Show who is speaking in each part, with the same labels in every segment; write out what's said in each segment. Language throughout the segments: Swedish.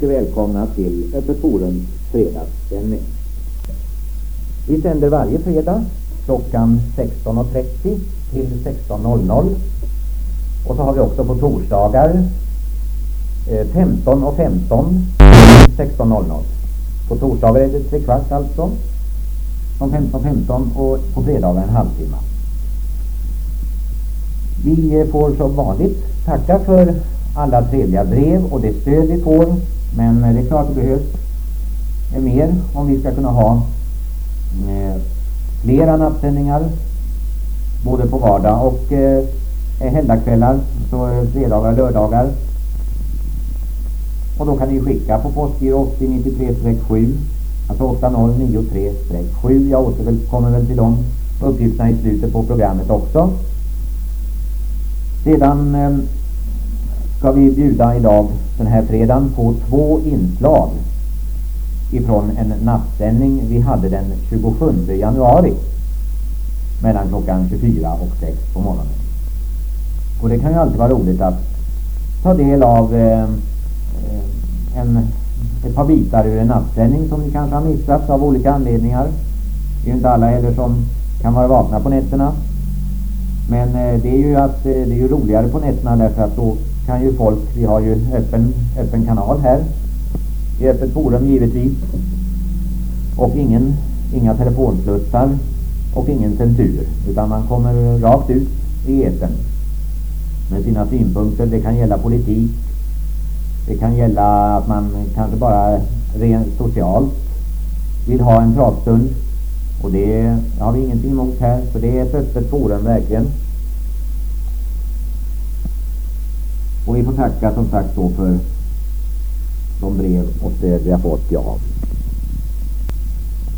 Speaker 1: mycket välkomna till Öppet Forums fredagssändning. Vi sänder varje fredag klockan 16.30 till 16.00 och så har vi också på torsdagar eh, 15.15 15 till 16.00. På torsdagar är det tre kvart alltså, från 15.15 15 och på fredagar en halvtimme. Vi eh, får som vanligt tacka för alla trevliga brev och det stöd vi får. Men eh, det är klart det behövs eh, mer om vi ska kunna ha eh, flera nattsändningar både på vardag och eh, helgdagskvällar, så fredagar och lördagar. Och då kan ni skicka på postgiro 8093-7, alltså 8093-7. Jag återkommer väl till de uppgifterna i slutet på programmet också. Sedan eh, ska vi bjuda idag, den här fredagen, på två inslag ifrån en nattsändning vi hade den 27 januari mellan klockan 24 och 6 på morgonen. Och det kan ju alltid vara roligt att ta del av eh, en, ett par bitar ur en nattsändning som ni kanske har missat av olika anledningar. Det är ju inte alla heller som kan vara vakna på nätterna. Men eh, det är ju att eh, det är ju roligare på nätterna därför att då kan ju folk, vi har ju öppen, öppen kanal här, i öppet forum givetvis, och ingen, inga telefonslussar och ingen censur, utan man kommer rakt ut i etern med sina synpunkter. Det kan gälla politik, det kan gälla att man kanske bara rent socialt vill ha en pratstund och det har vi ingenting emot här, för det är ett öppet forum verkligen. Och vi får tacka som sagt då för de brev och stöd vi har fått, ja.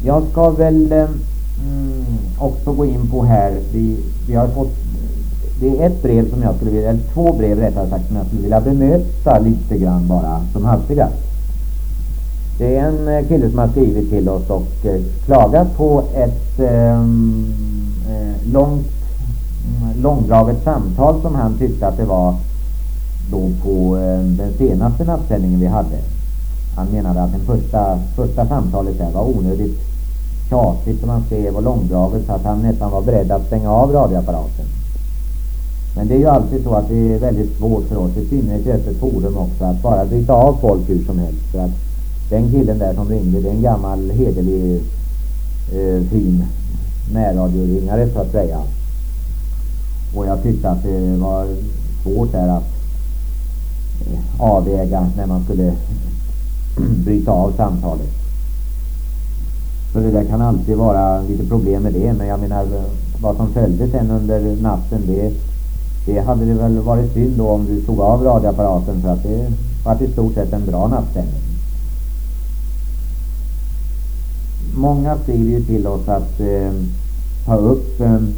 Speaker 1: Jag ska väl eh, mm, också gå in på här, vi, vi har fått, det är ett brev som jag skulle vilja, eller två brev rättare sagt, som jag skulle vilja bemöta lite grann bara som hastigast. Det är en eh, kille som har skrivit till oss och eh, klagat på ett eh, eh långt, mm, långdraget samtal som han tyckte att det var då på eh, den senaste nattsändningen vi hade. Han menade att det första, första samtalet där var onödigt tjatigt som han skrev och långdraget så att han nästan var beredd att stänga av radioapparaten. Men det är ju alltid så att det är väldigt svårt för oss, i synnerhet i öppet forum också, att bara bryta av folk hur som helst. För att den killen där som ringde, det är en gammal hederlig eh, fin närradioringare så att säga. Och jag tyckte att det var svårt där att avväga när man skulle bryta av samtalet. Så det där kan alltid vara lite problem med det, men jag menar vad som följde sen under natten, det, det hade det väl varit synd då om du tog av radioapparaten för att det var i stort sett en bra nattsändning. Många skriver ju till oss att eh, ta upp eh, mm,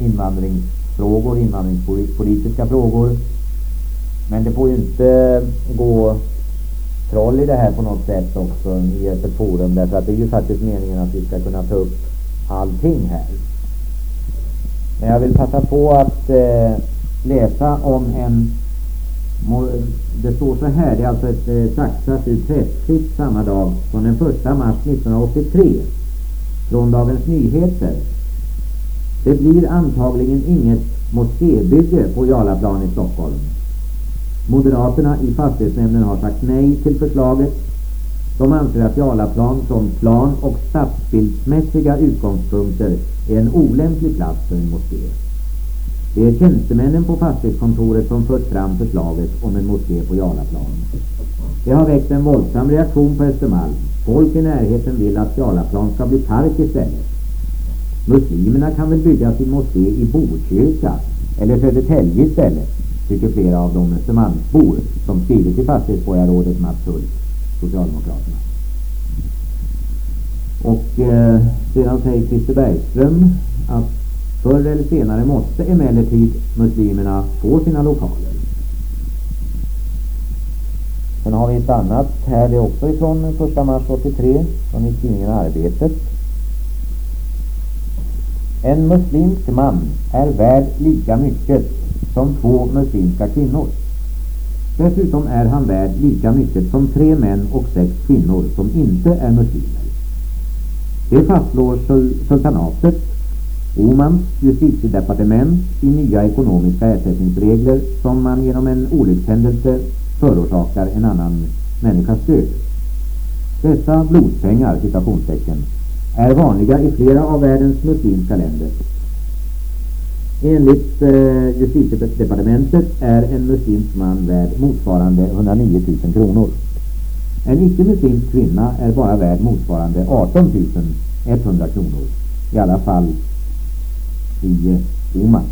Speaker 1: invandringsfrågor, invandringspolitiska frågor men det får ju inte gå troll i det här på något sätt också i ett forum därför att det är ju faktiskt meningen att vi ska kunna ta upp allting här. Men jag vill passa på att eh, läsa om en det står så här, det är alltså ett eh, saxat ur pressklipp samma dag från den 1 mars 1983 från Dagens Nyheter. Det blir antagligen inget moskébygge på Jarlaplan i Stockholm. Moderaterna i fastighetsnämnden har sagt nej till förslaget. De anser att Jarlaplan från plan och stadsbildsmässiga utgångspunkter är en olämplig plats för en moské. Det är tjänstemännen på fastighetskontoret som fört fram förslaget om en moské på Jarlaplan. Det har väckt en våldsam reaktion på Östermalm. Folk i närheten vill att Jarlaplan ska bli park istället. Muslimerna kan väl bygga sin moské i Botkyrka eller Södertälje istället tycker flera av de Östermalmsbor som skrivit till fastighetsborgarrådet Mats Hult, Socialdemokraterna. Och eh, sedan säger Christer Bergström att förr eller senare måste emellertid muslimerna få sina lokaler. Sen har vi ett annat här, det är också ifrån 1 mars 83, från i tidningen Arbetet. En muslimsk man är värd lika mycket som två muslimska kvinnor. Dessutom är han värd lika mycket som tre män och sex kvinnor som inte är muslimer. Det fastslår sultanatet, Omans justitiedepartement i nya ekonomiska ersättningsregler som man genom en olyckshändelse förorsakar en annan människas död. Dessa blodspengar, citationstecken, är vanliga i flera av världens muslimska länder. Enligt eh, justitiedepartementet är en muslimsk man värd motsvarande 109 000 kronor. En icke-muslimsk kvinna är bara värd motsvarande 18 100 kronor. I alla fall i eh, Oman.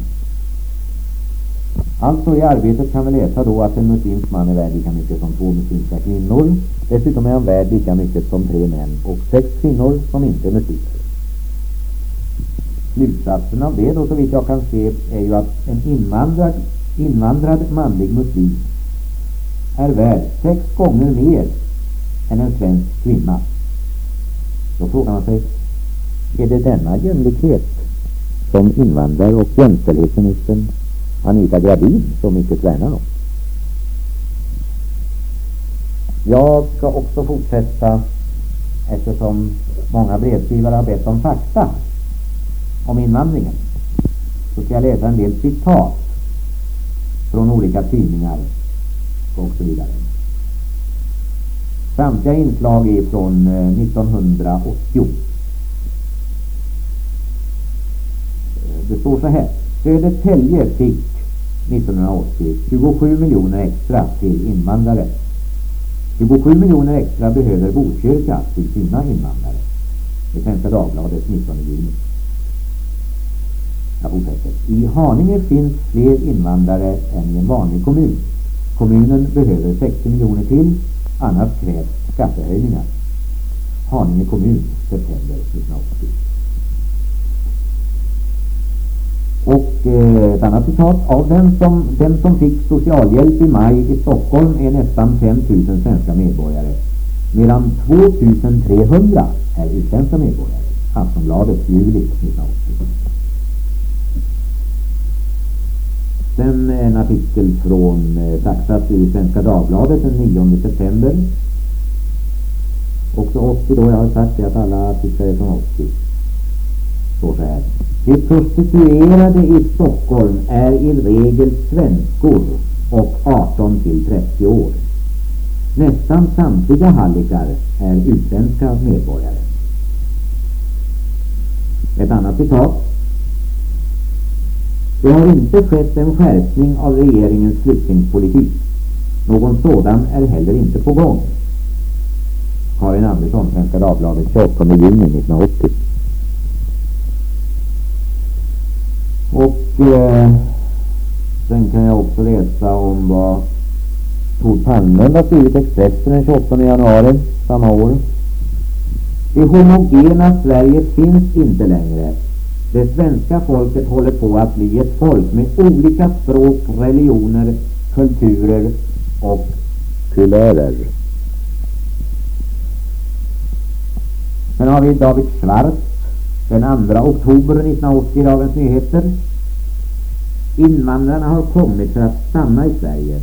Speaker 1: Alltså i arbetet kan vi läsa då att en muslimsk man är värd lika mycket som två muslimska kvinnor. Dessutom är han värd lika mycket som tre män och sex kvinnor som inte är muslimer. Slutsatsen av det då, så vitt jag kan se, är ju att en invandrad, invandrad manlig muslim är värd sex gånger mer än en svensk kvinna. Då frågar man sig, är det denna jämlikhet som invandraroch jämställdhetsministern Anita Gradin så mycket värnar om? Jag ska också fortsätta, eftersom många brevskrivare har bett om fakta om invandringen, så ska jag läsa en del citat från olika tidningar och så vidare. Samtliga inslag är från eh, 1980. Eh, det står så här. Södertälje fick 1980 27 miljoner extra till invandrare. 27 miljoner extra behöver Botkyrka till sina invandrare. I Svenska Dagbladet 19 juni. Jag fortsätter. I Haninge finns fler invandrare än i en vanlig kommun. Kommunen behöver 60 miljoner till, annars krävs skattehöjningar. Haninge kommun, september 1980. Och eh, ett annat citat. Av den som, den som fick socialhjälp i maj i Stockholm är nästan 5 000 svenska medborgare, medan 2 300 är utländska medborgare. Aftonbladet, juli 1980. Sen en artikel från eh, Dagsat i Svenska Dagbladet den 9 september. Också 80 då, jag har sagt det att alla artiklar är från 80. Står så här. De prostituerade i Stockholm är i regel svenskor och 18 till 30 år. Nästan samtliga hallickar är utländska medborgare. Ett annat citat. Det har inte skett en skärpning av regeringens flyktingpolitik. Någon sådan är heller inte på gång. Karin Andersson, Svenska Dagbladet, 28 juni 1980. Och eh, sen kan jag också läsa om vad Tord Palmlund har skrivit i Expressen den 28 januari samma år. Det homogena Sverige finns inte längre. Det svenska folket håller på att bli ett folk med olika språk, religioner, kulturer och kulörer. Sen har vi David Schwartz, den 2 oktober 1980 i Dagens Nyheter. Invandrarna har kommit för att stanna i Sverige.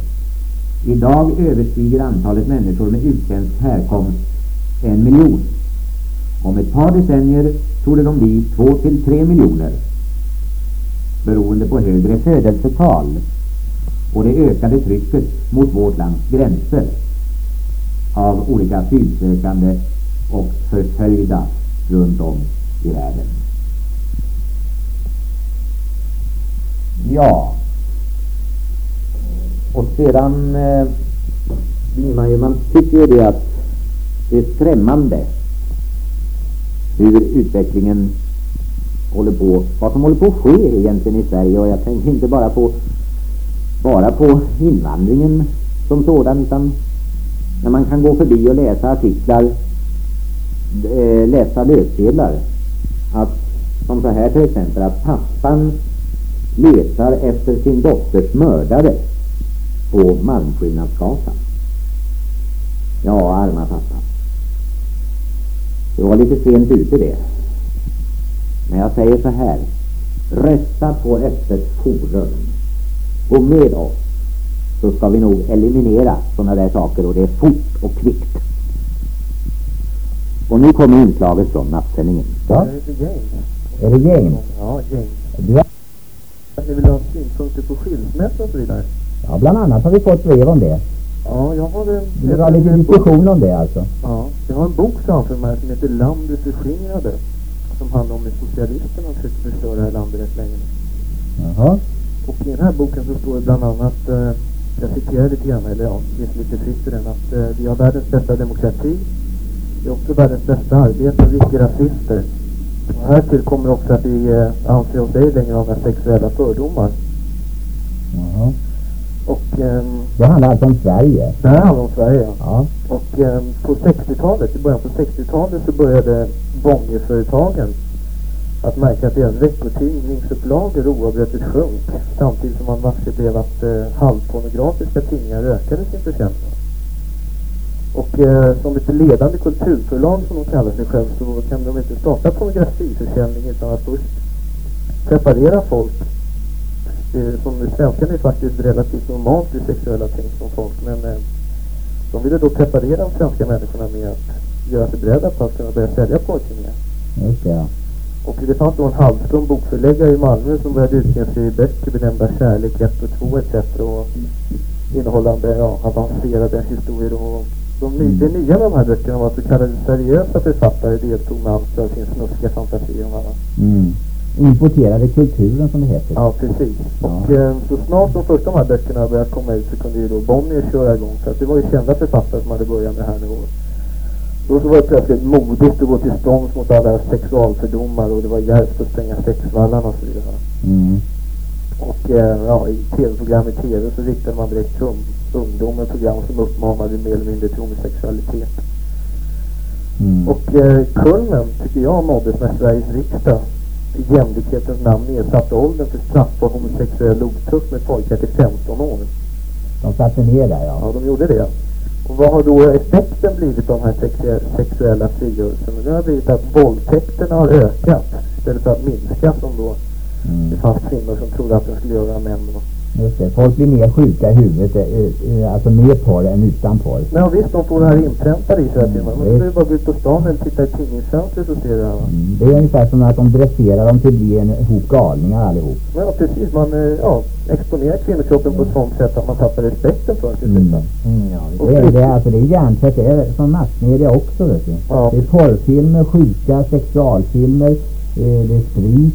Speaker 1: Idag överstiger antalet människor med utländsk härkomst en miljon. Om ett par decennier torde de bli två till tre miljoner, beroende på högre födelsetal och det ökade trycket mot vårt lands gränser av olika asylsökande och förföljda runt om i världen. Ja, och sedan eh, blir man ju, man tycker ju det att det är skrämmande hur utvecklingen håller på, vad som håller på att ske egentligen i Sverige. Och jag tänker inte bara på, bara på invandringen som sådan, utan när man kan gå förbi och läsa artiklar, eh, läsa löpsedlar, att, som så här till exempel, att pappan letar efter sin dotters mördare på Malmskillnadsgatan. Ja, arma pappa. Det var lite sent ute det. Men jag säger så här. Rösta på öppet forum. Gå med oss. så ska vi nog eliminera sådana där saker och det är fort och kvickt. Och nu kommer inslaget från nattsändningen.
Speaker 2: Ja. Är det James?
Speaker 3: Ja, James.
Speaker 2: Du har...
Speaker 3: Ni vill ha synpunkter på skilsmässa och så vidare?
Speaker 2: Ja, bland annat har vi fått brev om det.
Speaker 3: Ja, jag har en...
Speaker 2: Vi har lite diskussion om det alltså.
Speaker 3: Ja, jag har en bok framför mig som heter Landet förskingrade. Som handlar om hur socialisterna försökte förstöra det här landet rätt länge.
Speaker 2: Jaha.
Speaker 3: Och i den här boken så står det bland annat, eh, jag citerar lite grann, eller ja, ges lite fritt i den, att eh, vi har världens bästa demokrati. Vi har också världens bästa arbete och vi är icke rasister. Och här till kommer också att vi eh, anser oss ej längre ha några sexuella fördomar.
Speaker 2: Jaha.
Speaker 3: Och ehm,
Speaker 2: Det handlar alltså om Sverige.
Speaker 3: det handlar om Sverige. ja. Och ehm, på 60-talet, i början på 60-talet så började Bonnierföretagen att märka att deras veckotidningsupplagor oavbrutet sjönk. Samtidigt som man varse blev att eh, halvpornografiska tidningar ökade sin försäljning. Och eh, som ett ledande kulturförlag som de kallar sig själv så kan de inte starta pornografiförsäljning utan att först preparera folk. Eh, som svenskarna är faktiskt relativt normalt i sexuella ting som folk men eh, de ville då preparera de svenska människorna med att göra sig beredda på att kunna börja sälja porrtidningar.
Speaker 2: Just det.
Speaker 3: Och det fanns då en halvskum bokförläggare i Malmö som började utge en serie böcker benämnda Kärlek 1 och 2 etc. Och innehållande ja, avancerade historier. Och de ny, det nya med de här böckerna var att så kallade seriösa författare deltog med allt av sin snuskiga fantasi och annat.
Speaker 2: Mm. Importerade kulturen som det heter.
Speaker 3: Ja, precis.
Speaker 2: Ja.
Speaker 3: Och eh, så snart de första de här böckerna började komma ut så kunde ju då Bonnier köra igång. För att det var ju kända författare som hade börjat med det här nu. Då så var det plötsligt modigt att gå till stånds mot alla sexualfördomar och det var djärvt att spränga sexvallarna och så vidare.
Speaker 2: Mm.
Speaker 3: Och eh, ja, i tv-program i tv så riktade man direkt till ungdomar program som uppmanade mer eller mindre till homosexualitet.
Speaker 2: Mm.
Speaker 3: Och eh, kulmen, tycker jag, nåddes när Sveriges riksdag jämlikhetens namn nedsatte åldern för straffbar homosexuell otukt med pojkar till 15 år.
Speaker 2: De satte ner där,
Speaker 3: Ja,
Speaker 2: ja.
Speaker 3: de gjorde det. Och vad har då effekten blivit av den här sexuella frigörelsen? Det har blivit att våldtäkterna har ökat istället för att minska som då det
Speaker 2: Mm.
Speaker 3: fanns kvinnor som trodde att de skulle göra män. Då.
Speaker 2: Just det. Folk blir mer sjuka i huvudet, eh, eh, alltså med porr än utan porr.
Speaker 3: Men visst, de får det här inpräntat i sig tiden. Man
Speaker 2: Mm,
Speaker 3: behöver bara gå ut på stan eller titta i tidningsfönstret ser du det här.
Speaker 2: Mm. Det är ungefär som att de dresserar dem till att bli en hop galningar allihop.
Speaker 3: Ja, precis. Man eh, ja, exponerar kvinnokroppen på ett sånt sätt att man tappar respekten för slut.
Speaker 2: Mm. Mm, ja. Det, är, det, alltså, det är hjärntvätt, det är som massmedia också vet du.
Speaker 3: Ja.
Speaker 2: Det är porrfilmer, sjuka sexualfilmer, det är sprit,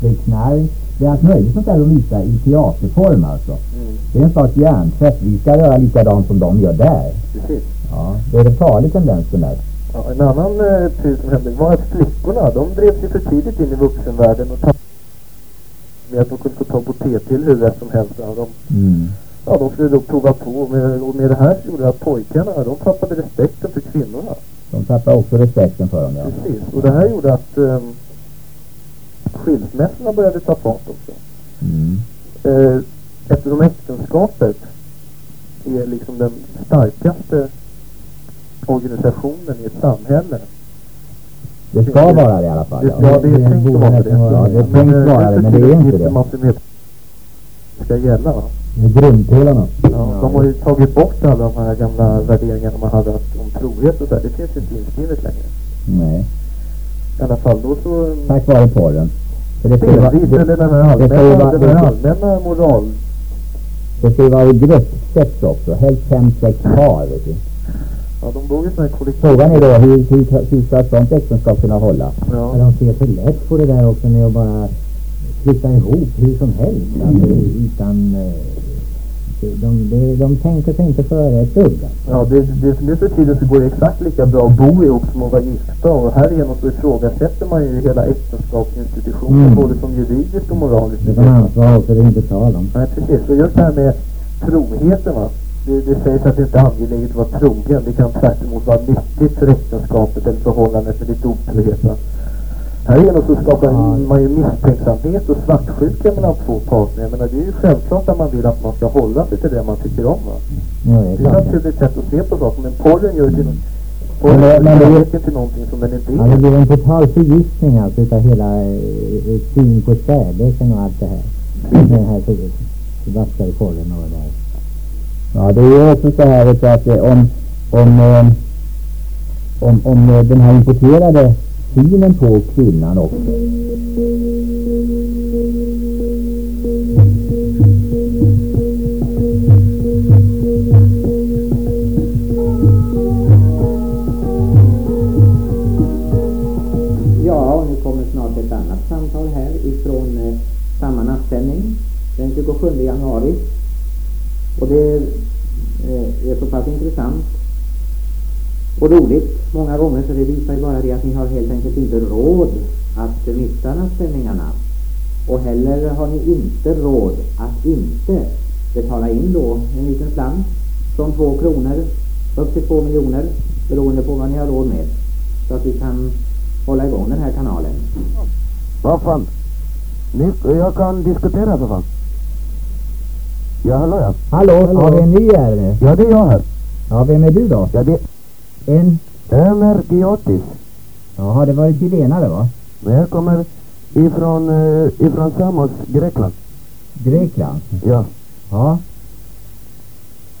Speaker 2: det är knark. Det är allt möjligt sånt där de visar i teaterform alltså.
Speaker 3: Mm,
Speaker 2: Det är en slags hjärntvätt. Vi ska göra likadant som de gör där.
Speaker 3: precis.
Speaker 2: Ja, det är en farlig tendens den där.
Speaker 3: Ja, en annan eh, pryl som hände var att flickorna, de drev sig för tidigt in i vuxenvärlden och tappade med att de kunde få ta på TT hur lätt som helst. Ja, de,
Speaker 2: Mm.
Speaker 3: ja, de skulle då prova på och med, och med det här gjorde det att pojkarna, de tappade respekten för kvinnorna.
Speaker 2: De tappar också respekten för dem, ja.
Speaker 3: Precis. Och det här gjorde att um, skilsmässorna började ta fart också.
Speaker 2: Mm.
Speaker 3: Eh, eftersom äktenskapet är liksom den starkaste organisationen i ett samhälle.
Speaker 2: Det ska vara det i alla fall.
Speaker 3: Det, ja, det är tänkt att vara det.
Speaker 2: Ja, det är tänkt
Speaker 3: eh,
Speaker 2: vara det, men det är inte det.
Speaker 3: Man ska gälla va?
Speaker 2: Det är grundpelarna.
Speaker 3: Ja, de har ju tagit bort alla de här gamla värderingarna man hade att- om trohet och så. Det finns inte inskrivet längre.
Speaker 2: Nej,
Speaker 3: I alla fall då så...
Speaker 2: tack vare porren. För det ska ju vara,
Speaker 3: eller
Speaker 2: det,
Speaker 3: den här
Speaker 2: det ska ju
Speaker 3: allmänna,
Speaker 2: vara-
Speaker 3: den här allmänna moral...
Speaker 2: det ska ju vara gruppsex också. Helst fem, sex par, vet du.
Speaker 3: Ja, de bor ju i sådana här kollektiv.
Speaker 2: Frågan är då hur, hur, hur ska ett sånt äktenskap kunna hålla?
Speaker 3: Ja.
Speaker 4: Men de ser för lätt på det där också med att bara flytta ihop hur som helst. Alltså, utan, eh, de, de, de tänker sig inte före ett dugg.
Speaker 3: Ja, det, det, nu för tiden så går det exakt lika bra att bo ihop som att vara gifta och härigenom så ifrågasätter man ju hela äktenskapsinstitutionen
Speaker 2: Mm.
Speaker 3: både som juridiskt och moraliskt.
Speaker 4: Det kan ansvar också, det är inte tal om.
Speaker 3: Nej, precis. Och just det här med troheten va. Det, det sägs att det inte är angeläget att vara trogen. Det kan tvärt emot vara nyttigt för äktenskapet eller förhållandet med lite otrohet va. Härigenom så skapar
Speaker 4: Ja.
Speaker 3: man ju misstänksamhet och svartsjuka mellan två partner. Jag menar, det är ju självklart att man vill att man ska hålla sig till det man tycker om va.
Speaker 2: Ja, det är
Speaker 3: Det är ett naturligt sätt att se på saker, men porren gör till
Speaker 2: Men
Speaker 3: Porren gör
Speaker 2: men det-
Speaker 3: kärleken till någonting som den inte
Speaker 4: Ja, det
Speaker 3: är.
Speaker 4: blir en total förgiftning alltså utav hela eh, syn på kärleken och allt det här. Den här förvaskade porren och det där.
Speaker 2: Ja, det är ju också så här vet du, att eh, om, om, eh, om, om eh, den här importerade synen på kvinnan också.
Speaker 1: Ja, och nu kommer snart ett annat samtal här ifrån eh, samma nattsändning den 27 januari. Och det eh, är så pass intressant och roligt många gånger så det visar ju bara det att ni har helt enkelt inte råd att missa nattsändningarna. Och heller har ni inte råd att inte betala in då en liten slant från två kronor upp till två miljoner beroende på vad ni har råd med. Så att vi kan hålla igång den här kanalen.
Speaker 5: Vad fan? Ni, jag kan diskutera för fan. Ja, hallå ja.
Speaker 2: Hallå, har vi en ny här nu?
Speaker 5: Ja, det är jag här.
Speaker 2: Ja, vem är du då?
Speaker 5: Ja, det
Speaker 2: En?
Speaker 5: Ömer Giotis.
Speaker 2: Jaha, det var ju chilenare va?
Speaker 5: Men jag kommer ifrån, eh, ifrån Samos, Grekland.
Speaker 2: Grekland?
Speaker 5: Ja.
Speaker 2: Ja.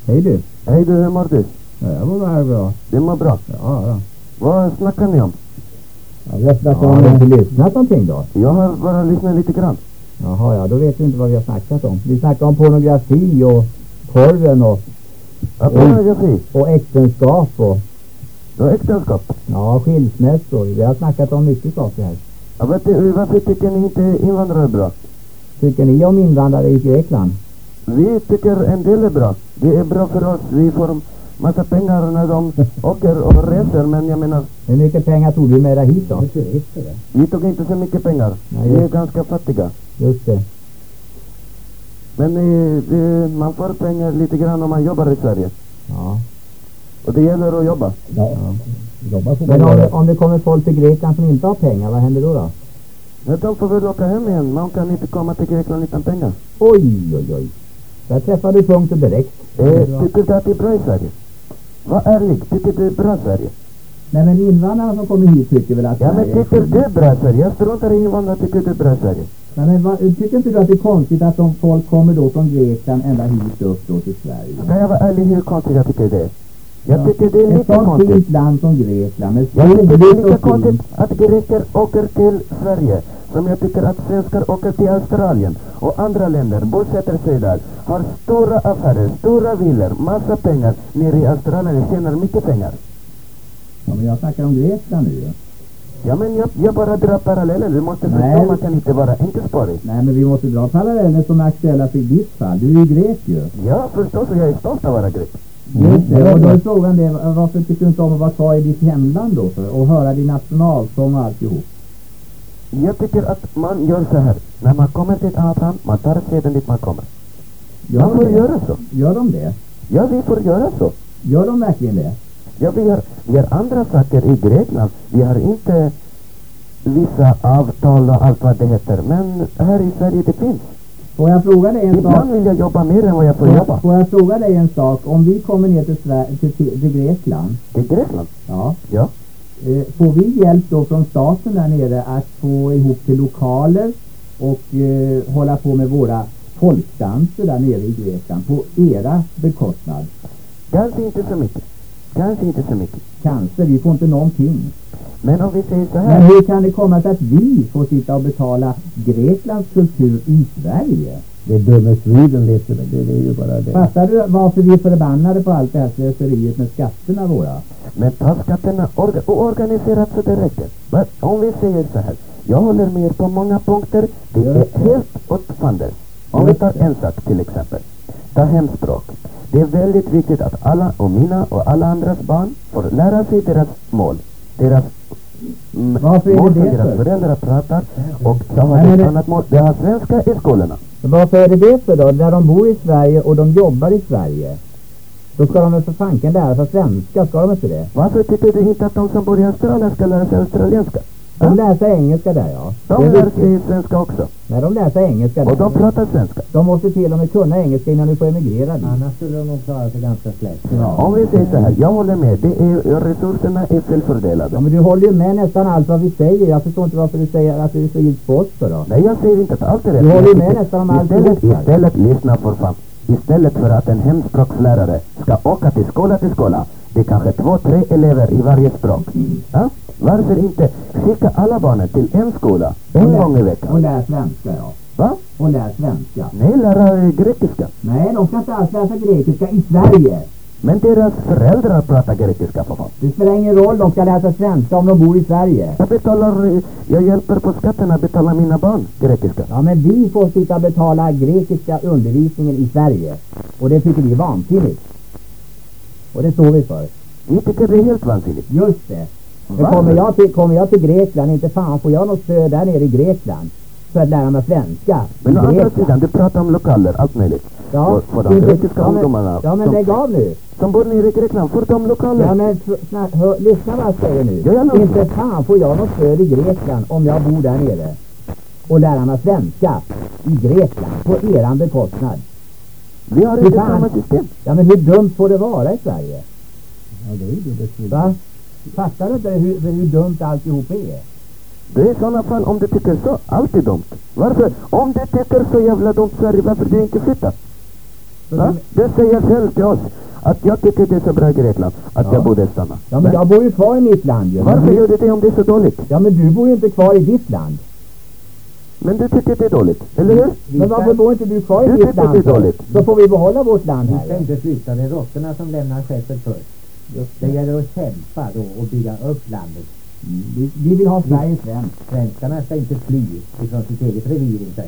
Speaker 2: Hej du.
Speaker 5: Hej du, hur mår du?
Speaker 2: Ja, jag mår bara bra.
Speaker 5: Det mår bra.
Speaker 2: Ja, ja.
Speaker 5: Vad snackar ni om?
Speaker 2: Ja, vi har snackat om... Har du lyssnat någonting då?
Speaker 5: Jag har bara lyssnat lite grann.
Speaker 2: Jaha, ja, då vet vi inte vad vi har snackat om. Vi snackar om pornografi och porren och,
Speaker 5: Ja, pornografi.
Speaker 2: och äktenskap och
Speaker 5: Och äktenskap.
Speaker 2: ja, skilsmässor. Vi har snackat om mycket saker här.
Speaker 5: Ja, vet du, varför tycker ni inte invandrare är bra?
Speaker 2: Tycker ni om invandrare i Grekland?
Speaker 5: Vi tycker en del är bra. Det är bra för oss. Vi får massa pengar när de åker och reser. Men jag menar,
Speaker 2: Hur mycket pengar tog du med dig hit då?
Speaker 5: vi tog inte så mycket pengar.
Speaker 2: Nej,
Speaker 5: Vi är ganska fattiga.
Speaker 2: Just det.
Speaker 5: Men eh, det, man får pengar lite grann om man jobbar i Sverige.
Speaker 2: Ja.
Speaker 5: Och det gäller att jobba.
Speaker 2: ja. Men om det, om det kommer folk till Grekland som inte har pengar, vad händer då? då?
Speaker 5: Men de får väl åka hem igen. Man kan inte komma till Grekland utan pengar.
Speaker 2: Oj, oj, oj. Där träffade du punkten direkt.
Speaker 5: Eh, tycker du att det är bra i Sverige? Var ärlig. Tycker du det är bra i Sverige?
Speaker 2: Nej, men invandrarna som kommer hit tycker väl att
Speaker 5: Ja, men tycker du är bra i Sverige? Jag struntar i invandrare. Tycker du det är bra i Sverige?
Speaker 2: Nej, men vad, tycker inte du att det är konstigt att de folk kommer då från Grekland ända hit upp då till Sverige?
Speaker 5: Ska jag vara ärlig hur konstigt jag tycker det är? Jag
Speaker 2: Ja.
Speaker 5: tycker det är
Speaker 2: Ett
Speaker 5: lite
Speaker 2: sånt
Speaker 5: konstigt.
Speaker 2: fint land som Grekland med
Speaker 5: Jag tycker det är
Speaker 2: och
Speaker 5: konstigt att greker åker till Sverige som jag tycker att svenskar åker till Australien och andra länder, bosätter sig där, har stora affärer, stora villor, massa pengar nere i Australien, tjänar mycket pengar.
Speaker 2: Ja, men jag snackar om Grekland nu ju.
Speaker 5: Ja men jag, jag bara drar paralleller, du måste
Speaker 2: Nej.
Speaker 5: förstå, man kan inte vara enkelspårig.
Speaker 2: Nej, men vi måste dra paralleller som är aktuella för ditt fall. Du är ju grek ju.
Speaker 5: Ja förstås, och jag är stolt att vara grek.
Speaker 2: Just det. Och då är frågan det, varför tycker du inte om att vara kvar i ditt hemland då? För, och höra din nationalsång och alltihop?
Speaker 5: Jag tycker att man gör så här, när man kommer till ett annat land, man tar seden dit man kommer.
Speaker 2: Gör
Speaker 5: Man
Speaker 2: de
Speaker 5: får
Speaker 2: det?
Speaker 5: göra så.
Speaker 2: Gör de det?
Speaker 5: Ja, vi får göra så.
Speaker 2: Gör de verkligen det?
Speaker 5: Ja, vi har, vi har andra saker i Grekland. Vi har inte vissa avtal och allt vad det heter. Men här i Sverige det finns.
Speaker 2: Får jag fråga dig en sak?
Speaker 5: Ibland vill jag jobba mer än vad jag får jobba.
Speaker 2: får jag fråga dig en sak? Om vi kommer ner till, Sverige, till, till, till Grekland,
Speaker 5: I Grekland?
Speaker 2: ja,
Speaker 5: Ja.
Speaker 2: eh, får vi hjälp då från staten där nere att få ihop till lokaler och eh, hålla på med våra folkdanser där nere i Grekland på era bekostnad?
Speaker 5: Kanske inte så mycket. Kanske inte så mycket.
Speaker 2: Kanske, vi får inte någonting.
Speaker 5: Men om vi säger så
Speaker 2: Men
Speaker 5: här.
Speaker 2: hur kan det komma sig att vi får sitta och betala Greklands kultur i Sverige?
Speaker 6: Det är dumme Sweden lite, men det, det är ju bara det.
Speaker 2: Fattar du varför vi är förbannade på allt det här slöseriet med skatterna våra?
Speaker 5: Men ta skatterna orga, oorganiserat så det räcker. Men om vi säger så här. Jag håller med er på många punkter. Det är helt åt fanders. Om vi tar en sak till exempel. Ta hemspråk. Det är väldigt viktigt att alla, och mina och alla andras barn, får lära sig deras mål. Deras
Speaker 2: Varför är det det
Speaker 5: deras
Speaker 2: för?
Speaker 5: föräldrar pratar och har de
Speaker 2: men
Speaker 5: ett annat mål. De har svenska i skolorna.
Speaker 2: Varför är det det för då? När de bor i Sverige och de jobbar i Sverige, då ska de väl för fanken lära sig svenska, ska de inte det?
Speaker 5: Varför tycker du inte att de som bor i Australien ska lära sig australienska?
Speaker 2: De
Speaker 5: Ja?
Speaker 2: sig engelska där ja.
Speaker 5: De
Speaker 2: är
Speaker 5: lär sig svenska också.
Speaker 2: Nej, de lär sig engelska
Speaker 5: Och de
Speaker 2: där.
Speaker 5: pratar svenska.
Speaker 2: De måste till och med kunna engelska innan du får emigrera dit.
Speaker 6: Annars skulle de nog klara sig ganska slätt.
Speaker 5: Om vi säger så här, jag håller med. Det är, resurserna är
Speaker 2: Ja,
Speaker 5: felfördelade.
Speaker 2: men du håller ju med nästan allt vad vi säger. Jag förstår inte varför du säger att du är så ilsk på oss för då.
Speaker 5: Nej, jag säger inte att allt är rätt.
Speaker 2: Du håller ju med nästan om allt
Speaker 5: istället, istället lyssna för fan. Istället för att en hemspråkslärare ska åka till skola till skola. Det är kanske två, tre elever i varje språk. Ja? Varför inte skicka alla barnen till en skola en gång i
Speaker 2: Och
Speaker 5: veckan?
Speaker 2: lär svenska, ja.
Speaker 5: Va?
Speaker 2: Och lär svenska.
Speaker 5: Nej, lära grekiska.
Speaker 2: Nej, de ska inte alls läsa grekiska i Sverige.
Speaker 5: Men deras föräldrar pratar grekiska för fan.
Speaker 2: Det spelar ingen roll, de ska läsa svenska om de bor i Sverige.
Speaker 5: Jag betalar, jag hjälper på skatterna att betala mina barn grekiska.
Speaker 2: Ja, men vi får sitta och betala grekiska undervisningen i Sverige. Och det tycker vi är vansinnigt. Och det står vi för.
Speaker 5: Ni tycker det är helt vansinnigt.
Speaker 2: Just det. Men kommer jag, till, kommer jag till Grekland, inte fan får jag något stöd där nere i Grekland för att lära mig svenska
Speaker 5: Men å andra sidan, du pratar om lokaler, allt möjligt.
Speaker 2: Ja,
Speaker 5: För, för de
Speaker 2: inte-
Speaker 5: grekiska
Speaker 2: ja, men,
Speaker 5: ungdomarna
Speaker 2: Ja, men
Speaker 5: som,
Speaker 2: lägg av nu.
Speaker 5: som bor nere i Grekland, får de lokaler?
Speaker 2: Ja, men f- sna- hör, lyssna vad jag säger nu.
Speaker 5: Ja, jag
Speaker 2: inte fan får jag något stöd i Grekland om jag bor där nere och lära mig svenska i Grekland på eran bekostnad.
Speaker 5: Vi har inte samma system.
Speaker 2: Ja, men hur dumt får det vara i Sverige?
Speaker 6: Ja, det är ju det.
Speaker 2: Va? Fattar du inte hur, hur dumt alltihop är?
Speaker 5: Det är i sådana fall om du tycker så. Allt är dumt. Varför? Om du tycker så jävla dumt Sverige, varför du inte flyttar? Va? Du säger själv till oss att jag tycker det är så bra i Grekland att
Speaker 2: Ja.
Speaker 5: jag borde stanna.
Speaker 2: Ja, men jag bor ju kvar i mitt land ju.
Speaker 5: Varför
Speaker 2: Men,
Speaker 5: gör du det om det är så dåligt?
Speaker 2: ja, men du bor ju inte kvar i ditt land.
Speaker 5: Men du tycker det är dåligt, eller hur?
Speaker 2: Men varför bor inte du kvar i
Speaker 5: Du
Speaker 2: ditt
Speaker 5: tycker
Speaker 2: land?
Speaker 5: det är dåligt.
Speaker 2: Så får vi behålla vårt land
Speaker 1: Vi ska
Speaker 2: här.
Speaker 1: inte flytta, det är råttorna som lämnar skeppet först. Det gäller att kämpa då och bygga upp landet.
Speaker 2: Vi, vi vill ha Sverige svenskt.
Speaker 1: Svenskarna ska inte fly ifrån sitt eget revir inte.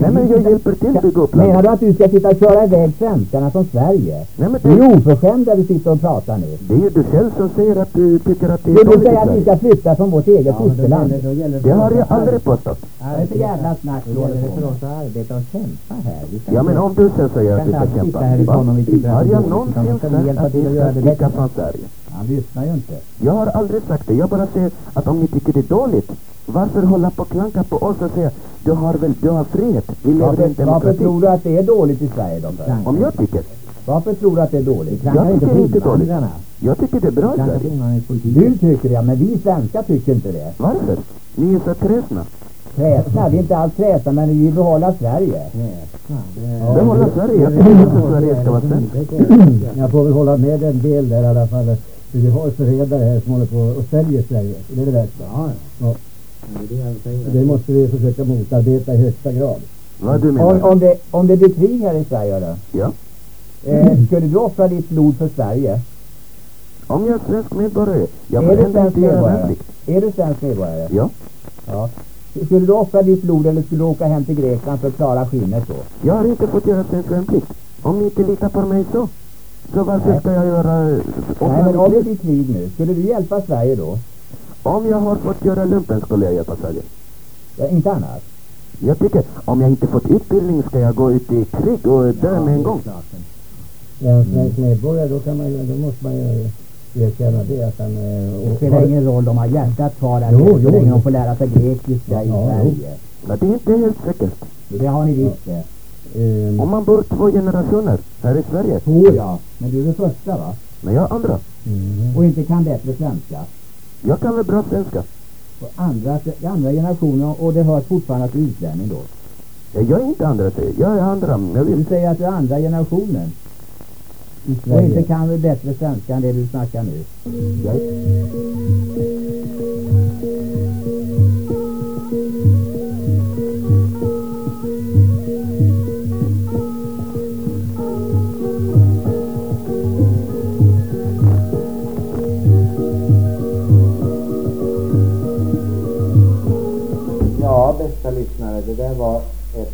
Speaker 5: Nej men jag hjälper till att bygga upp
Speaker 2: Menar
Speaker 5: landet.
Speaker 2: du att du ska sitta och köra iväg svenskarna från Sverige?
Speaker 5: Nej men
Speaker 2: Du
Speaker 5: det,
Speaker 2: är oförskämd där du sitter och pratar nu.
Speaker 5: det är ju du själv som säger att du tycker att det är
Speaker 2: Vill du
Speaker 5: i
Speaker 2: säga att vi ska flytta från vårt eget
Speaker 1: Ja,
Speaker 2: fosterland?
Speaker 5: Det har jag aldrig påstått.
Speaker 2: Vad är det för jävla snack du
Speaker 1: Då gäller det för oss att arbeta och kämpa här.
Speaker 5: Ja men om du sen säger att vi ska kämpa.
Speaker 1: sitta härifrån om vi tycker att
Speaker 5: Har
Speaker 1: det
Speaker 5: jag någonsin sagt
Speaker 1: hjälpa
Speaker 5: att
Speaker 1: till att
Speaker 5: vi
Speaker 1: göra
Speaker 5: ska
Speaker 1: det bättre.
Speaker 5: från Sverige?
Speaker 2: Han lyssnar ju inte.
Speaker 5: Jag har aldrig sagt det. Jag bara säger att om ni tycker det är dåligt, varför hålla på och klanka på oss och säga du har väl, du har frihet. Vi lever i
Speaker 2: Varför,
Speaker 5: en
Speaker 2: varför
Speaker 5: demokrati.
Speaker 2: tror du att det är dåligt i Sverige då?
Speaker 5: Om jag tycker.
Speaker 2: Varför tror du att det är dåligt?
Speaker 5: Jag
Speaker 1: inte
Speaker 5: tycker
Speaker 1: på
Speaker 5: inte dåligt. Jag tycker det är bra i Sverige.
Speaker 2: Du tycker det, men vi svenskar tycker inte det.
Speaker 5: Varför? Ni är så kräsna.
Speaker 2: Kräsna, vi är inte alls kräsna, men vi vill behålla Sverige.
Speaker 1: Kräsna, det-
Speaker 5: Behålla Sverige. Jag tycker inte Sverige ska vara svenskt.
Speaker 6: Jag får väl hålla med en del där i alla fall. För vi har förrädare här som håller på och säljer Sverige. Det är det värsta.
Speaker 1: Ja,
Speaker 6: Ja.
Speaker 1: det är det jag säger.
Speaker 6: Det måste vi försöka motarbeta i högsta grad.
Speaker 5: Vad du
Speaker 2: Om,
Speaker 5: menar?
Speaker 2: om, det, om det blir krig här i Sverige då?
Speaker 5: Ja.
Speaker 2: Eh, skulle du offra ditt blod för Sverige?
Speaker 5: Om jag är svensk medborgare. Jag
Speaker 2: är du svensk medborgare? Är du svensk medborgare?
Speaker 5: Ja.
Speaker 2: Ja. Skulle du offra ditt blod eller skulle du åka hem till Grekland för att klara skinnet då?
Speaker 5: Jag har inte fått göra svensk värnplikt. Om ni inte litar på mig så. Så varför
Speaker 2: Nej.
Speaker 5: ska jag göra...
Speaker 2: Nej,
Speaker 5: offra
Speaker 2: men om det blir krig nu, skulle du hjälpa Sverige då?
Speaker 5: Om jag har fått göra lumpen skulle jag hjälpa Sverige.
Speaker 2: Ja, inte annars.
Speaker 5: Jag tycker, om jag inte fått utbildning ska jag gå ut i krig och dö med en gång.
Speaker 6: Han svensk medborgare då, kan man, då måste man ju erkänna det att han... eh,
Speaker 2: Det
Speaker 6: och-
Speaker 2: spelar ingen roll, de har hjärtat kvar där
Speaker 6: Jo, jo,
Speaker 2: länge de får lära sig grekiska i
Speaker 6: Ja, jo.
Speaker 2: Sverige.
Speaker 5: Men det är inte helt säkert.
Speaker 2: Det har ni visst det.
Speaker 6: Eh,
Speaker 5: Om man bor två generationer här i Sverige.
Speaker 2: Två ja, men du är den första va?
Speaker 5: Men jag är andra.
Speaker 6: mm.
Speaker 2: Och inte kan bättre svenska.
Speaker 5: Jag kan väl bra svenska.
Speaker 2: Och andra, andra generationen och det hörs fortfarande att du är utlänning då.
Speaker 5: Ja, Jag är inte andra säger jag. är andra. Jag
Speaker 2: Du
Speaker 5: vill.
Speaker 2: säger att du är andra generationen
Speaker 6: I
Speaker 2: och
Speaker 6: Sverige.
Speaker 2: inte kan väl bättre svenska än det du snackar nu.
Speaker 5: Jag,
Speaker 1: bästa lyssnare, det där var ett,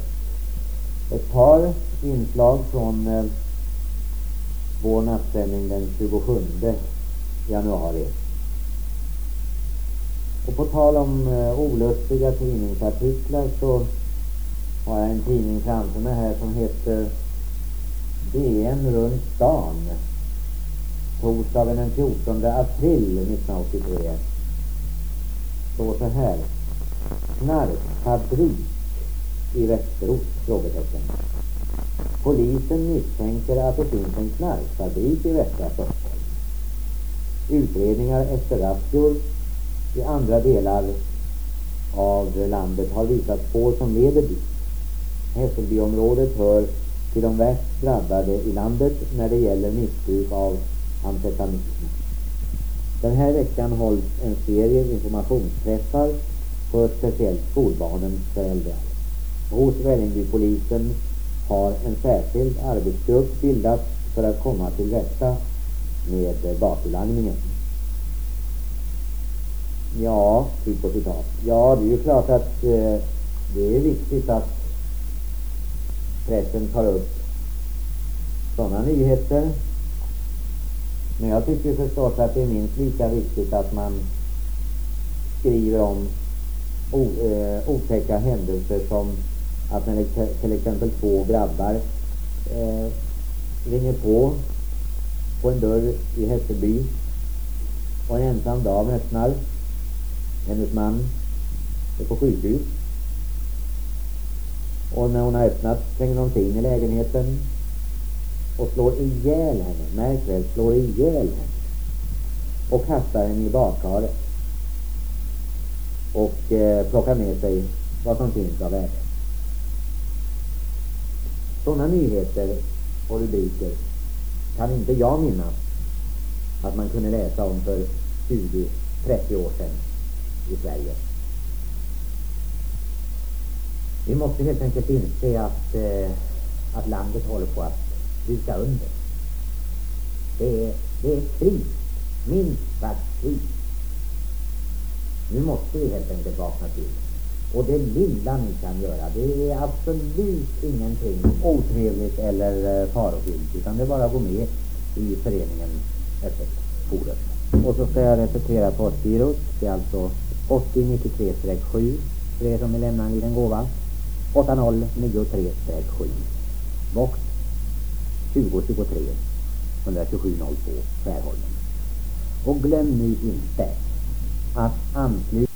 Speaker 1: ett par inslag från eh, vår nattsändning den 27 januari. Och på tal om eh, olustiga tidningsartiklar så har jag en tidning framför mig här som heter DN runt stan. Torsdagen den 14 april 1983. Står så här. Knarkfabrik i Västerås? Frågetecken. Polisen misstänker att det finns en knarkfabrik i västra Stockholm. Utredningar efter razzior i andra delar av landet har visat spår som leder dit. Hässelbyområdet hör till de värst drabbade i landet när det gäller missbruk av amfetamin. Den här veckan hålls en serie informationsträffar för speciellt skolbarnens föräldrar. Hos Vällingbypolisen har en särskild arbetsgrupp bildats för att komma till rätta med gatulangningen. Ja, typ på citat. Ja, det är ju klart att eh, det är viktigt att pressen tar upp sådana nyheter. Men jag tycker förstås att det är minst lika viktigt att man skriver om o, eh, otäcka händelser som att när till exempel två grabbar eh, ringer på på en dörr i Hässelby och en ensam dam öppnar. Hennes man är på sjukhus. Och när hon har öppnat tränger de sig in i lägenheten och slår ihjäl henne. Märk väl, slår ihjäl henne. Och kastar henne i badkaret. Och eh, plockar med sig vad som finns av värde. Sådana nyheter och rubriker kan inte jag minnas att man kunde läsa om för 20-30 år sedan i Sverige. Vi måste helt enkelt inse att, eh, att landet håller på att duka under. Det är, det är kris, minst sagt kris. Nu måste vi helt enkelt vakna till. Och det lilla ni kan göra, det är absolut ingenting otrevligt eller eh, farofyllt, utan det är bara att gå med i föreningen Öppet Forum. Och så ska jag repetera postgirot. Det är alltså 8093-7 för er som vill lämna en liten gåva. 8093-7. Box 2023 12702 Skärholmen. Och glöm nu inte att ansluta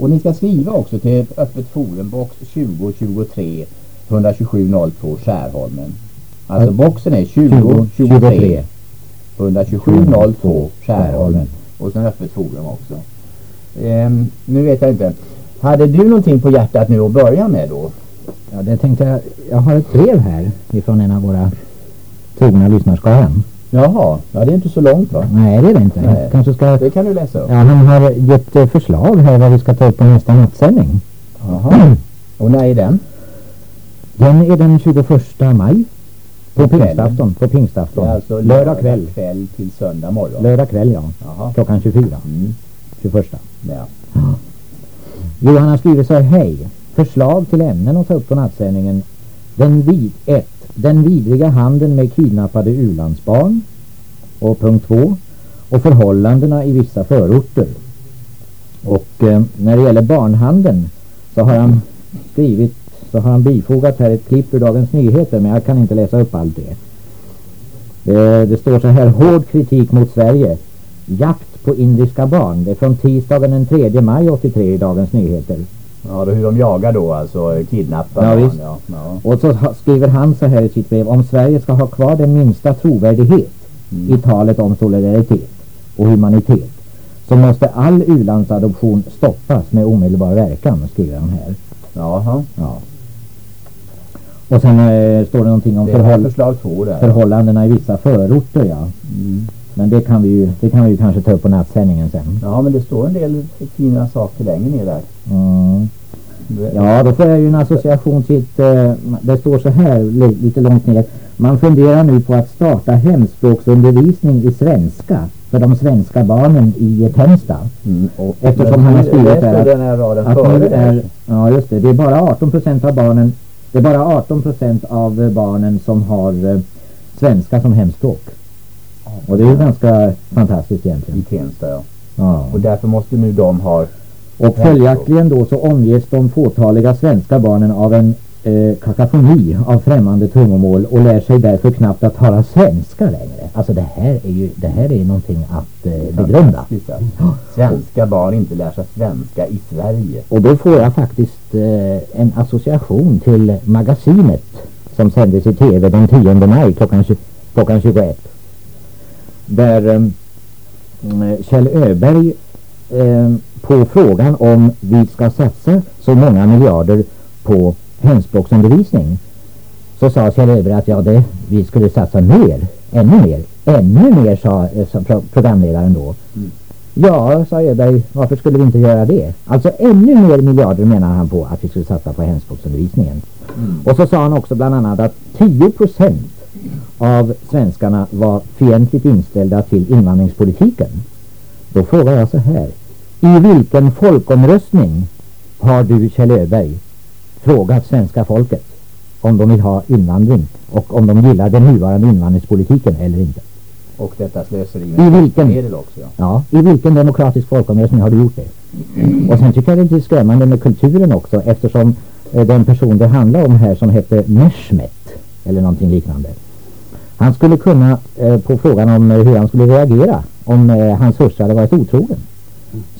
Speaker 2: och ni ska skriva också till ett öppet forum, box 2023 12702 Skärholmen. Alltså boxen är 2023 12702 Skärholmen. Och sen öppet forum också. Ehm, nu vet jag inte. Hade du någonting på hjärtat nu att börja med då?
Speaker 4: Ja, det tänkte jag. Jag har ett brev här ifrån en av våra trogna lyssnarskaran.
Speaker 2: Jaha, ja det är inte så långt va?
Speaker 4: Nej det är det inte. Nej. Kanske ska...
Speaker 2: Det kan du läsa upp.
Speaker 4: Ja, han har gett eh, förslag här vad vi ska ta upp på nästa nattsändning.
Speaker 2: Jaha. Och när är den?
Speaker 4: Den är den 21 maj. På pingstafton. På pingstafton.
Speaker 2: Alltså
Speaker 4: lördag kväll.
Speaker 2: kväll till söndag morgon.
Speaker 4: Lördag kväll ja.
Speaker 2: Jaha.
Speaker 4: Klockan 24.
Speaker 2: Mm.
Speaker 4: 21.
Speaker 2: Ja.
Speaker 4: Johan har skrivit så här. Hej. Förslag till ämnen att ta upp på nattsändningen. Den vid 1. Den vidriga handeln med kidnappade ulandsbarn. Och punkt 2. Och förhållandena i vissa förorter. Och eh, när det gäller barnhandeln så har han skrivit så har han bifogat här ett klipp ur Dagens Nyheter men jag kan inte läsa upp allt det. Det, det står så här hård kritik mot Sverige. Jakt på indiska barn. Det är från tisdagen den 3 maj 83 i Dagens Nyheter.
Speaker 2: Ja, då hur de jagar då, alltså kidnappar
Speaker 4: ja. Visst.
Speaker 2: Ja, ja.
Speaker 4: Och så skriver han så här i sitt brev. Om Sverige ska ha kvar den minsta trovärdighet
Speaker 2: Mm.
Speaker 4: i talet om solidaritet och humanitet så måste all ulandsadoption stoppas med omedelbar verkan, skriver han här.
Speaker 2: Jaha.
Speaker 4: Ja. Och sen eh, står det någonting om förhåll
Speaker 2: förslag två där.
Speaker 4: förhållandena i vissa förorter, ja.
Speaker 2: Mm.
Speaker 4: Men det kan vi ju, det kan vi ju kanske ta upp på nattsändningen sen.
Speaker 2: Ja, men det står en del fina saker längre ner där.
Speaker 4: Mm. Ja, då får jag ju en association till ett, eh, det står så här li, lite långt ner. Man funderar nu på att starta hemspråksundervisning i svenska för de svenska barnen i Tensta.
Speaker 2: Mm. Och,
Speaker 4: Eftersom han har skrivit där att-
Speaker 2: den här raden
Speaker 4: Att nu är, ja just det, det är bara 18 procent av barnen, det är bara 18 procent av barnen som har eh, svenska som hemspråk. Och det är ju ganska fantastiskt
Speaker 2: I
Speaker 4: egentligen.
Speaker 2: Tensta, ja.
Speaker 4: Ja.
Speaker 2: Och därför måste nu de ha...
Speaker 4: Och följaktligen då så omges de fåtaliga svenska barnen av en eh, kakafoni av främmande tungomål och lär sig därför knappt att tala svenska längre. Alltså det här är ju, det här är någonting att eh, begrunda.
Speaker 2: Svenska barn inte lär sig svenska i Sverige.
Speaker 4: Och då får jag faktiskt eh, en association till magasinet som sändes i tv den 10 maj klockan, klockan 21. Där eh, mm, Kjell Öberg eh, på frågan om vi ska satsa så många miljarder på hemspråksundervisning så sa Kjell Öberg att ja, det, vi skulle satsa mer, ännu mer, ännu mer sa, eh, sa pro programledaren då. Ja, sa Öberg, varför skulle vi inte göra det? Alltså ännu mer miljarder menar han på att vi skulle satsa på hemspråksundervisningen. Och så sa han också bland annat att 10 procent av svenskarna var fientligt inställda till invandringspolitiken. Då frågar jag så här. I vilken folkomröstning har du, Kjell Öberg, frågat svenska folket om de vill ha invandring och om de gillar den nuvarande invandringspolitiken eller inte?
Speaker 2: Och detta slöseri
Speaker 4: I vilken?
Speaker 2: medel också. Ja.
Speaker 4: Ja, i vilken demokratisk folkomröstning har du gjort det? Och sen tycker jag det är lite skrämmande med kulturen också eftersom eh, den person det handlar om här som hette Meshmet eller någonting liknande. Han skulle kunna eh, på frågan om eh, hur han skulle reagera om eh, hans hustru hade varit otrogen.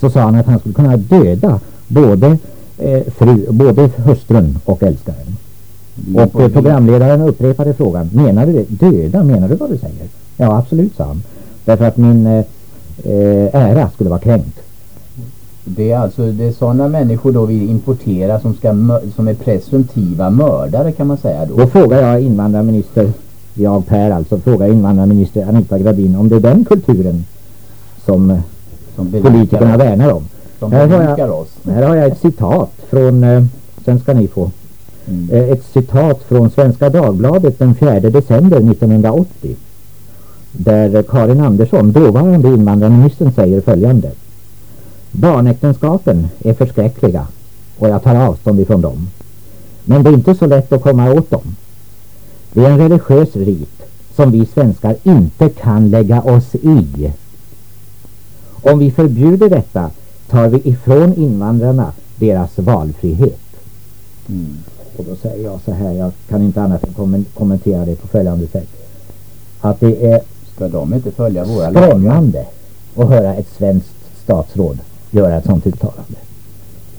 Speaker 4: Så sa han att han skulle kunna döda både, eh, fru, både hustrun och älskaren. Och eh, programledaren upprepade frågan. Menar du det? Döda? Menar du vad du säger? Ja, absolut, sa han. Därför att min eh, eh, ära skulle vara kränkt.
Speaker 2: Det är alltså det är sådana människor då vi importerar som, ska som är presumtiva mördare kan man säga då.
Speaker 4: Då frågar jag invandrarminister, jag Per alltså, frågar invandrarminister Anita Gradin om det är den kulturen som eh,
Speaker 2: Som
Speaker 4: politikerna
Speaker 2: oss.
Speaker 4: värnar om.
Speaker 2: Som
Speaker 4: Här har jag,
Speaker 2: oss.
Speaker 4: här har jag ett citat från, eh, sen ska ni få,
Speaker 2: Mm.
Speaker 4: eh, ett citat från Svenska Dagbladet den 4 december 1980. Där Karin Andersson, dåvarande invandrarministern, säger följande. Barnäktenskapen är förskräckliga och jag tar avstånd ifrån dem. Men det är inte så lätt att komma åt dem. Det är en religiös rit som vi svenskar inte kan lägga oss i. Om vi förbjuder detta tar vi ifrån invandrarna deras valfrihet.
Speaker 2: Mm.
Speaker 4: Och då säger jag så här, jag kan inte annat än kommen- kommentera det på följande sätt. Att det är
Speaker 2: Ska de inte följa våra
Speaker 4: skrämmande att höra ett svenskt statsråd göra ett sådant uttalande.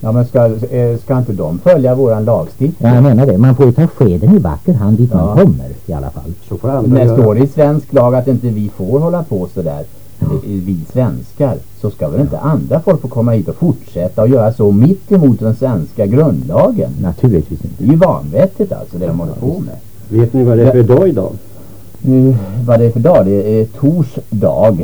Speaker 2: Ja men ska, eh, ska inte de följa våran lagstiftning?
Speaker 4: Ja, jag menar det. Man får ju ta skeden i vacker hand dit man
Speaker 2: Ja.
Speaker 4: kommer i alla fall.
Speaker 5: Så får andra
Speaker 2: När
Speaker 5: göra.
Speaker 2: står det i svensk lag att inte vi får hålla på sådär, eh, vi svenskar, så ska väl inte andra folk få komma hit och fortsätta och göra så mitt emot den svenska grundlagen?
Speaker 4: Naturligtvis
Speaker 2: Det
Speaker 4: inte.
Speaker 2: är ju vanvettigt alltså det de håller på med.
Speaker 5: Vet ni vad det är för dag idag?
Speaker 2: Uh, vad det är för dag? Det är torsdag.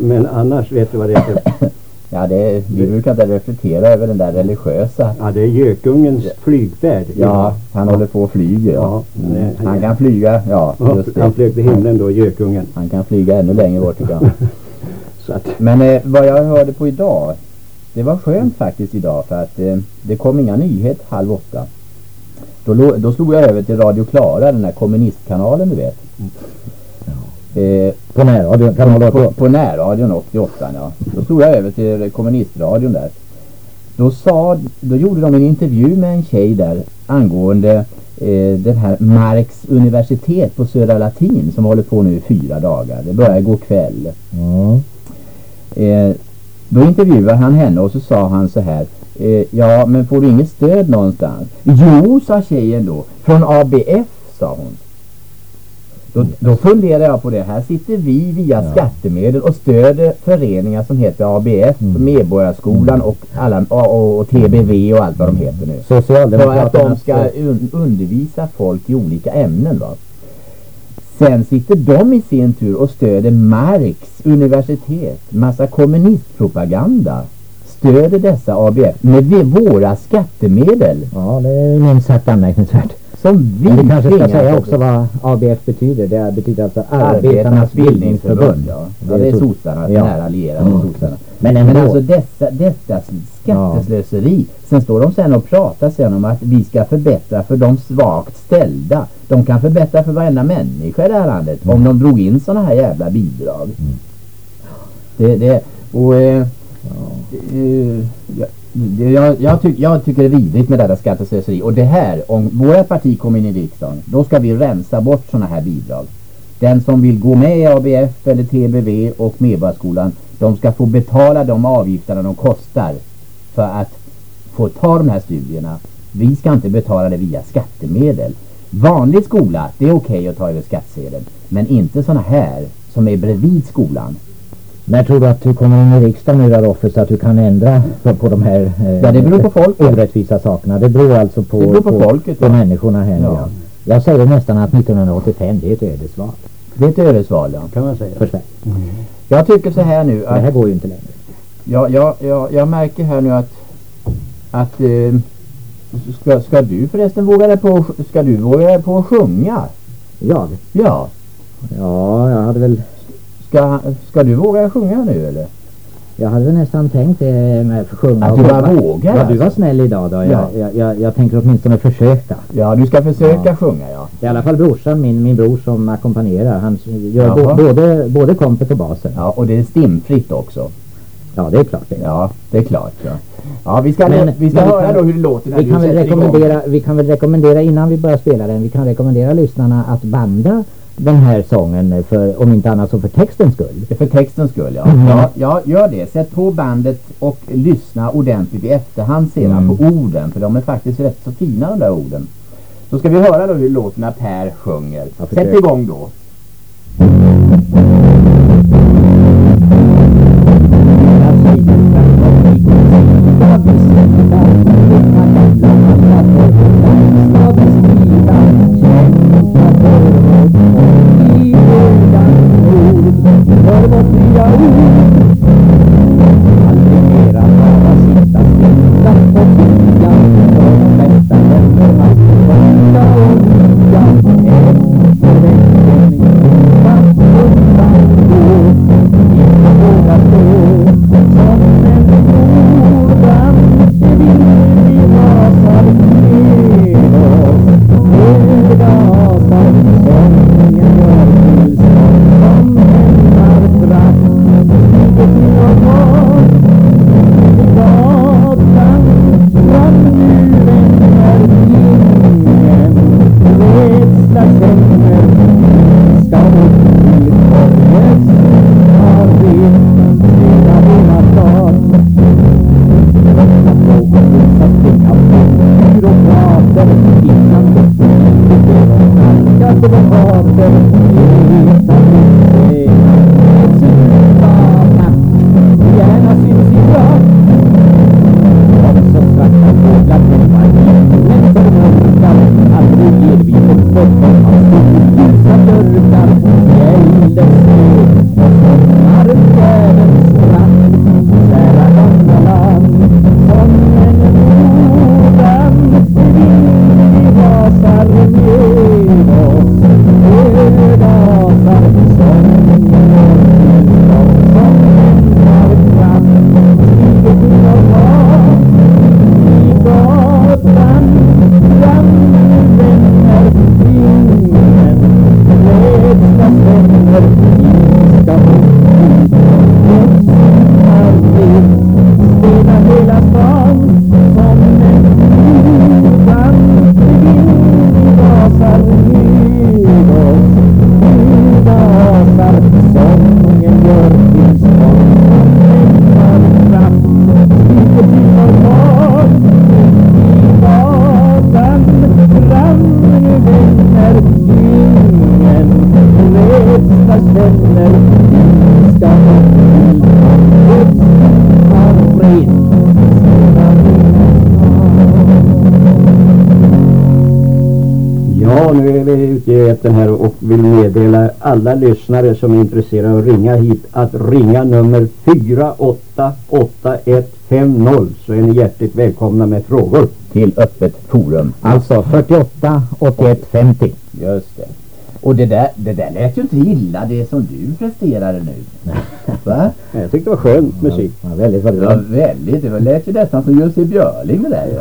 Speaker 5: Men annars vet du vad det är för...
Speaker 2: Ja, det vi brukar inte reflektera över den där religiösa.
Speaker 5: Ja, det är gökungens flygfärd.
Speaker 2: Ja, han håller på och flyger. Ja.
Speaker 5: Nej,
Speaker 2: Han kan flyga, ja just
Speaker 5: han
Speaker 2: det.
Speaker 5: flög till himlen då, gökungen.
Speaker 2: Han kan flyga ännu längre bort tycker jag.
Speaker 5: Att,
Speaker 2: Men eh, vad jag hörde på idag, det var skönt faktiskt idag för att eh, det kom inga nyheter halv åtta. Då, då slog jag över till Radio Klara, den här kommunistkanalen du vet. Eh,
Speaker 4: På närradion, kanal
Speaker 2: på,
Speaker 4: 88.
Speaker 2: på närradion 88 ja. Då slog jag över till kommunistradion där. Då, sa, då gjorde de en intervju med en tjej där angående eh, den här Marx universitet på Södra Latin som håller på nu i fyra dagar. Det börjar igår kväll.
Speaker 4: Ja.
Speaker 2: Eh, då intervjuade han henne och så sa han så här. Eh, ja, men får du inget stöd någonstans? Jo, sa tjejen då. Från ABF, sa hon. Då, då funderar jag på det. Här sitter vi via skattemedel och stöder föreningar som heter ABF, Medborgarskolan och, alla, och, och, TBV och allt vad de heter nu. För att de ska un undervisa folk i olika ämnen va. Sen sitter de i sin tur och stöder Marx universitet, massa kommunistpropaganda. Stöder dessa ABF med våra skattemedel
Speaker 4: Ja, det är minst sagt anmärkningsvärt.
Speaker 2: Som vi
Speaker 4: Men vi kanske ska säga också vad ABF betyder. Det betyder alltså Arbetarnas bildningsförbund.
Speaker 2: Ja, ja det är sossarna,
Speaker 4: Ja.
Speaker 2: nära allierade med sossarna.
Speaker 4: Men
Speaker 2: Men alltså dessa, detta skatteslöseri. Sen står de sen och pratar sen om att vi ska förbättra för de svagt ställda. De kan förbättra för varenda människa i det här landet om de drog in sådana här jävla bidrag. Det, det, och eh, eh, jag, det- jag, jag, tyck, jag tycker det är vidrigt med detta skatteslöseri. Och det här, om våra parti kommer in i riksdagen, då ska vi rensa bort sådana här bidrag. Den som vill gå med i ABF eller TBV och Medborgarskolan, de ska få betala de avgifterna de kostar för att få ta de här studierna. Vi ska inte betala det via skattemedel. Vanlig skola, det är okej att ta över skattsedeln. Men inte sådana här som är bredvid skolan.
Speaker 4: När tror du att du kommer in i riksdagen nu Roffe, så att du kan ändra på, på de här eh,
Speaker 2: Ja, det beror på folket.
Speaker 4: orättvisa sakerna? Det beror alltså på,
Speaker 2: Det beror på
Speaker 4: på,
Speaker 2: folket,
Speaker 4: på
Speaker 2: ja.
Speaker 4: människorna här nu.
Speaker 2: Ja.
Speaker 4: Ja. Jag säger nästan att 1985 det är ett ödesval
Speaker 7: Det är ett ödesval ja.
Speaker 8: Kan man säga.
Speaker 4: för Sverige.
Speaker 7: Jag tycker så här nu
Speaker 4: Det här
Speaker 7: att
Speaker 4: går ju inte längre.
Speaker 7: jag, jag, jag, jag märker här nu att att eh, ska, ska du förresten våga dig på ska du våga dig på att sjunga?
Speaker 4: Jag?
Speaker 7: Ja.
Speaker 4: Ja, jag hade väl
Speaker 7: Ska, ska du våga sjunga nu eller?
Speaker 4: Jag hade nästan tänkt det med att sjunga.
Speaker 7: Att du bara vågar,
Speaker 4: Ja, du var snäll idag då. Jag,
Speaker 7: Ja.
Speaker 4: jag, jag, jag tänker åtminstone försöka.
Speaker 7: Ja, du ska försöka
Speaker 4: Ja.
Speaker 7: sjunga ja.
Speaker 4: I alla fall brorsan, min, min bror som ackompanjerar. Han gör bo, både, både kompet och basen.
Speaker 7: Ja, och det är stimfritt också.
Speaker 4: Ja, det är klart det.
Speaker 7: Ja, det är klart. Ja, ja vi ska,
Speaker 4: Men-
Speaker 7: vi ska
Speaker 4: men vi
Speaker 7: höra
Speaker 4: kan-
Speaker 7: då hur det låter när
Speaker 4: Vi
Speaker 7: du
Speaker 4: kan, väl
Speaker 7: sätter igång.
Speaker 4: rekommendera, vi kan väl rekommendera innan vi börjar spela den, vi kan rekommendera lyssnarna att banda den här sången för, om inte annat så för textens skull.
Speaker 7: För textens skull ja.
Speaker 4: Mhm.
Speaker 7: ja. Ja, gör det. Sätt på bandet och lyssna ordentligt i efterhand sedan
Speaker 4: Mm.
Speaker 7: på orden. För de är faktiskt rätt så fina de där orden. Så ska vi höra då hur när Per sjunger. Sätt igång då.
Speaker 9: Etern här och vill meddela alla lyssnare som är intresserade av att ringa hit att ringa nummer 488150 så är ni hjärtligt välkomna med frågor.
Speaker 7: Till öppet forum.
Speaker 4: Alltså 48 81 50.
Speaker 7: Just det. Och det där, det där lät ju inte illa det som du presterade nu. Va?
Speaker 9: Jag tyckte det var skön musik.
Speaker 4: Ja, väldigt, väldigt
Speaker 7: var väldigt, det var- lät ju nästan som Jussi Björling det där ju.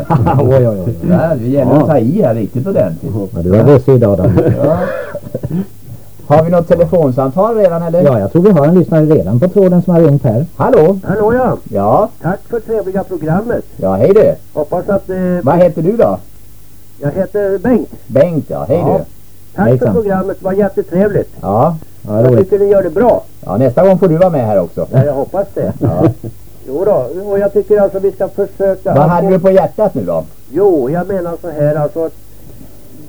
Speaker 4: oj, oj, oj.
Speaker 7: Va? Det gäller att ta i här riktigt ordentligt.
Speaker 4: Ja, du var bussig idag då.
Speaker 7: Ja. Har vi något telefonsamtal redan eller?
Speaker 4: Ja, jag tror vi har en lyssnare redan på tråden som har ringt här.
Speaker 7: Hallå?
Speaker 10: Hallå ja,
Speaker 7: Ja,
Speaker 10: tack för trevliga programmet.
Speaker 7: ja hej du.
Speaker 10: Hoppas att... Eh,
Speaker 7: Vad heter du då?
Speaker 10: jag heter Bengt.
Speaker 7: Bengt ja, hej
Speaker 10: Ja.
Speaker 7: du.
Speaker 10: Tack
Speaker 4: Hejsan.
Speaker 10: för programmet, det var jättetrevligt.
Speaker 7: Ja.
Speaker 4: Ja,
Speaker 10: Jag
Speaker 4: roligt.
Speaker 10: tycker ni gör det bra.
Speaker 7: ja, nästa gång får du vara med här också.
Speaker 10: Ja, jag hoppas det.
Speaker 7: Ja.
Speaker 10: Jo då, och jag tycker alltså vi ska försöka...
Speaker 7: Vad hade du på hjärtat nu då?
Speaker 10: Jo, jag menar så här alltså. att,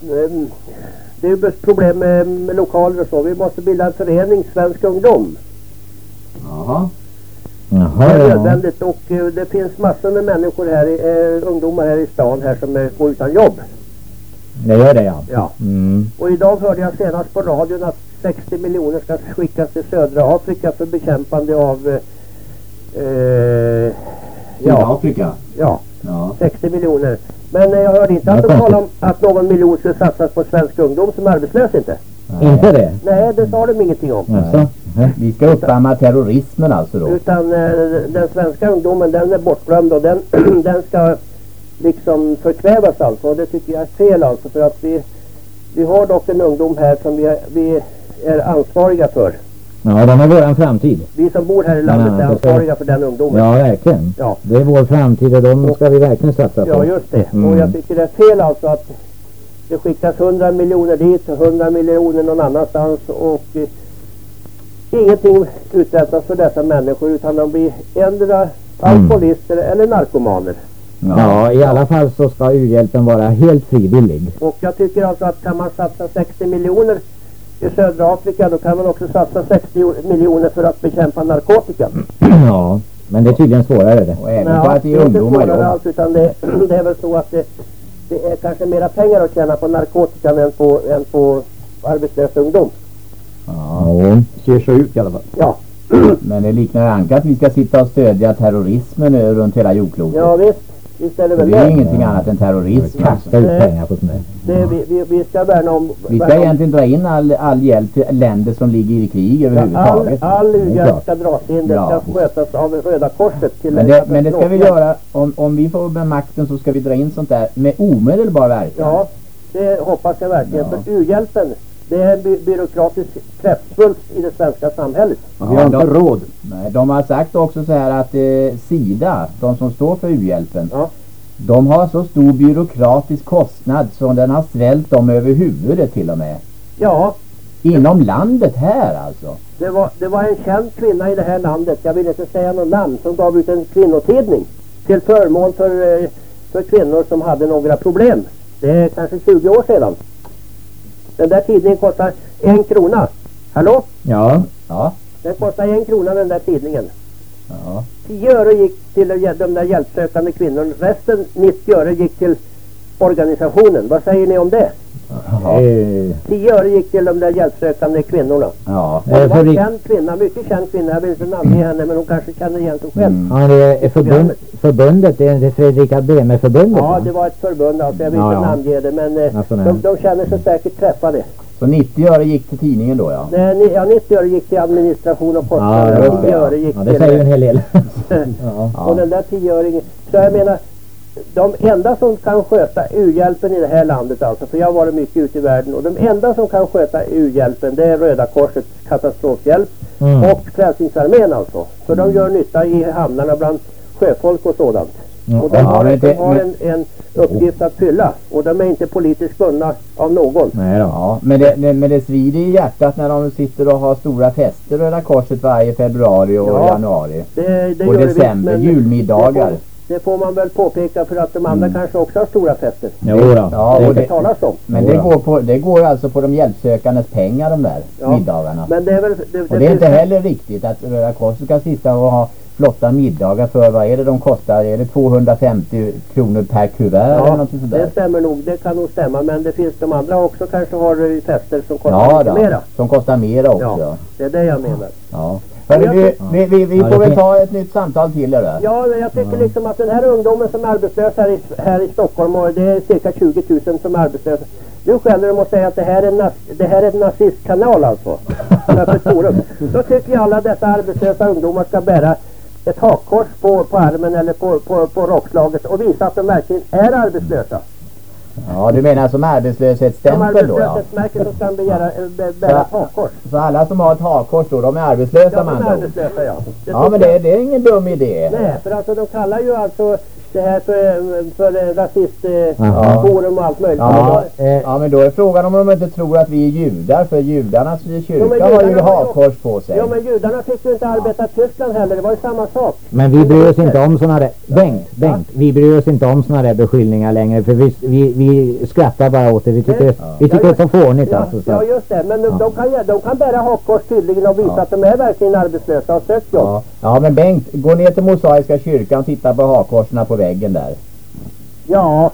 Speaker 10: ehm, det är ju problem med, med lokaler och så. Vi måste bilda en förening, Svensk Ungdom.
Speaker 7: Jaha.
Speaker 10: Det
Speaker 4: Jaha,
Speaker 10: är
Speaker 4: ja.
Speaker 10: nödvändigt och eh, det finns massor med människor här, i, eh, ungdomar här i stan här som eh, går utan jobb.
Speaker 4: Det gör det ja.
Speaker 10: Ja.
Speaker 4: Mm.
Speaker 10: Och idag hörde jag senast på radion att 60 miljoner ska skickas till södra Afrika för bekämpande av eh, eh, ja,
Speaker 9: Sydafrika.
Speaker 10: ja,
Speaker 9: Ja.
Speaker 10: 60 miljoner. Men eh, jag hörde inte att de talade om att någon miljon skulle satsas på svensk ungdom som är arbetslös inte.
Speaker 4: Inte det?
Speaker 10: Nej, det sa de ingenting om.
Speaker 4: Jaså?
Speaker 2: Vi ska uppamma terrorismen alltså då.
Speaker 10: Utan eh, den svenska ungdomen den är bortglömd och den, den ska liksom förkvävas alltså. Och det tycker jag är fel alltså för att vi, vi har dock en ungdom här som vi är, vi är ansvariga för.
Speaker 4: Ja, de är våran framtid.
Speaker 10: Vi som bor här i landet
Speaker 4: Men,
Speaker 10: är ansvariga för den ungdomen.
Speaker 4: Ja, verkligen.
Speaker 10: Ja.
Speaker 4: Det är vår framtid och de ska vi verkligen satsa på.
Speaker 10: Ja, just det.
Speaker 4: Mm.
Speaker 10: Och jag tycker det är fel alltså att det skickas 100 miljoner dit och 100 miljoner någon annanstans och eh, ingenting uträttas för dessa människor utan de blir endera alkoholister eller narkomaner.
Speaker 4: Ja, i alla fall så ska u-hjälpen vara helt frivillig.
Speaker 10: Och jag tycker alltså att kan man satsa 60 miljoner i södra Afrika då kan man också satsa 60 miljoner för att bekämpa narkotika.
Speaker 4: ja, men det är tydligen svårare det.
Speaker 2: Och även
Speaker 10: Nej,
Speaker 2: på att
Speaker 10: det
Speaker 2: ge
Speaker 10: är inte
Speaker 2: ungdomar jobb.
Speaker 10: alls utan det, det är väl så att det, det är kanske mera pengar att tjäna på narkotikan än på, än på arbetslös ungdom.
Speaker 2: Ja.
Speaker 4: Ja.
Speaker 9: Ser så ut i alla fall.
Speaker 10: Ja,
Speaker 2: Men det liknar Anka att vi ska sitta och stödja terrorismen ö- runt hela jordklotet.
Speaker 10: ja visst. Visst är det väl
Speaker 2: det är ingenting annat än terrorism.
Speaker 4: Kasta ut pengar på sånt där.
Speaker 10: det vi, vi, vi ska värna om...
Speaker 2: Vi ska egentligen dra in all, all hjälp till länder som ligger i krig
Speaker 10: all,
Speaker 2: överhuvudtaget.
Speaker 10: all
Speaker 4: är
Speaker 10: u-hjälp ska dras in. Det ska skötas av Röda Korset till
Speaker 2: Men
Speaker 10: en
Speaker 2: det, men det ska vi göra, om, om vi får med makten så ska vi dra in sånt där med omedelbar verkan.
Speaker 10: Ja, det hoppas jag verkligen.
Speaker 2: Ja.
Speaker 10: För u-hjälpen, det är by byråkratisk kräftsvulst i det svenska samhället.
Speaker 9: Vi har inte
Speaker 2: de-
Speaker 9: råd.
Speaker 2: Nej, de har sagt också så här att eh, SIDA, de som står för u-hjälpen,
Speaker 10: Ja.
Speaker 2: de har så stor byråkratisk kostnad så den har svällt dem över huvudet till och med.
Speaker 10: Ja,
Speaker 2: Inom landet här alltså.
Speaker 10: det var, det var en känd kvinna i det här landet, jag vill inte säga något namn, som gav ut en kvinnotidning till förmån för, eh, för kvinnor som hade några problem. Det är kanske 20 år sedan. Den där tidningen kostar en krona. Hallå?
Speaker 4: Ja.
Speaker 2: Ja.
Speaker 10: Den kostar en krona den där tidningen.
Speaker 2: ja.
Speaker 10: 10 öre gick till de där hjälpsökande kvinnorna. Resten, 90 öre, gick till organisationen. Vad säger ni om det?
Speaker 4: Eh,
Speaker 10: 10 öre gick till de där hjälpsökande kvinnorna.
Speaker 2: ja.
Speaker 10: Och det
Speaker 4: Eh,
Speaker 10: var en
Speaker 4: vi-
Speaker 10: känd kvinna, mycket känd kvinna. Jag vill inte namnge henne men hon kanske känner igen sig själv.
Speaker 2: Mm.
Speaker 4: ja, det är förbund, förbundet, det är det Fredrika Bremer-förbundet
Speaker 10: Ja, det var ett förbund alltså. Jag vill
Speaker 4: Ja,
Speaker 10: inte
Speaker 4: ja.
Speaker 10: namnge det men eh,
Speaker 4: Alltså,
Speaker 10: de, de känner sig säkert träffade.
Speaker 2: Så 90 öre gick till tidningen då ja.
Speaker 10: Nej, ni- ja, 90 öre gick till administration och
Speaker 4: Ja,
Speaker 10: kostnader.
Speaker 4: ja,
Speaker 10: och 10 öre gick
Speaker 4: ja, det säger ju en hel del.
Speaker 10: Och
Speaker 4: ja.
Speaker 10: den där tioöringen. Så jag menar, de enda som kan sköta u-hjälpen i det här landet alltså, för jag har varit mycket ute i världen och de enda som kan sköta u-hjälpen det är Röda Korsets katastrofhjälp
Speaker 4: Mm.
Speaker 10: och Frälsningsarmén alltså. För de gör nytta i hamnarna bland sjöfolk och sådant.
Speaker 4: Mm.
Speaker 10: Och de
Speaker 2: Ja,
Speaker 10: har, de
Speaker 2: det-
Speaker 10: har en, en uppgift att fylla och de är inte politiskt bundna av någon.
Speaker 4: Nej då.
Speaker 2: Ja, men det, det, men det svider i hjärtat när de sitter och har stora fester Röda Korset varje februari och
Speaker 10: Ja.
Speaker 2: januari.
Speaker 10: Det,
Speaker 2: Och
Speaker 10: visst,
Speaker 2: december,
Speaker 10: men
Speaker 2: julmiddagar.
Speaker 10: Det får, det man väl påpeka för att de andra kanske också har stora fester.
Speaker 4: Jo då.
Speaker 2: Ja,
Speaker 10: det
Speaker 2: och det,
Speaker 10: talas om.
Speaker 2: men det går, på, det går alltså på de hjälpsökandes pengar de där
Speaker 10: Ja.
Speaker 2: middagarna.
Speaker 10: Men det är väl... Det,
Speaker 2: Och det är inte heller riktigt att Röda Korset ska sitta och ha flotta middagar för, vad är det de kostar? Är det 250 kronor per kuvert eller
Speaker 10: Ja,
Speaker 2: någonting sånt
Speaker 10: det stämmer nog. Det kan nog stämma. Men det finns de andra också kanske har eh, fester som kostar
Speaker 2: Ja,
Speaker 10: mera.
Speaker 2: som kostar mera också.
Speaker 10: Ja. Det är det jag menar.
Speaker 2: Ja. Hörru, vi, vi, vi, vi får väl ta ett nytt samtal till där.
Speaker 10: Ja, men jag tycker liksom att den här ungdomen som är arbetslös här i, här i Stockholm och det är cirka 20 000 som är arbetslösa. Du skäller dem och säger att det här är, nas, det här är en nazistkanal alltså. Då tycker jag alla dessa arbetslösa ungdomar ska bära ett hakkors på, på armen eller på, på, på rockslaget och visa att de verkligen är arbetslösa.
Speaker 2: Ja, du menar som
Speaker 10: Som
Speaker 2: arbetslöshetsstämpel då ja.
Speaker 10: arbetslöshetsmärke så ska de begära, eh, bä- bära ett hakkors.
Speaker 2: Så alla som har ett hakkors då, de är arbetslösa
Speaker 10: Ja,
Speaker 2: med
Speaker 10: de är arbetslösa ja. Det
Speaker 2: Ja, men det, det är ingen dum idé.
Speaker 10: Nej, för alltså de kallar ju alltså det här för, för rasistforum och allt möjligt.
Speaker 2: Ja,
Speaker 10: Men
Speaker 4: eh,
Speaker 2: Ja, men då är frågan om de inte tror att vi är judar, för judarnas kyrka
Speaker 10: Ja, men
Speaker 2: har ju hakkors på sig.
Speaker 10: Ja men judarna fick ju inte arbeta i Tyskland heller, det var ju samma sak.
Speaker 4: Men vi bryr oss inte om såna där, Bengt, Bengt, vi bryr oss inte om såna där beskyllningar längre för vi, vi, vi skrattar bara åt det. Vi tycker,
Speaker 10: Nej.
Speaker 4: vi tycker
Speaker 10: Ja,
Speaker 4: det är så fånigt
Speaker 10: Ja,
Speaker 4: alltså. Så.
Speaker 10: ja just det, men de, de, kan, de kan bära hakkors tydligen och visa att de är verkligen arbetslösa och sökt jobb.
Speaker 2: Ja. ja, men Bengt, gå ner till Mosaiska kyrkan och titta på hakkorsen på väggen där.
Speaker 10: Ja,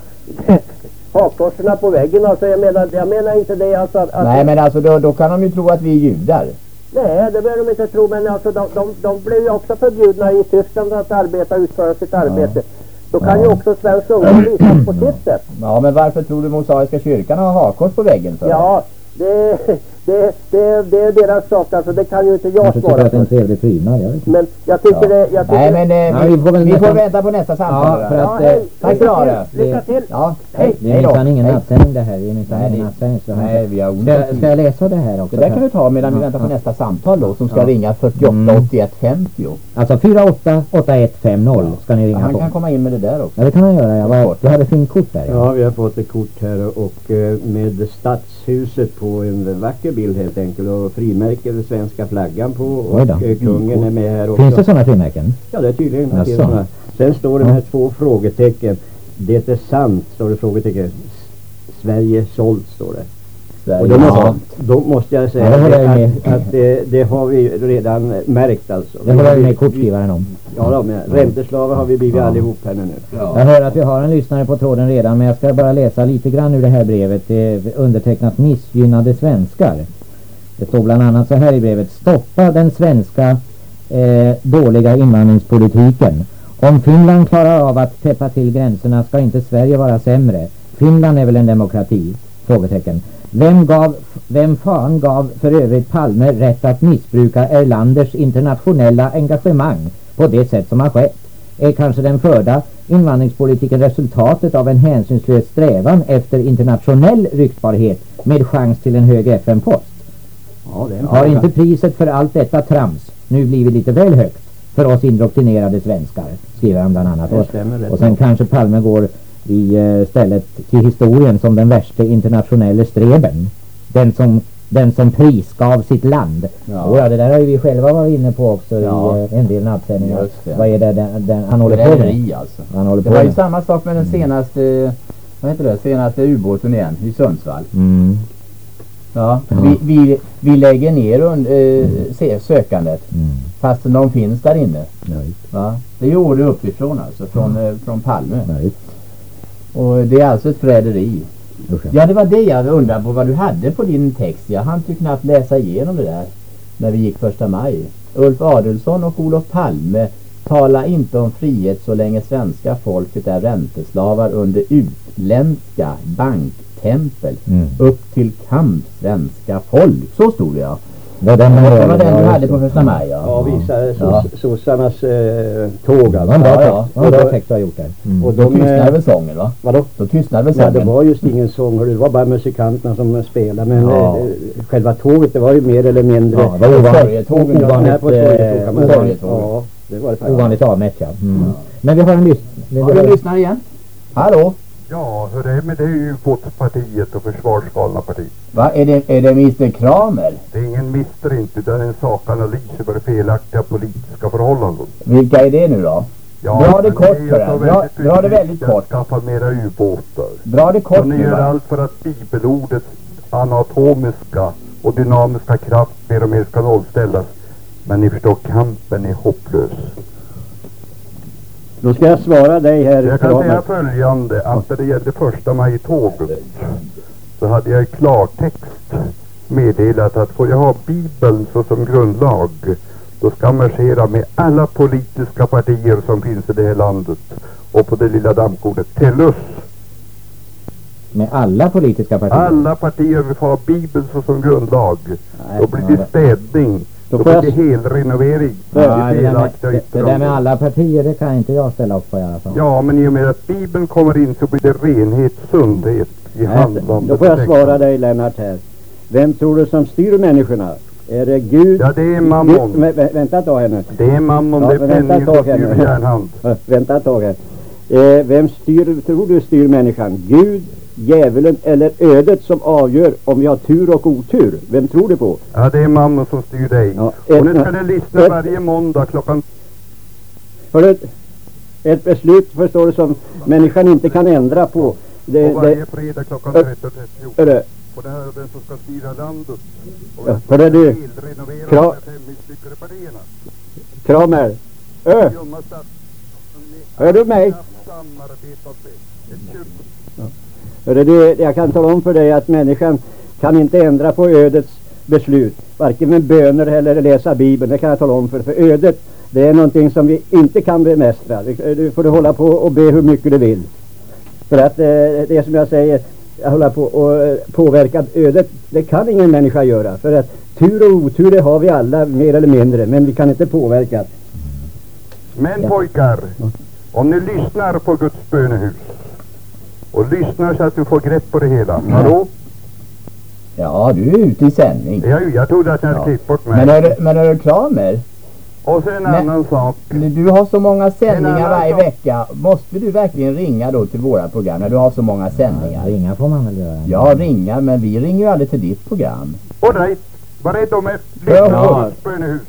Speaker 10: hakkorsen på väggen alltså. Jag menar, jag menar inte det alltså att, att
Speaker 2: Nej men alltså då, då kan de ju tro att vi är judar.
Speaker 10: Nej, det behöver de inte tro, men alltså de, de, de blev ju också förbjudna i Tyskland att arbeta och utföra sitt arbete. Då kan ju också svensk ungdom visas på sitt sätt.
Speaker 2: Ja men varför tror du Mosaiska kyrkan har hakkors på väggen för?
Speaker 10: Ja, det, det, det, det är deras sak alltså. Det kan ju inte jag
Speaker 4: Kanske tycker
Speaker 10: svara
Speaker 4: att det är en
Speaker 10: för.
Speaker 4: trevlig prydnad, jag vet inte.
Speaker 10: Men jag tycker det, jag tycker
Speaker 2: Nej men eh,
Speaker 4: Ja,
Speaker 2: vi,
Speaker 4: vi får
Speaker 2: vi får vänta på nästa samtal.
Speaker 4: Ja, för att,
Speaker 10: Ja, hej.
Speaker 2: Tack ska du ha.
Speaker 10: till. Lycka till.
Speaker 2: Ja, hej.
Speaker 4: Det är minsann ingen nattsändning det här. Det är minsann
Speaker 2: Nej,
Speaker 4: ingen
Speaker 2: det-
Speaker 4: nattsändning.
Speaker 2: Nej, vi har ont
Speaker 4: Ska, ska jag läsa det här också?
Speaker 2: Det där kan du ta medan vi väntar på nästa samtal då som ska
Speaker 4: Ja.
Speaker 2: ringa 48
Speaker 4: Mm.
Speaker 2: 81 50.
Speaker 4: Alltså 488150 ska ni ringa
Speaker 2: Han
Speaker 4: på.
Speaker 2: kan komma in med det där också.
Speaker 4: Ja det kan han göra. Jag, var, jag hade fint kort där.
Speaker 9: Ja, vi har fått ett kort här och eh, med stadshuset på en vacker bild helt enkelt och frimärker den svenska flaggan på och eh, kungen är med här också.
Speaker 4: Finns det sådana frimärken?
Speaker 9: Ja, det är tydligen. såna. Sen står det med två frågetecken. Det är sant, står det frågetecken. Sverige sålt, står det.
Speaker 2: Sverige
Speaker 9: Och då, måste,
Speaker 2: ja.
Speaker 9: då måste jag säga
Speaker 4: Ja, det
Speaker 9: att, att det, det har vi redan märkt alltså.
Speaker 4: Det håller jag
Speaker 9: Vi-
Speaker 4: med kortskrivaren om.
Speaker 9: Ja, då, men ränteslavar har vi blivit
Speaker 4: Ja.
Speaker 9: allihop här nu.
Speaker 4: Jag hör att vi har en lyssnare på tråden redan men jag ska bara läsa lite grann ur det här brevet. Det är undertecknat missgynnade svenskar. Det står bland annat så här i brevet. Stoppa den svenska eh, dåliga invandringspolitiken. Om Finland klarar av att täppa till gränserna ska inte Sverige vara sämre. Finland är väl en demokrati? Frågetecken. Vem gav, vem fan gav för övrigt Palme rätt att missbruka Erlanders internationella engagemang på det sätt som har skett? Är kanske den förda invandringspolitiken resultatet av en hänsynslös strävan efter internationell ryktbarhet med chans till en hög FN-post?
Speaker 9: Ja,
Speaker 4: Har inte priset för allt detta trams nu blivit lite väl högt för oss indoktrinerade svenskar? Skriver han bland annat. Och, och sen kanske Palme går i eh, stället till historien som den värsta internationella streben. Den som, den som prisgav sitt land.
Speaker 2: Ja.
Speaker 4: Och ja, det där har ju vi själva varit inne på också
Speaker 2: Ja.
Speaker 4: i eh, en del nattsändningar.
Speaker 2: Det.
Speaker 4: Vad är det den, den, han håller på med?
Speaker 2: Alltså.
Speaker 4: Han håller
Speaker 2: Det
Speaker 4: på
Speaker 2: var ju
Speaker 4: med.
Speaker 2: samma sak med den senaste, vad heter det, senaste ubåten igen i Sundsvall.
Speaker 4: Mm.
Speaker 2: Ja. Vi, vi, vi lägger ner und, eh, se- sökandet
Speaker 4: Mm.
Speaker 2: fast de finns där inne.
Speaker 4: Visst.
Speaker 2: Va? Det är ju order uppifrån alltså, från, eh, från Palme.
Speaker 4: Visst.
Speaker 2: Och det är alltså ett förräderi.
Speaker 4: Ja.
Speaker 2: Ja, det var det jag undrade på vad du hade på din text. Jag hann ju knappt läsa igenom det där när vi gick första maj. Ulf Adelsson och Olof Palme tala inte om frihet så länge svenska folket är ränteslavar under utländska banktempel.
Speaker 4: Mm.
Speaker 2: Upp till kamp svenska folk. Så stod det ja.
Speaker 4: Det var den,
Speaker 2: Det var du
Speaker 4: ja,
Speaker 2: hade på
Speaker 4: det.
Speaker 2: första maj ja.
Speaker 9: Ja, visar
Speaker 2: Ja.
Speaker 9: sos- sossarnas eh, tåg
Speaker 4: Det var
Speaker 9: alltså.
Speaker 4: en
Speaker 2: Ja, ja.
Speaker 4: Det en bra text du har gjort där. Mm.
Speaker 9: Och
Speaker 2: Då
Speaker 9: de,
Speaker 2: tystnade
Speaker 9: eh,
Speaker 2: väl sången va?
Speaker 9: vadå?
Speaker 2: Då tystnade väl
Speaker 9: Ja,
Speaker 2: sången?
Speaker 9: det var just ingen sång, det var bara musikanterna som spelade. Men
Speaker 2: Ja.
Speaker 9: eh, själva tåget, det var ju mer eller mindre...
Speaker 4: Ja, det var ovanligt,
Speaker 2: Sorgetågen,
Speaker 9: Ja,
Speaker 4: ovanligt,
Speaker 2: ovanligt.
Speaker 9: Ja, det var det faktiskt.
Speaker 4: ovanligt avmätt ja. Mm. Men vi har en lyssn... vi
Speaker 2: Ja,
Speaker 4: har-
Speaker 2: vi lyssnar igen. Hallå?
Speaker 11: Ja, hur är det med det ubåtspartiet och försvarsgalna partiet?
Speaker 2: Va? Är det, är det Mr Kramer?
Speaker 11: Det är ingen mister inte, det är en sakanalys över felaktiga politiska förhållanden.
Speaker 2: Vilka är det nu då? Dra det kort för
Speaker 11: så
Speaker 2: en. Dra- dra det väldigt kort.
Speaker 11: Skaffa mera ubåtar.
Speaker 2: Dra det kort
Speaker 11: Och ni gör
Speaker 2: va?
Speaker 11: allt för att bibelordets anatomiska och dynamiska kraft mer och mer ska nollställas. Men ni förstår, kampen är hopplös.
Speaker 9: Då ska jag svara dig här.
Speaker 11: Jag kan säga följande, att när det gällde första maj-tåget så hade jag i klartext meddelat att får jag ha Bibeln såsom grundlag då ska jag marschera med alla politiska partier som finns i det här landet och på det lilla dammkornet Tellus.
Speaker 4: Med alla politiska partier.
Speaker 11: Alla partier vill ha Bibeln såsom grundlag.
Speaker 4: Nej,
Speaker 11: Då blir det städning.
Speaker 9: Då får jag-
Speaker 11: helrenovering.
Speaker 4: Ja,
Speaker 11: Det
Speaker 4: det, där med, det, det där med alla partier, det kan inte jag ställa upp på i alla fall.
Speaker 11: Ja, men i och med att Bibeln kommer in så blir det renhet, sundhet i handlandet.
Speaker 9: Då får jag svara dig Lennart här. Vem tror du som styr människorna? Är det Gud?
Speaker 11: Ja, det är
Speaker 9: Gud
Speaker 11: mammon.
Speaker 9: vä- vä- vänta ett tag här nu.
Speaker 11: Det är mammon,
Speaker 9: Ja,
Speaker 11: det är penningen som styr järnhand.
Speaker 9: Vänta ett tag här. Eh, vem styr, tror du styr människan? Gud, djävulen eller ödet som avgör om vi har tur och otur? Vem tror du på?
Speaker 11: Ja, det är mammon som styr dig.
Speaker 9: Ja,
Speaker 11: och nu
Speaker 9: ett-
Speaker 11: ska ni lyssna
Speaker 9: ett-
Speaker 11: varje måndag klockan...
Speaker 9: Hörru, ett beslut förstår du som människan inte kan ändra på. Det,
Speaker 11: och varje
Speaker 9: det,
Speaker 11: fredag klockan
Speaker 9: Ö-
Speaker 11: 13.30.
Speaker 9: hörru,
Speaker 11: Och det här är vem som ska styra landet. Och
Speaker 9: Ja, hörru du. Kra-
Speaker 11: partierna.
Speaker 9: Kramer. Ö, hör du mig?
Speaker 11: samarbetat med. Ett kyrko-
Speaker 9: Hörru, du, jag kan tala om för dig att människan kan inte ändra på ödets beslut. Varken med böner eller läsa bibeln. Det kan jag tala om för För ödet, det är någonting som vi inte kan bemästra. Du, får du hålla på och be hur mycket du vill. För att eh, det är som jag säger, jag håller på och eh, påverka ödet. Det kan ingen människa göra. För att tur och otur det har vi alla mer eller mindre. Men vi kan inte påverka.
Speaker 11: Men pojkar, om ni lyssnar på Guds bönehus och lyssnar så att du får grepp på det hela. Hallå?
Speaker 2: Ja, du är ute i sändning.
Speaker 11: Jag, jag trodde att ni hade
Speaker 2: Ja.
Speaker 11: klippt bort mig.
Speaker 2: Men är, du- men är du Kramer?
Speaker 11: Och sen en
Speaker 2: Men-
Speaker 11: annan sak.
Speaker 2: Du har så många sändningar varje
Speaker 11: sak.
Speaker 2: vecka. Måste du verkligen ringa då till våra program när du har så många sändningar?
Speaker 4: Ringa får man väl göra.
Speaker 2: Ja, ringa, men vi ringer ju aldrig till ditt program.
Speaker 11: All right, var rädd om er.
Speaker 2: Ja.
Speaker 11: På Guds bönehus.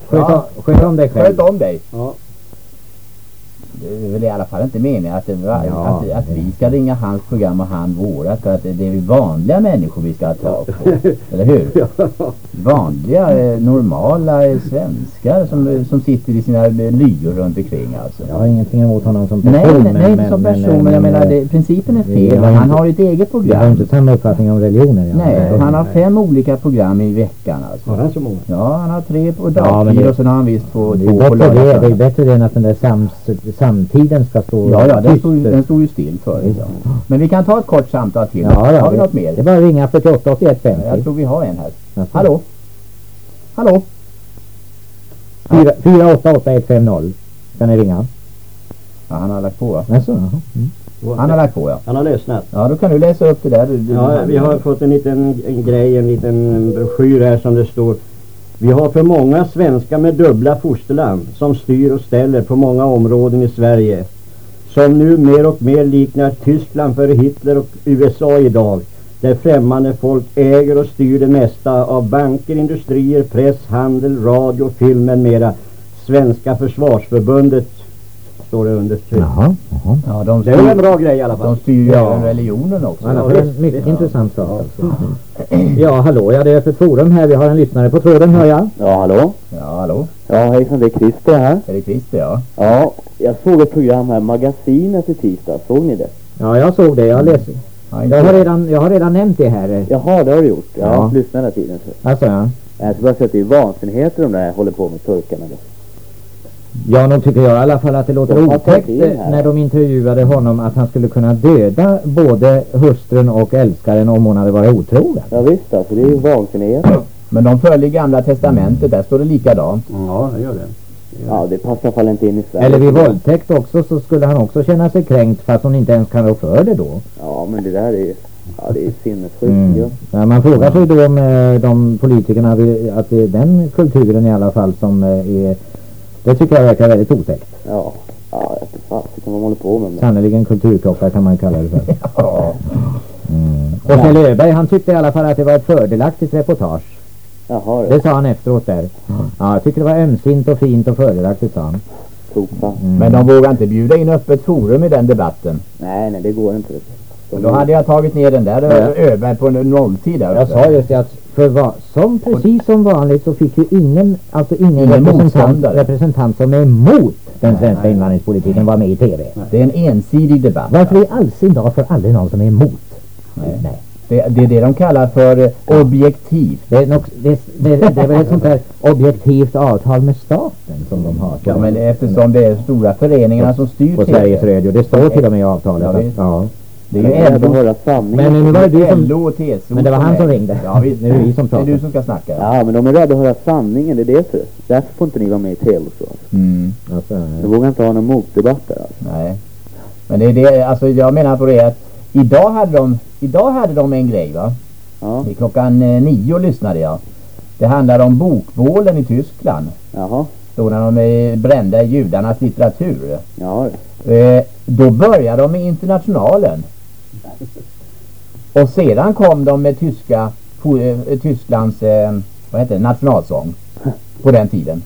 Speaker 4: Sköt om dig själv.
Speaker 2: Sköt om dig.
Speaker 9: Ja.
Speaker 2: Det är väl i alla fall inte meningen att, det, var-
Speaker 4: Ja,
Speaker 2: att, att vi ska ringa hans program och han våra. För att det är vanliga människor vi ska ha tag på. Eller hur? Vanliga, eh, normala eh, svenskar som, eh, som sitter i sina lyor runt omkring alltså.
Speaker 4: Jag har ingenting emot honom som
Speaker 2: Nej,
Speaker 4: person.
Speaker 2: nej, nej inte som person, men jag menar det, principen är fel.
Speaker 4: har
Speaker 2: Han
Speaker 4: inte-
Speaker 2: har ju ett eget
Speaker 4: Vi har
Speaker 2: program.
Speaker 4: inte samma uppfattning om religioner. ja.
Speaker 2: Nej, han har fem olika program i veckan alltså.
Speaker 9: Har han så många?
Speaker 2: Ja, han har tre på
Speaker 4: Ja, men
Speaker 2: dagtid
Speaker 4: det-
Speaker 2: och sen har han visst på två på lördag.
Speaker 4: det, är bättre det än att den där sams, samtiden ska stå
Speaker 2: Ja, ja, den stod, ju- den stod ju still förut. Ja. Men vi kan ta ett kort samtal till.
Speaker 4: Ja,
Speaker 2: har vi
Speaker 4: det,
Speaker 2: något mer?
Speaker 4: Det är bara att ringa 48 81 50.
Speaker 2: Jag tror vi har en här.
Speaker 4: Alltså.
Speaker 2: Hallå? Hallå?
Speaker 4: 488150. Ska ni ringa?
Speaker 2: Ja, han har lagt på va?
Speaker 4: Alltså, mm.
Speaker 2: Han har lagt på ja.
Speaker 9: Han har lyssnat.
Speaker 2: Ja, då kan du läsa upp det där. Du, du,
Speaker 9: Ja, vi har fått en liten en grej, en liten broschyr här som det står vi har för många svenskar med dubbla fosterland som styr och ställer på många områden i Sverige. Som nu mer och mer liknar Tyskland före Hitler och USA idag. Där främmande folk äger och styr det mesta av banker, industrier, press, handel, radio, film med mera. Svenska försvarsförbundet står det under.
Speaker 4: Jaha, jaha.
Speaker 2: Ja, de
Speaker 9: Det är väl en
Speaker 2: styr,
Speaker 9: bra grej i alla fall.
Speaker 2: de styr ju
Speaker 4: Ja.
Speaker 2: religionen också.
Speaker 4: Ja,
Speaker 9: Ja,
Speaker 4: det är en mycket
Speaker 9: visst.
Speaker 4: intressant sak alltså. Ja, hallå, ja det är öppet forum här. Vi har en lyssnare på tråden hör jag.
Speaker 12: Ja, hallå?
Speaker 2: Ja, hallå?
Speaker 12: Ja, hejsan, det är Christer här.
Speaker 2: Är det Christer ja?
Speaker 12: Ja, jag såg ett program här, Magasinet i tisdag. Såg ni det?
Speaker 4: Ja, jag såg det. Jag läser.
Speaker 2: ja inte-
Speaker 4: Jag har redan, jag har redan nämnt det här.
Speaker 12: Jaha, det har du gjort. Jag
Speaker 4: Ja.
Speaker 12: lyssnat hela tiden. Så.
Speaker 4: Alltså, ja.
Speaker 12: Jag ska bara säga att det är vansinnigheter de där håller på med turkarna. Då.
Speaker 4: Ja, nog tycker jag i alla fall att det låter otäckt när de intervjuade honom att han skulle kunna döda både hustrun och älskaren om hon hade varit otrogen.
Speaker 12: Ja, visst alltså, det är ju vansinnigheter.
Speaker 2: Men de följer gamla testamentet, där står det likadant.
Speaker 9: Ja, det gör det.
Speaker 12: Ja, det passar i alla fall inte in i Sverige.
Speaker 4: Eller vid våldtäkt också så skulle han också känna sig kränkt fast hon inte ens kan rå för det då.
Speaker 12: Ja, men det där är ju... Ja, det är sinnessjukt.
Speaker 4: Mm.
Speaker 12: Ja.
Speaker 4: Ja, man frågar sig då om eh, de politikerna vill, att det är den kulturen i alla fall som eh, är det tycker jag verkar väldigt otäckt.
Speaker 12: Ja, ja jag vet inte fasiken vad de håller på med. Men...
Speaker 4: Sannerligen kulturkrockar kan man kalla det för.
Speaker 2: Ja.
Speaker 4: Mm. Och Kjell Öberg han tyckte i alla fall att det var ett fördelaktigt reportage.
Speaker 12: Jaha,
Speaker 4: Det sa han efteråt där. Ja, jag tycker det var ömsint och fint och fördelaktigt sa han. Mm.
Speaker 2: Men de vågar inte bjuda in öppet forum i den debatten.
Speaker 12: Nej, nej, det går inte. De
Speaker 2: Då hade jag tagit ner den där
Speaker 4: Ja.
Speaker 2: Öberg på en nolltid där
Speaker 4: Jag sa just det att för va, som precis som vanligt så fick ju ingen, alltså ingen,
Speaker 2: Ingen
Speaker 4: representant, representant som är emot den svenska invandringspolitiken var med i TV.
Speaker 2: Det är en ensidig debatt.
Speaker 4: Varför i all sin dag får aldrig någon som är emot?
Speaker 2: Nej.
Speaker 4: Nej.
Speaker 2: Det, det är det de kallar för eh, objektivt.
Speaker 4: Det är, nog, det, det, det är väl ett sånt där objektivt avtal med staten som de har.
Speaker 2: Ja, men eftersom det är stora föreningarna som styr
Speaker 4: på. Sveriges Radio. Det står till och med i avtalet.
Speaker 2: Ja,
Speaker 4: att- ja.
Speaker 2: Det är
Speaker 12: Jag
Speaker 2: ju
Speaker 12: vill
Speaker 2: LO,
Speaker 12: höra sanningen.
Speaker 4: Men nu var det du som...
Speaker 2: LO och TCO
Speaker 4: Men det var han som ringde.
Speaker 2: Ja, visst.
Speaker 4: Nu är det vi som
Speaker 2: Det är
Speaker 4: pratar.
Speaker 2: du som ska snacka.
Speaker 12: Ja, men de är rädda att höra sanningen. Det är det. Så. Därför får inte ni vara med i TV och så.
Speaker 2: Mm.
Speaker 4: Alltså,
Speaker 12: De vågar inte ha någon motdebatt där alltså.
Speaker 2: Nej. Men det är det, alltså jag menar på det att idag hade de, idag hade de en grej va?
Speaker 12: Ja,
Speaker 2: I klockan eh, nio lyssnade jag. Det handlar om bokbålen i Tyskland.
Speaker 12: jaha.
Speaker 2: Då när de eh, brände judarnas litteratur.
Speaker 12: Ja,
Speaker 2: Eh, då började de med Internationalen. Och sedan kom de med tyska, eh, Tysklands eh, vad heter det, nationalsång. På den tiden.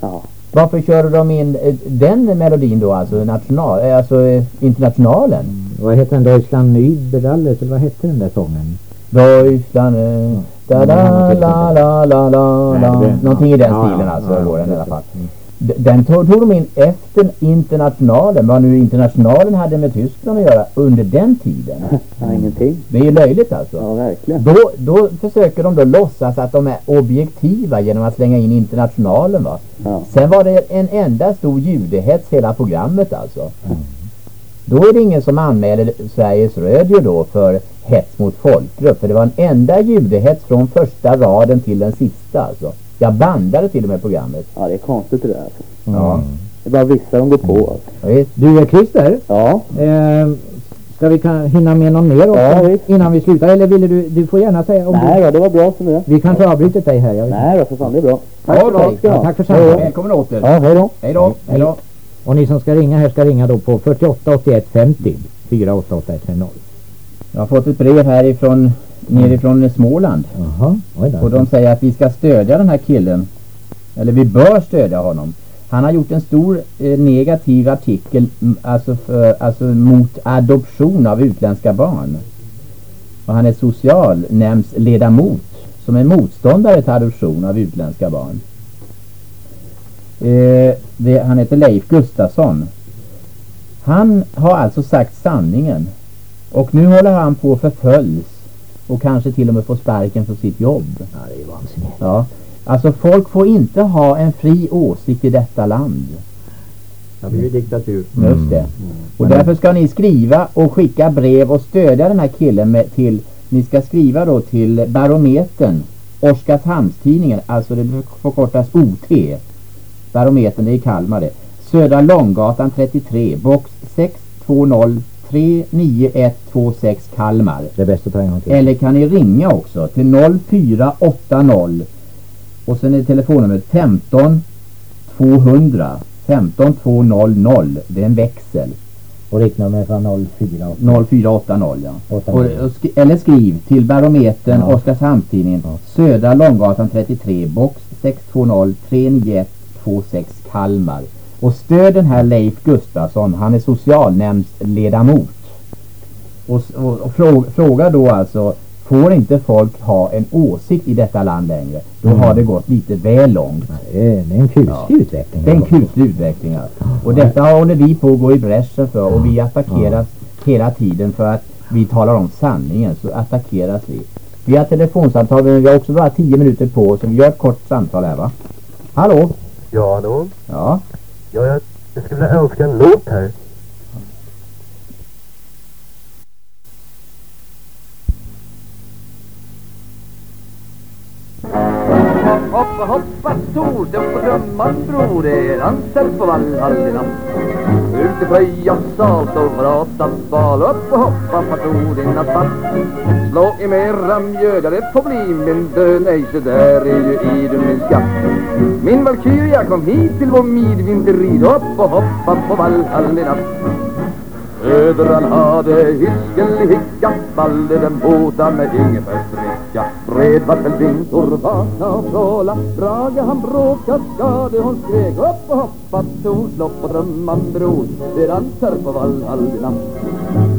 Speaker 12: ja.
Speaker 2: Varför körde de in eh, den melodin då, alltså, national, alltså Internationalen?
Speaker 4: vad heter den? Deutschland Nüberalles? Eller vad hette den där sången?
Speaker 2: Deutschland, da, da, la, la, la, la, la. Någonting i den stilen alltså,
Speaker 4: ja,
Speaker 2: går den i alla fall.
Speaker 4: Mm.
Speaker 2: Den tog, tog de in efter internationalen, vad nu internationalen hade med Tyskland att göra under den tiden.
Speaker 12: Ja, ingenting.
Speaker 2: Det är ju löjligt alltså.
Speaker 12: Ja, verkligen.
Speaker 2: Då, då försöker de då låtsas att de är objektiva genom att slänga in internationalen va.
Speaker 12: Ja.
Speaker 2: Sen var det en enda stor judehets hela programmet alltså. Då är det ingen som anmäler Sveriges Radio då för hets mot folkgrupp. För det var en enda judehets från första raden till den sista alltså. Jag bandade till och med programmet.
Speaker 12: Ja, det är konstigt det där alltså.
Speaker 2: Ja.
Speaker 12: Det är bara vissa de går på alltså.
Speaker 4: Ja. Du eh, Christer,
Speaker 12: Ja.
Speaker 4: eh, ska vi kan hinna med någon mer också
Speaker 12: Ja, visst.
Speaker 4: innan vi slutar? Eller ville du, du får gärna säga om
Speaker 12: Nej, ja, det var bra som det är.
Speaker 4: du, vi kanske avbryter dig här. Jag vet.
Speaker 12: Nej då, för fan, det är bra.
Speaker 2: Tack
Speaker 12: du. Ska du ha.
Speaker 4: Tack för samtalet.
Speaker 2: Välkommen åter.
Speaker 12: Ja, hej då.
Speaker 2: Hej då. Hej då.
Speaker 4: Och ni som ska ringa här ska ringa då på 48 81 50 488 150.
Speaker 2: Jag har fått ett brev härifrån nerifrån Småland.
Speaker 4: Oj då.
Speaker 2: Och de säger att vi ska stödja den här killen. Eller vi bör stödja honom. Han har gjort en stor eh, negativ artikel alltså, för, alltså mot adoption av utländska barn. Och han är socialnämndsledamot som är motståndare till adoption av utländska barn. Eh, det, han heter Leif Gustafsson. Han har alltså sagt sanningen. Och nu håller han på att förföljs. Och kanske till och med få sparken från sitt jobb.
Speaker 4: Ja, det är vansinnigt.
Speaker 2: Ja. Alltså folk får inte ha en fri åsikt i detta land.
Speaker 9: Det blir ju diktatur.
Speaker 2: Just det. Och därför ska ni skriva och skicka brev och stödja den här killen med, till, ni ska skriva då till Barometern, Oskarshamnstidningen, alltså det förkortas OT. Barometern, det är i Kalmar det. Södra Långgatan 33, box 620 39126 Kalmar.
Speaker 4: Det är bäst att ta en gång till.
Speaker 2: Eller kan ni ringa också till 0480 och sen är telefonnumret 15 200 15 200. Det är en växel.
Speaker 4: Och riktnumret från 04
Speaker 2: 0480 ja. Och,
Speaker 4: 80.
Speaker 2: och sk eller skriv till Barometern,
Speaker 4: Ja.
Speaker 2: Oskarshamnstidningen,
Speaker 4: Ja.
Speaker 2: Södra Långgatan 33, box 620 39126 Kalmar. Och stöd den här Leif Gustafsson, han är socialnämndsledamot. Och, och, och frå, fråga då alltså, får inte folk ha en åsikt i detta land längre? Då
Speaker 4: Mm.
Speaker 2: har det gått lite väl långt.
Speaker 4: Det är, det är en kuslig
Speaker 2: Ja.
Speaker 4: utveckling.
Speaker 2: Det är en kuslig utveckling. Och detta håller vi på att gå i bräschen för och vi attackeras hela tiden för att vi talar om sanningen så attackeras vi. Vi har telefonsamtal men vi har också bara 10 minuter på oss så vi gör ett kort samtal här va? Hallå?
Speaker 3: Ja, hallå?
Speaker 2: Ja?
Speaker 3: Ja, jag, jag skulle vilja önska en låt här.
Speaker 13: Hoppa hoppa stort upp på drömman bror Det dansar på Valhall Ut i plöja salt och vrata bal Upp och hoppa patron dina fall Slå i mera mjöl, ja det får bli min död Nej, så där är ju idun min skatt. Min valkyria kom hit till vår midvinterrid Upp och hoppa på Valhall i natt Ödran hade hyskel i hicka Valde den båda med ingefärsdricka Bredvattenvintor vakna och fråla Brage han bråka skade. Hon skrek Upp och hoppa torslopp och drömman bror Det dansar på Valhall i natt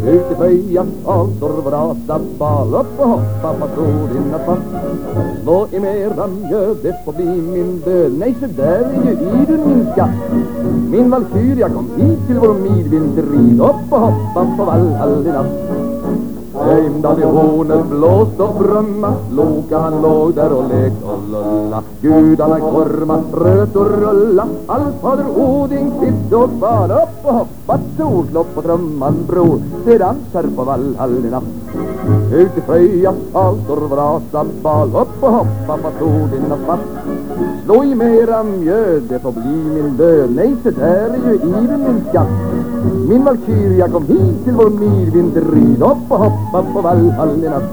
Speaker 13: Ut i föja avstår vår rasa bal Upp och hoppa patron dina fall Slå i mera gör det får bli min död Nej, så där är ju idun min skatt Min valkyria kom hit till vår midvinterrid Upp och hoppa på Valhall i natt Heimdall i hornet blåst och brumma. Loka han låg där och lekt och lulla. Gudarna korma, röt och rulla. Allfader Odin klippte och bar upp och hoppa Solklopp och trumman bror Det dansar på Valhall i natt. Ut i Fröjas hal står vår bal Upp och hoppa på Odin och fatt Slå i mera mjöd, det får bli min död Nej, så där är ju ivern min skatt. Min valkyria kom hit till vår midvinterrid Upp och hoppa på Valhall i natt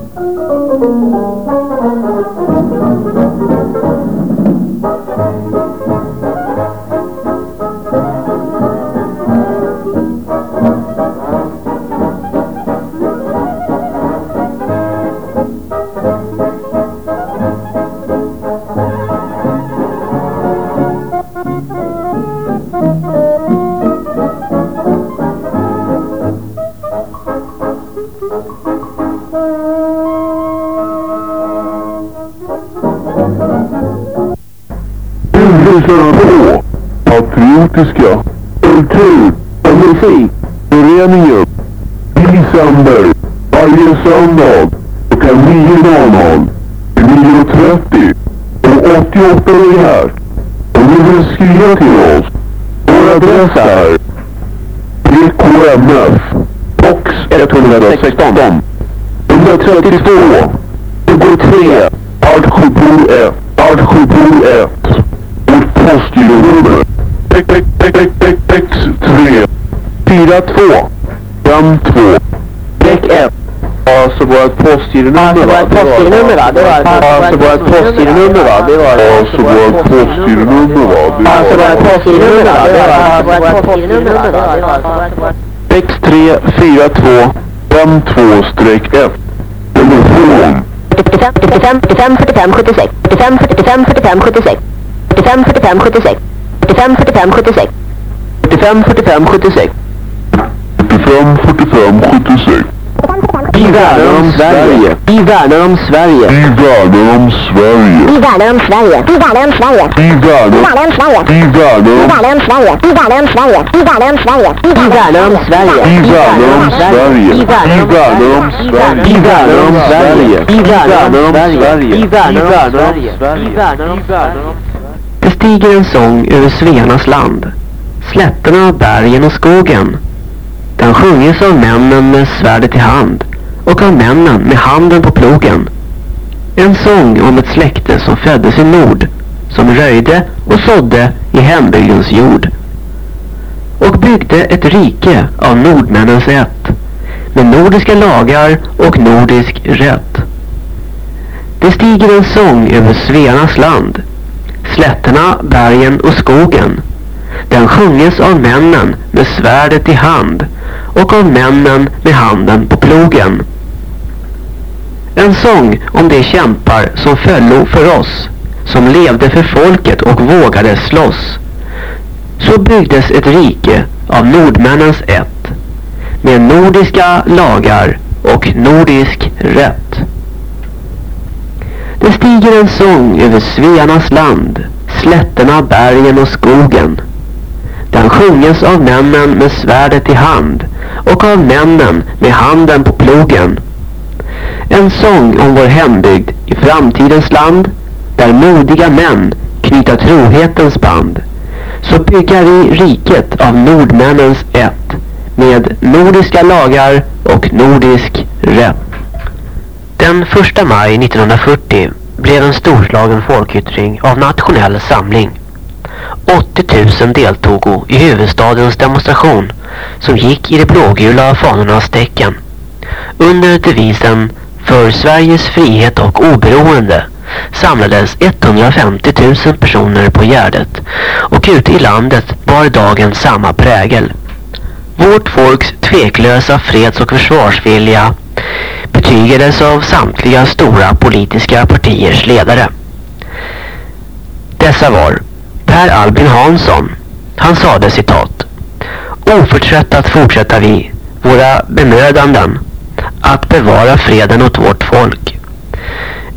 Speaker 11: Du lyssnar på
Speaker 14: patriotiska. Kultur och musik. Föreningen. December. Varje söndag. Klockan 9.00. 9.30. Och 88 är här. Om ni vill skriva till oss. Vår adress är PKMF. Box 116. 132. 23. Artsjöbro 1. Artsjöbro 1. Vårt postgironummer. X3. 42. 52. Däck 1. Alltså vårt postgironummer va?
Speaker 10: Alltså vårt postgironummer va? Det var
Speaker 14: Alltså vårt postgironummer va? Det var Alltså vårt postgironummer va? Det
Speaker 10: Alltså
Speaker 14: var
Speaker 10: vårt postgironummer va? Det var vårt postgironummer va? Det var
Speaker 14: X342 52-1 Telefon
Speaker 15: 45 45 45 76 45 45 45 76 45 45 76 45 45 76
Speaker 14: 45 45 76 45 45 76
Speaker 10: Vi värnar om Sverige. Vi värnar om Sverige.
Speaker 14: Vi värnar om Sverige.
Speaker 15: Vi värnar om Sverige. Vi värnar om Sverige.
Speaker 14: Vi värnar
Speaker 15: om Sverige.
Speaker 14: Vi värnar
Speaker 15: om Sverige. Vi värnar om Sverige. Vi värnar om Sverige.
Speaker 10: Vi värnar om Sverige.
Speaker 14: Vi värnar om Sverige.
Speaker 10: Vi värnar om Sverige.
Speaker 14: Vi värnar om Sverige.
Speaker 10: Vi värnar om Sverige. Vi värnar om Sverige. Vi värnar om Sverige.
Speaker 16: Det stiger en sång över Svearnas land. Slätterna, bergen och skogen. Den sjunges av männen med svärdet i hand och av männen med handen på plogen. En sång om ett släkte som föddes i nord, som röjde och sådde i hembygdens jord. Och byggde ett rike av nordmännens ett, med nordiska lagar och nordisk rätt. Det stiger en sång över Svearnas land, slätterna, bergen och skogen. Den sjunges av männen med svärdet i hand och av männen med handen på plogen. En sång om de kämpar som föllo för oss, som levde för folket och vågade slåss. Så byggdes ett rike av nordmännens ett, med nordiska lagar och nordisk rätt. Det stiger en sång över Svearnas land, slätterna, bergen och skogen. Den sjunges av männen med svärdet i hand och av männen med handen på plogen. En sång om vår hembygd i framtidens land, där modiga män knyta trohetens band. Så bygga vi riket av nordmännens ett, med nordiska lagar och nordisk rätt. Den 1 maj 1940 blev en storslagen folkyttring av nationell samling. 80 000 deltog i huvudstadens demonstration som gick i de blågula fanornas tecken. Under devisen för Sveriges frihet och oberoende samlades 150 000 personer på Gärdet och ute i landet bar dagen samma prägel. Vårt folks tveklösa freds- och försvarsvilja betygades av samtliga stora politiska partiers ledare. Dessa var Per Albin Hansson. Han sade citat. Oförtröttat fortsätter vi våra bemödanden att bevara freden åt vårt folk.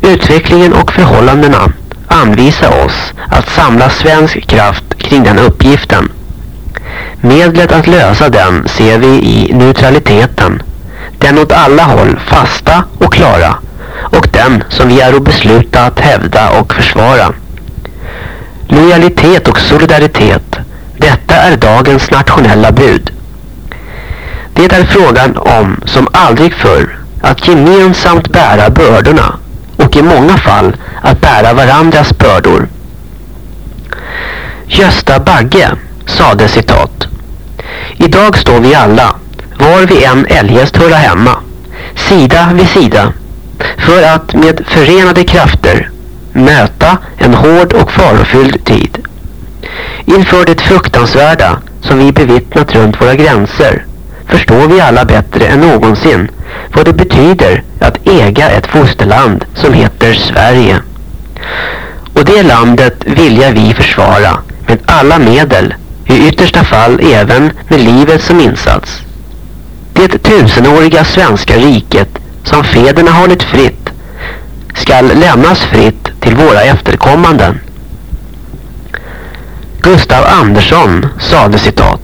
Speaker 16: Utvecklingen och förhållandena anvisar oss att samla svensk kraft kring den uppgiften. Medlet att lösa den ser vi i neutraliteten. Den åt alla håll fasta och klara och den som vi är besluta att hävda och försvara. Lojalitet och solidaritet, detta är dagens nationella bud. Det är frågan om, som aldrig förr, att gemensamt bära bördorna och i många fall att bära varandras bördor. Gösta Bagge sade citat. Idag står vi alla, var vi än eljest höra hemma, sida vid sida, för att med förenade krafter möta en hård och farofylld tid. Inför det fruktansvärda som vi bevittnat runt våra gränser förstår vi alla bättre än någonsin vad det betyder att äga ett fosterland som heter Sverige. Och det landet vilja vi försvara med alla medel, i yttersta fall även med livet som insats. Det tusenåriga svenska riket som fäderna hållit fritt skall lämnas fritt till våra efterkommanden.
Speaker 17: Gustav Andersson sade citat.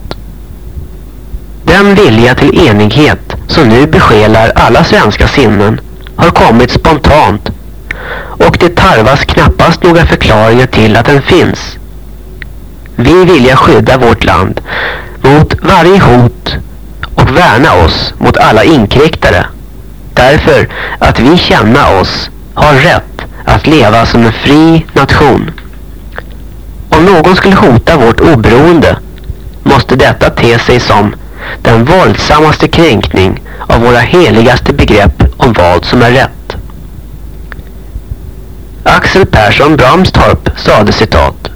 Speaker 17: Den vilja till enighet som nu besjälar alla svenska sinnen har kommit spontant och det tarvas knappast några förklaringar till att den finns. Vi vilja skydda vårt land mot varje hot och värna oss mot alla inkräktare därför att vi känna oss har rätt att leva som en fri nation. Om någon skulle hota vårt oberoende måste detta te sig som den våldsammaste kränkning av våra heligaste begrepp om vad som är rätt. Axel Persson Bramstorp sade citat.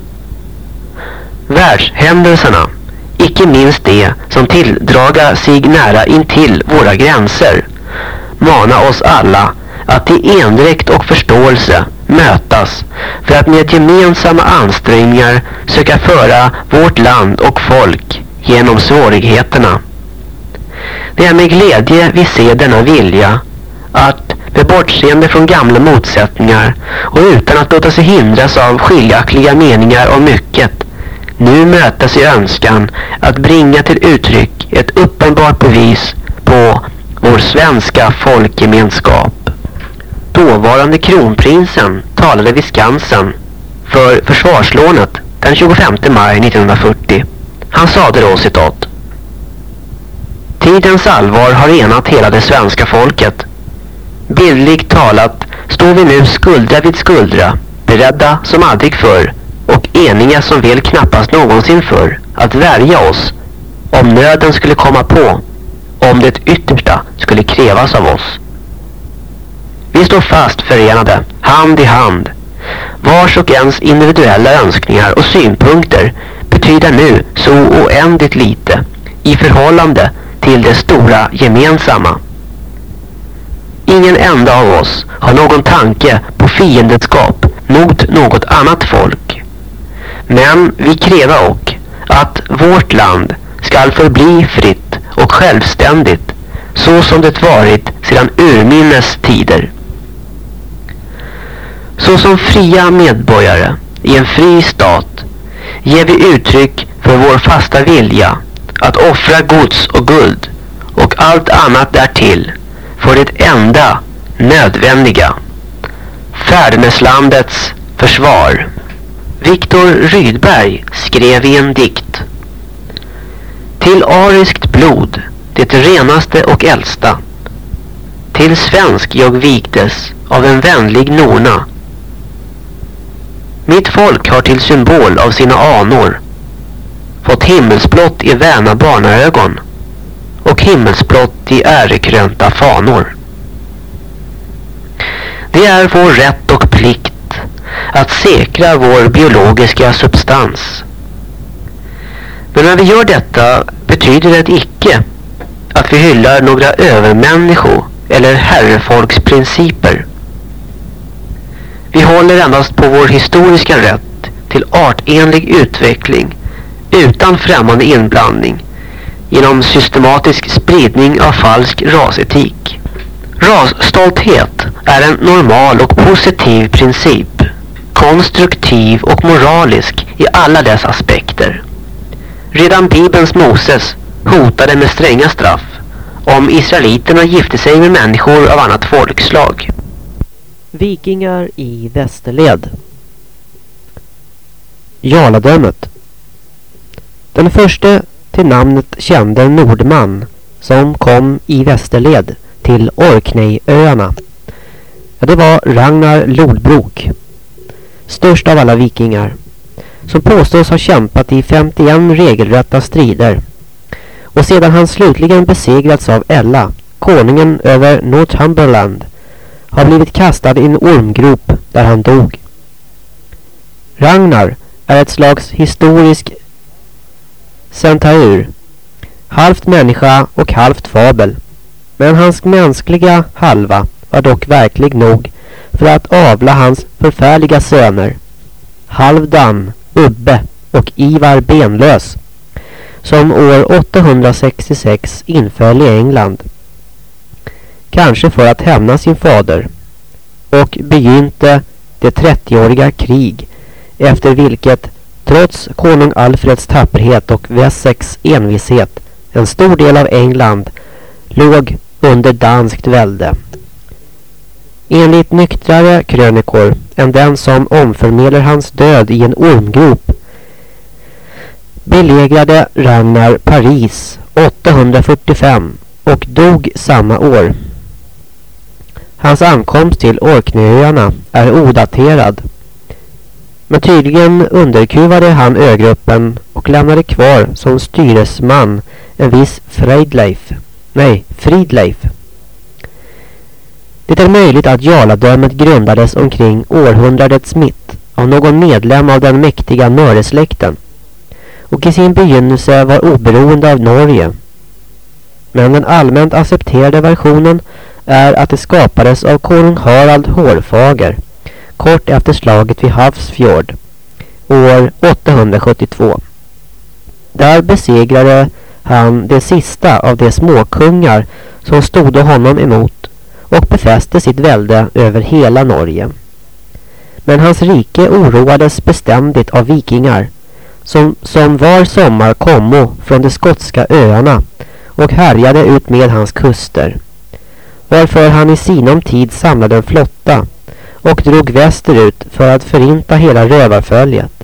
Speaker 17: Världshändelserna, icke minst de som tilldraga sig nära intill våra gränser, mana oss alla att i endräkt och förståelse mötas för att med gemensamma ansträngningar söka föra vårt land och folk genom svårigheterna. Det är med glädje vi ser denna vilja att med bortseende från gamla motsättningar och utan att låta sig hindras av skiljaktiga meningar om mycket nu mötas i önskan att bringa till uttryck ett uppenbart bevis på vår svenska folkgemenskap. Dåvarande kronprinsen talade vid Skansen för försvarslånet den 25 maj 1940. Han sade då citat. Tidens allvar har enat hela det svenska folket. Bildligt talat står vi nu skuldra vid skuldra, beredda som aldrig förr och eniga som väl knappast någonsin förr att värja oss om nöden skulle komma på, om det yttersta skulle krävas av oss. Vi står fast förenade, hand i hand. Vars och ens individuella önskningar och synpunkter betyder nu så oändligt lite i förhållande till det stora gemensamma. Ingen enda av oss har någon tanke på fiendeskap mot något annat folk. Men vi kräva och att vårt land skall förbli fritt och självständigt så som det varit sedan urminnes tider. Så som fria medborgare i en fri stat ger vi uttryck för vår fasta vilja att offra gods och guld och allt annat därtill för det enda nödvändiga, Färdmeslandets försvar. Viktor Rydberg skrev i en dikt Till ariskt blod, det renaste och äldsta Till svensk jag vigdes av en vänlig nona mitt folk har till symbol av sina anor fått himmelsblått i väna barnaögon och himmelsblått i ärekrönta fanor. Det är vår rätt och plikt att säkra vår biologiska substans. Men när vi gör detta betyder det icke att vi hyllar några övermännisko eller herrefolksprinciper. Vi håller endast på vår historiska rätt till artenlig utveckling utan främmande inblandning genom systematisk spridning av falsk rasetik. Rasstolthet är en normal och positiv princip, konstruktiv och moralisk i alla dess aspekter. Redan Bibelns Moses hotade med stränga straff om israeliterna gifte sig med människor av annat folkslag.
Speaker 18: Vikingar i västerled Jarladömet Den första till namnet kände nordman som kom i västerled till Orkneyöarna. Ja, det var Ragnar Lodbrok, störst av alla vikingar, som påstås ha kämpat i 51 regelrätta strider. Och sedan han slutligen besegrats av Ella, konungen över Northumberland, har blivit kastad i en ormgrop där han dog. Ragnar är ett slags historisk centaur, halvt människa och halvt fabel. Men hans mänskliga halva var dock verklig nog för att avla hans förfärliga söner Halvdan, Ubbe och Ivar Benlös som år 866 inföll i England. Kanske för att hämna sin fader och begynte det 30-åriga krig efter vilket
Speaker 17: trots konung Alfreds tapperhet och Wessex envishet, en stor del av England låg under danskt välde. Enligt nyktrare krönikor än den som omförmedlar hans död i en ormgrop belägrade Ragnar Paris 845 och dog samma år. Hans ankomst till Orkneyöarna är odaterad. Men tydligen underkuvade han ögruppen och lämnade kvar som styresman en viss Fridleif. Nej, Fridleif. Det är möjligt att jarladömet grundades omkring århundradets mitt av någon medlem av den mäktiga Möresläkten och i sin begynnelse var oberoende av Norge. Men den allmänt accepterade versionen är att det skapades av konung Harald Hårfager kort efter slaget vid Havsfjord år 872. Där besegrade han det sista av de småkungar som stod honom emot och befäste sitt välde över hela Norge. Men hans rike oroades beständigt av vikingar som, som var sommar kommo från de skotska öarna och härjade ut med hans kuster. Varför han i sinom tid samlade en flotta och drog västerut för att förinta hela rövarföljet.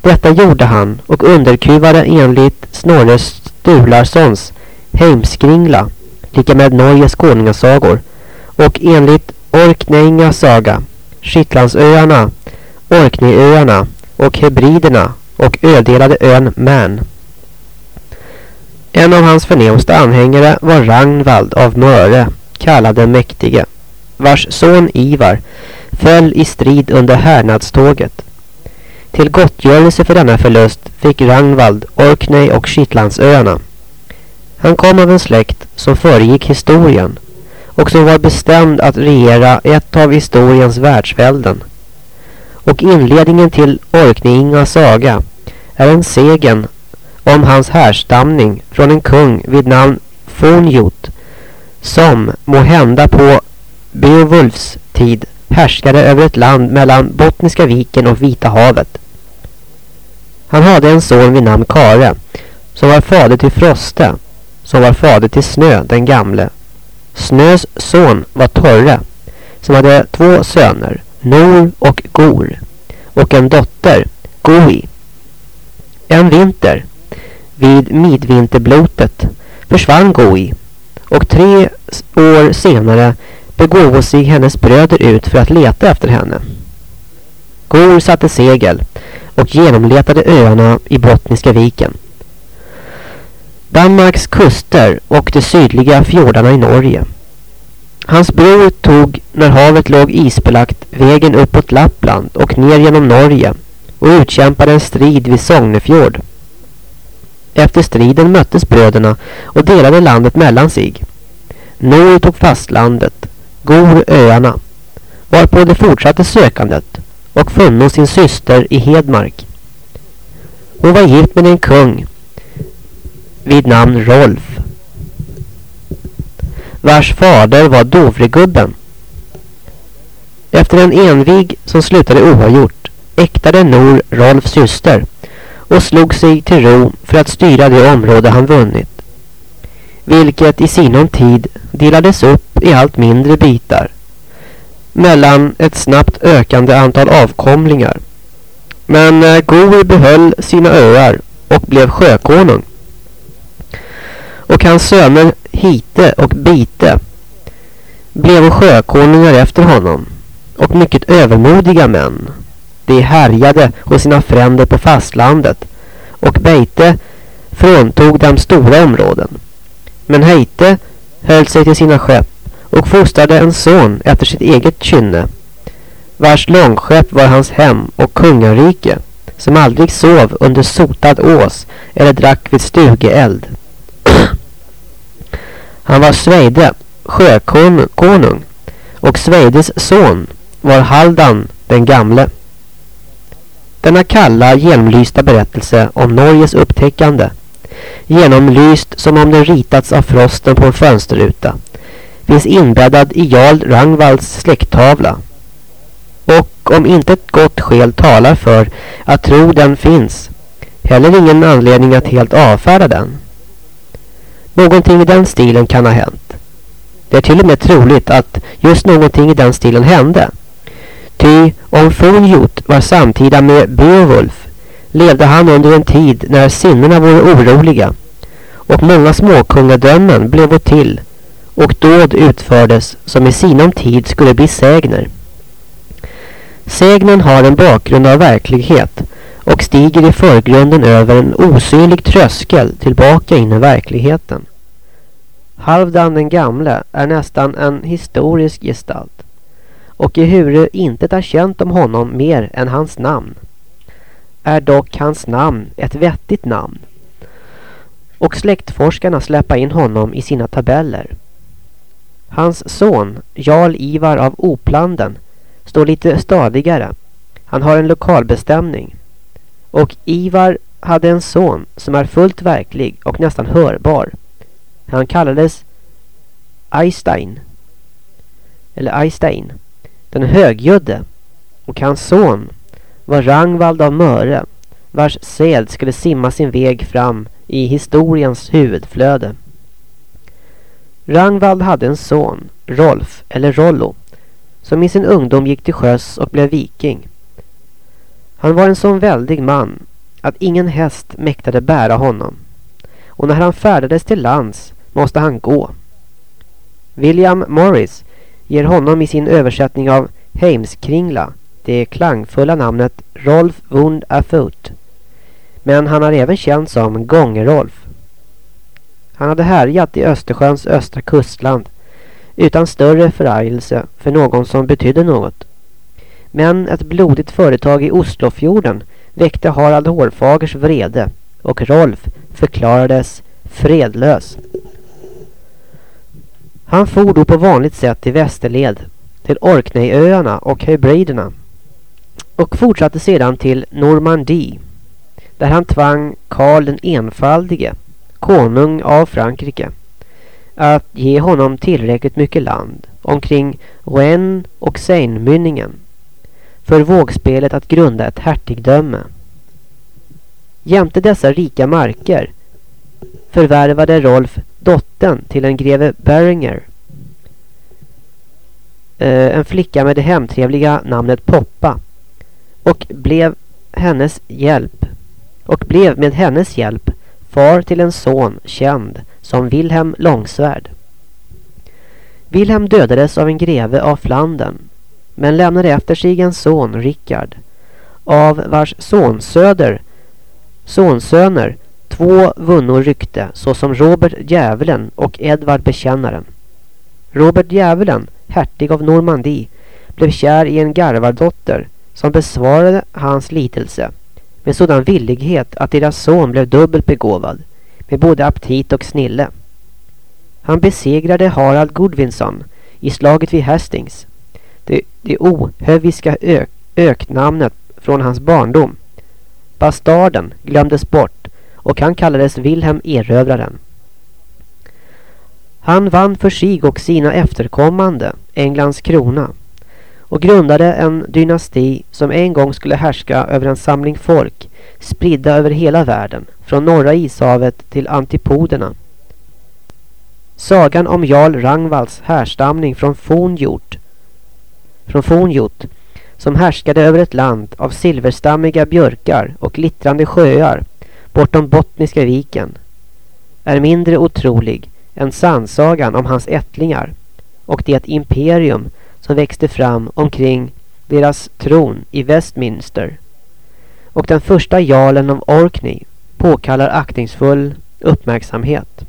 Speaker 17: Detta gjorde han och underkuvade enligt Snorre Sturlarssons Heimskringla, lika med Norges konungasagor, och enligt Orkneyinga saga, Shetlandsöarna, Orkneyöarna och Hebriderna och ödelade ön Man. En av hans förnämsta anhängare var Ragnvald av Möre, kallad den mäktige, vars son Ivar föll i strid under härnadståget. Till gottgörelse för denna förlust fick Ragnvald Orkney och Shetlandsöarna. Han kom av en släkt som föregick historien och som var bestämd att regera ett av historiens världsvälden. Och inledningen till Orkneyinga saga är en segen om hans härstamning från en kung vid namn Fornjot som må hända på Beowulfs tid härskade över ett land mellan Bottniska viken och Vita havet. Han hade en son vid namn Kare som var fader till Froste som var fader till Snö den gamle. Snös son var Torre som hade två söner, Nor och Gor och en dotter, Goi. En vinter, vid midvinterblotet, försvann Goi och tre år senare begåvo sig hennes bröder ut för att leta efter henne. Gor satte segel och genomletade öarna i Bottniska viken. Danmarks kuster och de sydliga fjordarna i Norge. Hans bror tog, när havet låg isbelagt, vägen uppåt Lappland och ner genom Norge och utkämpade en strid vid Sognefjord. Efter striden möttes bröderna och delade landet mellan sig. Nor tog fastlandet, Gor öarna, varpå de fortsatte sökandet och funno sin syster i Hedmark. Hon var gift med en kung vid namn Rolf, vars fader var Dovregubben. Efter en envig som slutade oavgjort äktade Nor Rolfs syster och slog sig till ro för att styra det område han vunnit. Vilket i sinom tid delades upp i allt mindre bitar mellan ett snabbt ökande antal avkomlingar. Men eh, behöll sina öar och blev sjökonung. Och hans söner Hite och Bite blev sjökonungar efter honom och mycket övermodiga män. De härjade hos sina fränder på fastlandet och Beite fråntog dem stora områden. Men Heite höll sig till sina skepp och fostrade en son efter sitt eget kynne vars långskepp var hans hem och kungarike som aldrig sov under sotad ås eller drack vid stugeeld. Han var Sveide, sjökonung och Sveides son var Haldan den gamle. Denna kalla, genomlysta berättelse om Norges upptäckande, genomlyst som om den ritats av frosten på en fönsterruta, finns inbäddad i Jarl Rangvalls släkttavla. och om inte ett gott skäl talar för att tro den finns, heller ingen anledning att helt avfärda den. Någonting i den stilen kan ha hänt. Det är till och med troligt att just någonting i den stilen hände. Ty om Fonjot var samtida med Beowulf levde han under en tid när sinnena vore oroliga och många småkungadömen blev till och dåd utfördes som i sinom tid skulle bli sägner. Sägnen har en bakgrund av verklighet och stiger i förgrunden över en osynlig tröskel tillbaka in i verkligheten. Halvdan den gamle är nästan en historisk gestalt och ehuru intet är känt om honom mer än hans namn är dock hans namn ett vettigt namn och släktforskarna släppa in honom i sina tabeller. Hans son, Jarl Ivar av Oplanden, står lite stadigare. Han har en lokalbestämning. Och Ivar hade en son som är fullt verklig och nästan hörbar. Han kallades Einstein. Eller Einstein. Den högljudde. Och hans son var Rangvald av Möre. Vars säd skulle simma sin väg fram i historiens huvudflöde. Rangvald hade en son, Rolf eller Rollo, som i sin ungdom gick till sjöss och blev viking. Han var en sån väldig man att ingen häst mäktade bära honom. Och när han färdades till lands måste han gå. William Morris ger honom i sin översättning av Heimskringla det klangfulla namnet Rolf Wund Afut. Men han har även känt som Gångerolf. Han hade härjat i Östersjöns östra kustland utan större förargelse för någon som betydde något. Men ett blodigt företag i Oslofjorden väckte Harald Hårfagers vrede och Rolf förklarades fredlös. Han for då på vanligt sätt till västerled, till Orkneyöarna och Hebriderna och fortsatte sedan till Normandie där han tvang Karl den enfaldige, konung av Frankrike, att ge honom tillräckligt mycket land omkring Rouen och Seinmynningen för vågspelet att grunda ett hertigdöme. Jämte dessa rika marker förvärvade Rolf dottern till en greve Beringer. Eh, en flicka med det hemtrevliga namnet Poppa och blev hennes hjälp och blev med hennes hjälp far till en son känd som Wilhelm Långsvärd. Wilhelm dödades av en greve av Flandern men lämnade efter sig en son, Rickard, av vars sonsöder, sonsöner två vunnor rykte såsom Robert Djävulen och Edvard Bekännaren. Robert Djävulen, hertig av Normandie, blev kär i en garvardotter som besvarade hans litelse med sådan villighet att deras son blev dubbelt begåvad med både aptit och snille. Han besegrade Harald Godvinsson i slaget vid Hastings. Det, det ohöviska ök, öknamnet från hans barndom. Bastarden glömdes bort och han kallades Wilhelm Erövraren. Han vann för sig och sina efterkommande Englands krona och grundade en dynasti som en gång skulle härska över en samling folk spridda över hela världen, från norra ishavet till antipoderna. Sagan om Jarl Rangvalls härstamning från Fonjot, från Fonjot som härskade över ett land av silverstammiga björkar och glittrande sjöar bortom Bottniska viken är mindre otrolig än sannsagan om hans ättlingar och det imperium som växte fram omkring deras tron i Westminster. Och den första jarlen av Orkney påkallar aktningsfull uppmärksamhet.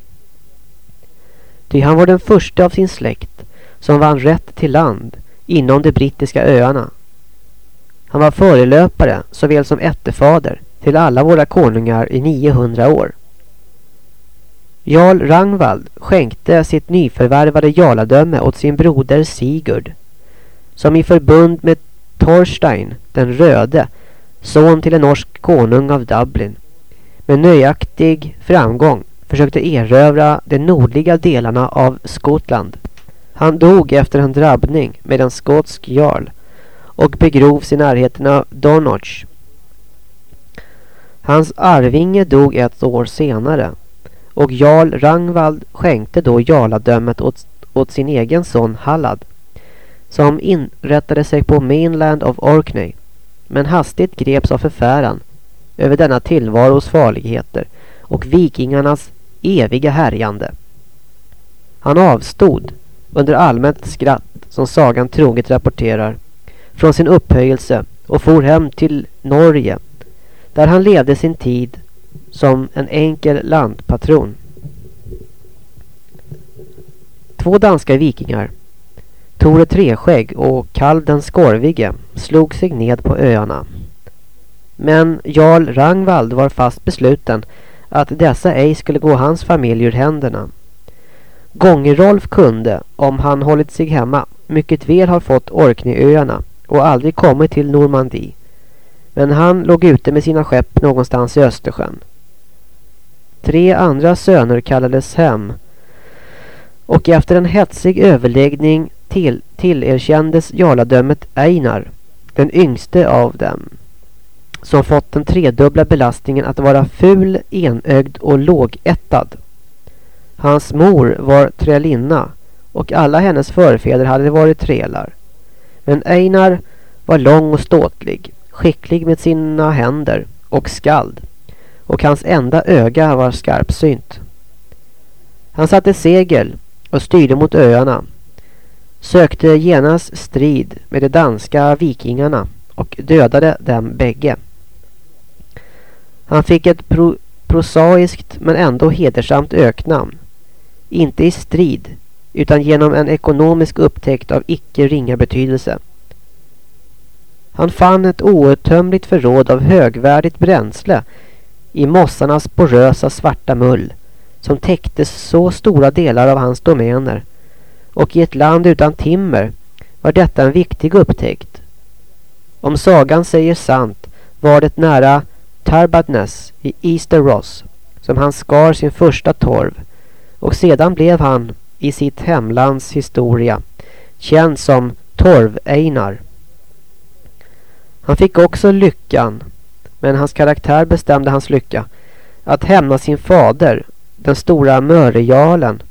Speaker 17: Ty han var den första av sin släkt som vann rätt till land inom de brittiska öarna. Han var förelöpare såväl som ättefader till alla våra konungar i 900 år. Jarl Rangvald skänkte sitt nyförvärvade jarladöme åt sin broder Sigurd som i förbund med Torstein den röde, son till en norsk konung av Dublin, med nöjaktig framgång försökte erövra de nordliga delarna av Skottland. Han dog efter en drabbning med en skotsk jarl och begrovs i närheten av Donoch. Hans arvinge dog ett år senare och Jarl Rangvald skänkte då jarladömet åt, åt sin egen son Hallad som inrättade sig på mainland of Orkney men hastigt greps av förfäran över denna tillvaros farligheter och vikingarnas eviga härjande. Han avstod under allmänt skratt som sagan troget rapporterar från sin upphöjelse och for hem till Norge där han levde sin tid som en enkel landpatron. Två danska vikingar, Tore Treskägg och Karl den Skorvige, slog sig ned på öarna. Men Jarl Rangvald var fast besluten att dessa ej skulle gå hans familj ur händerna. Gångerolf kunde, om han hållit sig hemma, mycket väl ha fått Orkneyöarna och aldrig kommit till Normandie. Men han låg ute med sina skepp någonstans i Östersjön. Tre andra söner kallades hem och efter en hetsig överläggning till, tillerkändes jarladömet Einar, den yngste av dem, som fått den tredubbla belastningen att vara ful, enögd och lågättad. Hans mor var trälinna och alla hennes förfäder hade varit trälar. Men Einar var lång och ståtlig, skicklig med sina händer och skald. Och hans enda öga var skarpsynt. Han satte segel och styrde mot öarna. Sökte genast strid med de danska vikingarna och dödade dem bägge. Han fick ett pro prosaiskt men ändå hedersamt öknamn. Inte i strid utan genom en ekonomisk upptäckt av icke ringa betydelse. Han fann ett outtömligt förråd av högvärdigt bränsle i mossarnas porösa svarta mull som täckte så stora delar av hans domäner och i ett land utan timmer var detta en viktig upptäckt. Om sagan säger sant var det nära Tarbadness i Easter Ross som han skar sin första torv och sedan blev han i sitt hemlands historia känd som Torv-Einar. Han fick också lyckan, men hans karaktär bestämde hans lycka, att hämna sin fader, den stora Mörejalen,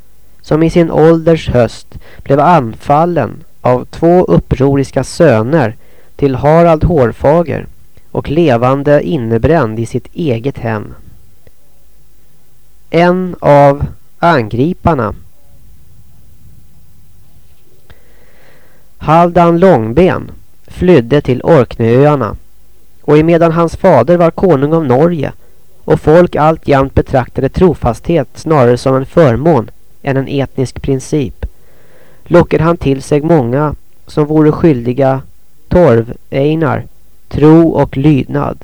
Speaker 17: som i sin ålders höst blev anfallen av två upproriska söner till Harald Hårfager och levande innebränd i sitt eget hem. En av angriparna. Haldan Långben flydde till Orkneyöarna och emedan hans fader var konung av Norge och folk alltjämt betraktade trofasthet snarare som en förmån än en etnisk princip lockade han till sig många som vore skyldiga torv, Einar, tro och lydnad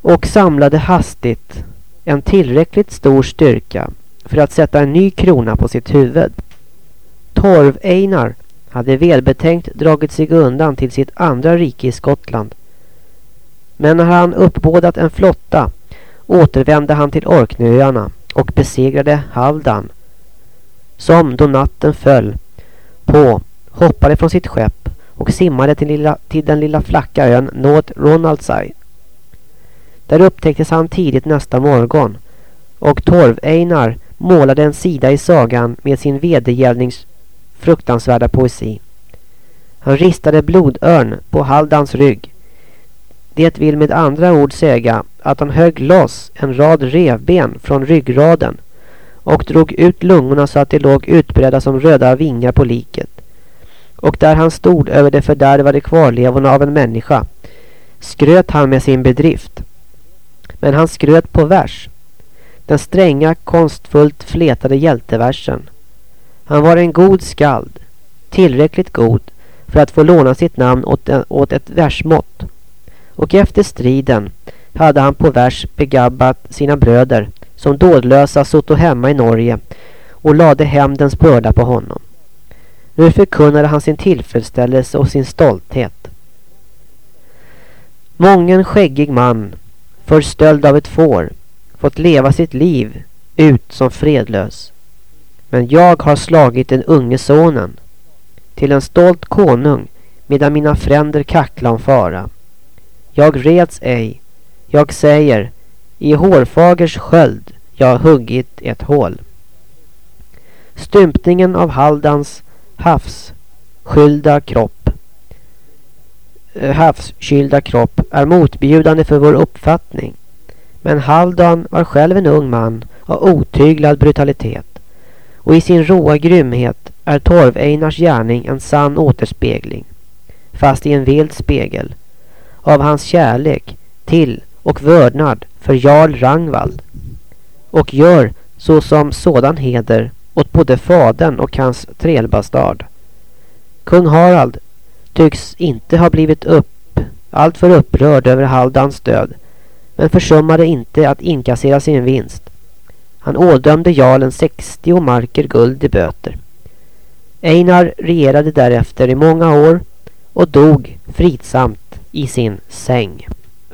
Speaker 17: och samlade hastigt en tillräckligt stor styrka för att sätta en ny krona på sitt huvud. Torv-Einar hade välbetänkt dragit sig undan till sitt andra rike i Skottland. Men när han uppbådat en flotta återvände han till Orkneyöarna och besegrade Haldan som då natten föll på hoppade från sitt skepp och simmade till, lilla, till den lilla flacka ön North Ronaldsay. Där upptäcktes han tidigt nästa morgon och Torv-Einar målade en sida i sagan med sin vedergällnings fruktansvärda poesi. Han ristade blodörn på Haldans rygg. Det vill med andra ord säga att han högg loss en rad revben från ryggraden och drog ut lungorna så att de låg utbredda som röda vingar på liket. Och där han stod över de fördärvade kvarlevorna av en människa skröt han med sin bedrift. Men han skröt på vers. Den stränga, konstfullt fletade hjälteversen. Han var en god skald, tillräckligt god för att få låna sitt namn åt, en, åt ett versmått. Och efter striden hade han på vers begabbat sina bröder som dådlösa sutto hemma i Norge och lade hämndens börda på honom. Nu förkunnade han sin tillfredsställelse och sin stolthet. Mången skäggig man, för stöld av ett får, fått leva sitt liv ut som fredlös. Men jag har slagit den unge sonen till en stolt konung medan mina fränder kackla om fara. Jag reds ej, jag säger, i hårfagers sköld jag huggit ett hål. Stympningen av Haldans havsskylda kropp eh, havskylda kropp är motbjudande för vår uppfattning. Men Haldan var själv en ung man av otyglad brutalitet. Och i sin råa grymhet är Torv-Einars gärning en sann återspegling. Fast i en vild spegel. Av hans kärlek till och vördnad för Jarl Rangvald. Och gör så som sådan heder åt både fadern och hans trälbastard. Kung Harald tycks inte ha blivit upp, alltför upprörd över Haldans död men försummade inte att inkassera sin vinst. Han ådömde jarlen 60 marker guld i böter. Einar regerade därefter i många år och dog fridsamt i sin säng.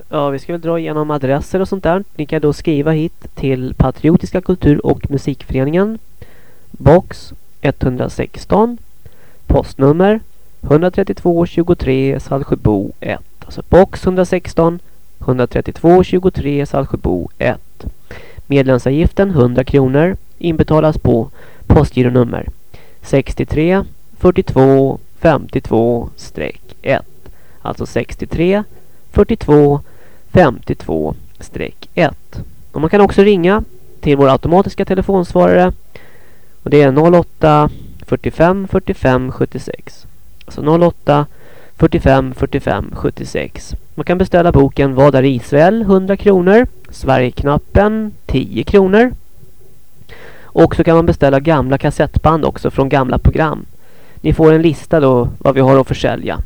Speaker 17: Ja, vi ska väl dra igenom adresser och sånt där. Ni kan då skriva hit till Patriotiska kultur- och musikföreningen. Box 116. Postnummer 132 23 Salsjöbo 1. Alltså box 116 132 23 Salsjöbo 1. Medlemsavgiften 100 kronor inbetalas på postgironummer 63 42 52 1. Alltså 63 42 52 1. Och man kan också ringa till vår automatiska telefonsvarare och det är 08 45 45 76. Alltså 08 45 45 76. Man kan beställa boken Vad är Israel? 100 kronor. Sverigeknappen 10 kronor. Och så kan man beställa gamla kassettband också från gamla program. Ni får en lista då vad vi har att försälja.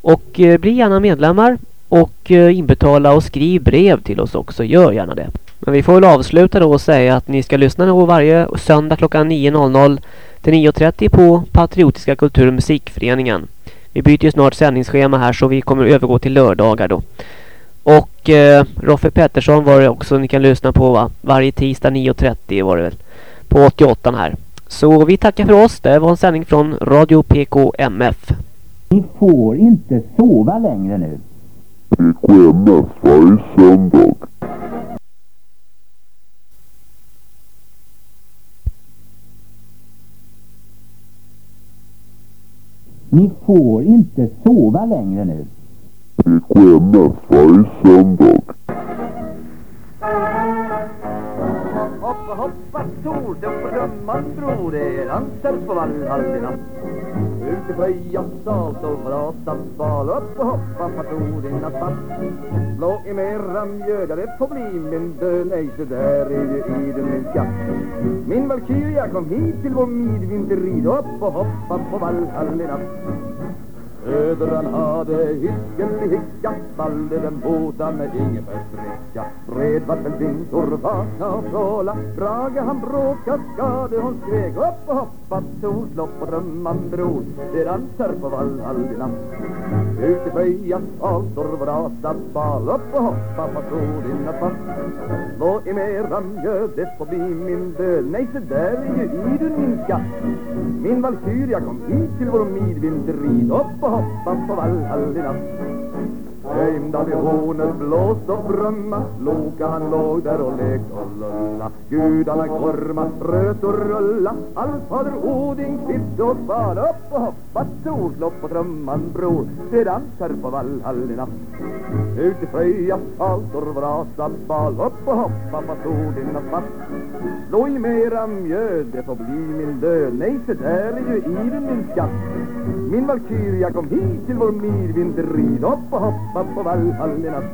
Speaker 17: Och eh, bli gärna medlemmar och eh, inbetala och skriv brev till oss också. Gör gärna det. Men vi får väl avsluta då och säga att ni ska lyssna då varje söndag klockan 9.00 till 9.30 på Patriotiska kultur- och musikföreningen. Vi byter ju snart sändningsschema här så vi kommer övergå till lördagar då. Och eh, Roffe Pettersson var det också ni kan lyssna på va? Varje tisdag 9.30 var det väl. På 88 här. Så vi tackar för oss. Det var en sändning från Radio PKMF.
Speaker 6: Ni får inte sova längre nu.
Speaker 14: PKMF varje söndag.
Speaker 6: Ni får inte sova längre nu.
Speaker 14: PKMF varje söndag.
Speaker 13: Hoppa hoppa stort det får drömman bror Det dansar på Valhall i natt Ut i Fröja salt och vrasa bal Upp och hoppa patron i natt Blå i mera mjöda ja det får bli min död Nej, så där är ju iden min skatt. Min valkyria kom hit till vår midvinterrid Upp och hoppa på Valhall i natt Södran hade hicken i hicka Faller den båta med ingefärsdricka vintor vakna och fråla Brage han bråka skade. Hon skrek Upp och hoppa. Solslopp och drömman bror Det dansar på Valhall i natt Ut i Fröja altor vrasa bal Upp och hoppa på solina fast Slå i mera mjöd det får bli min död. Nej så där är ju idun min skatt Min valkyria kom hit till vår midvinterrid Upp och på Valhall i vid hornet blåst och brumma. Loka han låg där och lekt och lulla. Gudarna korma, röt och rulla. Allfader Odin klippte och bar upp och hoppa. Solslopp på trumman bror Det dansar på Valhall i natt Ut i Fröja altor vrasa. Bal Upp och hoppa på Odins pass Slå i mera mjöd, det får bli min död Nej, se där är ju iden min skatt. Min valkyria kom hit till vår midvinterrid Upp och hoppa på Valhall i natt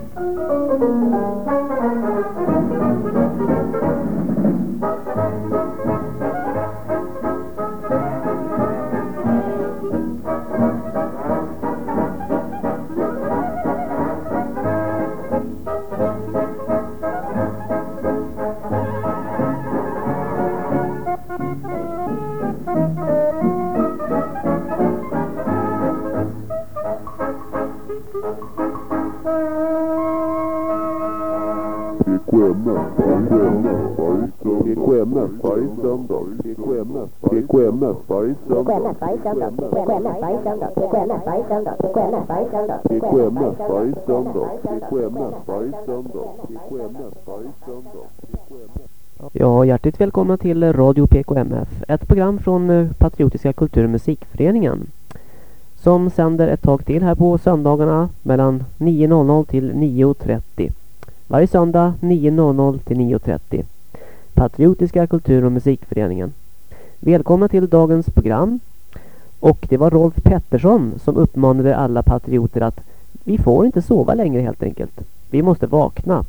Speaker 14: PKMF varje
Speaker 17: Ja, hjärtligt välkomna till Radio PKMF. Ett program från eh, Patriotiska kultur- och musikföreningen. Som sänder ett tag till här på söndagarna mellan 9.00 till 9.30. Varje söndag 9.00 till 9.30. Patriotiska kultur- och musikföreningen. Välkomna till dagens program. Och det var Rolf Pettersson som uppmanade alla patrioter att vi får inte sova längre helt enkelt. Vi måste vakna.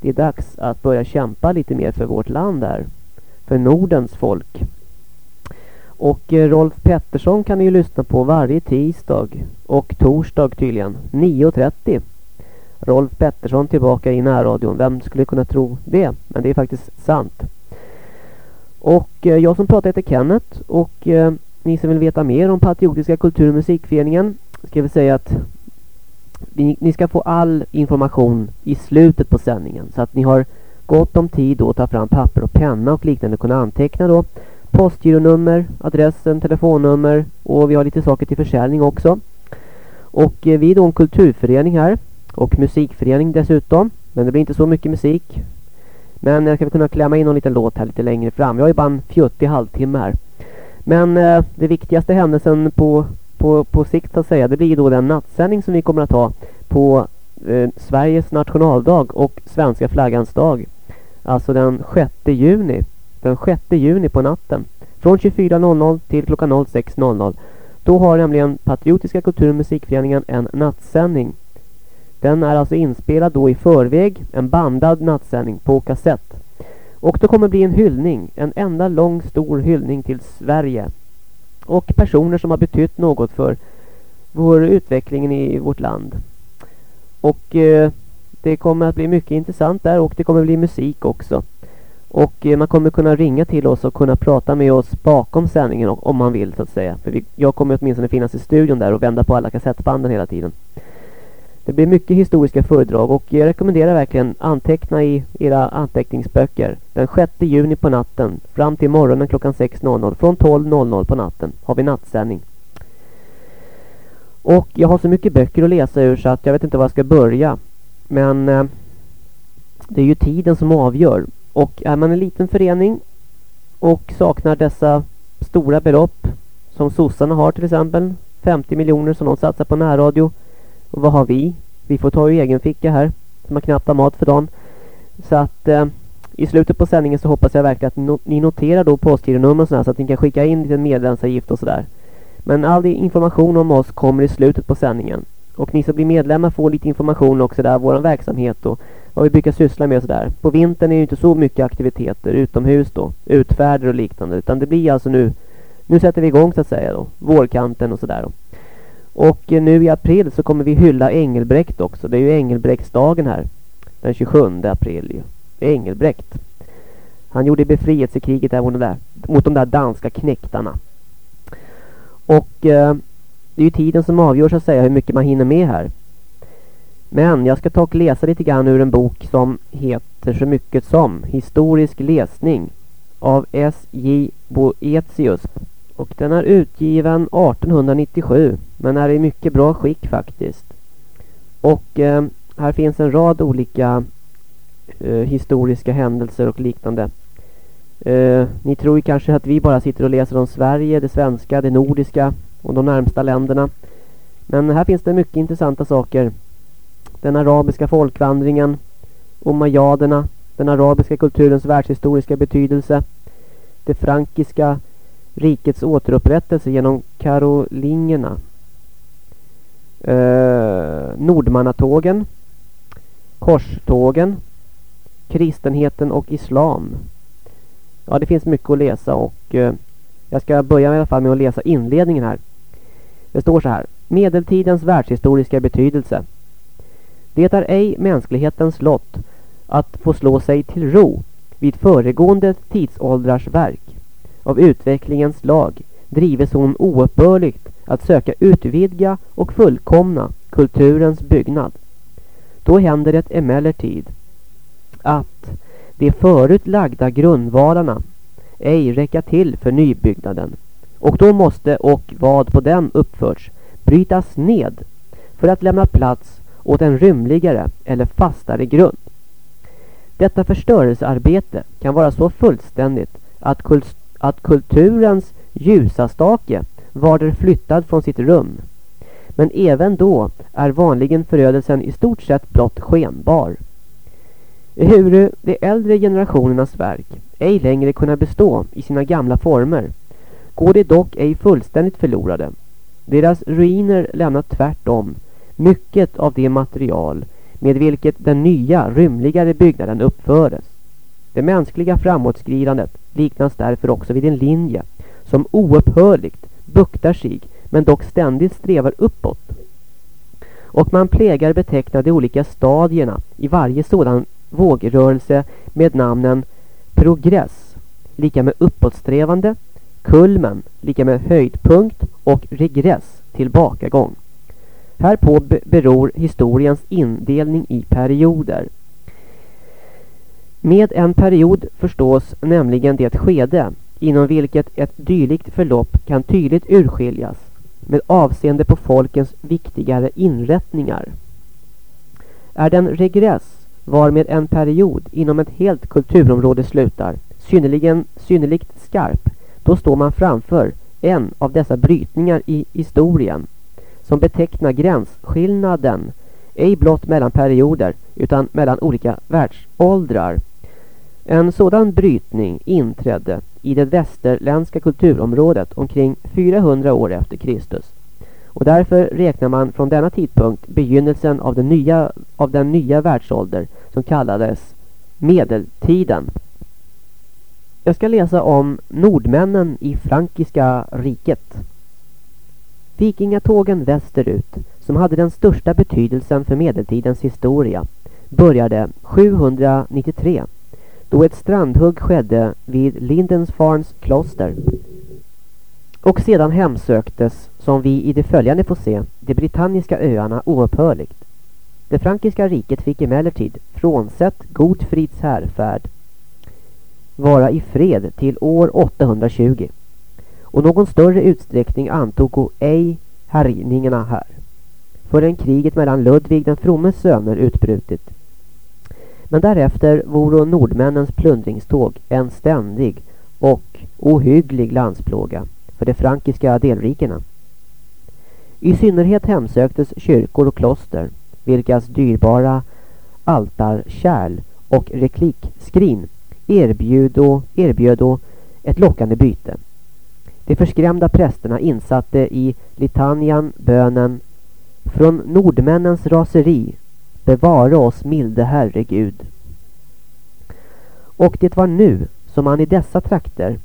Speaker 17: Det är dags att börja kämpa lite mer för vårt land här. För Nordens folk. Och eh, Rolf Pettersson kan ni ju lyssna på varje tisdag och torsdag tydligen 9.30. Rolf Pettersson tillbaka i närradion. Vem skulle kunna tro det? Men det är faktiskt sant. Och eh, jag som pratar heter Kenneth och eh, ni som vill veta mer om Patriotiska kultur- och musikföreningen ska vi säga att ni, ni ska få all information i slutet på sändningen så att ni har gott om tid då att ta fram papper och penna och liknande och kunna anteckna då postgironummer, adressen, telefonnummer och vi har lite saker till försäljning också. Och eh, vi är då en kulturförening här och musikförening dessutom. Men det blir inte så mycket musik. Men jag ska kunna klämma in någon liten låt här lite längre fram. Vi har ju bara en fjuttig halvtimme här. Men eh, det viktigaste händelsen på, på, på sikt så att säga, det blir då den nattsändning som vi kommer att ha på eh, Sveriges nationaldag och svenska flaggans dag. Alltså den 6 juni. Den 6 juni på natten. Från 24.00 till klockan 06.00. Då har nämligen Patriotiska kultur- och musikföreningen en nattsändning. Den är alltså inspelad då i förväg, en bandad nattsändning på kassett. Och det kommer bli en hyllning, en enda lång stor hyllning till Sverige. Och personer som har betytt något för vår utvecklingen i vårt land. Och eh, det kommer att bli mycket intressant där och det kommer att bli musik också. Och eh, man kommer kunna ringa till oss och kunna prata med oss bakom sändningen om man vill så att säga. För vi, jag kommer åtminstone finnas i studion där och vända på alla kassettbanden hela tiden. Det blir mycket historiska föredrag och jag rekommenderar verkligen anteckna i era anteckningsböcker. Den 6 juni på natten fram till morgonen klockan 6.00 från 12.00 på natten har vi nattsändning. Och jag har så mycket böcker att läsa ur så att jag vet inte var jag ska börja. Men eh, det är ju tiden som avgör. Och är man en liten förening och saknar dessa stora belopp som sossarna har till exempel 50 miljoner som de satsar på närradio och vad har vi? Vi får ta ur egen ficka här. Som har knappt har mat för dagen. Så att eh, i slutet på sändningen så hoppas jag verkligen att ni, no ni noterar då postgironummer och sådär så att ni kan skicka in lite medlemsavgift och sådär. Men all information om oss kommer i slutet på sändningen. Och ni som blir medlemmar får lite information också där, vår verksamhet och vad vi brukar syssla med och sådär. På vintern är det inte så mycket aktiviteter utomhus då, utfärder och liknande. Utan det blir alltså nu, nu sätter vi igång så att säga då, vårkanten och sådär då. Och eh, nu i april så kommer vi hylla Engelbrekt också. Det är ju Engelbrektsdagen här. Den 27 april ju. Engelbrekt. Han gjorde befrielsekriget där mot de där, mot de där danska knäktarna. Och eh, det är ju tiden som avgör så att säga hur mycket man hinner med här. Men jag ska ta och läsa lite grann ur en bok som heter så mycket som Historisk läsning av S.J. Boetius. Och den är utgiven 1897 men är i mycket bra skick faktiskt. Och eh, här finns en rad olika eh, historiska händelser och liknande. Eh, ni tror ju kanske att vi bara sitter och läser om Sverige, det svenska, det nordiska och de närmsta länderna. Men här finns det mycket intressanta saker. Den arabiska folkvandringen, omajaderna, den arabiska kulturens världshistoriska betydelse, det frankiska rikets återupprättelse genom karolingerna, eh, Nordmannatågen, korstågen, kristenheten och islam. Ja, det finns mycket att läsa och eh, jag ska börja i alla fall med att läsa inledningen här. Det står så här. Medeltidens världshistoriska betydelse. Det är ej mänsklighetens lott att få slå sig till ro vid föregående tidsåldrars verk. Av utvecklingens lag drives hon oupphörligt att söka utvidga och fullkomna kulturens byggnad. Då händer det emellertid att de förut lagda grundvalarna ej räcka till för nybyggnaden och då måste och vad på den uppförts brytas ned för att lämna plats åt en rymligare eller fastare grund. Detta förstörelsearbete kan vara så fullständigt att, kul att kulturens ljusastake varder flyttad från sitt rum. Men även då är vanligen förödelsen i stort sett blott skenbar. Ehuru de äldre generationernas verk ej längre kunna bestå i sina gamla former går de dock ej fullständigt förlorade. Deras ruiner lämnar tvärtom mycket av det material med vilket den nya, rymligare byggnaden uppfördes. Det mänskliga framåtskridandet liknas därför också vid en linje som oupphörligt buktar sig men dock ständigt strävar uppåt. Och man plägar beteckna de olika stadierna i varje sådan vågrörelse med namnen progress, lika med uppåtsträvande, kulmen, lika med höjdpunkt och regress, tillbakagång. Härpå beror historiens indelning i perioder. Med en period förstås nämligen det skede inom vilket ett dylikt förlopp kan tydligt urskiljas med avseende på folkens viktigare inrättningar. Är den regress varmed en period inom ett helt kulturområde slutar synnerligen synnerligt skarp, då står man framför en av dessa brytningar i historien som betecknar gränsskillnaden ej blott mellan perioder utan mellan olika världsåldrar. En sådan brytning inträdde i det västerländska kulturområdet omkring 400 år efter Kristus. Och därför räknar man från denna tidpunkt begynnelsen av den nya, av den nya världsålder som kallades medeltiden. Jag ska läsa om nordmännen i Frankiska riket. Vikingatågen västerut, som hade den största betydelsen för medeltidens historia, började 793 då ett strandhugg skedde vid Lindensfarns kloster. Och sedan hemsöktes, som vi i det följande får se, de brittanniska öarna oupphörligt. Det frankiska riket fick emellertid, frånsett Godfrids härfärd, vara i fred till år 820 och någon större utsträckning antog ej härjningarna här förrän kriget mellan Ludvig den frommes söner utbrutit. Men därefter vore nordmännens plundringståg en ständig och ohygglig landsplåga för de frankiska delrikena. I synnerhet hemsöktes kyrkor och kloster, vilkas dyrbara altarkärl och reklikskrin erbjöd, erbjöd ett lockande byte. De förskrämda prästerna insatte i litanian bönen Från nordmännens raseri bevara oss milde Herre Gud. Och det var nu som man i dessa trakter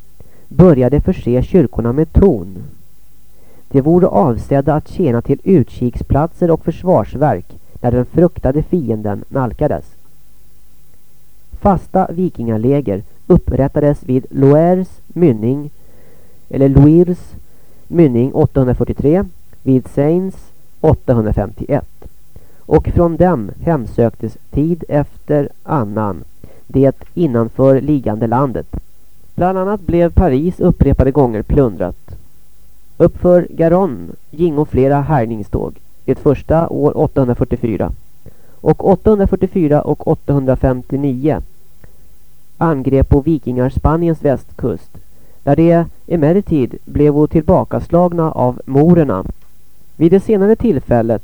Speaker 17: började förse kyrkorna med torn. De vore avsedda att tjäna till utkiksplatser och försvarsverk när den fruktade fienden nalkades. Fasta vikingaläger upprättades vid Loers mynning eller Loirs mynning 843 vid Seins 851 och från dem hemsöktes tid efter annan det innanför liggande landet. Bland annat blev Paris upprepade gånger plundrat. Uppför Garonne gingo flera härjningståg, det första år 844 och 844 och 859 angrep på vikingar Spaniens västkust där de emellertid blev tillbakaslagna av morerna. Vid det senare tillfället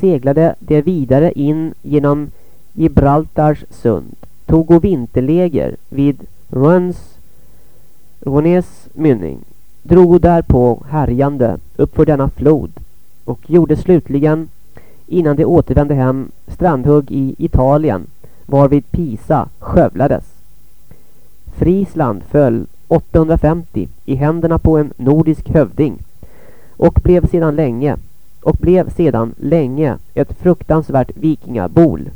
Speaker 17: seglade de vidare in genom Gibraltars sund, tog vinterläger vid Runs, Rones mynning, drog därpå härjande uppför denna flod och gjorde slutligen innan de återvände hem strandhugg i Italien varvid Pisa skövlades. Frisland föll 850 i händerna på en nordisk hövding och blev sedan länge och blev sedan länge ett fruktansvärt vikingabol.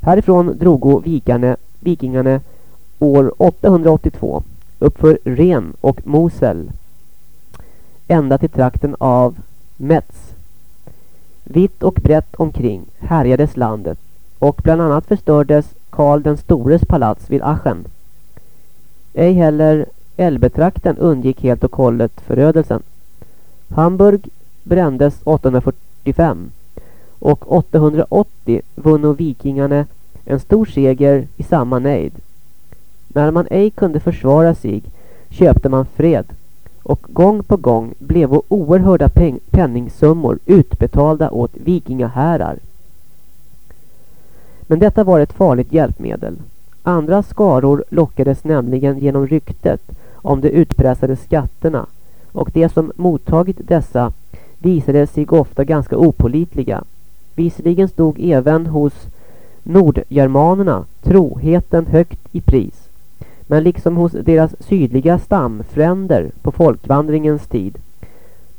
Speaker 17: Härifrån drogo vikarne, vikingarna år 882 uppför Ren och Mosel ända till trakten av Metz. Vitt och brett omkring härjades landet och bland annat förstördes Karl den stores palats vid Aschen. Ej heller Elbetrakten undgick helt och hållet förödelsen. Hamburg brändes 845 och 880 vunno vikingarna en stor seger i samma nejd. När man ej kunde försvara sig köpte man fred och gång på gång blev oerhörda peng penningsummor utbetalda åt vikingahärar. Men detta var ett farligt hjälpmedel. Andra skaror lockades nämligen genom ryktet om de utpressade skatterna och de som mottagit dessa visade sig ofta ganska opolitliga. Visserligen stod även hos nordgermanerna troheten högt i pris. Men liksom hos deras sydliga stamfränder på folkvandringens tid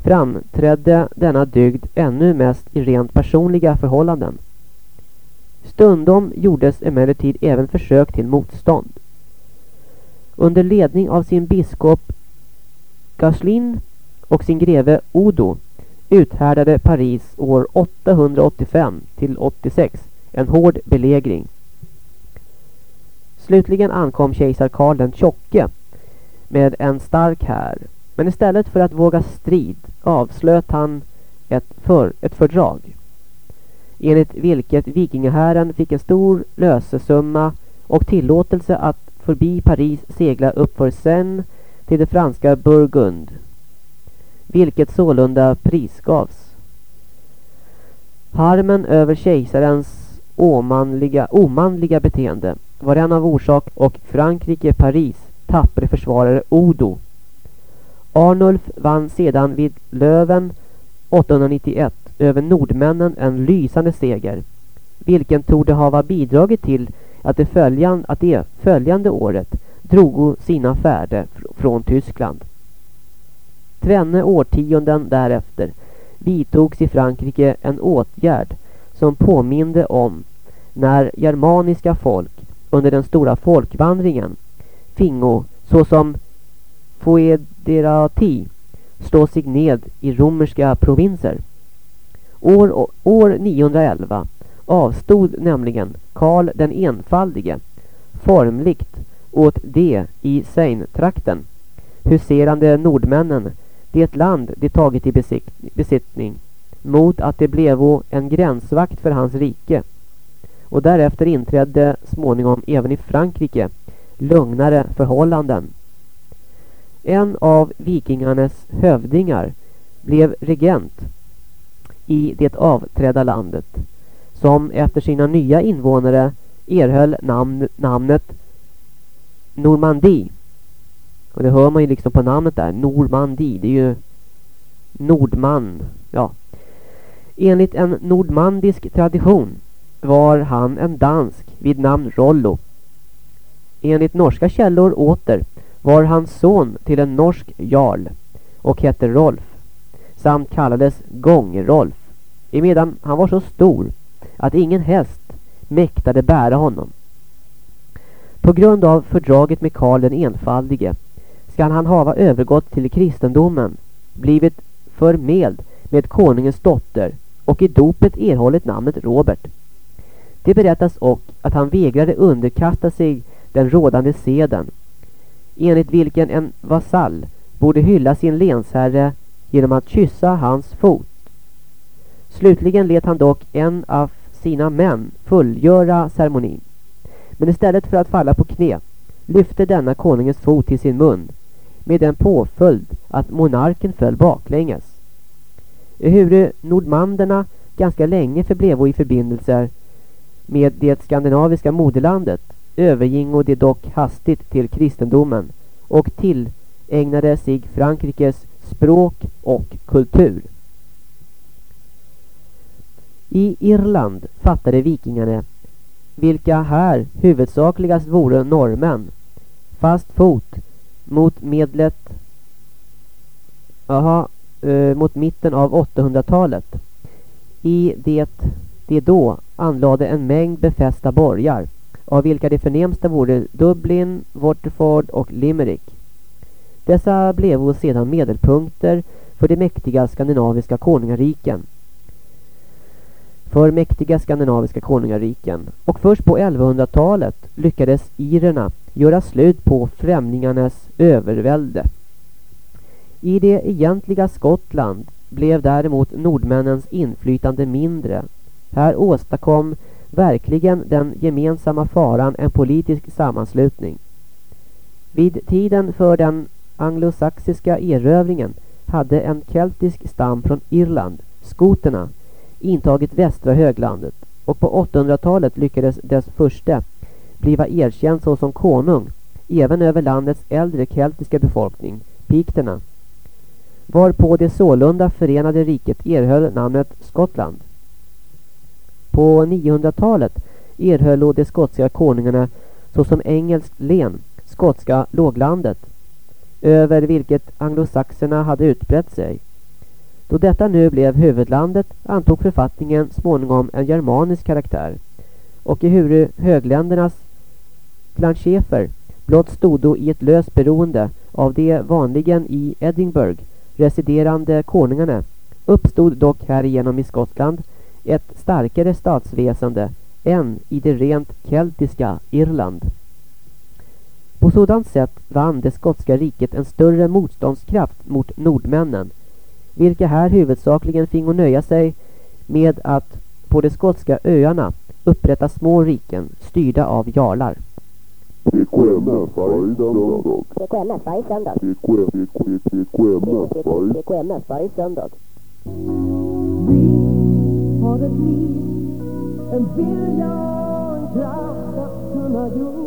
Speaker 17: framträdde denna dygd ännu mest i rent personliga förhållanden. Stundom gjordes emellertid även försök till motstånd. Under ledning av sin biskop Gaslin och sin greve Odo uthärdade Paris år 885 till 86 en hård belägring. Slutligen ankom kejsar Karl den tjocke med en stark här. Men istället för att våga strid avslöt han ett, för, ett fördrag. Enligt vilket vikingahären fick en stor lösesumma och tillåtelse att förbi Paris segla upp för Seine till det franska Burgund. Vilket sålunda prisgavs. Harmen över kejsarens omanliga, omanliga beteende var en av orsak och Frankrike Paris tappre försvarare Odo. Arnulf vann sedan vid Löven 891 över nordmännen en lysande seger, vilken torde hava bidragit till att det följande, att det följande året drogo sina färde från Tyskland. Tvenne årtionden därefter vidtogs i Frankrike en åtgärd som påminde om när germaniska folk under den stora folkvandringen fingo såsom foederati slå sig ned i romerska provinser. År, år 911 avstod nämligen Karl den enfaldige formligt åt de i Seine-trakten huserande nordmännen det land de tagit i besittning mot att det blev en gränsvakt för hans rike och därefter inträdde småningom även i Frankrike lugnare förhållanden. En av vikingarnas hövdingar blev regent i det avträdda landet som efter sina nya invånare erhöll namn, namnet Normandie. Och det hör man ju liksom på namnet där. Normandie. Det är ju Nordman. Ja. Enligt en nordmandisk tradition var han en dansk vid namn Rollo. Enligt norska källor åter var han son till en norsk jarl och hette Rolf samt kallades Gång-Rolf emedan han var så stor att ingen häst mäktade bära honom. På grund av fördraget med Karl den enfaldige skall han hava övergått till kristendomen, blivit förmeld med konungens dotter och i dopet erhållit namnet Robert. Det berättas och att han vägrade underkasta sig den rådande seden, enligt vilken en vasall borde hylla sin lensherre genom att kyssa hans fot. Slutligen lät han dock en av sina män fullgöra ceremonin. Men istället för att falla på knä lyfte denna konungens fot till sin mun med den påföljd att monarken föll baklänges. Ehuru nordmanderna ganska länge förblevo i förbindelser med det skandinaviska moderlandet övergingo de dock hastigt till kristendomen och tillägnade sig Frankrikes språk och kultur. I Irland fattade vikingarna, vilka här huvudsakligast vore norrmän, fast fot mot medlet aha, eh, mot mitten av 800-talet. I det de då anlade en mängd befästa borgar, av vilka de förnämsta vore Dublin, Waterford och Limerick. Dessa blev sedan medelpunkter för de mäktiga skandinaviska konungariken. för mäktiga skandinaviska konungariken och först på 1100-talet lyckades irerna göra slut på främlingarnas övervälde. I det egentliga Skottland blev däremot nordmännens inflytande mindre. Här åstadkom verkligen den gemensamma faran en politisk sammanslutning. Vid tiden för den anglosaxiska erövringen hade en keltisk stam från Irland, skoterna, intagit västra höglandet och på 800-talet lyckades dess första bliva erkänd såsom konung även över landets äldre keltiska befolkning, pikterna, varpå det sålunda förenade riket erhöll namnet Skottland. På 900-talet erhöll de skotska konungarna såsom engelskt len skotska låglandet över vilket anglosaxerna hade utbrett sig. Då detta nu blev huvudlandet antog författningen småningom en germanisk karaktär och ehuru högländernas planchefer blott stodo i ett löst beroende av de vanligen i Edinburgh residerande konungarna uppstod dock härigenom i Skottland ett starkare statsväsende än i det rent keltiska Irland. På sådant sätt vann det skotska riket en större motståndskraft mot nordmännen, vilka här huvudsakligen fingo nöja sig med att på de skotska öarna upprätta små riken styrda av jarlar.
Speaker 19: Har ett liv, en vilja och en kraft att kunna gro.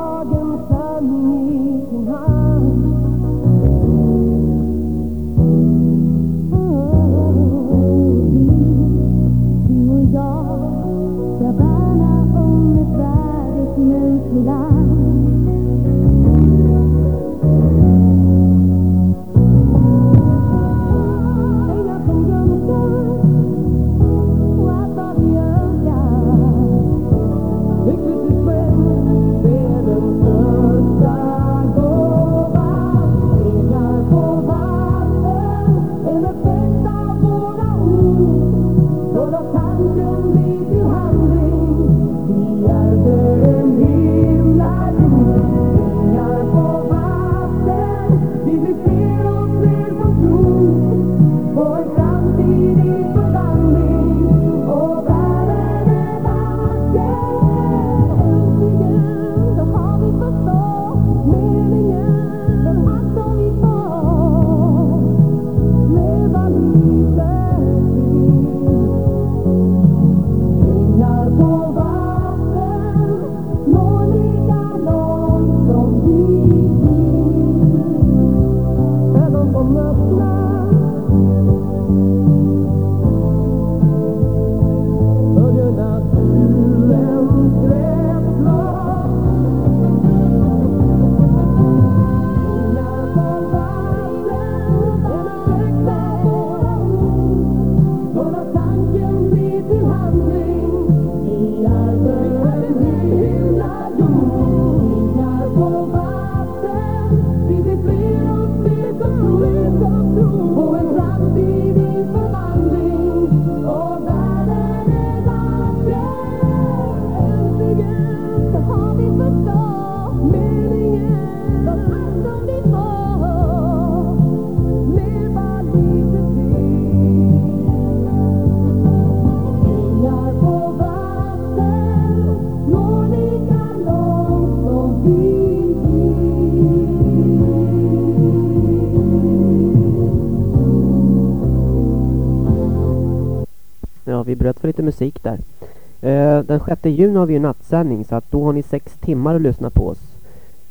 Speaker 17: juni har vi ju nattsändning så att då har ni sex timmar att lyssna på oss.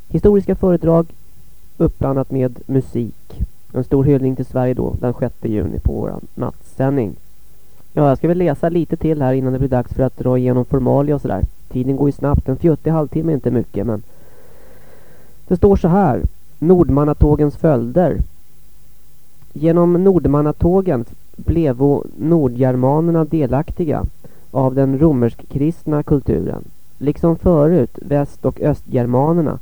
Speaker 17: Historiska föredrag uppblandat med musik. En stor hyllning till Sverige då den 6 juni på vår nattsändning. Ja, jag ska väl läsa lite till här innan det blir dags för att dra igenom formalia och sådär. Tiden går ju snabbt, en fjuttig halvtimme är inte mycket men det står så här. Nordmannatågens följder. Genom Nordmannatågen blev nordgermanerna delaktiga av den romersk-kristna kulturen. Liksom förut väst- och östgermanerna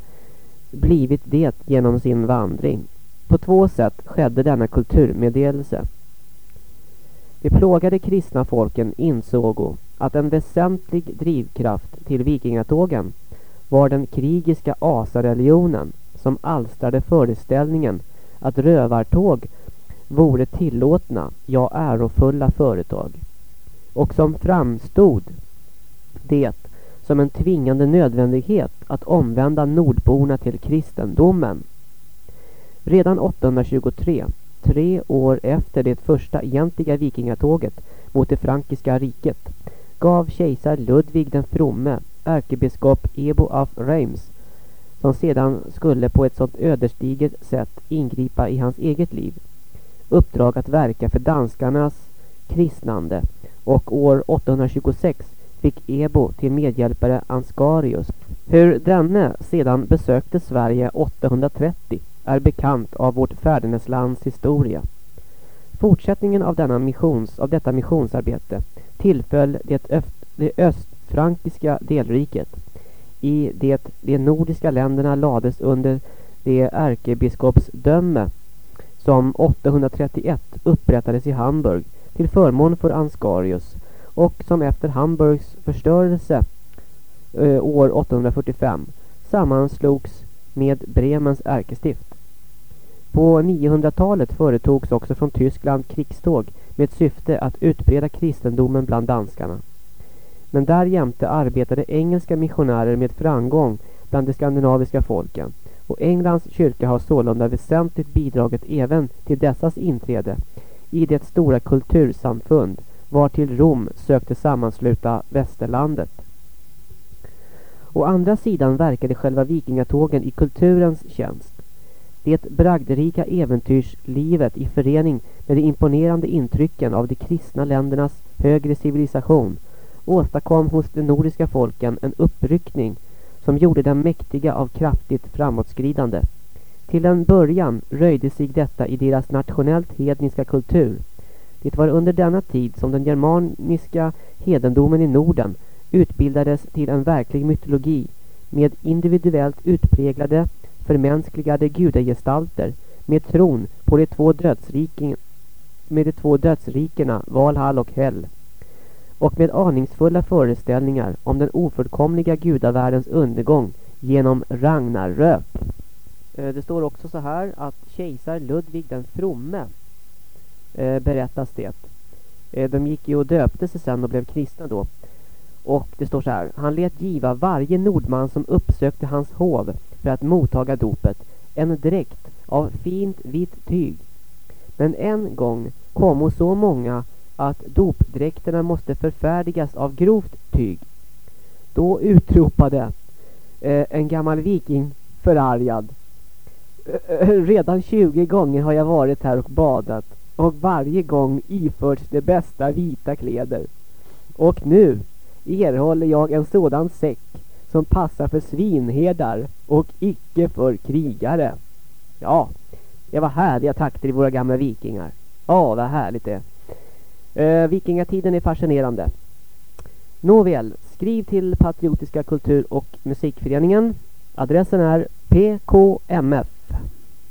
Speaker 17: blivit det genom sin vandring. På två sätt skedde denna kulturmeddelelse. De plågade kristna folken insåg att en väsentlig drivkraft till vikingatågen var den krigiska asareligionen som alstrade föreställningen att rövartåg vore tillåtna, ja ärofulla företag. Och som framstod det som en tvingande nödvändighet att omvända nordborna till kristendomen. Redan 823, tre år efter det första egentliga vikingatåget mot det frankiska riket, gav kejsar Ludvig den fromme ärkebiskop Ebo af Reims som sedan skulle på ett sådant ödesdigert sätt ingripa i hans eget liv. Uppdrag att verka för danskarnas kristnande och år 826 fick Ebo till medhjälpare Ansgarius. Hur denne sedan besökte Sverige 830 är bekant av vårt fäderneslands historia. Fortsättningen av, denna missions, av detta missionsarbete tillföll det, öst, det östfrankiska delriket i det de nordiska länderna lades under det ärkebiskopsdöme som 831 upprättades i Hamburg till förmån för Ansgarius och som efter Hamburgs förstörelse eh, år 845 sammanslogs med Bremens ärkestift. På 900-talet företogs också från Tyskland krigståg med syfte att utbreda kristendomen bland danskarna. Men därjämte arbetade engelska missionärer med framgång bland de skandinaviska folken och Englands kyrka har sålunda väsentligt bidragit även till dessas inträde i det stora kultursamfund var till Rom sökte sammansluta västerlandet. Å andra sidan verkade själva vikingatågen i kulturens tjänst. Det bragdrika äventyrslivet i förening med de imponerande intrycken av de kristna ländernas högre civilisation åstadkom hos de nordiska folken en uppryckning som gjorde dem mäktiga av kraftigt framåtskridande. Till en början röjde sig detta i deras nationellt hedniska kultur. Det var under denna tid som den germaniska hedendomen i Norden utbildades till en verklig mytologi med individuellt utpräglade förmänskligade gudagestalter med tron på de två dödsriken, med de två dödsrikena Valhall och Hell och med aningsfulla föreställningar om den ofullkomliga gudavärldens undergång genom Ragnarök. Eh, det står också så här att kejsar Ludvig den fromme eh, berättas det. Eh, de gick ju och döpte sig sen och blev kristna då. Och det står så här. Han lät giva varje nordman som uppsökte hans hov för att mottaga dopet en dräkt av fint vitt tyg. Men en gång kom så många att dopdräkterna måste förfärdigas av grovt tyg. Då utropade eh, en gammal viking förargad. Redan 20 gånger har jag varit här och badat och varje gång iförts de bästa vita kläder. Och nu erhåller jag en sådan säck som passar för svinherdar och icke för krigare. Ja, det var härliga takter i våra gamla vikingar. Ja, vad härligt det eh, Vikingatiden är fascinerande. Nåväl, skriv till Patriotiska kultur- och musikföreningen. Adressen är PKMF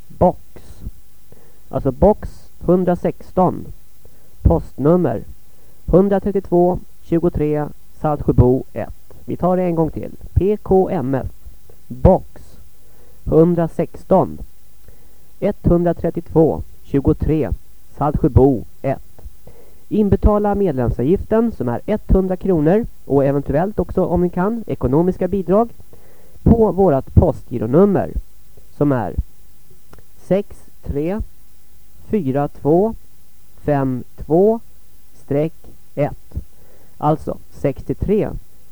Speaker 17: Box. Alltså box 116. Postnummer 132 23 Saltsjöbo 1. Vi tar det en gång till. PKMF Box 116 132 23 Saltsjöbo 1. Inbetala medlemsavgiften som är 100 kronor och eventuellt också om ni kan ekonomiska bidrag på vårat postgironummer som är 63 42 52 1. Alltså 63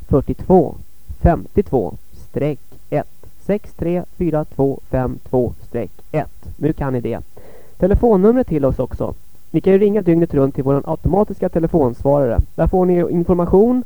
Speaker 17: 42 52 streck 1. 63 42 52 streck 1. Nu kan ni det. Telefonnumret till oss också. Ni kan ju ringa dygnet runt till vår automatiska telefonsvarare. Där får ni information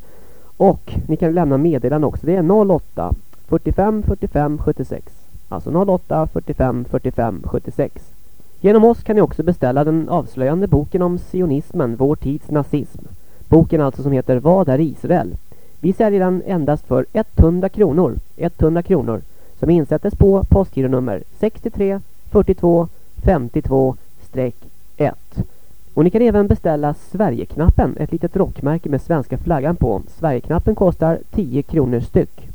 Speaker 17: och ni kan lämna meddelanden också. Det är 08 45 45 76. Alltså 08 45 45 76. Genom oss kan ni också beställa den avslöjande boken om sionismen, vår tids nazism. Boken alltså som heter Vad är Israel? Vi säljer den endast för 100 kronor. 100 kronor. Som insättes på postgironummer 63 42 52 1. Och ni kan även beställa Sverigeknappen, ett litet rockmärke med svenska flaggan på. Sverigeknappen kostar 10 kronor styck.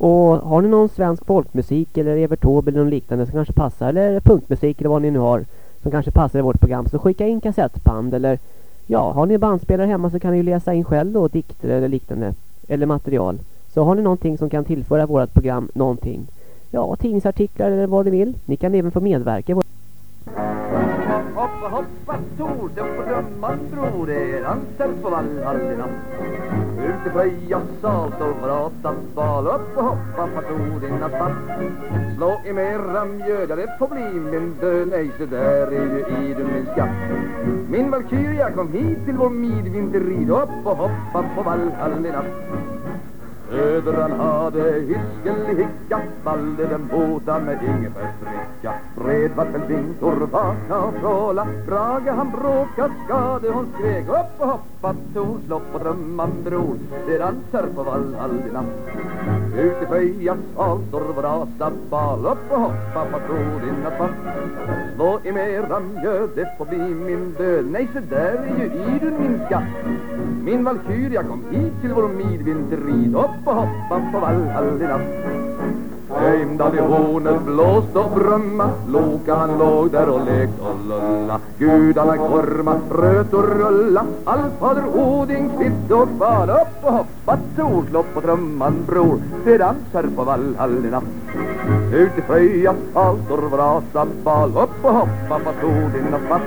Speaker 17: Och har ni någon svensk folkmusik eller Evert Taube eller någon liknande som kanske passar, eller punkmusik eller vad ni nu har som kanske passar i vårt program, så skicka in kassettband eller ja, har ni bandspelare hemma så kan ni ju läsa in själv då dikter eller liknande eller material. Så har ni någonting som kan tillföra vårt program någonting. Ja, tidningsartiklar eller vad ni vill. Ni kan även få medverka. i vår-
Speaker 13: Hoppa, hoppa, Tor, det på drömman bror, det är dansen på Valhallina. Ut i fröja, salt och vrata bal, upp och hoppa, Tor, dina fall. Slå i mera mjöd, ja det får bli min död, nej så där är ju idun min skatt. Min valkyria kom hit till vår midvinterrid, upp och hoppa på Valhallina. Ödran hade hyskelhicka, valde den båda med ingefärsdricka. Bredvattenvintor, vaka och fråla, Brage han bråka, skade hon skrek. Upp och hoppa, torslopp och drömman bror, det dansar på Valhallina. Ut i Fröjas altor, brasa bal, upp och hoppa, patron att man? Slå i mera mjöd, det får bli min död. Nej, så där är ju idun min skatt. Min valkyria kom hit till vår midvinterrid Upp och hoppa på Valhallina Heimdall i hornet blåst och brumma. Loka han låg där och lekt och lulla. Gudarna korma, bröt och rulla. Allfader Odin kvitt och far Upp och hoppa, torslopp på trumman bror. Det dansar på Valhallina Ut i Fröjas altor vrasa bal Upp och hoppa, på och fatt.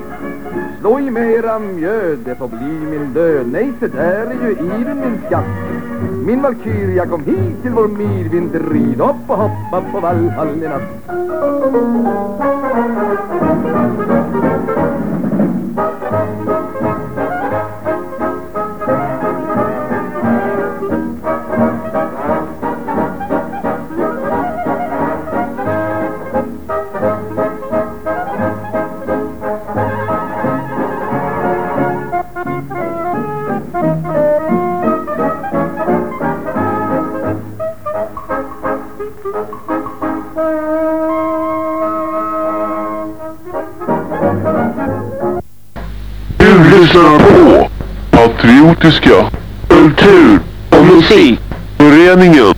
Speaker 13: Slå i mera mjöd, det får bli min död Nej, så där är ju idun min skatt. Min valkyria kom hit till vår midvinterrid Upp och hoppa på Valhallina
Speaker 14: Du lyssnar på Patriotiska kultur och musikföreningen.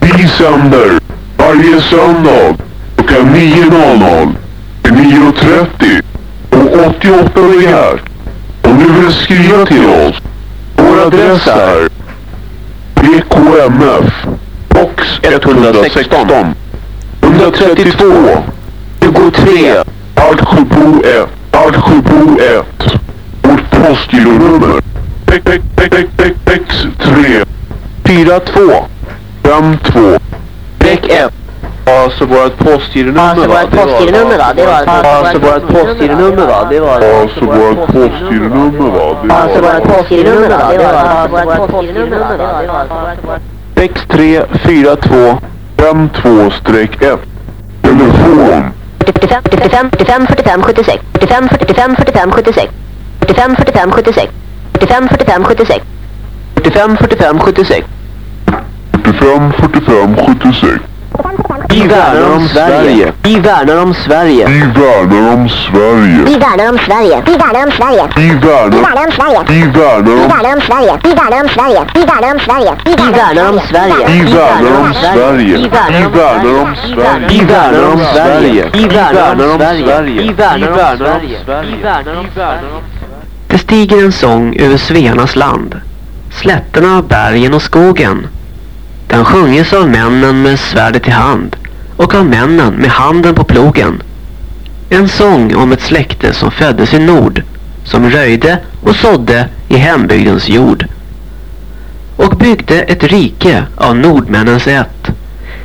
Speaker 14: Vi sänder varje söndag klockan 9.00 till 9.30 och 88 MHz. Om du vill skriva till oss, vår adress är BKMF box 116 132 23 Alsjöbo 1 Alsjöbo 1 postgironummer X3 42 52 Däck 1 Alltså vårt postgironummer
Speaker 15: Alltså vårt postgironummer va? Det var
Speaker 14: Alltså vårt postgironummer va? Det var Alltså vårt postgironummer va? Det
Speaker 15: Alltså
Speaker 14: var
Speaker 15: vårt postgironummer va? Det var alltså vårt postgironummer va? Det var alltså vårt
Speaker 14: 6342 52-1 Telefon.
Speaker 15: 45 45 45 45 76 45 45 45 76 45 45 76 45 45 76
Speaker 16: 45 45 76.
Speaker 14: 45 45 76
Speaker 16: Vi värnar om Sverige. Vi värnar om Sverige.
Speaker 14: Vi värnar om Sverige
Speaker 15: Vi värnar om Sverige. Vi värnar om Sverige.
Speaker 14: Vi
Speaker 15: Vi
Speaker 14: värnar
Speaker 15: om Sverige.
Speaker 14: Vi värnar
Speaker 15: Vi
Speaker 14: om
Speaker 15: värnar om Sverige. Vi värnar om Sverige. Vi värnar om Sverige.
Speaker 16: Vi värnar om Sverige.
Speaker 14: Vi värnar om Sverige
Speaker 16: Vi värnar om
Speaker 14: Sverige
Speaker 16: Vi värnar om Sverige. Vi värnar om Sverige.
Speaker 14: Vi
Speaker 16: värnar om Sverige. Vi värnar om Sverige. Det stiger en sång över Svearnas land. Slätterna, bergen och skogen. Den sjunges av männen med svärdet i hand och av männen med handen på plogen. En sång om ett släkte som föddes i nord
Speaker 17: som röjde och sådde i hembygdens jord och byggde ett rike av nordmännens ett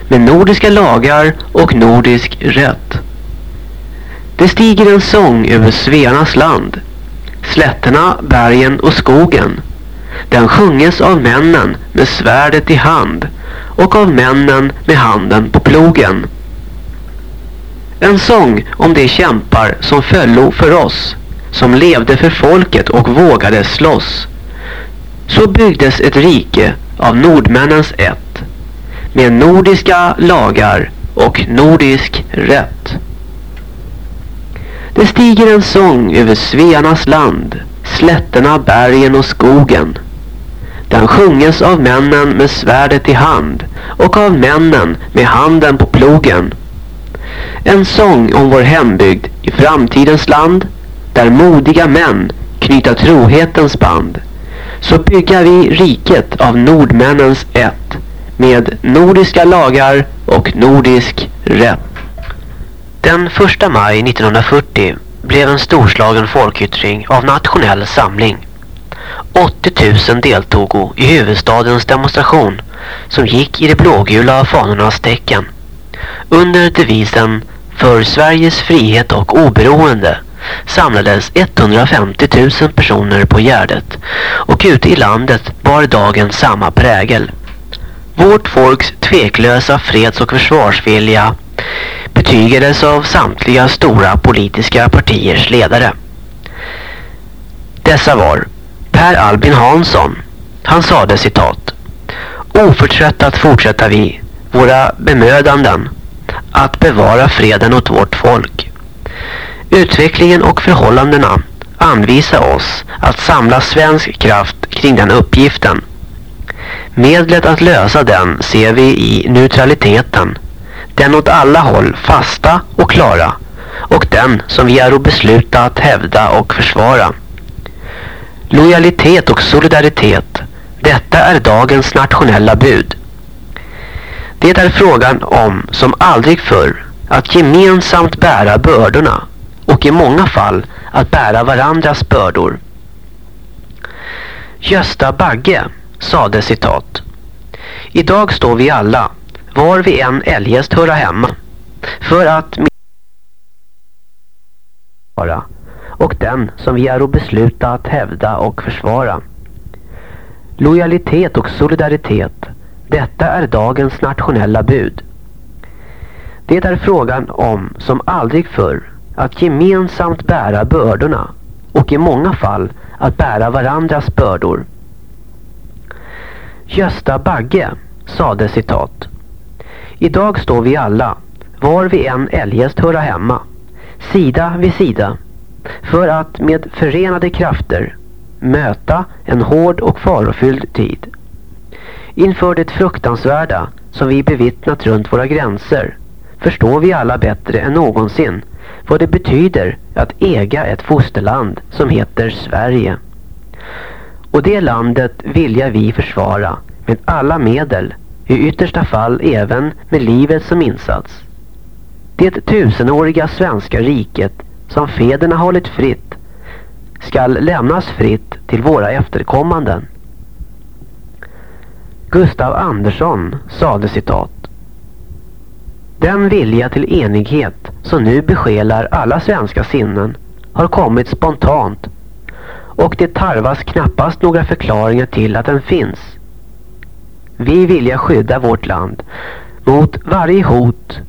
Speaker 17: med nordiska lagar och nordisk rätt. Det stiger en sång över Svearnas land, slätterna, bergen och skogen. Den sjunges av männen med svärdet i hand och av männen med handen på plogen. En sång om de kämpar som föllo för oss, som levde för folket och vågade slåss. Så byggdes ett rike av nordmännens ett, med nordiska lagar och nordisk rätt. Det stiger en sång över Svearnas land, slätterna, bergen och skogen. Den sjunges av männen med svärdet i hand och av männen med handen på plogen. En sång om vår hembygd i framtidens land där modiga män knyta trohetens band. Så bygga vi riket av nordmännens ett med nordiska lagar och nordisk rätt. Den 1 maj 1940 blev en storslagen folkyttring av nationell samling. 80 000 deltog i huvudstadens demonstration som gick i de blågula fanornas tecken. Under devisen för Sveriges frihet och oberoende samlades 150 000 personer på Gärdet och ute i landet bar dagen samma prägel. Vårt folks tveklösa freds- och försvarsvilja betygades av samtliga stora politiska partiers ledare. Dessa var Per Albin Hansson. Han sade citat. Oförtröttat fortsätta vi våra bemödanden att bevara freden åt vårt folk. Utvecklingen och förhållandena anvisar oss att samla svensk kraft kring den uppgiften. Medlet att lösa den ser vi i neutraliteten. Den åt alla håll fasta och klara och den som vi är besluta att hävda och försvara. Lojalitet och solidaritet, detta är dagens nationella bud. Det är frågan om, som aldrig förr, att gemensamt bära bördorna och i många fall att bära varandras bördor. Gösta Bagge sade citat. Idag står vi alla, var vi än eljest höra hemma, för att vara och den som vi är besluta att hävda och försvara. Lojalitet och solidaritet, detta är dagens nationella bud. Det är frågan om, som aldrig förr, att gemensamt bära bördorna och i många fall att bära varandras bördor. Gösta Bagge sade citat. Idag står vi alla, var vi än eljest höra hemma, sida vid sida, för att med förenade krafter möta en hård och farofylld tid. Inför det fruktansvärda som vi bevittnat runt våra gränser förstår vi alla bättre än någonsin vad det betyder att äga ett fosterland som heter Sverige. Och det landet vilja vi försvara med alla medel, i yttersta fall även med livet som insats. Det tusenåriga svenska riket som fäderna hållit fritt skall lämnas fritt till våra efterkommanden. Gustav Andersson sade citat. Den vilja till enighet som nu besjälar alla svenska sinnen har kommit spontant och det tarvas knappast några förklaringar till att den finns. Vi vilja skydda vårt land mot varje hot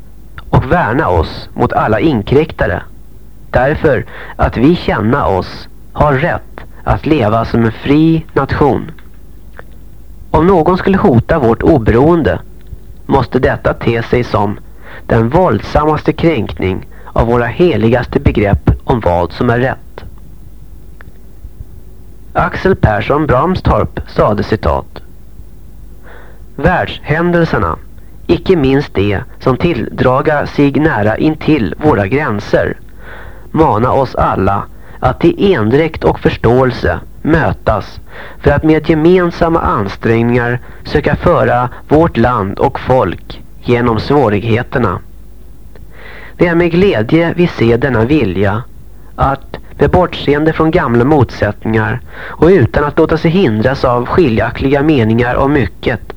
Speaker 17: och värna oss mot alla inkräktare därför att vi känna oss har rätt att leva som en fri nation. Om någon skulle hota vårt oberoende måste detta te sig som den våldsammaste kränkning av våra heligaste begrepp om vad som är rätt. Axel Persson Bramstorp sade citat. Världshändelserna, icke minst de som tilldraga sig nära intill våra gränser, mana oss alla att i endräkt och förståelse mötas för att med gemensamma ansträngningar söka föra vårt land och folk genom svårigheterna. Det är med glädje vi ser denna vilja att med bortseende från gamla motsättningar och utan att låta sig hindras av skiljaktiga meningar om mycket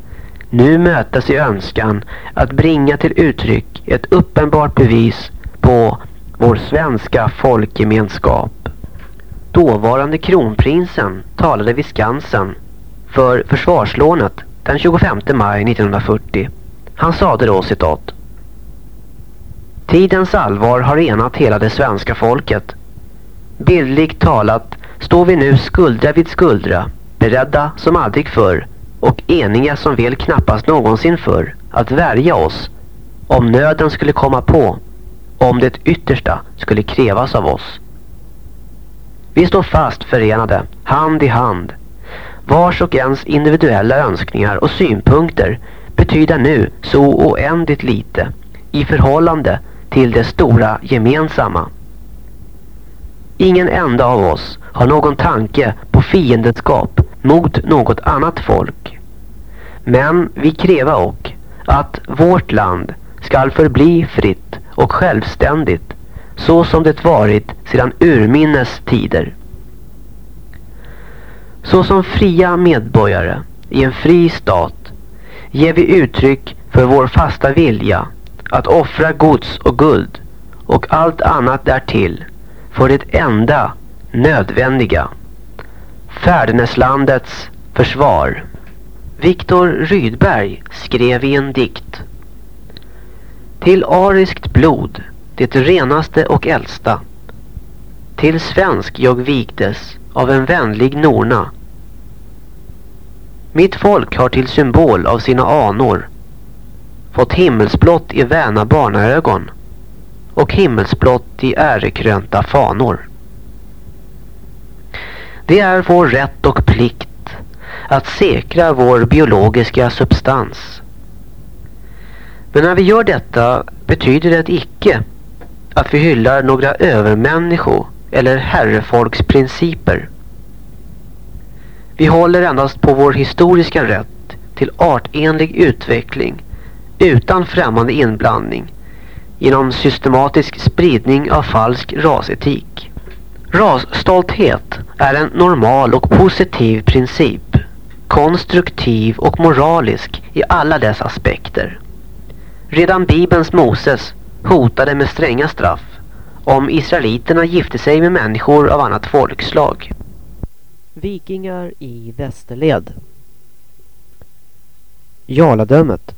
Speaker 17: nu mötas i önskan att bringa till uttryck ett uppenbart bevis på vår svenska folkgemenskap. Dåvarande kronprinsen talade vid Skansen för försvarslånet den 25 maj 1940. Han sade då citat. Tidens allvar har enat hela det svenska folket. Bildligt talat står vi nu skuldra vid skuldra, beredda som aldrig förr och eniga som väl knappast någonsin förr att värja oss om nöden skulle komma på, om det yttersta skulle krävas av oss. Vi står fast förenade, hand i hand. Vars och ens individuella önskningar och synpunkter betyder nu så oändligt lite i förhållande till det stora gemensamma. Ingen enda av oss har någon tanke på fiendeskap mot något annat folk. Men vi kräva och att vårt land skall förbli fritt och självständigt så som det varit sedan urminnes tider. Så som fria medborgare i en fri stat ger vi uttryck för vår fasta vilja att offra gods och guld och allt annat därtill för det enda nödvändiga. Fäderneslandets försvar. Viktor Rydberg skrev i en dikt. Till ariskt blod, det renaste och äldsta. Till svensk jag vigdes av en vänlig norna. Mitt folk har till symbol av sina anor fått himmelsblått i väna barnaögon och himmelsblått i ärekrönta fanor. Det är vår rätt och plikt att säkra vår biologiska substans. Men när vi gör detta betyder det icke att vi hyllar några övermännisko eller herrefolksprinciper. Vi håller endast på vår historiska rätt till artenlig utveckling utan främmande inblandning genom systematisk spridning av falsk rasetik. Rasstolthet är en normal och positiv princip, konstruktiv och moralisk i alla dess aspekter. Redan Bibelns Moses hotade med stränga straff om israeliterna gifte sig med människor av annat folkslag.
Speaker 20: Vikingar i Västerled Jarladömet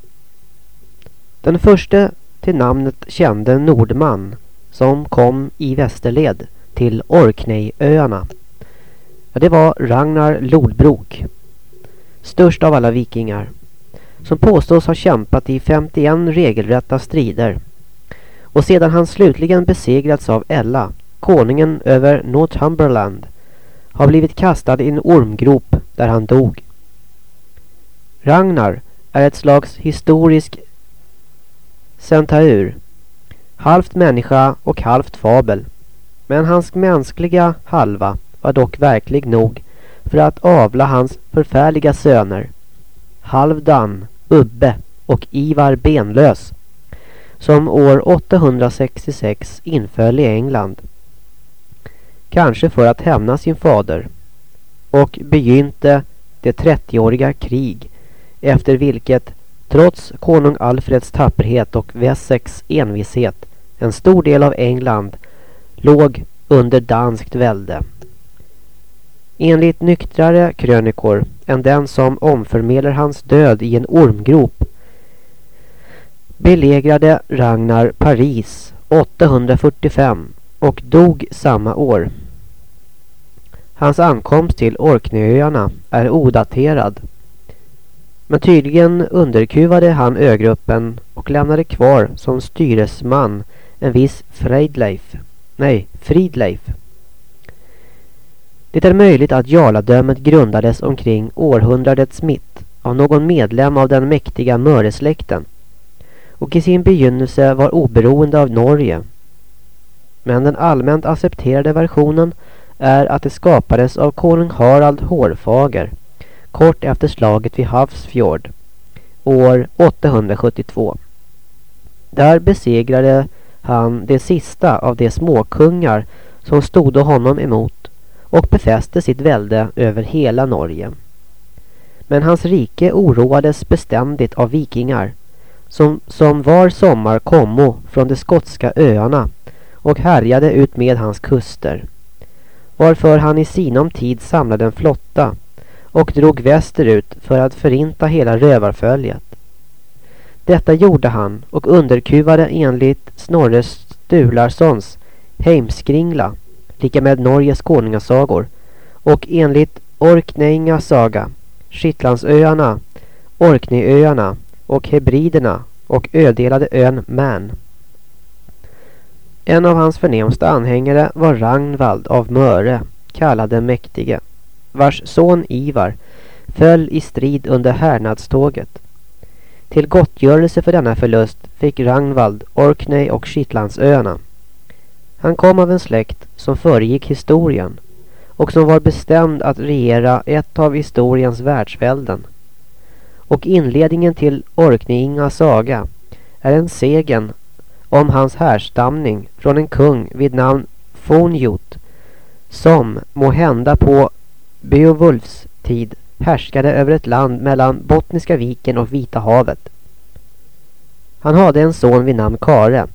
Speaker 20: Den första till namnet kände nordman som kom i Västerled till Orkneyöarna. Ja, det var Ragnar Lodbrok, störst av alla vikingar, som påstås ha kämpat i 51 regelrätta strider. Och sedan han slutligen besegrats av Ella, konungen över Northumberland, har blivit kastad i en ormgrop där han dog. Ragnar är ett slags historisk centaur, halvt människa och halvt fabel. Men hans mänskliga halva var dock verklig nog för att avla hans förfärliga söner Halvdan, Ubbe och Ivar Benlös som år 866 inföll i England. Kanske för att hämna sin fader och begynte det 30-åriga krig efter vilket trots konung Alfreds tapperhet och Wessex envishet en stor del av England låg under danskt välde. Enligt nyktrare krönikor än den som omförmedlar hans död i en ormgrop belägrade Ragnar Paris 845 och dog samma år. Hans ankomst till Orkneyöarna är odaterad. Men tydligen underkuvade han ögruppen och lämnade kvar som styresman en viss Freidleif. Nej, Fridleif. Det är möjligt att jarladömet grundades omkring århundradets mitt av någon medlem av den mäktiga Möresläkten och i sin begynnelse var oberoende av Norge. Men den allmänt accepterade versionen är att det skapades av konung Harald Hårfager kort efter slaget vid Havsfjord år 872. Där besegrade han det sista av de småkungar
Speaker 17: som stod honom emot och befäste sitt välde över hela Norge. Men hans rike oroades beständigt av vikingar som, som var sommar kommo från de skotska öarna och härjade ut med hans kuster. Varför han i sinom tid samlade en flotta och drog västerut för att förinta hela rövarföljet. Detta gjorde han och underkuvade enligt Snorre Sturlarssons Heimskringla, lika med Norges konungasagor, och enligt Orkneyinga saga, Shetlandsöarna, Orkneyöarna och Hebriderna och ödelade ön Man. En av hans förnämsta anhängare var Ragnvald av Möre, kallad den mäktige, vars son Ivar föll i strid under härnadståget. Till gottgörelse för denna förlust fick Ragnvald Orkney och Shetlandsöarna. Han kom av en släkt som föregick historien och som var bestämd att regera ett av historiens världsvälden. Och inledningen till Orkneyingas saga är en segen om hans härstamning från en kung vid namn Fonjot som må hända på Beowulfs tid härskade över ett land mellan Bottniska viken och Vita havet. Han hade en son vid namn Kare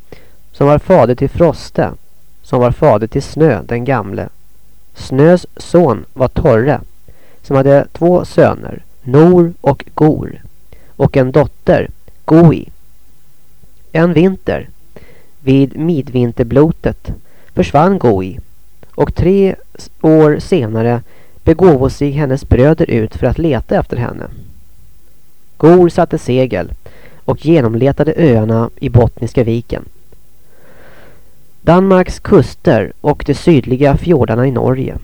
Speaker 17: som var fader till Froste som var fader till Snö den gamle. Snös son var Torre som hade två söner, Nor och Gor och en dotter, Goi. En vinter, vid midvinterblotet, försvann Goi och tre år senare begåvo sig hennes bröder ut för att leta efter henne. Gor satte segel och genomletade öarna i Bottniska viken. Danmarks kuster och de sydliga fjordarna i Norge.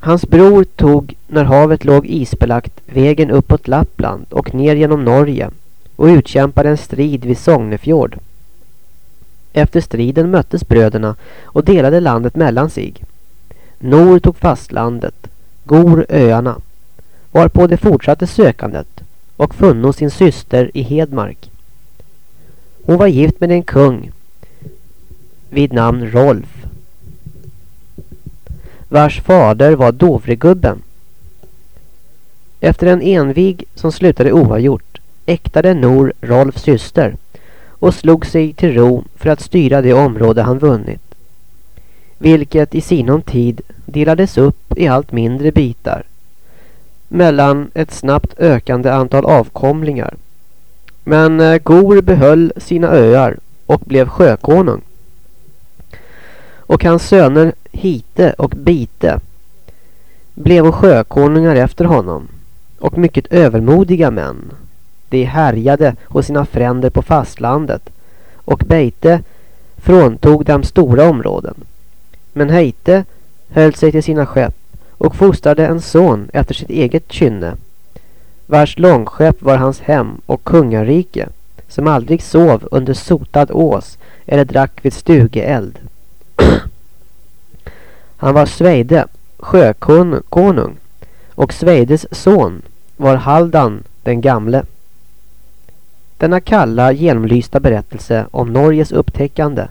Speaker 17: Hans bror tog, när havet låg isbelagt, vägen uppåt Lappland och ner genom Norge och utkämpade en strid vid Sognefjord. Efter striden möttes bröderna och delade landet mellan sig. Nor tog fastlandet, Gor öarna, varpå de fortsatte sökandet och funno sin syster i Hedmark. Hon var gift med en kung vid namn Rolf vars fader var Dovregubben. Efter en envig som slutade oavgjort äktade Nor Rolfs syster och slog sig till ro för att styra det område han vunnit. Vilket i sinom tid delades upp i allt mindre bitar mellan ett snabbt ökande antal avkomlingar. Men eh, Gor behöll sina öar och blev sjökonung. Och hans söner Hite och Bite blev sjökonungar efter honom och mycket övermodiga män. De härjade hos sina fränder på fastlandet och Beite fråntog dem stora områden. Men Heite höll sig till sina skepp och fostrade en son efter sitt eget kynne vars långskepp var hans hem och kungarike som aldrig sov under sotad ås eller drack vid stugeeld. Han var Sveide, sjökonung och Sveides son var Haldan den gamle. Denna kalla genomlysta berättelse om Norges upptäckande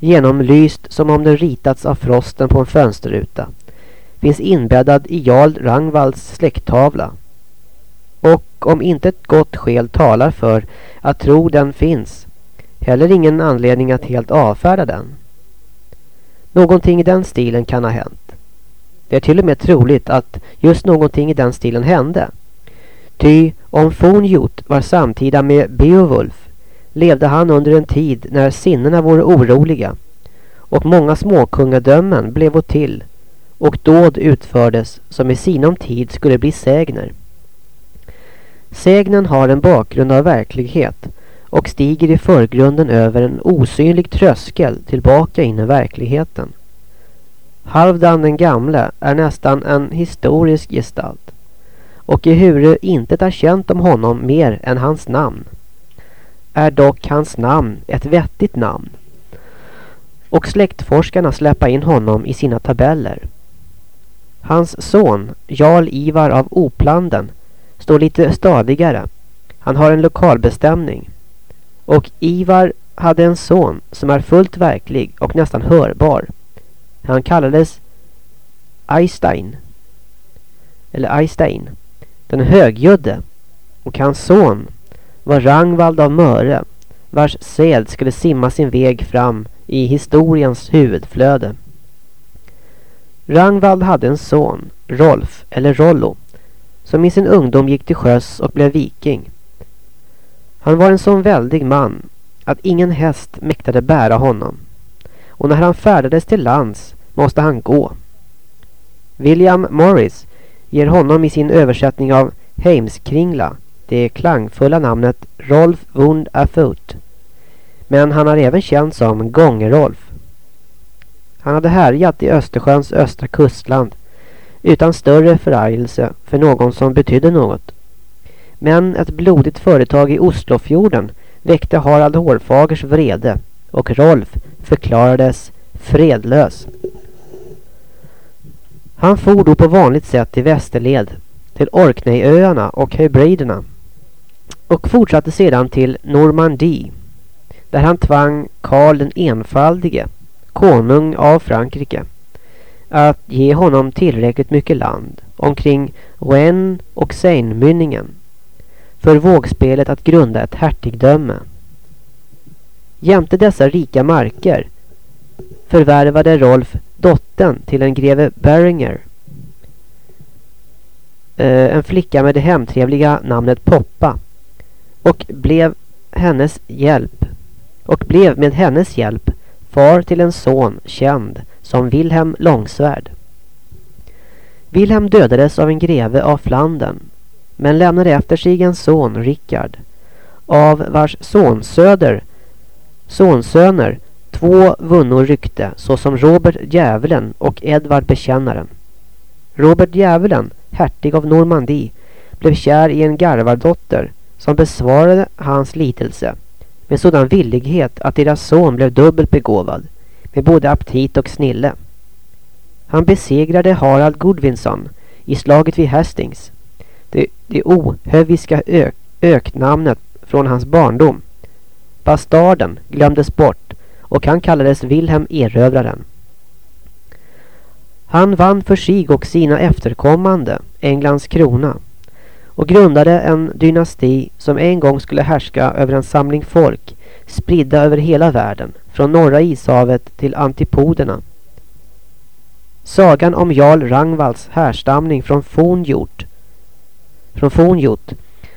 Speaker 17: genomlyst som om den ritats av frosten på en fönsterruta finns inbäddad i Jarl Rangvalls släkttavla. Och om inte ett gott skäl talar för att tro den finns heller ingen anledning att helt avfärda den. Någonting i den stilen kan ha hänt. Det är till och med troligt att just någonting i den stilen hände. Ty om Fonjot var samtida med Beowulf levde han under en tid när sinnena vore oroliga och många småkungadömen blev till och dåd utfördes som i sinom tid skulle bli sägner. Sägnen har en bakgrund av verklighet och stiger i förgrunden över en osynlig tröskel tillbaka in i verkligheten. Halvdan den gamle är nästan en historisk gestalt och ehuru intet är känt om honom mer än hans namn är dock hans namn ett vettigt namn och släktforskarna släppa in honom i sina tabeller. Hans son, Jarl Ivar av Oplanden, står lite stadigare. Han har en lokalbestämning. Och Ivar hade en son som är fullt verklig och nästan hörbar. Han kallades Einstein, Eller Eystein. Den högljudde. Och hans son var Rangvald av Möre vars säd skulle simma sin väg fram i historiens huvudflöde. Rangvald hade en son, Rolf eller Rollo, som i sin ungdom gick till sjöss och blev viking. Han var en sån väldig man att ingen häst mäktade bära honom. Och när han färdades till lands måste han gå. William Morris ger honom i sin översättning av Heimskringla det klangfulla namnet Rolf Wund Afoot. Men han har även känts som Gångerolf. Han hade härjat i Östersjöns östra kustland utan större förargelse för någon som betydde något. Men ett blodigt företag i Oslofjorden väckte Harald Hårfagers vrede och Rolf förklarades fredlös. Han for då på vanligt sätt till västerled, till Orkneyöarna och Hebriderna och fortsatte sedan till Normandie där han tvang Karl den enfaldige, konung av Frankrike, att ge honom tillräckligt mycket land omkring Rouen och Seinmynningen för vågspelet att grunda ett hertigdöme. Jämte dessa rika marker förvärvade Rolf dottern till en greve Beringer. Eh, en flicka med det hemtrevliga namnet Poppa och blev hennes hjälp och blev med hennes hjälp far till en son känd som Wilhelm Långsvärd. Wilhelm dödades av en greve av Flandern men lämnade efter sig en son, Rickard, av vars sonsöder, sonsöner två vunnor rykte såsom Robert Djävulen och Edvard Bekännaren. Robert Djävulen, hertig av Normandie, blev kär i en garvardotter som besvarade hans lidelse med sådan villighet att deras son blev dubbelt begåvad med både aptit och snille. Han besegrade Harald Godvinsson i slaget vid Hastings. Det, det ohöviska ök, öknamnet från hans barndom. Bastarden glömdes bort och han kallades Wilhelm Erövraren. Han vann för sig och sina efterkommande Englands krona och grundade en dynasti som en gång skulle härska över en samling folk spridda över hela världen, från norra ishavet till antipoderna. Sagan om Jarl Rangvalls härstamning från Fonjort, från Fonjot,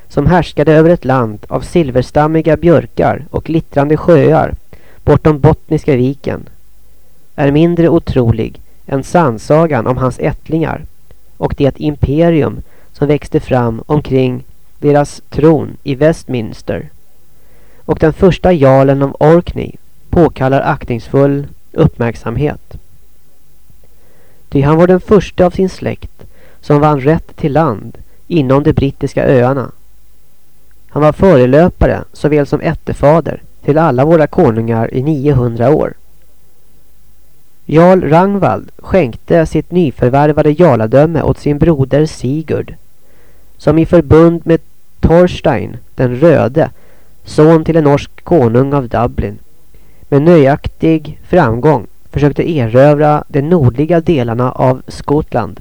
Speaker 17: som härskade över ett land av silverstammiga björkar och glittrande sjöar bortom Bottniska viken, är mindre otrolig än sannsagan om hans ättlingar och det imperium som växte fram omkring deras tron i Westminster. Och den första jarlen av Orkney påkallar aktningsfull uppmärksamhet. Ty han var den första av sin släkt som vann rätt till land inom de brittiska öarna. Han var förelöpare såväl som ättefader till alla våra konungar i 900 år. Jarl Rangvald skänkte sitt nyförvärvade jarladöme åt sin broder Sigurd som i förbund med Torstein den röde, son till en norsk konung av Dublin, med nöjaktig framgång försökte erövra de nordliga delarna av Skottland.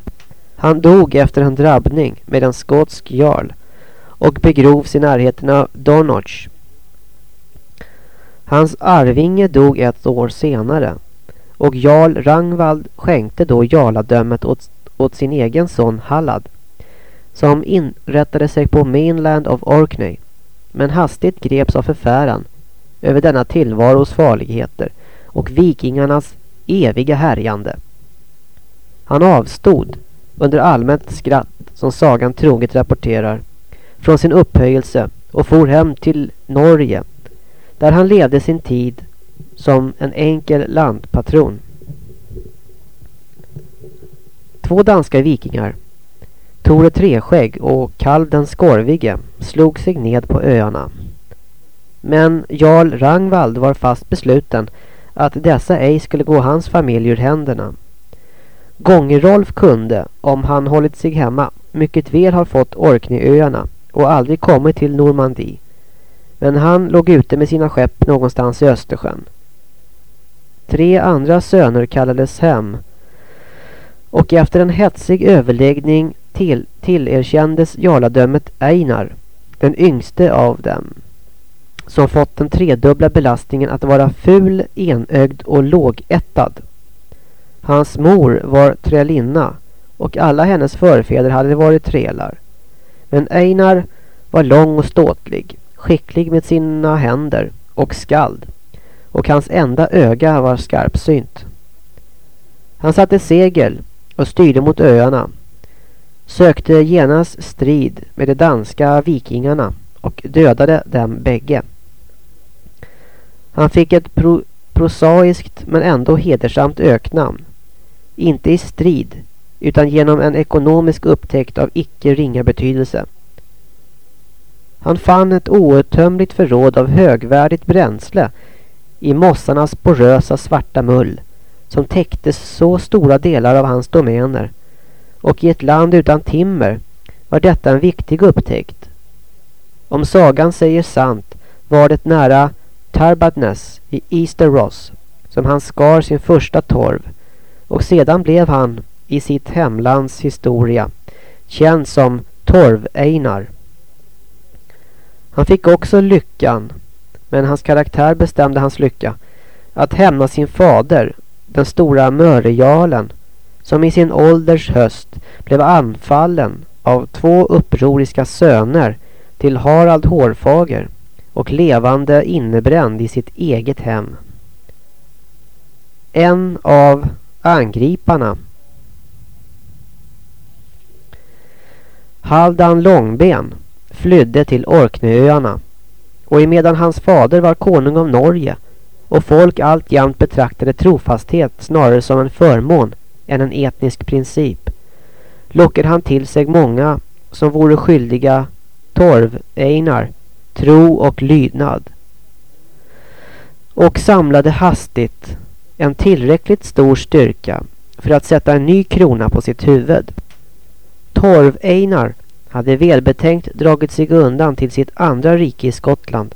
Speaker 17: Han dog efter en drabbning med en skotsk jarl och begrovs i närheten av Donnoch. Hans arvinge dog ett år senare och Jarl Rangvald skänkte då jarladömet åt, åt sin egen son Hallad som inrättade sig på mainland of Orkney men hastigt greps av förfäran över denna tillvaros farligheter och vikingarnas eviga härjande. Han avstod under allmänt skratt som sagan troget rapporterar från sin upphöjelse och for hem till Norge där han levde sin tid som en enkel landpatron. Två danska vikingar Tore Treskägg och Kalv den Skorvige slog sig ned på öarna. Men Jarl Rangvald var fast besluten att dessa ej skulle gå hans familj ur händerna. Gångerolf kunde, om han hållit sig hemma, mycket väl ha fått Orkneyöarna och aldrig kommit till Normandie. Men han låg ute med sina skepp någonstans i Östersjön. tre andra söner kallades hem och efter en hetsig överläggning till, tillerkändes jarladömet Einar, den yngste av dem, som fått den tredubbla belastningen att vara ful, enögd och lågättad. Hans mor var trälinna och alla hennes förfäder hade varit trälar. Men Einar var lång och ståtlig, skicklig med sina händer och skald och hans enda öga var skarpsynt. Han satte segel och styrde mot öarna, sökte genast strid med de danska vikingarna och dödade dem bägge. Han fick ett pro prosaiskt men ändå hedersamt öknamn. Inte i strid utan genom en ekonomisk upptäckt av icke ringa betydelse. Han fann ett outtömligt förråd av högvärdigt bränsle i mossarnas porösa svarta mull som täckte så stora delar av hans domäner och i ett land utan timmer var detta en viktig upptäckt. Om sagan säger sant var det nära Tarbadness i Easter Ross som han skar sin första torv och sedan blev han i sitt hemlands historia känd som Torv-Einar. Han fick också lyckan, men hans karaktär bestämde hans lycka, att hämna sin fader, den stora Mörejalen, som i sin ålders höst blev anfallen av två upproriska söner till Harald Hårfager och levande innebränd i sitt eget hem. En av angriparna Haldan Långben flydde till Orkneyöarna och emedan hans fader var konung av Norge och folk alltjämt betraktade trofasthet snarare som en förmån än en etnisk princip lockade han till sig många som vore skyldiga Torv-Einar tro och lydnad och samlade hastigt en tillräckligt stor styrka för att sätta en ny krona på sitt huvud. Torv-Einar hade välbetänkt dragit sig undan till sitt andra rike i Skottland.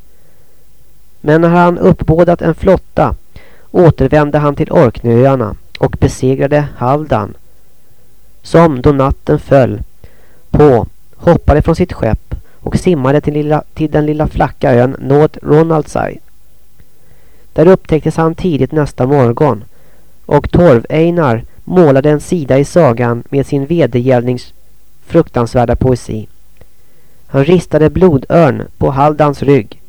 Speaker 17: Men när han uppbådat en flotta återvände han till Orkneyöarna och besegrade Haldan som då natten föll på hoppade från sitt skepp och simmade till, lilla, till den lilla flacka ön North Ronaldsay. Där upptäcktes han tidigt nästa morgon och Torv-Einar målade en sida i sagan med sin vedergällnings fruktansvärda poesi. Han ristade blodörn på Haldans rygg.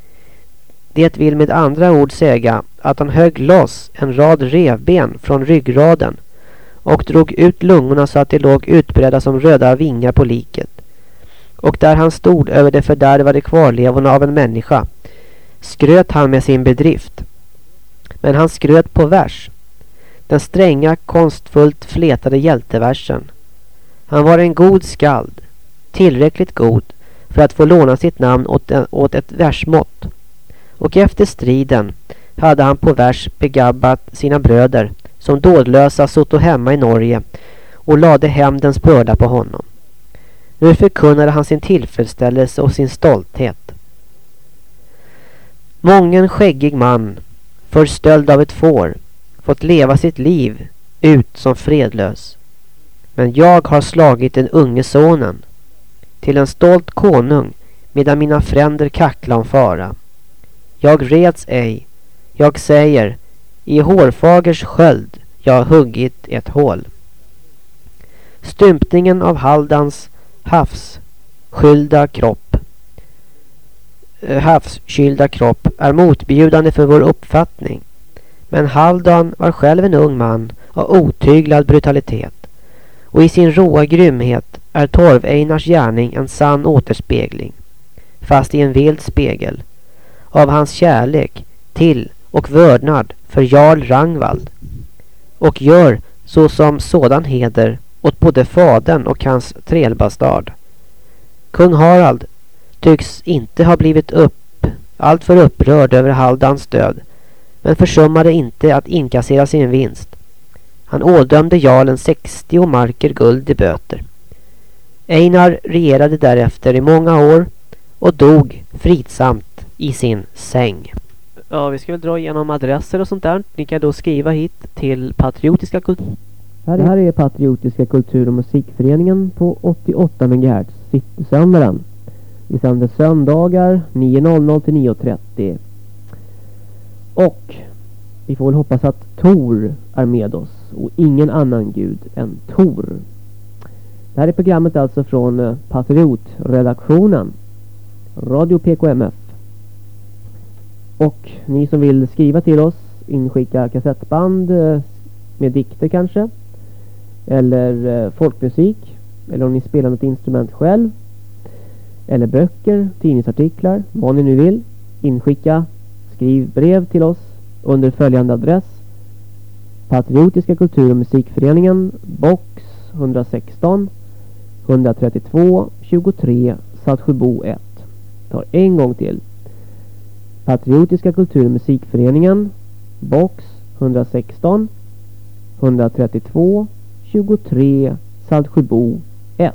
Speaker 17: Det vill med andra ord säga att han högg loss en rad revben från ryggraden och drog ut lungorna så att de låg utbredda som röda vingar på liket. Och där han stod över de fördärvade kvarlevorna av en människa skröt han med sin bedrift. Men han skröt på vers. Den stränga, konstfullt fletade hjälteversen. Han var en god skald, tillräckligt god för att få låna sitt namn åt, åt ett versmått. Och efter striden hade han på vers begabbat sina bröder som dådlösa sutto hemma i Norge och lade hämndens börda på honom. Nu förkunnade han sin tillfredsställelse och sin stolthet. Mången skäggig man, för stöld av ett får, fått leva sitt liv ut som fredlös. Men jag har slagit den unge sonen till en stolt konung medan mina fränder kackla om fara. Jag reds ej, jag säger, i hårfagers sköld jag huggit ett hål. Stympningen av Haldans eh, havsskylda kropp havskylda kropp är motbjudande för vår uppfattning. Men Haldan var själv en ung man av otyglad brutalitet och i sin råa grymhet är Torv-Einars gärning en sann återspegling, fast i en vild spegel, av hans kärlek till och vördnad för Jarl Rangvald och gör så som sådan heder åt både fadern och hans trälbastard. Kung Harald tycks inte ha blivit upp, alltför upprörd över Haldans död men försummade inte att inkassera sin vinst. Han ådömde jarlen 60 marker guld i böter. Einar regerade därefter i många år och dog fridsamt i sin säng.
Speaker 21: Ja, vi ska väl dra igenom adresser och sånt där. Ni kan då skriva hit till Patriotiska kultur...
Speaker 17: Här, här är Patriotiska kultur- och musikföreningen på 88 MHz Citysändaren. Vi sänder söndagar 9.00 till 9.30. Och vi får väl hoppas att Tor är med oss och ingen annan gud än Tor. Det här är programmet alltså från eh, Patriotredaktionen. Radio PKMF. Och ni som vill skriva till oss, inskicka kassettband eh, med dikter kanske. Eller eh, folkmusik. Eller om ni spelar något instrument själv. Eller böcker, tidningsartiklar, vad ni nu vill. Inskicka, skriv brev till oss under följande adress. Patriotiska kultur- och musikföreningen, box 116 132 23 Saltsjöbo 1. Tar en gång till. Patriotiska kultur- och musikföreningen, box 116 132 23 Saltsjöbo 1.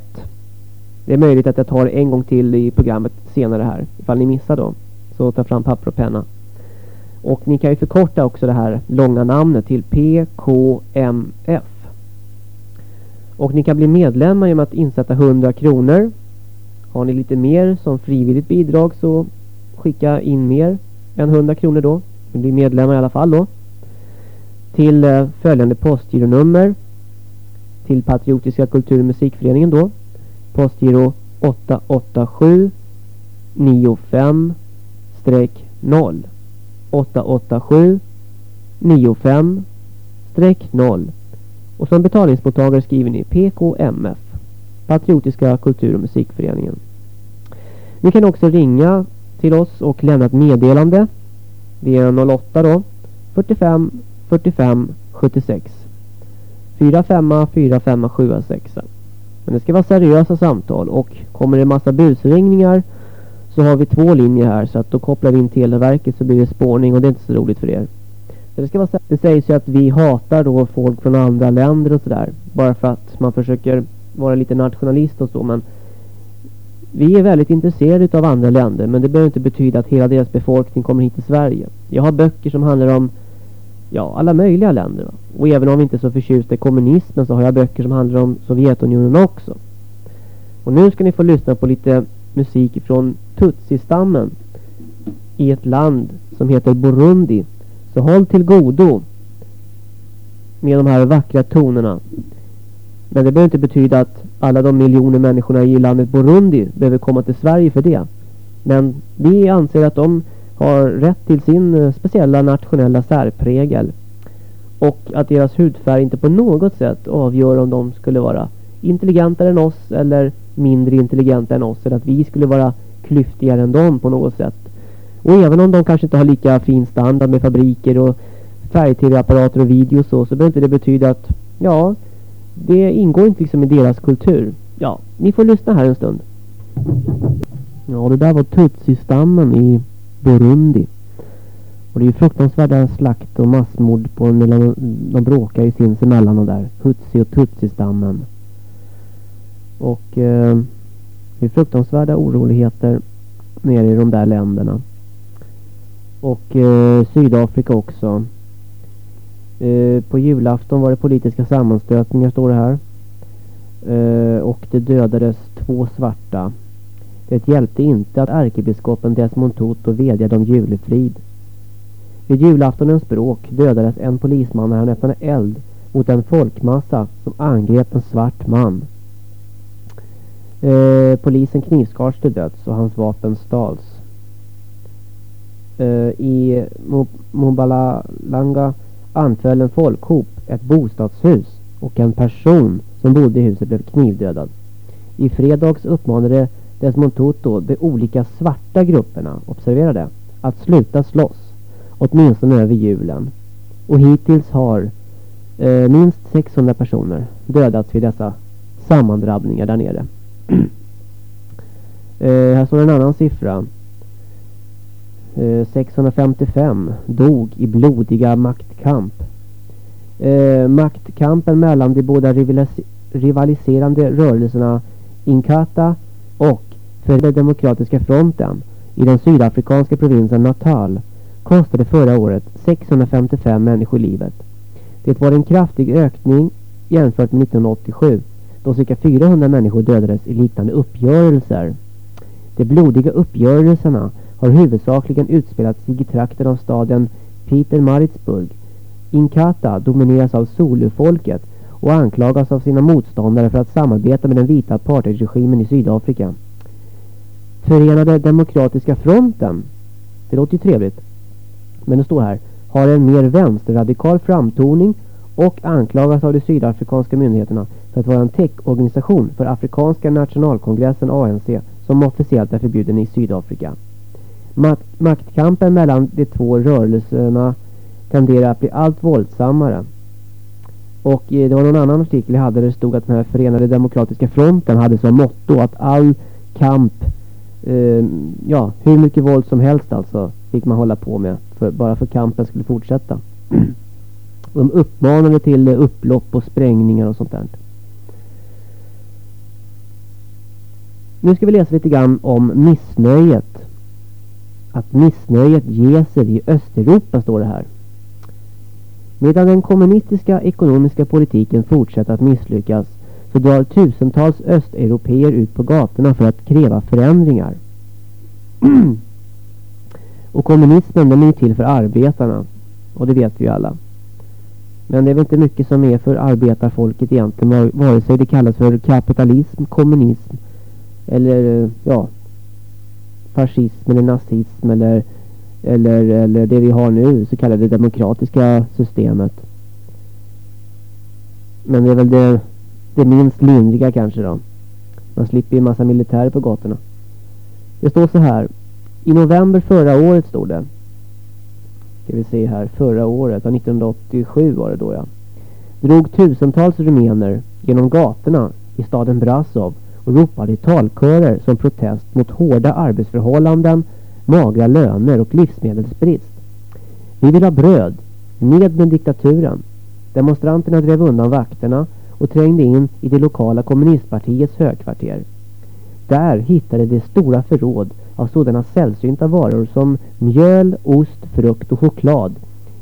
Speaker 17: Det är möjligt att jag tar en gång till i programmet senare här. Ifall ni missar då. Så ta fram papper och penna. Och ni kan ju förkorta också det här långa namnet till PKMF. Och ni kan bli medlemmar genom att insätta 100 kronor. Har ni lite mer som frivilligt bidrag så skicka in mer än 100 kronor då. Ni blir medlemmar i alla fall då. Till eh, följande postgironummer. Till Patriotiska kultur- och musikföreningen då. Postgiro 887 95 0 887 95 0 och som betalningsmottagare skriver ni PKMF Patriotiska kultur- och musikföreningen. Ni kan också ringa till oss och lämna ett meddelande. Det är 08 då 45 45 76 45 45 76 Men det ska vara seriösa samtal och kommer det en massa busringningar så har vi två linjer här så att då kopplar vi in Televerket så blir det spårning och det är inte så roligt för er. Så det, ska vara, det sägs ju att vi hatar då folk från andra länder och sådär. Bara för att man försöker vara lite nationalist och så men vi är väldigt intresserade av andra länder men det behöver inte betyda att hela deras befolkning kommer hit till Sverige. Jag har böcker som handlar om ja, alla möjliga länder. Va? Och även om vi inte är så förtjusta i kommunismen så har jag böcker som handlar om Sovjetunionen också. Och nu ska ni få lyssna på lite musik från Tutsi-stammen i ett land som heter Burundi. Så håll till godo med de här vackra tonerna. Men det behöver inte betyda att alla de miljoner människorna i landet Burundi behöver komma till Sverige för det. Men vi anser att de har rätt till sin eh, speciella nationella särprägel. Och att deras hudfärg inte på något sätt avgör om de skulle vara intelligentare än oss eller mindre intelligenta än oss. Eller att vi skulle vara klyftigare än dem på något sätt. Och även om de kanske inte har lika fin standard med fabriker och färg-tv-apparater och video och så. Så behöver inte det betyda att, ja, det ingår inte liksom i deras kultur. Ja, ni får lyssna här en stund. Ja, det där var Tutsi-stammen i Burundi. Och det är ju fruktansvärda slakt och massmord på mellan, de bråkar ju sinsemellan och där. Hutsi och Tutsi-stammen. Och eh, det är fruktansvärda oroligheter nere i de där länderna. Och eh, Sydafrika också. Eh, på julafton var det politiska sammanstötningar står det här. Eh, och det dödades två svarta. Det hjälpte inte att ärkebiskopen Desmond Tutu vädjade om julefrid. Vid julaftonens bråk dödades en polisman när han öppnade eld mot en folkmassa som angrep en svart man. Eh, polisen knivskars till döds och hans vapen stals. Eh, I Mumbalanga anföll en folkhop ett bostadshus och en person som bodde i huset blev knivdödad. I fredags uppmanade Desmond Tutu de olika svarta grupperna, observera det, att sluta slåss, åtminstone över julen. Och hittills har eh, minst 600 personer dödats vid dessa sammandrabbningar där nere. eh, här står en annan siffra. Eh, 655 dog i blodiga maktkamp. Eh, maktkampen mellan de båda rivaliserande rörelserna Inkatha och för den demokratiska fronten i den sydafrikanska provinsen Natal kostade förra året 655 människor livet. Det var en kraftig ökning jämfört med 1987 då cirka 400 människor dödades i liknande uppgörelser. De blodiga uppgörelserna har huvudsakligen utspelat sig i trakten av staden Peter Maritzburg. Inkatha domineras av Zulu-folket och anklagas av sina motståndare för att samarbeta med den vita apartheidregimen i Sydafrika. Förenade Demokratiska Fronten, det låter ju trevligt, men det står här, har en mer vänsterradikal framtoning och anklagas av de sydafrikanska myndigheterna för att vara en täckorganisation för Afrikanska nationalkongressen ANC som officiellt är förbjuden i Sydafrika. Mak maktkampen mellan de två rörelserna tenderar att bli allt våldsammare. Och eh, det var någon annan artikel jag hade där det stod att den här Förenade Demokratiska Fronten hade som motto att all kamp, eh, ja hur mycket våld som helst alltså, fick man hålla på med för, bara för kampen skulle fortsätta. De uppmanade till eh, upplopp och sprängningar och sånt där. Nu ska vi läsa lite grann om missnöjet. Att missnöjet ger sig i Östeuropa står det här. Medan den kommunistiska ekonomiska politiken fortsätter att misslyckas så drar tusentals östeuropeer ut på gatorna för att kräva förändringar. och kommunismen den är ju till för arbetarna. Och det vet vi ju alla. Men det är väl inte mycket som är för arbetarfolket egentligen. Vare sig det kallas för kapitalism, kommunism eller ja fascism eller nazism eller, eller, eller det vi har nu så kallade demokratiska systemet. Men det är väl det, det minst lindriga kanske då. Man slipper ju massa militärer på gatorna. Det står så här. I november förra året stod det. Ska vi se här. Förra året, 1987 var det då ja. Drog tusentals rumäner genom gatorna i staden Brasov och ropade i talkörer som protest mot hårda arbetsförhållanden, magra löner och livsmedelsbrist. Vi vill ha bröd, ned med diktaturen. Demonstranterna drev undan vakterna och trängde in i det lokala kommunistpartiets högkvarter. Där hittade de stora förråd av sådana sällsynta varor som mjöl, ost, frukt och choklad,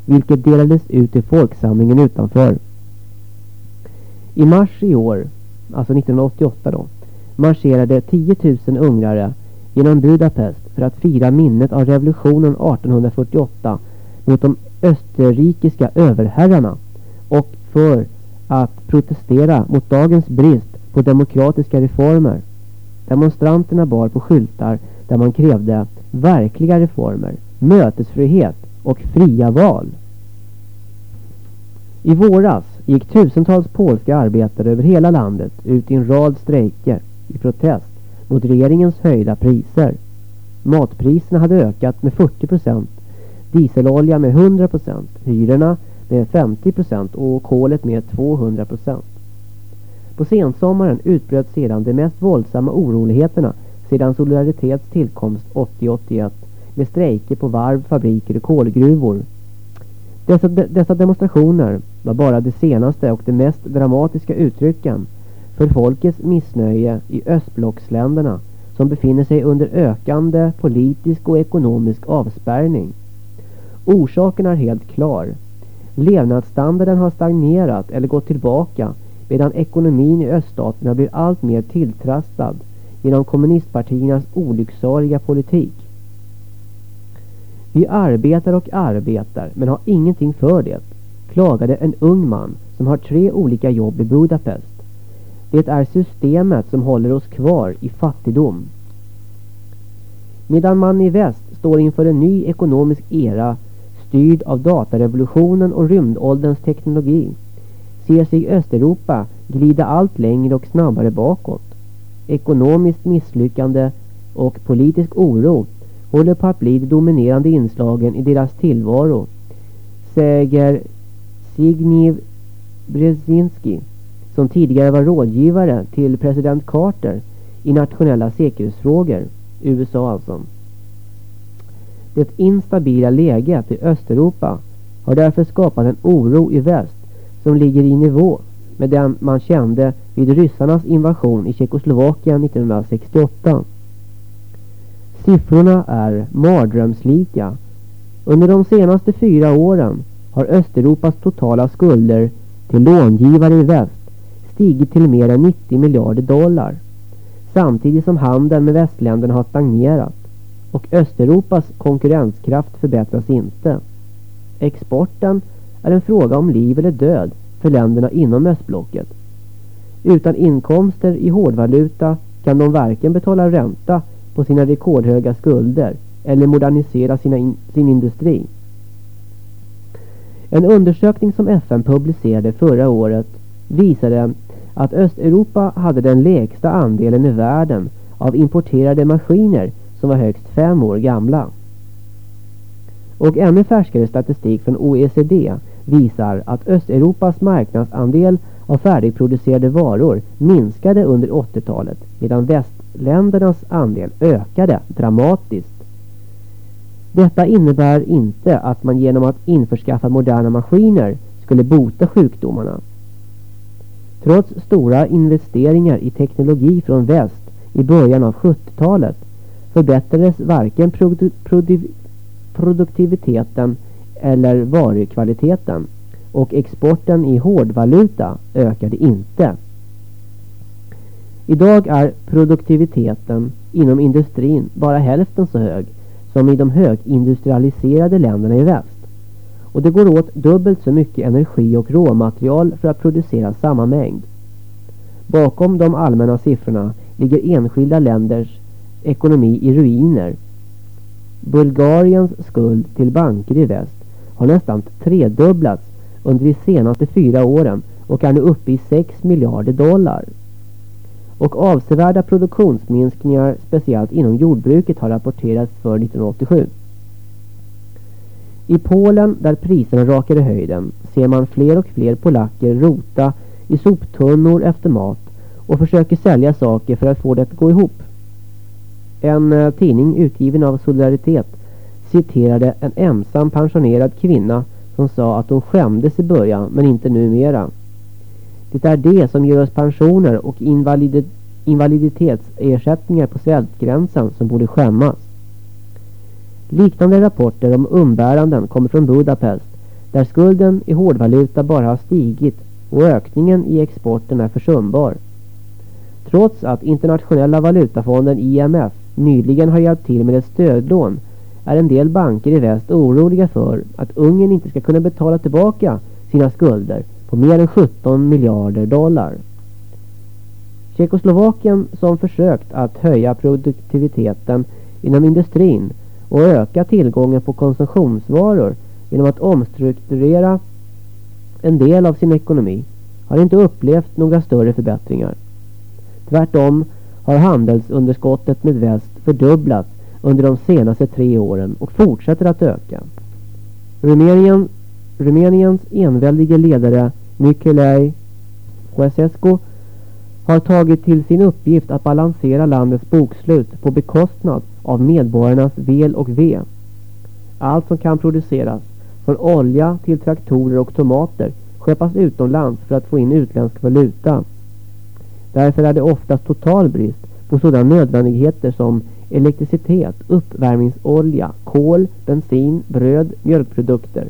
Speaker 17: vilket delades ut i folksamlingen utanför. I mars i år, alltså 1988 då, marscherade 10 000 ungrare genom Budapest för att fira minnet av revolutionen 1848 mot de österrikiska överherrarna och för att protestera mot dagens brist på demokratiska reformer. Demonstranterna bar på skyltar där man krävde verkliga reformer, mötesfrihet och fria val. I våras gick tusentals polska arbetare över hela landet ut i en rad strejker i protest mot regeringens höjda priser. Matpriserna hade ökat med 40% dieselolja med 100% hyrorna med 50% och kolet med 200% På sensommaren utbröt sedan de mest våldsamma oroligheterna sedan Solidaritets tillkomst 80-81 med strejker på varv, fabriker och kolgruvor. Dessa, de, dessa demonstrationer var bara de senaste och de mest dramatiska uttrycken för folkets missnöje i östblocksländerna som befinner sig under ökande politisk och ekonomisk avspärrning. Orsaken är helt klar. Levnadsstandarden har stagnerat eller gått tillbaka medan ekonomin i öststaterna blir allt mer tilltrastad genom kommunistpartiernas olycksaliga politik. Vi arbetar och arbetar men har ingenting för det, klagade en ung man som har tre olika jobb i Budapest. Det är systemet som håller oss kvar i fattigdom. Medan man i väst står inför en ny ekonomisk era styrd av datarevolutionen och rymdålderns teknologi ser sig Östeuropa glida allt längre och snabbare bakåt. Ekonomiskt misslyckande och politisk oro håller på att bli de dominerande inslagen i deras tillvaro, säger Signiv Brzezinski som tidigare var rådgivare till president Carter i nationella säkerhetsfrågor, USA alltså. Det instabila läget i Östeuropa har därför skapat en oro i väst som ligger i nivå med den man kände vid ryssarnas invasion i Tjeckoslovakien 1968. Siffrorna är mardrömslika Under de senaste fyra åren har Östeuropas totala skulder till långivare i väst stigit till mer än 90 miljarder dollar. Samtidigt som handeln med västländerna har stagnerat och Östeuropas konkurrenskraft förbättras inte. Exporten är en fråga om liv eller död för länderna inom östblocket. Utan inkomster i hårdvaluta kan de varken betala ränta på sina rekordhöga skulder eller modernisera sina in, sin industri. En undersökning som FN publicerade förra året visade att Östeuropa hade den lägsta andelen i världen av importerade maskiner som var högst fem år gamla. Och ännu färskare statistik från OECD visar att Östeuropas marknadsandel av färdigproducerade varor minskade under 80-talet medan västländernas andel ökade dramatiskt. Detta innebär inte att man genom att införskaffa moderna maskiner skulle bota sjukdomarna. Trots stora investeringar i teknologi från väst i början av 70-talet förbättrades varken produ produ produktiviteten eller varukvaliteten och exporten i hårdvaluta ökade inte. Idag är produktiviteten inom industrin bara hälften så hög som i de högindustrialiserade länderna i väst. Och det går åt dubbelt så mycket energi och råmaterial för att producera samma mängd. Bakom de allmänna siffrorna ligger enskilda länders ekonomi i ruiner. Bulgariens skuld till banker i väst har nästan tredubblats under de senaste fyra åren och är nu uppe i 6 miljarder dollar. Och avsevärda produktionsminskningar speciellt inom jordbruket har rapporterats för 1987. I Polen, där priserna rakar i höjden, ser man fler och fler polacker rota i soptunnor efter mat och försöker sälja saker för att få det att gå ihop. En eh, tidning utgiven av Solidaritet citerade en ensam pensionerad kvinna som sa att hon skämdes i början men inte numera. Det är det som ger oss pensioner och invalid invaliditetsersättningar på svältgränsen som borde skämmas. Liknande rapporter om umbäranden kommer från Budapest där skulden i hårdvaluta bara har stigit och ökningen i exporten är försumbar. Trots att internationella valutafonden IMF nyligen har hjälpt till med ett stödlån är en del banker i väst oroliga för att Ungern inte ska kunna betala tillbaka sina skulder på mer än 17 miljarder dollar. Tjeckoslovakien som försökt att höja produktiviteten inom industrin och öka tillgången på konsumtionsvaror genom att omstrukturera en del av sin ekonomi har inte upplevt några större förbättringar. Tvärtom har handelsunderskottet med väst fördubblats under de senaste tre åren och fortsätter att öka. Rumänien, Rumäniens enväldige ledare Nicolae Ceausescu har tagit till sin uppgift att balansera landets bokslut på bekostnad av medborgarnas väl och ve. Allt som kan produceras, från olja till traktorer och tomater, skeppas utomlands för att få in utländsk valuta. Därför är det oftast total brist på sådana nödvändigheter som elektricitet, uppvärmningsolja, kol, bensin, bröd, mjölkprodukter.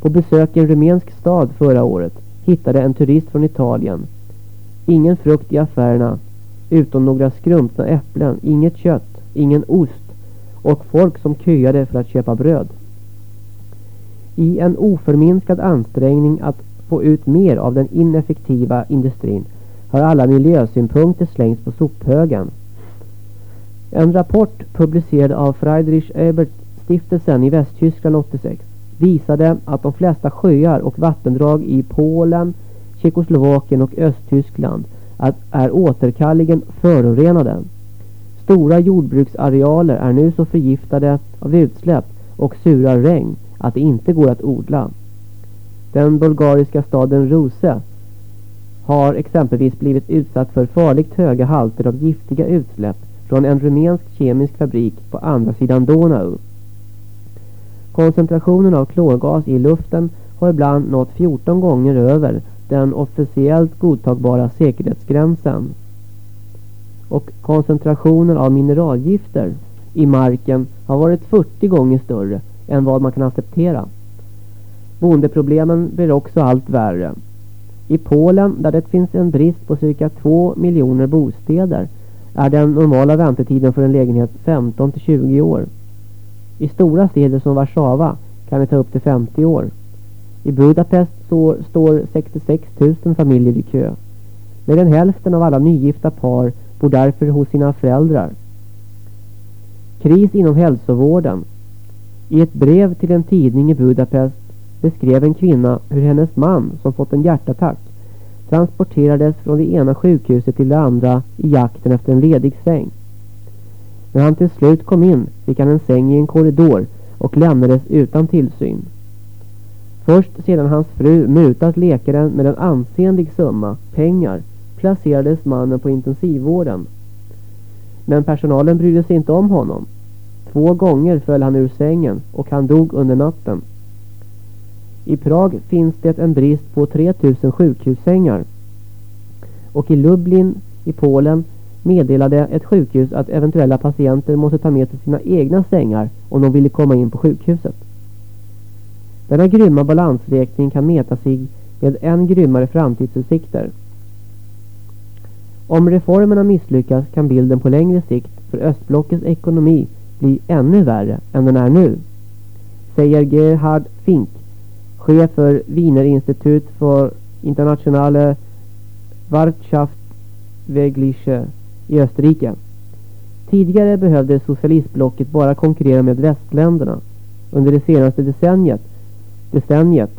Speaker 17: På besök i en rumänsk stad förra året hittade en turist från Italien ingen frukt i affärerna utom några skrumpna äpplen, inget kött, ingen ost och folk som köade för att köpa bröd. I en oförminskad ansträngning att få ut mer av den ineffektiva industrin har alla miljösynpunkter slängts på sophögen. En rapport publicerad av Friedrich Ebert stiftelsen i Västtyskland 86 visade att de flesta sjöar och vattendrag i Polen, Tjeckoslovakien och Östtyskland är återkalligen förorenade. Stora jordbruksarealer är nu så förgiftade av utsläpp och sura regn att det inte går att odla. Den bulgariska staden Ruse har exempelvis blivit utsatt för farligt höga halter av giftiga utsläpp från en rumänsk kemisk fabrik på andra sidan Donau. Koncentrationen av klorgas i luften har ibland nått 14 gånger över den officiellt godtagbara säkerhetsgränsen. Och koncentrationen av mineralgifter i marken har varit 40 gånger större än vad man kan acceptera. Boendeproblemen blir också allt värre. I Polen, där det finns en brist på cirka 2 miljoner bostäder, är den normala väntetiden för en lägenhet 15 till 20 år. I stora städer som Warszawa kan det ta upp till 50 år. I Budapest så står 66 000 familjer i kö. Mer än hälften av alla nygifta par bor därför hos sina föräldrar. Kris inom hälsovården. I ett brev till en tidning i Budapest beskrev en kvinna hur hennes man, som fått en hjärtattack, transporterades från det ena sjukhuset till det andra i jakten efter en ledig säng. När han till slut kom in fick han en säng i en korridor och lämnades utan tillsyn. Först sedan hans fru mutat läkaren med en ansenlig summa pengar placerades mannen på intensivvården. Men personalen brydde sig inte om honom. Två gånger föll han ur sängen och han dog under natten. I Prag finns det en brist på 3000 sjukhussängar. Och i Lublin i Polen meddelade ett sjukhus att eventuella patienter måste ta med sig sina egna sängar om de ville komma in på sjukhuset. Denna grymma balansräkning kan mäta sig med än grymmare framtidsutsikter. Om reformerna misslyckas kan bilden på längre sikt för östblockets ekonomi bli ännu värre än den är nu, säger Gerhard Fink, chef för Wiener Institut för internationale Wirtschaftsweglische i Österrike. Tidigare behövde socialistblocket bara konkurrera med västländerna. Under det senaste decenniet, decenniet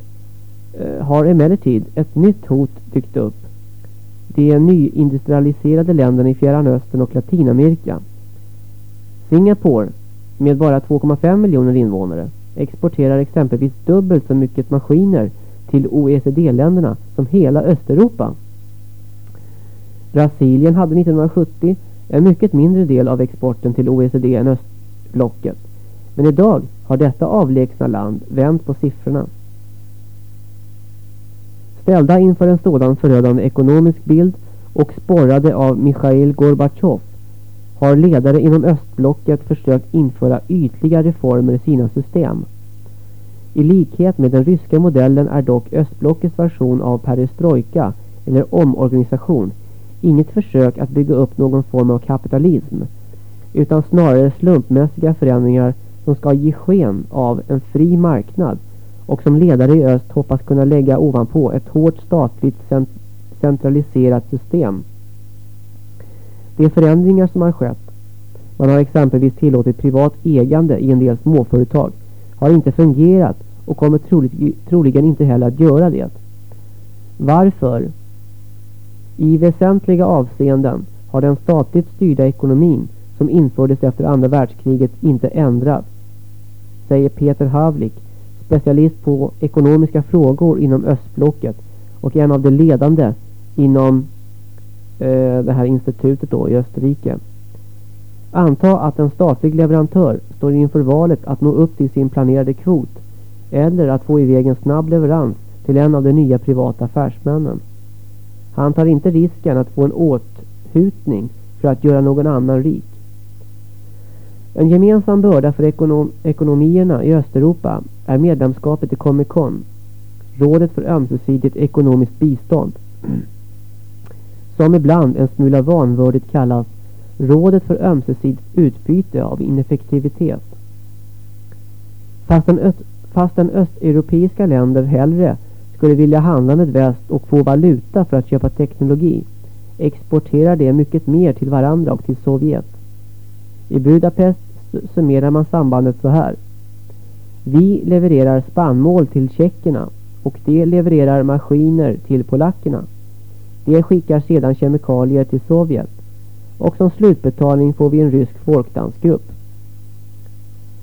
Speaker 17: eh, har emellertid ett nytt hot dykt upp. De nyindustrialiserade länderna i Fjärran Östern och Latinamerika. Singapore, med bara 2,5 miljoner invånare, exporterar exempelvis dubbelt så mycket maskiner till OECD-länderna som hela Östeuropa. Brasilien hade 1970 en mycket mindre del av exporten till OECD än östblocket. Men idag har detta avlägsna land vänt på siffrorna. Ställda inför en sådan förödande ekonomisk bild och sporrade av Mikhail Gorbachev har ledare inom östblocket försökt införa ytliga reformer i sina system. I likhet med den ryska modellen är dock östblockets version av perestrojka eller omorganisation inget försök att bygga upp någon form av kapitalism utan snarare slumpmässiga förändringar som ska ge sken av en fri marknad och som ledare i öst hoppas kunna lägga ovanpå ett hårt statligt cent centraliserat system. De förändringar som har skett, man har exempelvis tillåtit privat ägande i en del småföretag, har inte fungerat och kommer trolig, troligen inte heller att göra det. Varför? I väsentliga avseenden har den statligt styrda ekonomin som infördes efter andra världskriget inte ändrats, säger Peter Havlik, specialist på ekonomiska frågor inom östblocket och en av de ledande inom eh, det här institutet då i Österrike. Anta att en statlig leverantör står inför valet att nå upp till sin planerade kvot eller att få iväg en snabb leverans till en av de nya privata affärsmännen. Han tar inte risken att få en åthutning för att göra någon annan rik. En gemensam börda för ekonom ekonomierna i Östeuropa är medlemskapet i Comecon, rådet för ömsesidigt ekonomiskt bistånd, som ibland en smula vanvördigt kallas rådet för ömsesidigt utbyte av ineffektivitet. Fastän, öst, fastän östeuropeiska länder hellre skulle vilja handla med väst och få valuta för att köpa teknologi exporterar de mycket mer till varandra och till Sovjet. I Budapest summerar man sambandet så här. Vi levererar spannmål till tjeckerna och de levererar maskiner till polackerna. De skickar sedan kemikalier till Sovjet och som slutbetalning får vi en rysk folkdansgrupp.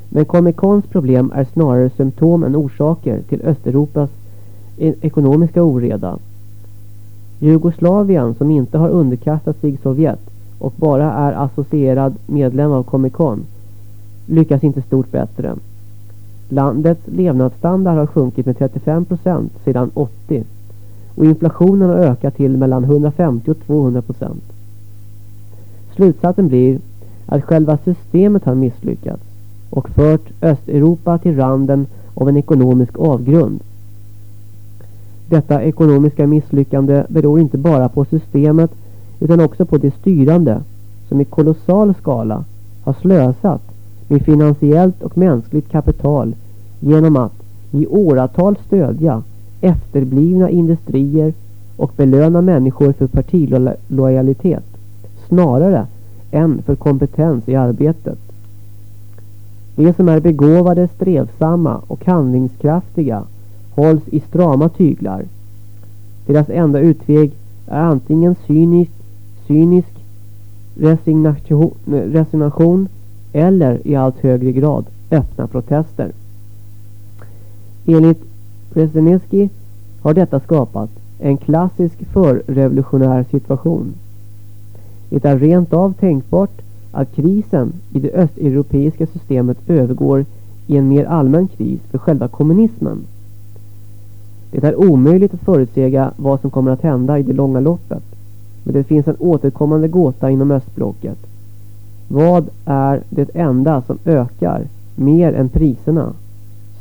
Speaker 17: Men Comecons problem är snarare symptom än orsaker till Östeuropas e- ekonomiska oreda. Jugoslavien som inte har underkastat sig Sovjet och bara är associerad medlem av Comecon lyckas inte stort bättre. Landets levnadsstandard har sjunkit med 35% sedan 80 och inflationen har ökat till mellan 150 och 200%. Slutsatsen blir att själva systemet har misslyckats och fört Östeuropa till randen av en ekonomisk avgrund. Detta ekonomiska misslyckande beror inte bara på systemet utan också på de styrande som i kolossal skala har slösat med finansiellt och mänskligt kapital genom att i åratal stödja efterblivna industrier och belöna människor för partilojalitet snarare än för kompetens i arbetet. De som är begåvade, strävsamma och handlingskraftiga hålls i strama tyglar. Deras enda utväg är antingen cynisk, cynisk resignation, resignation eller i allt högre grad öppna protester. Enligt Brzezinski har detta skapat en klassisk förrevolutionär situation. Det är rent av tänkbart att krisen i det östeuropeiska systemet övergår i en mer allmän kris för själva kommunismen. Det är omöjligt att förutsäga vad som kommer att hända i det långa loppet. Men det finns en återkommande gåta inom östblocket. Vad är det enda som ökar mer än priserna?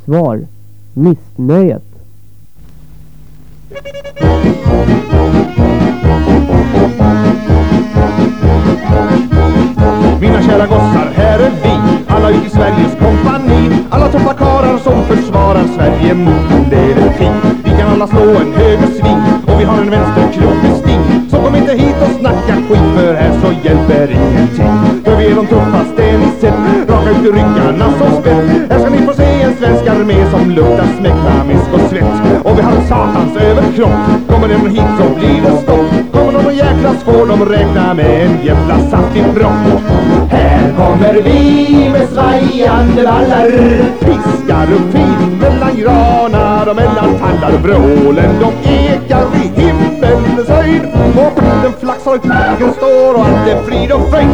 Speaker 17: Svar. Missnöjet.
Speaker 22: Mina kära gossar, här är vi Alla ut i Sveriges kompani Alla tuffa karlar som försvarar Sverige mot en del Vi kan alla slå en högersving och vi har en vänsterkrokig sting Så kom inte hit och snacka skit För här så hjälper ingenting. För vi är de tuffaste ni sett Raka ut ryggarna som spett. Här ska ni få se en svensk armé Som luktar smäcknamisk och svett Och vi har satans överkropp. Kommer den hit så blir det stopp. Kommer de och jäklas får de räkna med en jävla saftig brott Här kommer vi med svajande vallar. Piskar upp fint mellan granar och mellan tallar Vrålen. De ekar i himmelens höjd. Och den flaxar och knacken står och allt är frid och fröjd.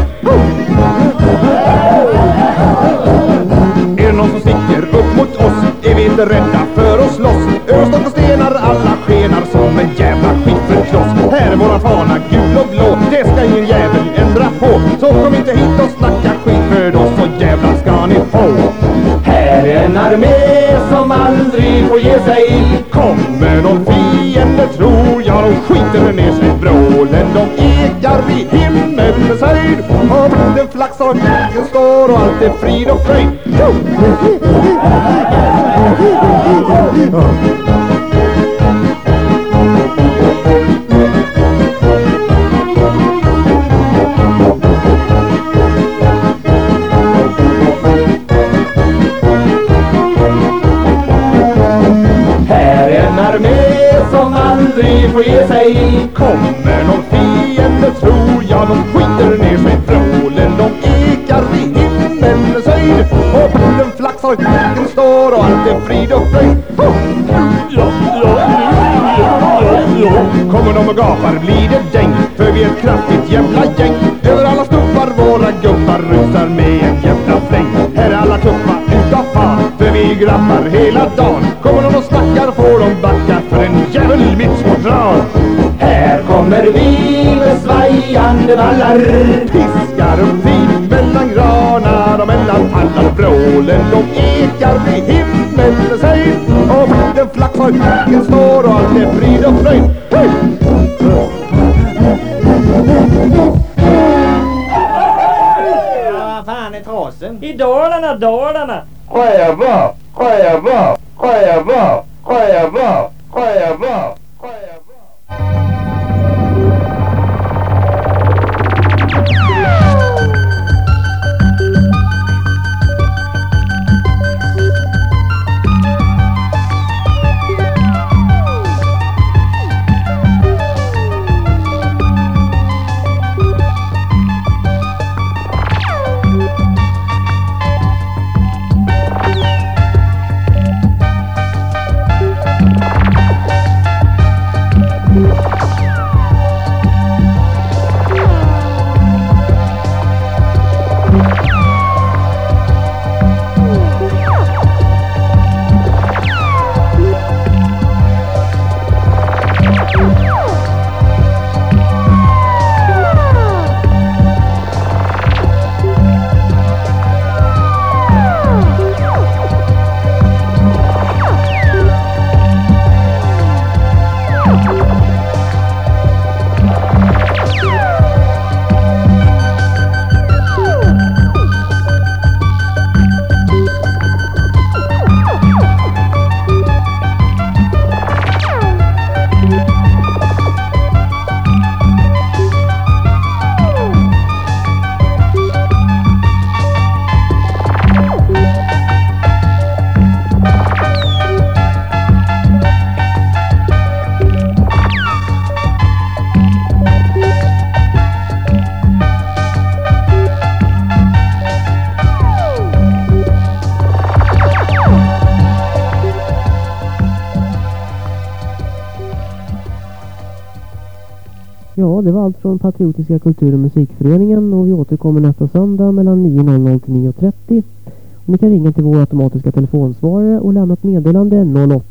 Speaker 22: Är det någon som sticker upp mot oss? Är vi inte rädda för att slåss? Över stock och stenar alla skenar som en jävla skitförkloss Här är våran fana gul och blå. Det ska ingen sig. Kommer någon fiende tror jag de skiter ner sig Vrålen. De ekar i himmelens höjd Och vinden flaxar och knacken står och allt är frid och fröjd. Aldrig ske sig Kommer någon fiende tror jag de skiter ner sig Vrålen de ekar i himmelens höjd Och bollen flaxar och står och allt är frid och fröjd. Kommer de och gapar blir det däng För vi är ett kraftigt jävla gäng. Över alla stuppar våra gubbar rusar med en jävla fläng Här är alla tuffa utav fan För vi grabbar hela dagen. Kommer de och snackar får de jävel mitt drar Här kommer vi med svajande vallar Piskar upp fint mellan granar och mellan tallar Vrålen de ekar vid himmelens höjd Och vinden flaxar och knacken står och allt är frid och fröjd!
Speaker 23: Vad fan är trasen? I Dalarna, Dalarna!
Speaker 22: Skäva, skäva, skäva, skäva, skäva
Speaker 24: Ja, Det var allt från Patriotiska kultur- och musikföreningen och vi återkommer nästa söndag mellan 9.00 till 9.30. Ni kan ringa till vår automatiska telefonsvarare och lämna ett meddelande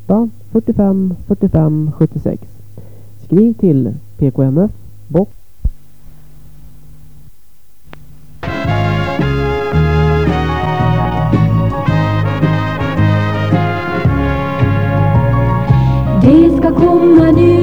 Speaker 24: 08 45 45 76. Skriv till PKMF box
Speaker 25: Det ska komma
Speaker 17: nu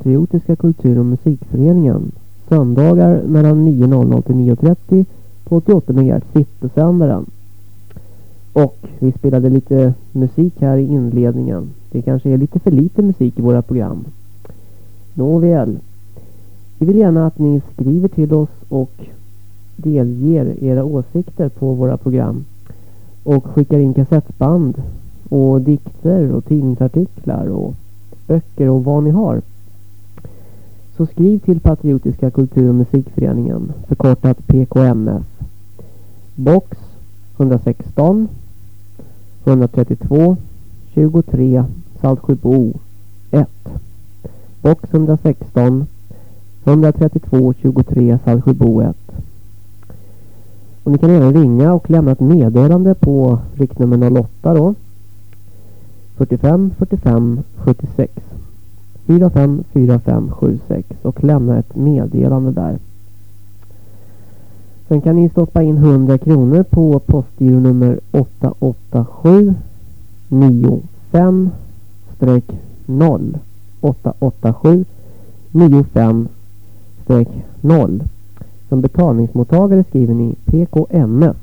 Speaker 17: Patriotiska kultur- och musikföreningen. Söndagar mellan 9.00 till 9.30 på 88 MHz Citysändaren. Och vi spelade lite musik här i inledningen. Det kanske är lite för lite musik i våra program. Nåväl. Vi vill gärna att ni skriver till oss och delger era åsikter på våra program. Och skickar in kassettband och dikter och tidningsartiklar och böcker och vad ni har. Så skriv till Patriotiska kultur- och musikföreningen, förkortat PKMF. Box 116 132 23 Saltsjöbo 1. Box 116 132 23 Saltsjöbo 1. Och ni kan även ringa och lämna ett meddelande på riktnummer 08 då. 45 45 76 454576 och lämna ett meddelande där. Sen kan ni stoppa in 100 kronor på postgironummer 887 95 0 887 95 0 Som betalningsmottagare skriver ni PKMF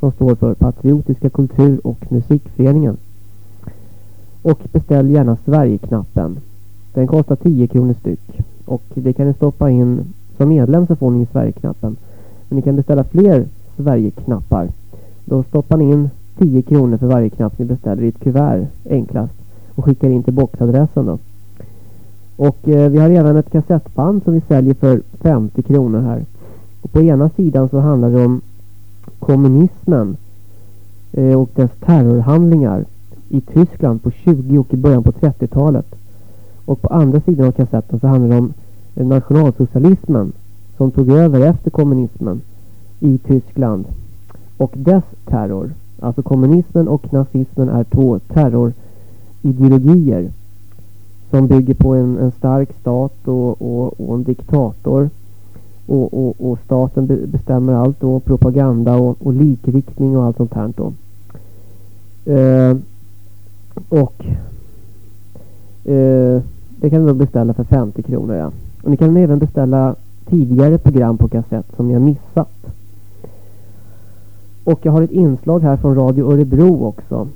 Speaker 17: som står för Patriotiska kultur- och musikföreningen. Och beställ gärna Sverigeknappen. Den kostar 10 kronor styck. Och det kan ni stoppa in som medlem så får ni Sverigeknappen. Men ni kan beställa fler Sverigeknappar. Då stoppar ni in 10 kronor för varje knapp ni beställer i ett kuvert enklast. Och skickar in till boxadressen då. Och eh, vi har även ett kassettband som vi säljer för 50 kronor här. Och på ena sidan så handlar det om kommunismen eh, och dess terrorhandlingar i Tyskland på 20 och i början på 30-talet. Och på andra sidan av kassetten så handlar det om nationalsocialismen som tog över efter kommunismen i Tyskland. Och dess terror. Alltså kommunismen och nazismen är två terrorideologier som bygger på en, en stark stat och, och, och en diktator. Och, och, och staten bestämmer allt då, propaganda och, och likriktning och allt sånt här då. Eh, och eh, det kan ni då beställa för 50 kronor ja. Och ni kan även beställa tidigare program på kassett som ni har missat. Och jag har ett inslag här från Radio Örebro också.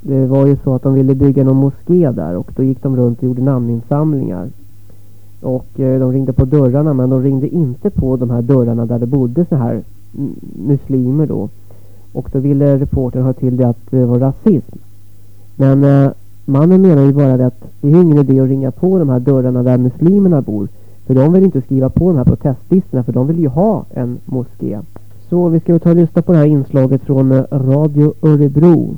Speaker 17: Det var ju så att de ville bygga någon moské där och då gick de runt och gjorde namninsamlingar. Och eh, de ringde på dörrarna men de ringde inte på de här dörrarna där det bodde så här muslimer då. Och då ville reportern ha till det att det var rasism. Men eh, mannen menar ju bara det att det är ingen idé att ringa på de här dörrarna där muslimerna bor. För de vill inte skriva på de här protestlistorna för de vill ju ha en moské. Så vi ska ta och lyssna på det här inslaget från eh, Radio Örebro.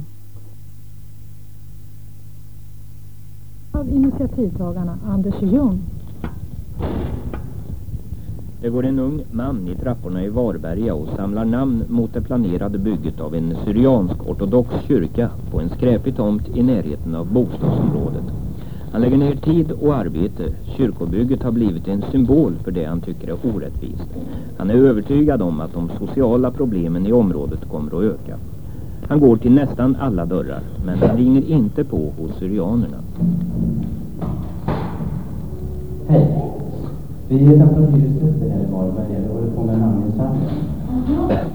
Speaker 26: Av initiativtagarna Anders Ljung.
Speaker 27: Det går en ung man i trapporna i Varberga och samlar namn mot det planerade bygget av en syriansk-ortodox kyrka på en skräpig tomt i närheten av bostadsområdet. Han lägger ner tid och arbete. Kyrkobygget har blivit en symbol för det han tycker är orättvist. Han är övertygad om att de sociala problemen i området kommer att öka. Han går till nästan alla dörrar, men han ringer inte på hos syrianerna.
Speaker 28: Hej. Vi är ett antal hyresgäster här i Varberg. Vi håller på med namninsamling.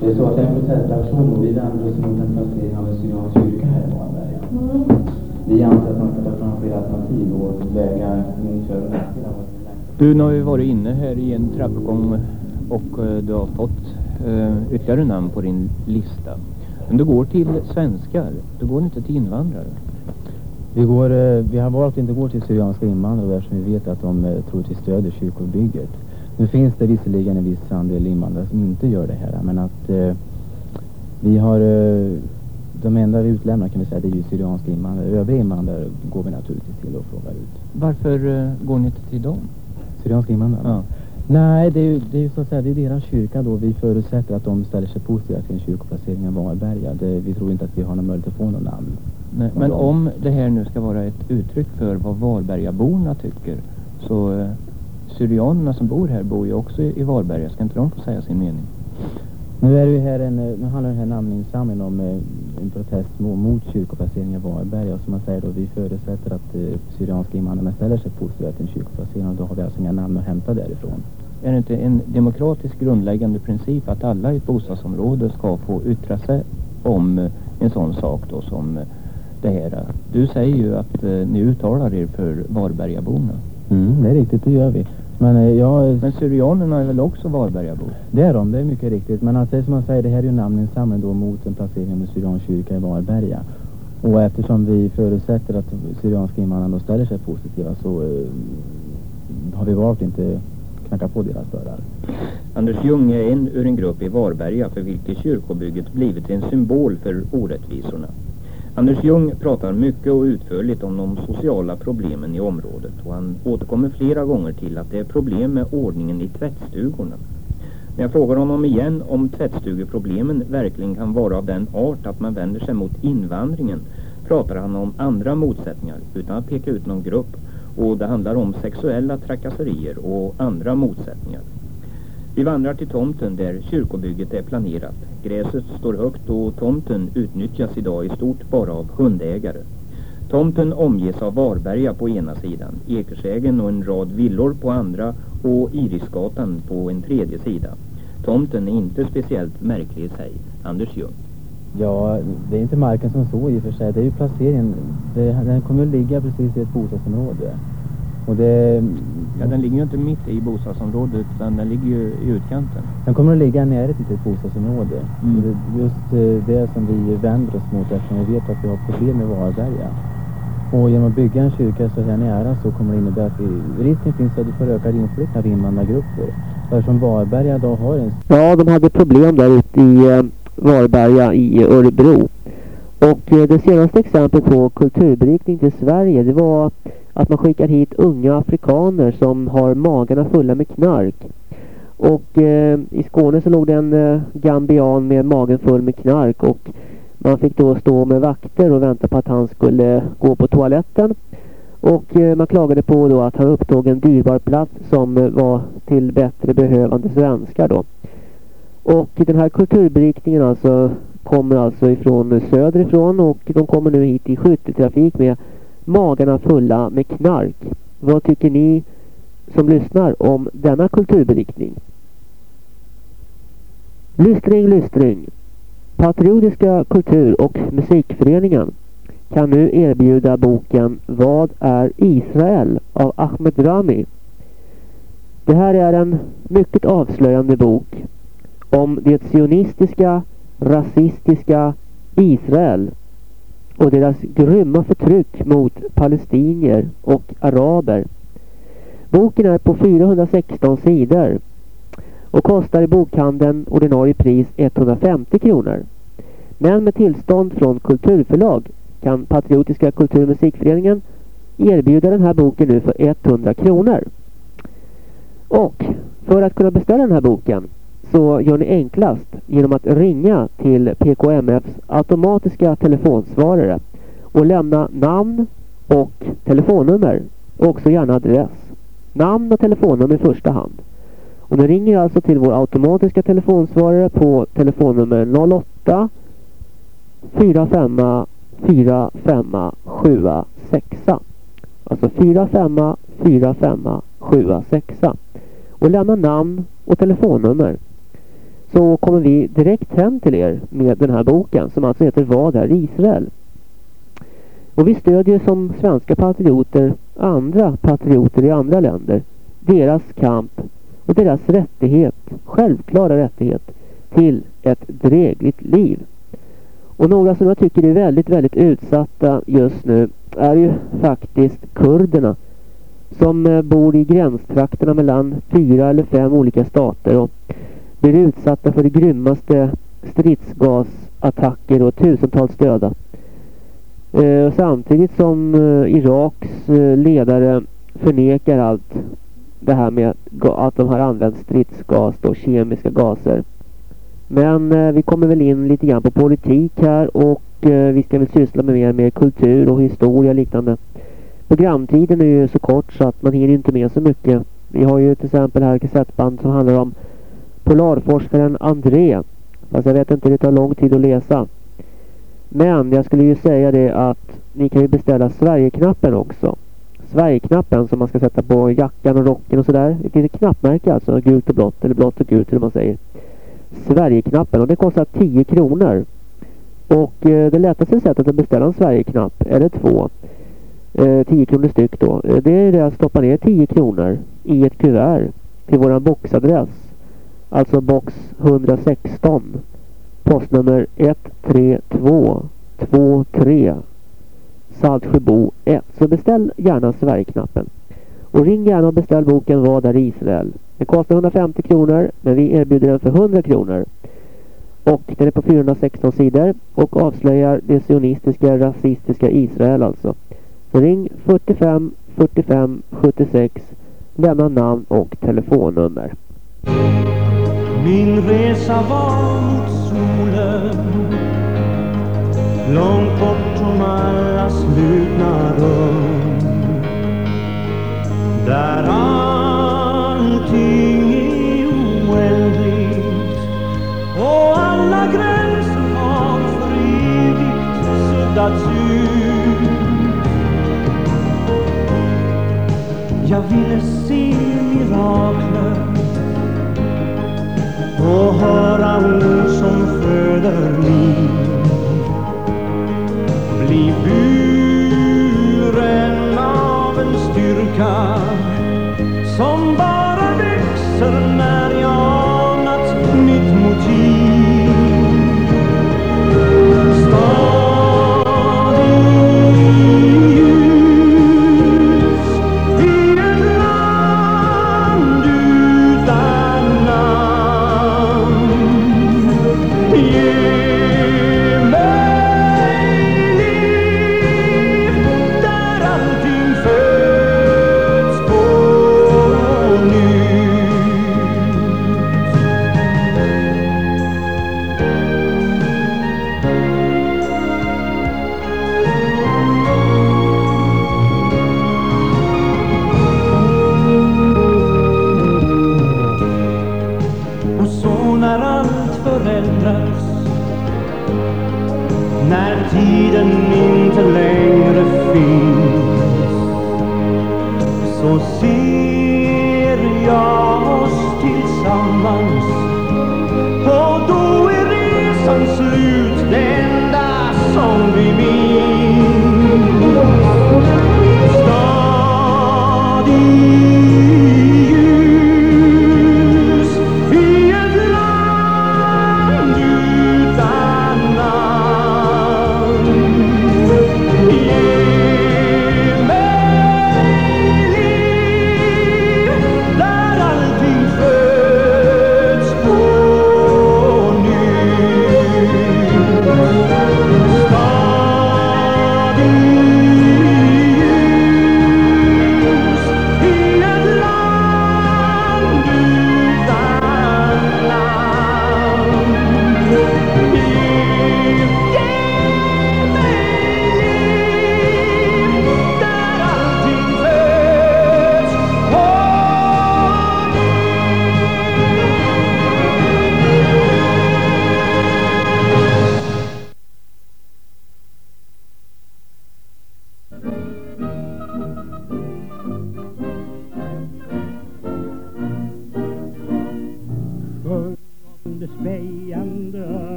Speaker 28: Det är så att det är en protestaktion och vi vänder oss mot en placering av en syriansk kyrka här i Varberg. Vi anser att man ska ta fram fler alternativ och väga in för och nackdelar.
Speaker 27: Du, nu har vi varit inne här i en trappuppgång och eh, du har fått eh, ytterligare namn på din lista. Men du går till svenskar, du går inte till invandrare.
Speaker 28: Vi, går, eh, vi har valt att inte gå till syrianska invandrare eftersom vi vet att de eh, troligtvis stöder kyrkobygget. Nu finns det visserligen en viss andel invandrare som inte gör det här men att eh, vi har de enda vi utlämnar kan vi säga det är ju syrianska invandrare. Övriga invandrare går vi naturligtvis till och frågar ut.
Speaker 27: Varför går ni inte till dem?
Speaker 28: Syrianska invandrare?
Speaker 27: Ja.
Speaker 28: Nej, det är ju, det är ju så att säga, det är deras kyrka då. Vi förutsätter att de ställer sig positiva till en kyrkoplacering i Varberga. Det, vi tror inte att vi har någon möjlighet att få någon namn.
Speaker 27: Nej, men om det här nu ska vara ett uttryck för vad Varbergaborna tycker så eh, syrianerna som bor här bor ju också i, i Varberga. Ska inte de få säga sin mening?
Speaker 28: Nu är det ju här en, eh, nu handlar den här namninsamlingen om eh, en protest mot, mot kyrkoplacering i Varberg och som man säger då, vi förutsätter att eh, syrianska invandrarna ställer sig positiva till en kyrkoplacering och då har vi alltså inga namn att hämta därifrån.
Speaker 27: Är det inte en demokratisk grundläggande princip att alla i ett bostadsområde ska få yttra sig om en sån sak då som det här? Du säger ju att eh, ni uttalar er för Varbergaborna.
Speaker 28: Mm, det är riktigt, det gör vi. Men eh, jag...
Speaker 27: Men syrianerna är väl också Varbergabor?
Speaker 28: Det är de, det är mycket riktigt. Men alltså, som man säger, det här är ju namninsamling då mot en placering av en syriankyrka i Varberga. Och eftersom vi förutsätter att syrianska invandrare då ställer sig positiva så eh, har vi valt inte knacka på deras dörrar.
Speaker 27: Anders Ljung är en ur en grupp i Varberga för vilket kyrkobygget blivit en symbol för orättvisorna. Anders Ljung pratar mycket och utförligt om de sociala problemen i området och han återkommer flera gånger till att det är problem med ordningen i tvättstugorna. När jag frågar honom igen om tvättstugeproblemen verkligen kan vara av den art att man vänder sig mot invandringen pratar han om andra motsättningar utan att peka ut någon grupp och det handlar om sexuella trakasserier och andra motsättningar. Vi vandrar till tomten där kyrkobygget är planerat. Gräset står högt och tomten utnyttjas idag i stort bara av hundägare. Tomten omges av Varberga på ena sidan, Ekersägen och en rad villor på andra och Irisgatan på en tredje sida. Tomten är inte speciellt märklig i sig. Anders Ljung.
Speaker 28: Ja, det är inte marken som så i och för sig. Det är ju placeringen. Det, den kommer att ligga precis i ett bostadsområde. Och det...
Speaker 27: Ja, den ligger ju inte mitt i bostadsområdet utan den ligger ju i utkanten.
Speaker 28: Den kommer att ligga nära till ett bostadsområde.
Speaker 27: Mm.
Speaker 28: Det är just eh, det som vi vänder oss mot eftersom vi vet att vi har problem med Varberga. Och genom att bygga en kyrka så här nära så kommer det innebära att vi, risken finns att vi får ökad inflyttning av invandrargrupper. Eftersom Varberga då har en...
Speaker 17: Ja, de hade problem där ute i eh, Varberga i Örebro. Och eh, det senaste exemplet på kulturberikning till Sverige det var att man skickar hit unga afrikaner som har magarna fulla med knark. Och eh, i Skåne så låg det en eh, gambian med magen full med knark och man fick då stå med vakter och vänta på att han skulle gå på toaletten. Och eh, man klagade på då att han upptog en dyrbar plats som eh, var till bättre behövande svenskar då. Och den här kulturberikningen alltså kommer alltså ifrån söderifrån och de kommer nu hit i skytteltrafik med magarna fulla med knark. Vad tycker ni som lyssnar om denna kulturberiktning? Lystring, lystring. Patriotiska kultur- och musikföreningen kan nu erbjuda boken Vad är Israel av Ahmed Rami. Det här är en mycket avslöjande bok om det sionistiska, rasistiska Israel och deras grymma förtryck mot palestinier och araber. Boken är på 416 sidor och kostar i bokhandeln ordinarie pris 150 kronor. Men med tillstånd från kulturförlag kan Patriotiska kultur- och musikföreningen erbjuda den här boken nu för 100 kronor. Och för att kunna beställa den här boken så gör ni enklast genom att ringa till PKMFs automatiska telefonsvarare och lämna namn och telefonnummer och också gärna adress. Namn och telefonnummer i första hand. Och ni ringer alltså till vår automatiska telefonsvarare på telefonnummer 08 45 45 76. Alltså 45 45 76. Och lämna namn och telefonnummer så kommer vi direkt hem till er med den här boken som alltså heter Vad är Israel? Och vi stödjer som svenska patrioter andra patrioter i andra länder. Deras kamp och deras rättighet, självklara rättighet till ett drägligt liv. Och några som jag tycker är väldigt, väldigt utsatta just nu är ju faktiskt kurderna som eh, bor i gränstrakterna mellan fyra eller fem olika stater och blir utsatta för de grymmaste stridsgasattacker och tusentals döda. Eh, samtidigt som eh, Iraks eh, ledare förnekar allt det här med att de har använt stridsgas och kemiska gaser. Men eh, vi kommer väl in lite grann på politik här och eh, vi ska väl syssla med mer med kultur och historia och liknande. Programtiden är ju så kort så att man hinner inte med så mycket. Vi har ju till exempel här kassettband som handlar om polarforskaren André Fast jag vet inte, det tar lång tid att läsa. Men jag skulle ju säga det att ni kan ju beställa Sverigeknappen också. Sverigeknappen som man ska sätta på jackan och rocken och sådär. Det litet ett knappmärke alltså, gult och blått eller blått och gult eller man säger. Sverigeknappen och det kostar 10 kronor. Och eh, det lättaste sättet att beställa en Sverigeknapp, eller två, eh, 10 kronor styck då. Eh, det är det att stoppa ner 10 kronor i ett kuvert till våran boxadress. Alltså box 116. Postnummer 13223. Saltsjöbo 1. Så beställ gärna Sverigeknappen. Och ring gärna och beställ boken Vad är Israel? Den kostar 150 kronor men vi erbjuder den för 100 kronor. Och den är på 416 sidor och avslöjar det sionistiska rasistiska Israel alltså. Så ring 45 45 76. Lämna namn och telefonnummer.
Speaker 29: Min resa var mot solen. Långt bortom alla slutna rum. Där allting är oändligt. Och alla gränser har för evigt suddats ut. Jag ville se mirakler och höra ord som föder liv. Bli buren av en styrka som bara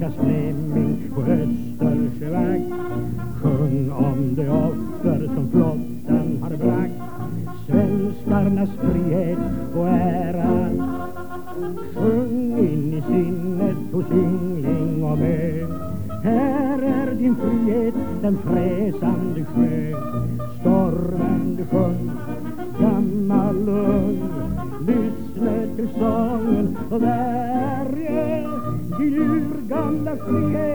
Speaker 29: Sjung om
Speaker 30: på Östersjöväg Sjung om det offer som flottan har bragt. Svenskarnas frihet och ära. Sjung in i sinnet hos yngling och mö Här är din frihet, den fräsande
Speaker 31: yeah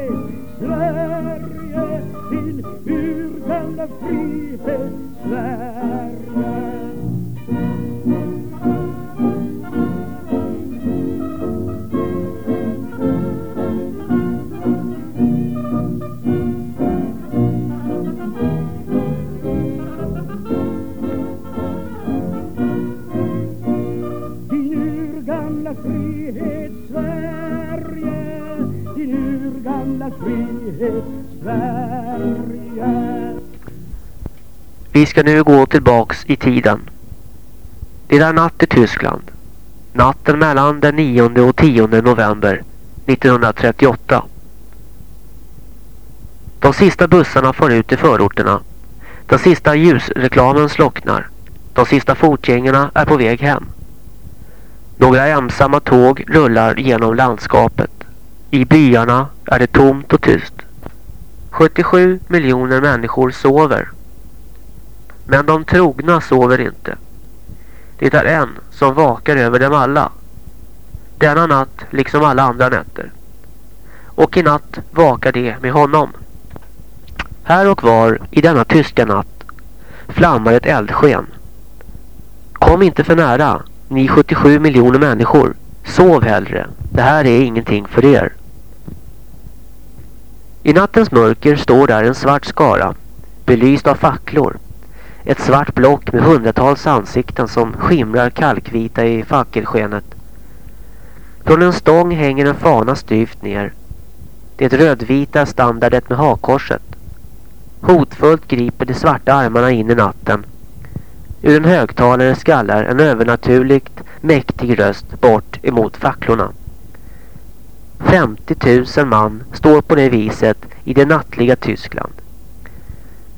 Speaker 31: ska nu gå tillbaks i tiden. Det är natt i Tyskland. Natten mellan den 9 och 10 november 1938. De sista bussarna far ut i förorterna. Den sista ljusreklamen slocknar. De sista fotgängarna är på väg hem. Några ensamma tåg rullar genom landskapet. I byarna är det tomt och tyst. 77 miljoner människor sover. Men de trogna sover inte. Det är en som vakar över dem alla. Denna natt liksom alla andra nätter. Och i natt vakar det med honom. Här och var i denna tyska natt flammar ett eldsken. Kom inte för nära, ni 77 miljoner människor. Sov hellre. Det här är ingenting för er. I nattens mörker står där en svart skara, belyst av facklor. Ett svart block med hundratals ansikten som skimrar kalkvita i fackelskenet. Från en stång hänger en fana styvt ner. Det rödvita standardet med hakkorset. Hotfullt griper de svarta armarna in i natten. Ur en högtalare skallar en övernaturligt mäktig röst bort emot facklorna. 50 000 man står på det viset i det nattliga Tyskland.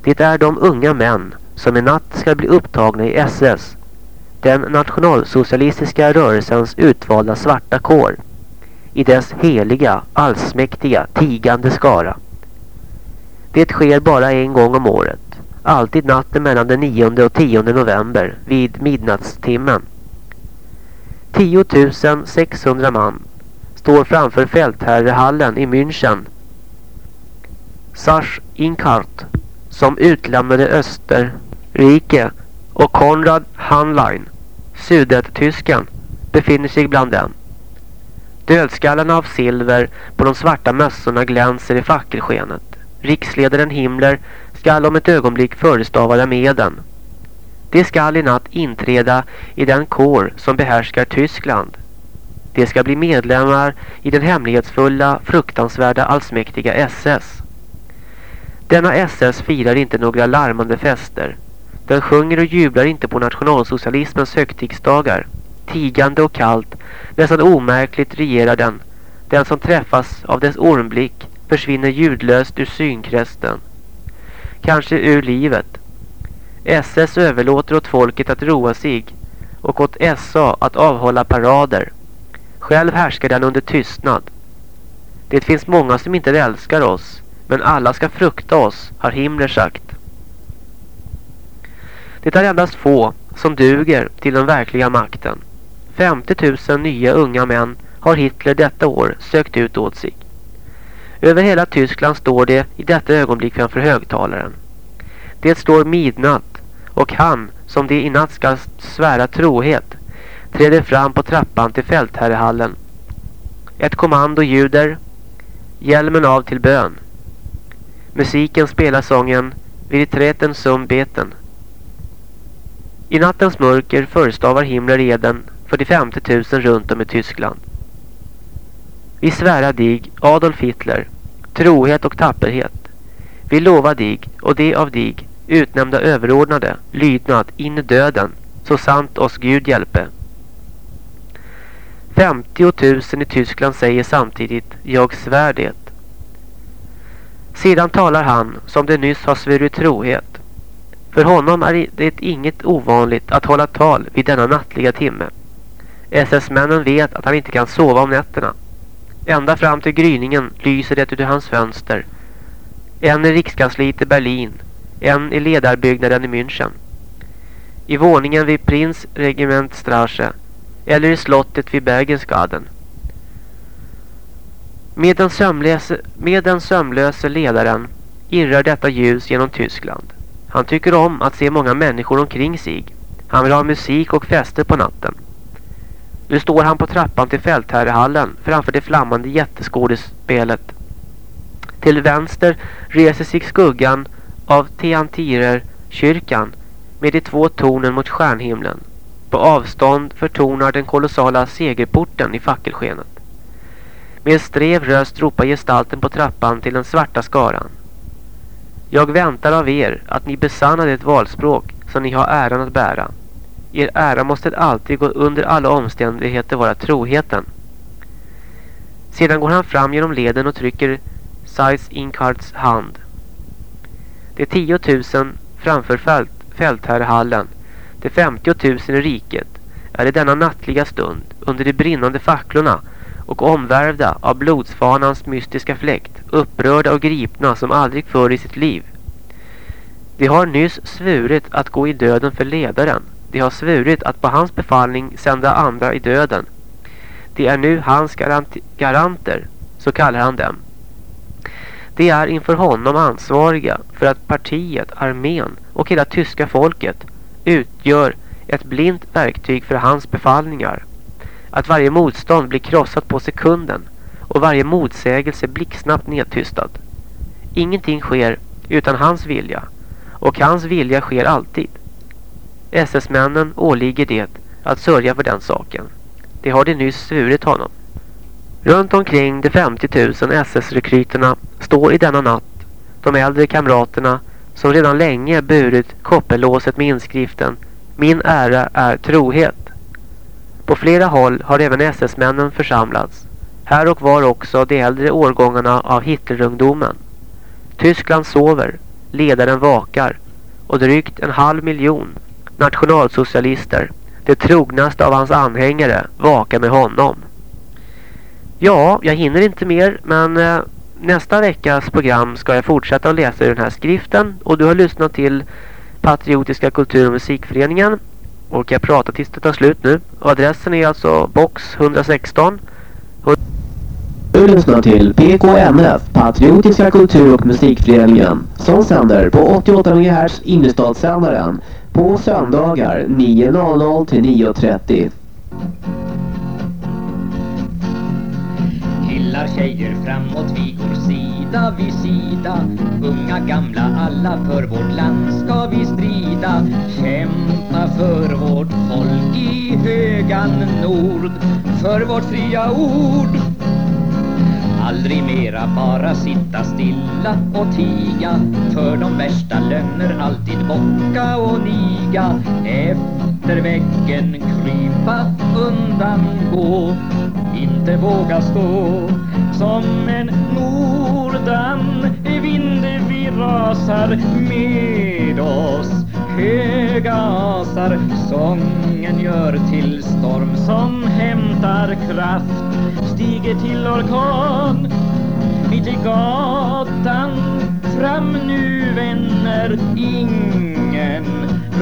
Speaker 31: Det är de unga män som i natt ska bli upptagna i SS, den nationalsocialistiska rörelsens utvalda svarta kår, i dess heliga, allsmäktiga, tigande skara. Det sker bara en gång om året, alltid natten mellan den 9 och 10 november vid midnattstimmen. 10 600 man står framför fältherrehallen i München. Sars Inkart som utlämnade Österrike och Konrad Hanlein, Sudettysken, befinner sig bland dem. Dödskallarna av silver på de svarta mössorna glänser i fackelskenet. Riksledaren Himmler skall om ett ögonblick förestava dem eden. Det skall i natt inträda i den kår som behärskar Tyskland. Det ska bli medlemmar i den hemlighetsfulla, fruktansvärda, allsmäktiga SS. Denna SS firar inte några larmande fester. Den sjunger och jublar inte på nationalsocialismens högtidsdagar. Tigande och kallt, nästan omärkligt regerar den. Den som träffas av dess ormblick försvinner ljudlöst ur synkrästen. Kanske ur livet. SS överlåter åt folket att roa sig och åt SA att avhålla parader. Själv härskar den under tystnad. Det finns många som inte älskar oss, men alla ska frukta oss, har Himmler sagt. Det är endast få som duger till den verkliga makten. 50 000 nya unga män har Hitler detta år sökt ut åt sig. Över hela Tyskland står det i detta ögonblick framför högtalaren. Det står midnatt och han som det i natt ska svära trohet träder fram på trappan till fältherrehallen. Ett kommando ljuder. Hjälmen av till bön. Musiken spelar sången Viritreten sum beten. I nattens mörker förestavar Himmler eden för de 50 000 runt om i Tyskland. Vi svära dig, Adolf Hitler, trohet och tapperhet. Vi lova dig och det av dig utnämnda överordnade, lydnad, in i döden, så sant oss Gud hjälpe. 50 000 i Tyskland säger samtidigt, jag svär det. Sedan talar han som det nyss har svurit trohet. För honom är det inget ovanligt att hålla tal vid denna nattliga timme. SS-männen vet att han inte kan sova om nätterna. Ända fram till gryningen lyser det ut ur hans fönster. En i rikskansliet i Berlin, en i ledarbyggnaden i München. I våningen vid Prins Regiment Strasse eller i slottet vid Bergensgaden. Med den, sömlöse med den sömlöse ledaren irrar detta ljus genom Tyskland. Han tycker om att se många människor omkring sig. Han vill ha musik och fester på natten. Nu står han på trappan till fältherrehallen framför det flammande jätteskådespelet. Till vänster reser sig skuggan av Teantirer kyrkan med de två tornen mot stjärnhimlen. På avstånd förtonar den kolossala segerporten i fackelskenet. Med strev röst ropar gestalten på trappan till den svarta skaran. Jag väntar av er att ni besannar det valspråk som ni har äran att bära. Er ära måste alltid gå under alla omständigheter vara troheten. Sedan går han fram genom leden och trycker Size Inkards hand. Det är 10 000 framför fält, fältherrehallen. Det är 50 000 i riket. Är i denna nattliga stund under de brinnande facklorna och omvärvda av blodsfanans mystiska fläkt, upprörda och gripna som aldrig förr i sitt liv. De har nyss svurit att gå i döden för ledaren. De har svurit att på hans befallning sända andra i döden. De är nu hans garant garanter, så kallar han dem. De är inför honom ansvariga för att partiet, armén och hela tyska folket utgör ett blint verktyg för hans befallningar. Att varje motstånd blir krossat på sekunden och varje motsägelse blixtsnabbt nedtystad. Ingenting sker utan hans vilja och hans vilja sker alltid. SS-männen åligger det att sörja för den saken. Det har de nyss svurit honom. Runt omkring de 50 000 SS-rekryterna står i denna natt de äldre kamraterna som redan länge burit koppellåset med inskriften Min ära är trohet. På flera håll har även SS-männen församlats. Här och var också de äldre årgångarna av Hitlerungdomen. Tyskland sover, ledaren vakar och drygt en halv miljon nationalsocialister, det trognaste av hans anhängare, vakar med honom. Ja, jag hinner inte mer men eh, nästa veckas program ska jag fortsätta att läsa ur den här skriften och du har lyssnat till Patriotiska kultur- och musikföreningen och jag pratar tills det tar slut nu. Och adressen är alltså box 116. Du lyssnar till PKNF, Patriotiska kultur- och musikföreningen, som sänder på 88 MHz innerstadssändaren på söndagar 9.00 till 9.30.
Speaker 23: Killar, tjejer, framåt vi går sida vid sida. Unga, gamla, alla för vårt land ska vi strida. Kämpa för vårt folk i högan nord För vårt fria ord. Aldrig mera bara sitta stilla och tiga. För de värsta lögner alltid bocka och niga. Efter väggen krypa undan gå. Inte våga stå som en nordan vind vi rasar med oss höga asar Sången gör till storm som hämtar kraft Stiger till orkan. Mitt i gatan Fram nu vänner, ingen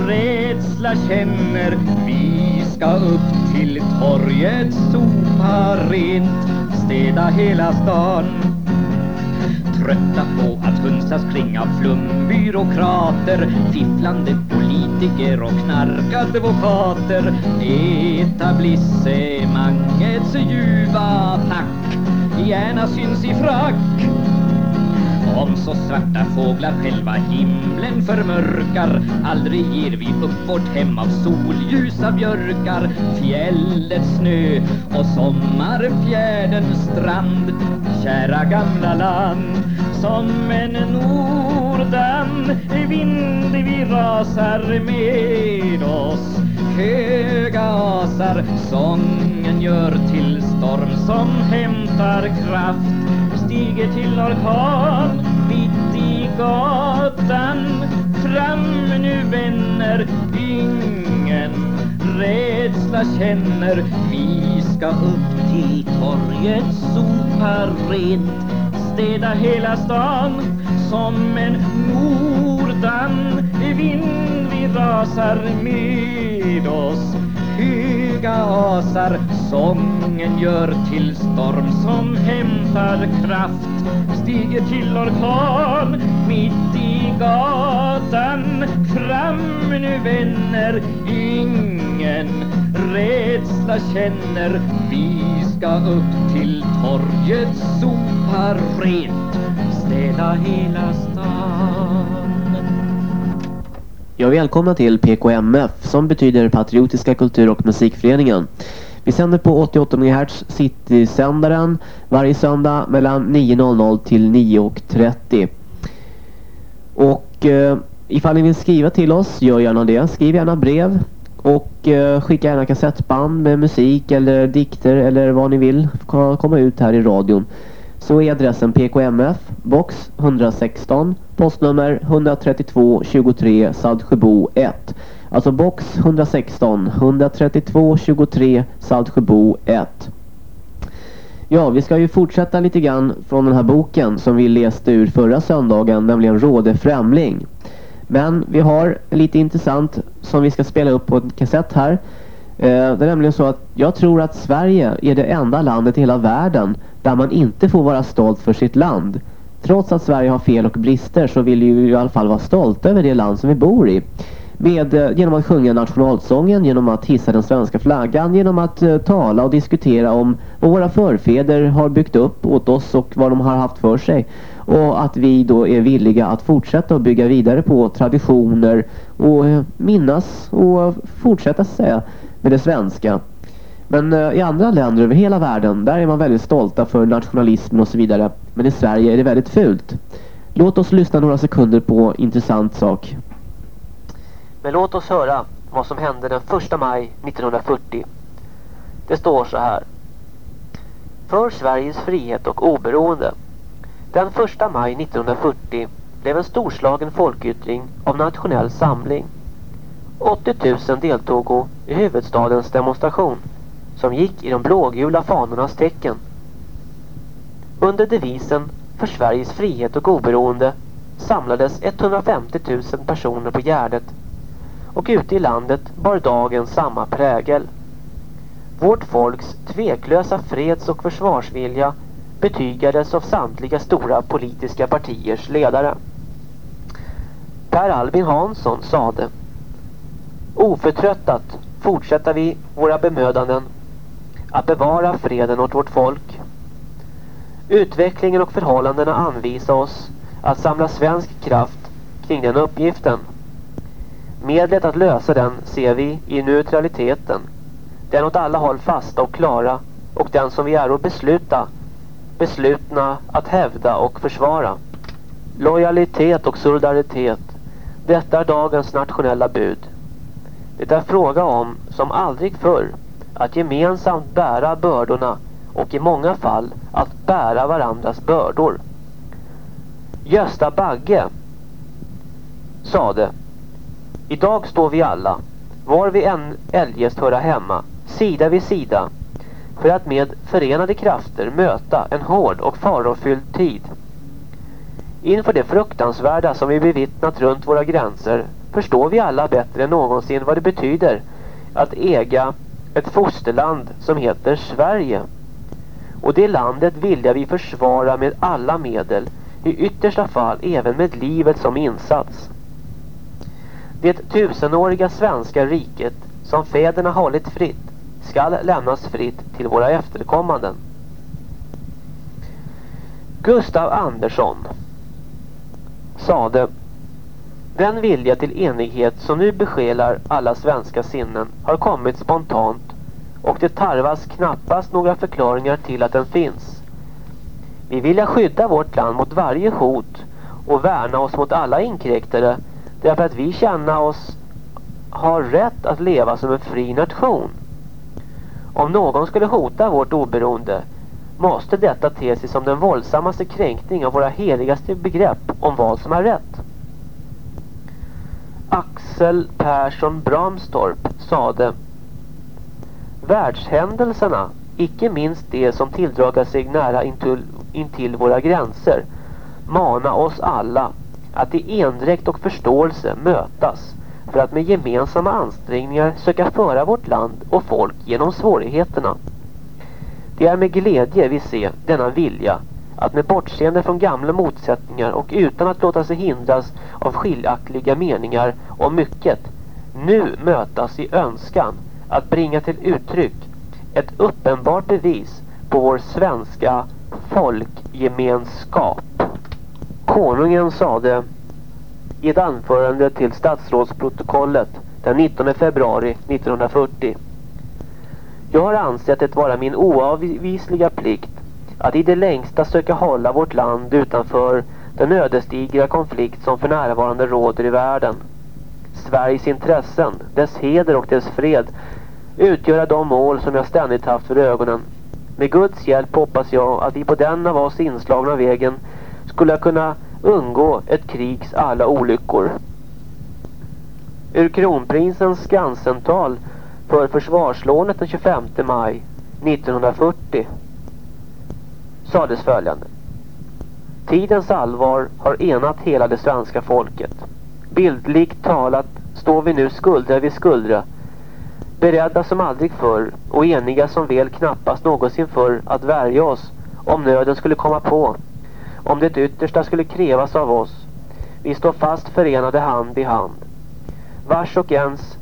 Speaker 23: rädsla känner. Vi ska upp till torget, sopa rent Städa hela stan. Trötta på att hunsas kring av flumbyråkrater Fifflande politiker och knarkadvokater Etablissemangets ljuva pack Gärna syns i frack. Om så svarta fåglar själva himlen förmörkar. Aldrig ger vi upp vårt hem av solljusa björkar. Fjällets snö och sommarfjärdens strand. Kära gamla land som en nord nordan vind vi rasar med oss. Höga asar sången gör till storm som hämtar kraft. Stiger till orkan mitt i gatan. Fram nu vänner, ingen rädsla känner. Vi ska upp till torget, sopa rent Städa hela stan. Som en nordan vind vi rasar med oss. Höga asar sången gör till storm. Som hämtar kraft Stiger till orkan. Mitt i gatan Fram nu vänner, ingen rädsla känner Vi ska upp till torget, sopa rent Städa hela stan
Speaker 31: Ja, välkomna till PKMF som betyder Patriotiska kultur- och musikföreningen. Vi sänder på 88 MHz City-sändaren varje söndag mellan 9.00 till 9.30. Och eh, ifall ni vill skriva till oss, gör gärna det. Skriv gärna brev och eh, skicka gärna kassettband med musik eller dikter eller vad ni vill komma ut här i radion så är adressen PKMF, box 116, postnummer 132 23 Saltsjöbo 1. Alltså box 116, 132 23 Saltsjöbo 1. Ja, vi ska ju fortsätta lite grann från den här boken som vi läste ur förra söndagen, nämligen Råde Främling. Men vi har lite intressant som vi ska spela upp på en kassett här. Eh, det är nämligen så att jag tror att Sverige är det enda landet i hela världen där man inte får vara stolt för sitt land. Trots att Sverige har fel och brister så vill vi i alla fall vara stolta över det land som vi bor i. Med, eh, genom att sjunga nationalsången, genom att hissa den svenska flaggan, genom att uh, tala och diskutera om vad våra förfäder har byggt upp åt oss och vad de har haft för sig. Och att vi då är villiga att fortsätta och bygga vidare på traditioner och eh, minnas och fortsätta säga med det svenska. Men eh, i andra länder över hela världen, där är man väldigt stolta för nationalismen och så vidare. Men i Sverige är det väldigt fult. Låt oss lyssna några sekunder på intressant sak. Men låt oss höra vad som hände den 1 maj 1940. Det står så här. För Sveriges frihet och oberoende. Den 1 maj 1940 blev en storslagen folkyttring av nationell samling. 80 000 deltog i huvudstadens demonstration som gick i de blågula fanornas tecken. Under devisen för Sveriges frihet och oberoende samlades 150 000 personer på Gärdet och ute i landet bar dagen samma prägel. Vårt folks tveklösa freds- och försvarsvilja betygades av samtliga stora politiska partiers ledare. Per Albin Hansson sade Oförtröttat fortsätter vi våra bemödanden att bevara freden åt vårt folk. Utvecklingen och förhållandena anvisar oss att samla svensk kraft kring den uppgiften. Medlet att lösa den ser vi i neutraliteten. Den åt alla håll fasta och klara och den som vi är att besluta, beslutna att hävda och försvara. Lojalitet och solidaritet, detta är dagens nationella bud. Det är fråga om, som aldrig förr, att gemensamt bära bördorna och i många fall att bära varandras bördor. Gösta Bagge sade Idag står vi alla, var vi än eljest höra hemma, sida vid sida, för att med förenade krafter möta en hård och farofylld tid. Inför det fruktansvärda som vi bevittnat runt våra gränser förstår vi alla bättre än någonsin vad det betyder att äga ett fosterland som heter Sverige. Och det landet vilja vi försvara med alla medel, i yttersta fall även med livet som insats. Det tusenåriga svenska riket som fäderna hållit fritt skall lämnas fritt till våra efterkommanden. Gustav Andersson sade Den vilja till enighet som nu besjälar alla svenska sinnen har kommit spontant och det tarvas knappast några förklaringar till att den finns. Vi vill skydda vårt land mot varje hot och värna oss mot alla inkräktare därför att vi känner oss ha rätt att leva som en fri nation. Om någon skulle hota vårt oberoende måste detta te sig som den våldsammaste kränkning av våra heligaste begrepp om vad som är rätt. Axel Persson Bramstorp sade Världshändelserna, icke minst det som tilldragit sig nära intill, intill våra gränser, mana oss alla att i endräkt och förståelse mötas för att med gemensamma ansträngningar söka föra vårt land och folk genom svårigheterna. Det är med glädje vi ser denna vilja att med bortseende från gamla motsättningar och utan att låta sig hindras av skiljaktiga meningar om mycket nu mötas i önskan att bringa till uttryck ett uppenbart bevis på vår svenska folkgemenskap. Konungen sade i ett anförande till statsrådsprotokollet den 19 februari 1940 Jag har ansett det vara min oavvisliga plikt att i det längsta söka hålla vårt land utanför den ödesdigra konflikt som för närvarande råder i världen. Sveriges intressen, dess heder och dess fred utgöra de mål som jag ständigt haft för ögonen. Med Guds hjälp hoppas jag att vi på den av oss inslagna vägen skulle kunna undgå ett krigs alla olyckor. Ur kronprinsens Skansental för försvarslånet den 25 maj 1940 sades följande. Tidens allvar har enat hela det svenska folket. Bildligt talat står vi nu skuldra vid skuldra beredda som aldrig förr och eniga som väl knappast någonsin förr att värja oss om nöden skulle komma på. Om det yttersta skulle krävas av oss. Vi står fast förenade hand i hand. Vars och ens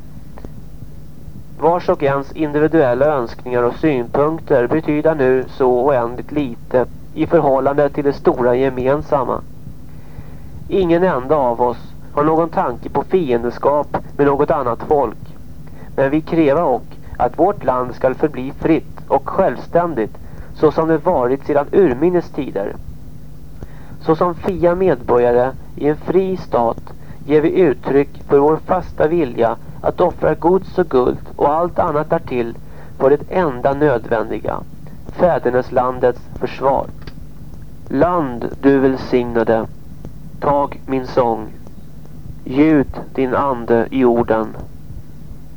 Speaker 31: Vars och ens individuella önskningar och synpunkter betyder nu så oändligt lite i förhållande till det stora gemensamma. Ingen enda av oss har någon tanke på fiendeskap med något annat folk. Men vi kräver och att vårt land skall förbli fritt och självständigt så som det varit sedan urminnes tider. Så som fria medborgare i en fri stat ger vi uttryck för vår fasta vilja att offra gods och guld och allt annat därtill för det enda nödvändiga, fäderneslandets försvar. Land du välsignade, tag min sång, ljud din ande i orden.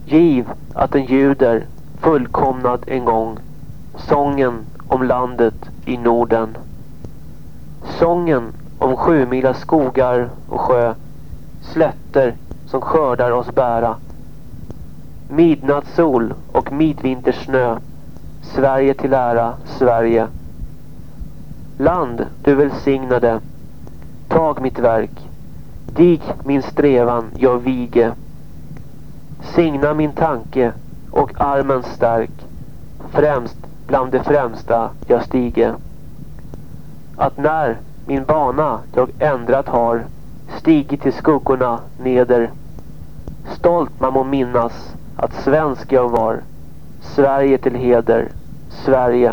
Speaker 31: Giv att den ljuder fullkomnad en gång, sången om landet i Norden. Sången om sjumila skogar och sjö, slätter som skördar oss bära. Midnattssol och midvintersnö, Sverige till ära, Sverige. Land du välsignade, tag mitt verk, dig min strävan jag vige. Signa min tanke och armen stärk, främst bland det främsta jag stige. Att när min bana jag ändrat har, stigit till skuggorna neder. Stolt man må minnas att svensk jag var, Sverige till heder, Sverige.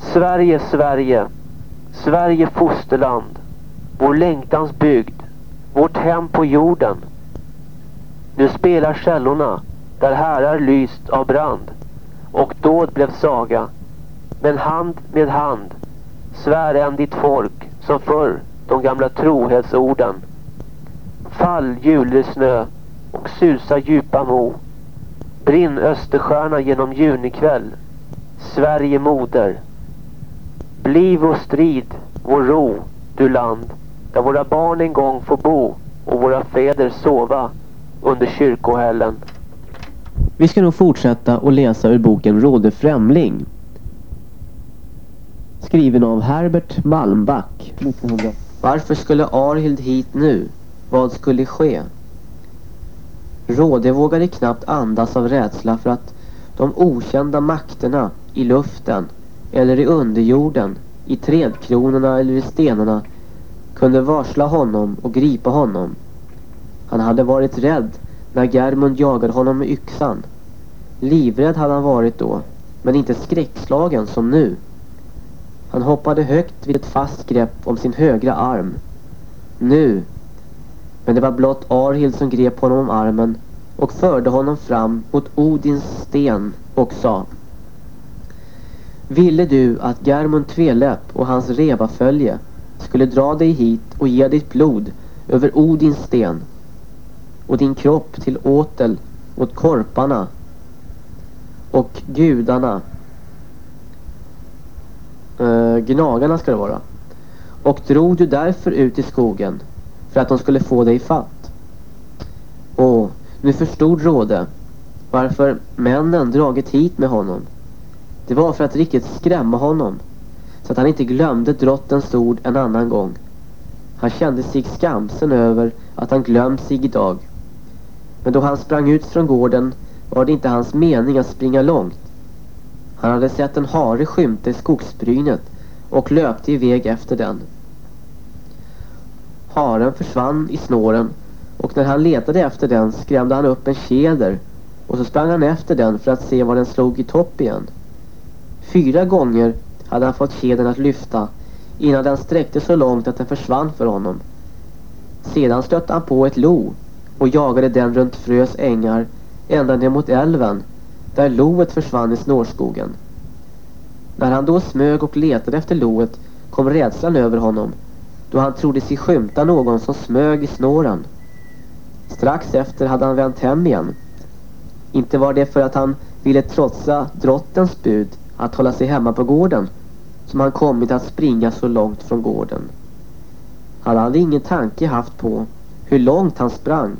Speaker 31: Sverige, Sverige, Sverige fosterland, vår längtans bygd, vårt hem på jorden. Nu spelar källorna där härar lyst av brand och dåd blev saga. Men hand med hand svär än ditt folk som förr de gamla trohetsorden. Fall julesnö och susa djupa mo. Brinn Österstjärna genom junikväll. Sverige moder. Bliv vår strid, vår ro, du land, där våra barn en gång får bo och våra fäder sova under kyrkohällen.
Speaker 32: Vi ska nog fortsätta och läsa ur boken Råde Främling. Skriven av Herbert Malmback. 1900.
Speaker 31: Varför skulle Arhild hit nu? Vad skulle ske? Råde vågade knappt andas av rädsla för att de okända makterna i luften eller i underjorden, i trädkronorna eller i stenarna kunde varsla honom och gripa honom. Han hade varit rädd när Germund jagade honom med yxan. Livrädd hade han varit då, men inte skräckslagen som nu. Han hoppade högt vid ett fast grepp om sin högra arm. Nu! Men det var blott Arhild som grep honom om armen och förde honom fram mot Odins sten och sa Ville du att Germund Tveläpp och hans revafölje skulle dra dig hit och ge ditt blod över Odins sten och din kropp till åtel åt korparna och gudarna eh, gnagarna ska det vara och drog du därför ut i skogen för att de skulle få dig fatt. Och nu förstod Råde varför männen dragit hit med honom. Det var för att riktigt skrämma honom så att han inte glömde drottens ord en annan gång. Han kände sig skamsen över att han glömt sig idag. Men då han sprang ut från gården var det inte hans mening att springa långt. Han hade sett en hare skymta i skogsbrynet och löpte iväg efter den. Haren försvann i snåren och när han letade efter den skrämde han upp en tjäder och så sprang han efter den för att se var den slog i topp igen. Fyra gånger hade han fått tjädern att lyfta innan den sträckte så långt att den försvann för honom. Sedan stötte han på ett lo och jagade den runt Frös ängar ända ner mot älven där loet försvann i snårskogen. När han då smög och letade efter loet kom rädslan över honom då han trodde sig skymta någon som smög i snåren. Strax efter hade han vänt hem igen. Inte var det för att han ville trotsa drottens bud att hålla sig hemma på gården som han kommit att springa så långt från gården. Han hade ingen tanke haft på hur långt han sprang.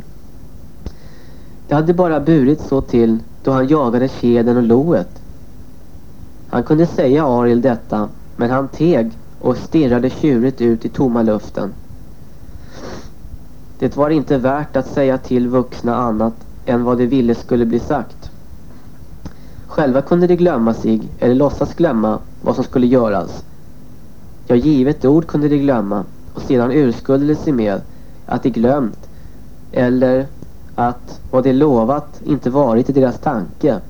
Speaker 31: Det hade bara burit så till då han jagade keden och loet. Han kunde säga Ariel detta men han teg och stirrade tjurigt ut i tomma luften. Det var inte värt att säga till vuxna annat än vad de ville skulle bli sagt. Själva kunde de glömma sig eller låtsas glömma vad som skulle göras. Ja, givet ord kunde de glömma och sedan urskulde de sig med att de glömt eller att vad de lovat inte varit i deras tanke.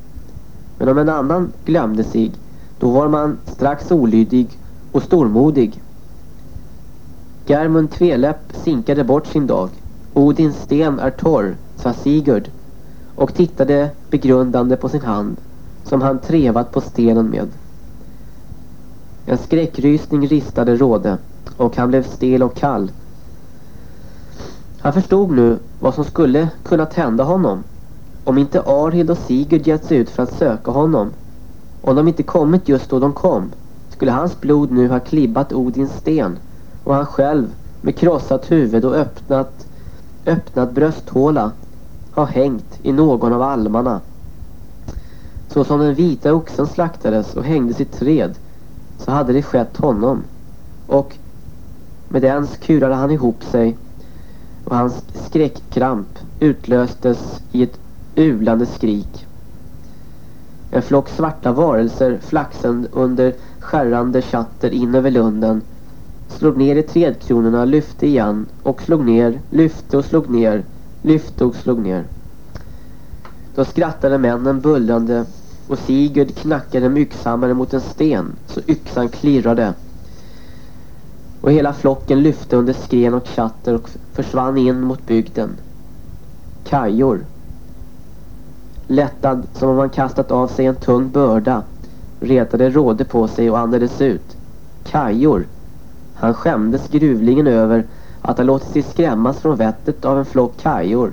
Speaker 31: Men om en annan glömde sig, då var man strax olydig och stormodig. Germund Tveläpp sinkade bort sin dag. Odins sten är torr, sa Sigurd och tittade begrundande på sin hand som han trevat på stenen med. En skräckrysning ristade Råde och han blev stel och kall. Han förstod nu vad som skulle kunna hända honom om inte Arhild och Sigurd gett sig ut för att söka honom. Om de inte kommit just då de kom skulle hans blod nu ha klibbat Odins sten och han själv med krossat huvud och öppnat, öppnat brösthåla ha hängt i någon av almarna. Så som den vita oxen slaktades och hängdes i träd så hade det skett honom. Och med den kurade han ihop sig och hans skräckkramp utlöstes i ett ulande skrik. En flock svarta varelser flaxande under skärrande chatter in över lunden slog ner i trädkronorna, lyfte igen och slog ner, lyfte och slog ner, lyfte och slog ner. Då skrattade männen bullrande och Sigurd knackade med yxhammaren mot en sten så yxan klirrade. Och hela flocken lyfte under skren och chatter och försvann in mot bygden. Kajor. Lättad som om man kastat av sig en tung börda retade råde på sig och andades ut. Kajor. Han skämdes gruvligen över att ha låtit sig skrämmas från vettet av en flock kajor.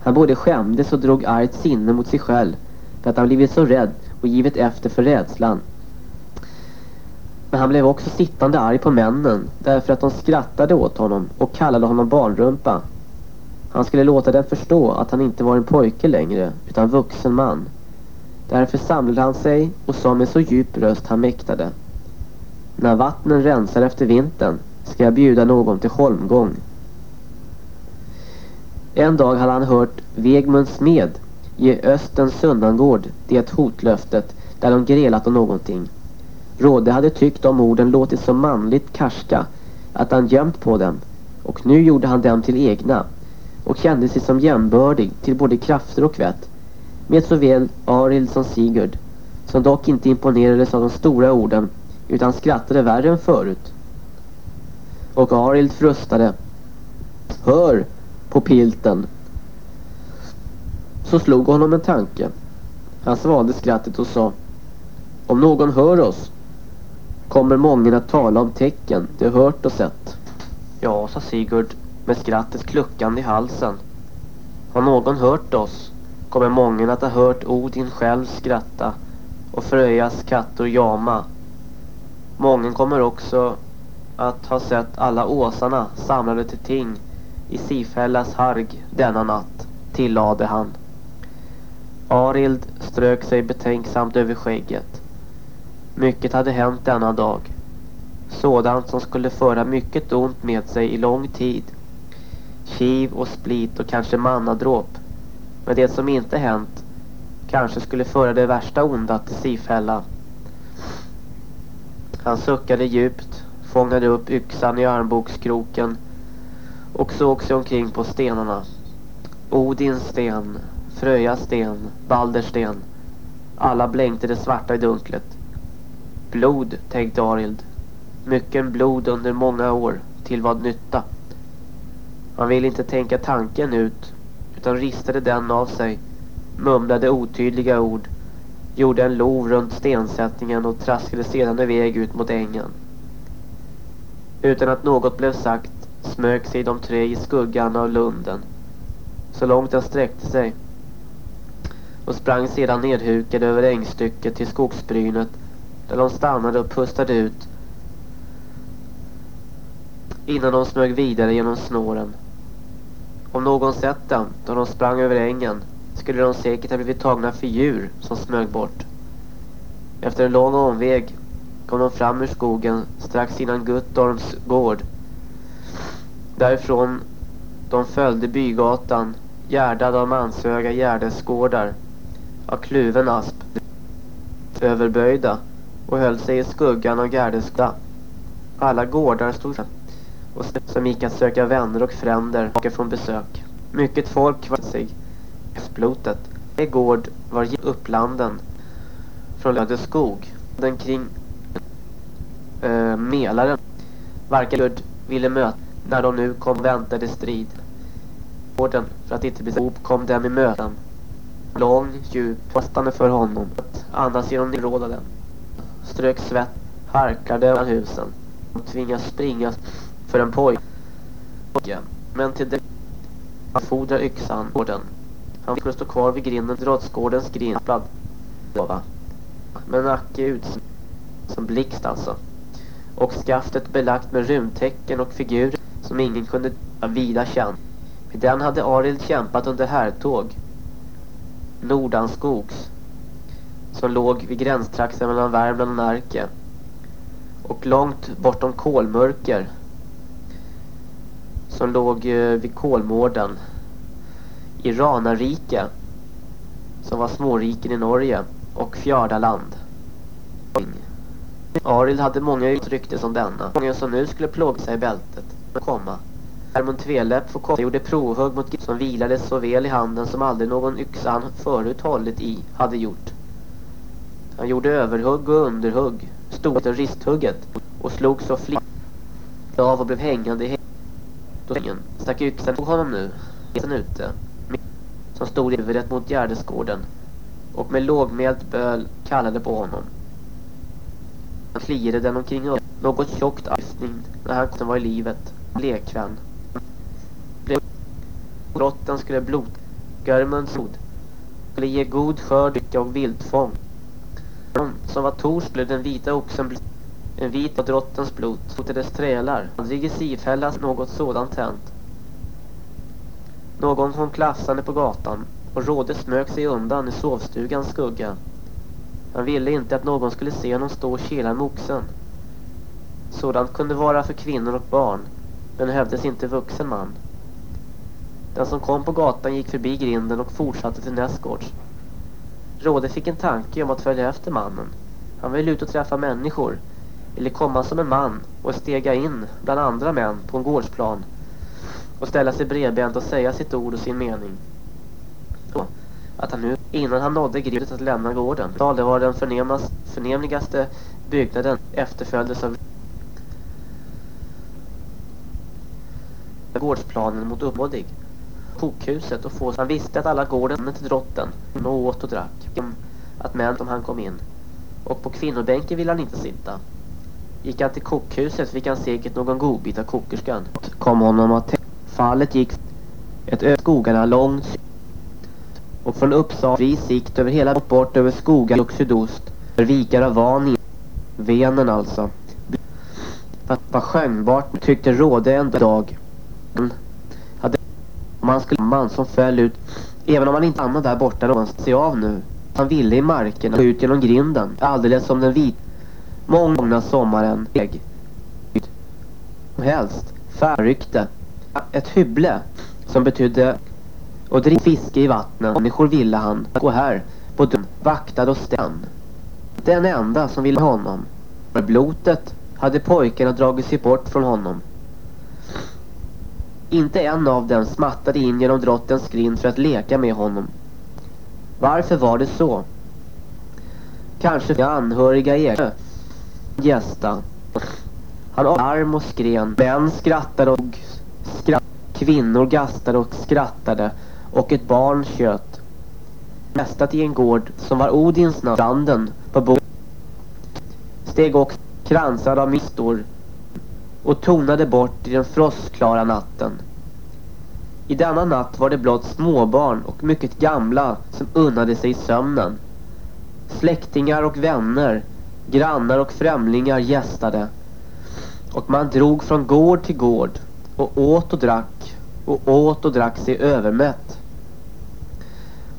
Speaker 31: Han både skämdes och drog argt sinne mot sig själv för att han blivit så rädd och givit efter för rädslan. Men han blev också sittande arg på männen därför att de skrattade åt honom och kallade honom barnrumpa. Han skulle låta dem förstå att han inte var en pojke längre utan vuxen man. Därför samlade han sig och sa med så djup röst han mäktade. När vattnen rensar efter vintern ska jag bjuda någon till holmgång. En dag hade han hört Vegmund Smed ge Östens Sundangård det hotlöftet där de grelat om någonting. Råde hade tyckt om orden låtit så manligt karska att han gömt på dem och nu gjorde han dem till egna och kände sig som jämbördig till både krafter och vett med såväl Arild som Sigurd som dock inte imponerades av de stora orden utan skrattade värre än förut. Och Arild frustade. Hör på pilten. Så slog honom en tanke. Han svalde skrattet och sa Om någon hör oss kommer många att tala om tecken de hört och sett. Ja, sa Sigurd med skrattet kluckande i halsen. Har någon hört oss kommer många att ha hört Odin själv skratta och Fröjas katter jama. Många kommer också att ha sett alla åsarna samlade till ting i Sifällas harg denna natt, tillade han. Arild strök sig betänksamt över skägget. Mycket hade hänt denna dag. Sådant som skulle föra mycket ont med sig i lång tid. Kiv och split och kanske mannadråp. Men det som inte hänt kanske skulle föra det värsta onda till Sifälla. Han suckade djupt, fångade upp yxan i armbågskroken och såg sig omkring på stenarna. Odins sten, Fröjas sten, Balders sten. Alla blänkte det svarta i dunklet. Blod, tänkte Arild. Mycken blod under många år. Till vad nytta? Han ville inte tänka tanken ut utan ristade den av sig, mumlade otydliga ord, gjorde en lov runt stensättningen och traskade sedan iväg ut mot ängen. Utan att något blev sagt smög sig de tre i skuggan av lunden, så långt den sträckte sig, och sprang sedan nedhukade över ängstycket till skogsbrynet där de stannade och pustade ut innan de smög vidare genom snåren. Om någon sett dem då de sprang över ängen skulle de säkert ha blivit tagna för djur som smög bort. Efter en lång omväg kom de fram ur skogen strax innan Guttorms gård. Därifrån de följde bygatan gärdad av manshöga gärdesgårdar av kluven asp överböjda och höll sig i skuggan av Gärdestad. Alla gårdar stod och som gick att söka vänner och fränder och från besök. Mycket folk var sig splotet. En gård var upplanden från Lödeskog. Den kring äh, Mälaren. Varken Gud ville möta när de nu kom väntade strid. Gården för att inte bli ihop kom dem i möten. Lång, djup, fastande för honom. Andas genom den. Strök svett, harkade av husen. De tvingas springa för en pojke. Men till det fodrar yxan gården. Han fick stå kvar vid grinden, drottsgårdens grindblad. Men nacke ut som blixt alltså. Och skaftet belagt med runtecken och figurer som ingen kunde vida känna. Med den hade Arild kämpat under härtåg. Nordanskogs. Som låg vid gränstrakten mellan Värmland och Närke. Och långt bortom Kolmörker som låg eh, vid Kolmården i Ranarike som var småriken i Norge och Fjärdaland. Arild hade många utrykte som denna. Många som nu skulle plåga sig i bältet. Komma. Hermund Tveläpp får komma gjorde provhugg mot som vilade så väl i handen som aldrig någon yxa han förut hållit i hade gjort. Han gjorde överhugg och underhugg, stod och risthugget och slog så flitigt av och blev hängande i Ingen stack yxan tog honom nu, sen ute, som stod i huvudet mot Gärdesgården och med lågmält böl kallade på honom. Han kliade den omkring upp, något tjockt avsning när han var i livet, lekvän. Brotten skulle blod, Görmunds blod, skulle ge god skörd och viltfång. Som var Tors blev den vita oxen bl... en vit av drottens blod till dess trälar. Aldrig i Sifällas något sådant hänt. Någon kom klaffsande på gatan och Råde smög sig undan i sovstugans skugga. Han ville inte att någon skulle se honom stå och kela med oxen. Sådant kunde vara för kvinnor och barn, men hävdes inte vuxen man. Den som kom på gatan gick förbi grinden och fortsatte till nästgårds. Råde fick en tanke om att följa efter mannen. Han ville ut och träffa människor, ville komma som en man och stega in bland andra män på en gårdsplan och ställa sig bredbent och säga sitt ord och sin mening. Så att han nu, innan han nådde gridet att lämna gården, det var den förnämligaste byggnaden efterföljdes av gårdsplanen mot uppmådig kokhuset och få så han visste att alla gården till drotten och åt och drack liksom att män som han kom in. Och på kvinnobänken ville han inte sitta. Gick han till kokhuset fick han säkert någon godbit av kokerskan. Kom honom att fallet gick ett ö skogarna långt och från Uppsala fri sikt över hela bort över skogar och sydost för vikar av van venen alltså. Var sjöngbart. tyckte råde en dag man skulle man som föll ut även om han inte hamnade där borta någonstans sig av nu. Han ville i marken och ut genom grinden alldeles som den vit många sommaren som helst färrykte ett hybble som betydde och drick fiske i vattnet. Människor ville han gå här på dum vaktad och sten den enda som ville honom för blotet hade pojkarna dragit sig bort från honom inte en av dem smattade in genom drottens grind för att leka med honom. Varför var det så? Kanske för anhöriga egna gästa. Han var arm och skren. Män skrattade och skrattade. Kvinnor gastade och skrattade. Och ett barn kött. Nästat i en gård som var Odins namn. Stranden på bordet. Steg också kransade av mistor och tonade bort i den frostklara natten. I denna natt var det blott småbarn och mycket gamla som unnade sig sömnen. Släktingar och vänner, grannar och främlingar gästade. Och man drog från gård till gård och åt och drack och åt och drack sig övermätt.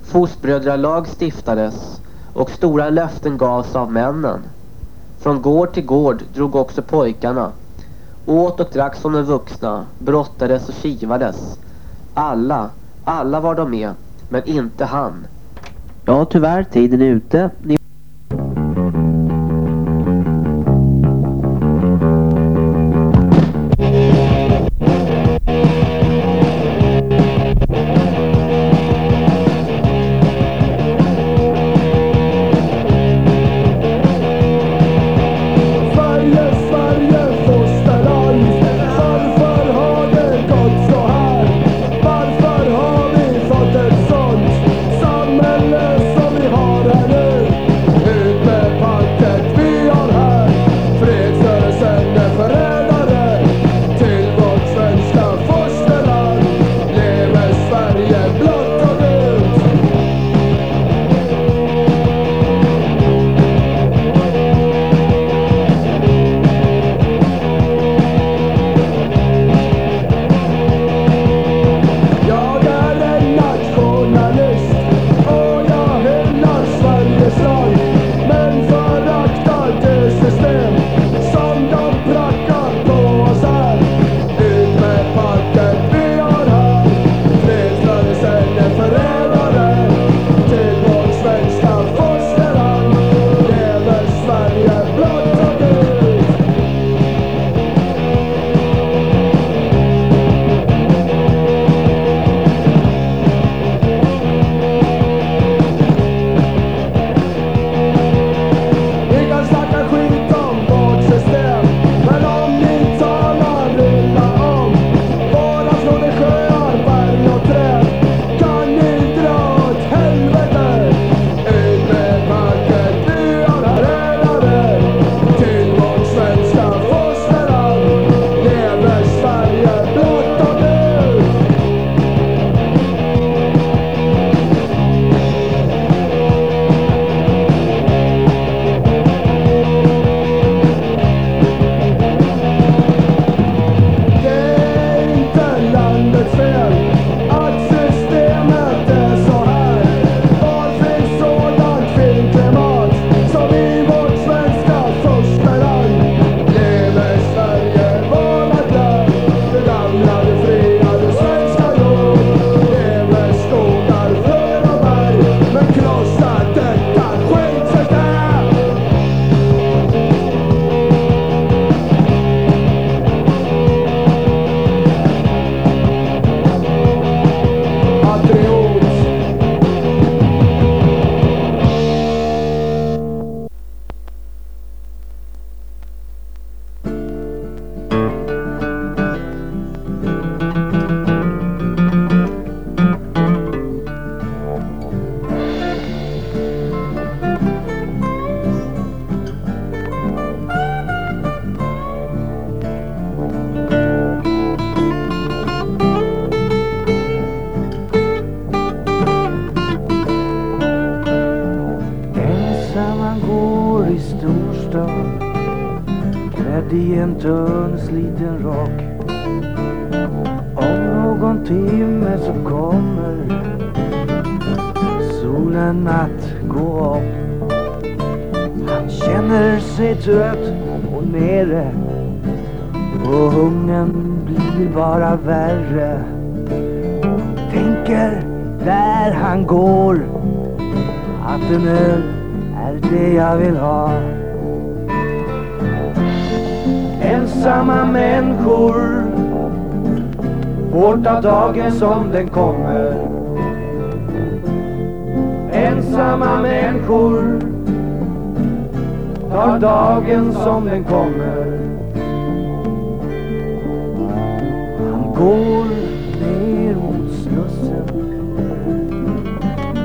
Speaker 31: Fosbrödralag stiftades och stora löften gavs av männen. Från gård till gård drog också pojkarna åt och drack som de vuxna, brottades och kivades. Alla, alla var de med, men inte han.
Speaker 16: Ja, tyvärr, tiden är ute. Ni
Speaker 22: dagen som den kommer. Ensamma människor Tar dagen som den kommer. Han går ner mot Slussen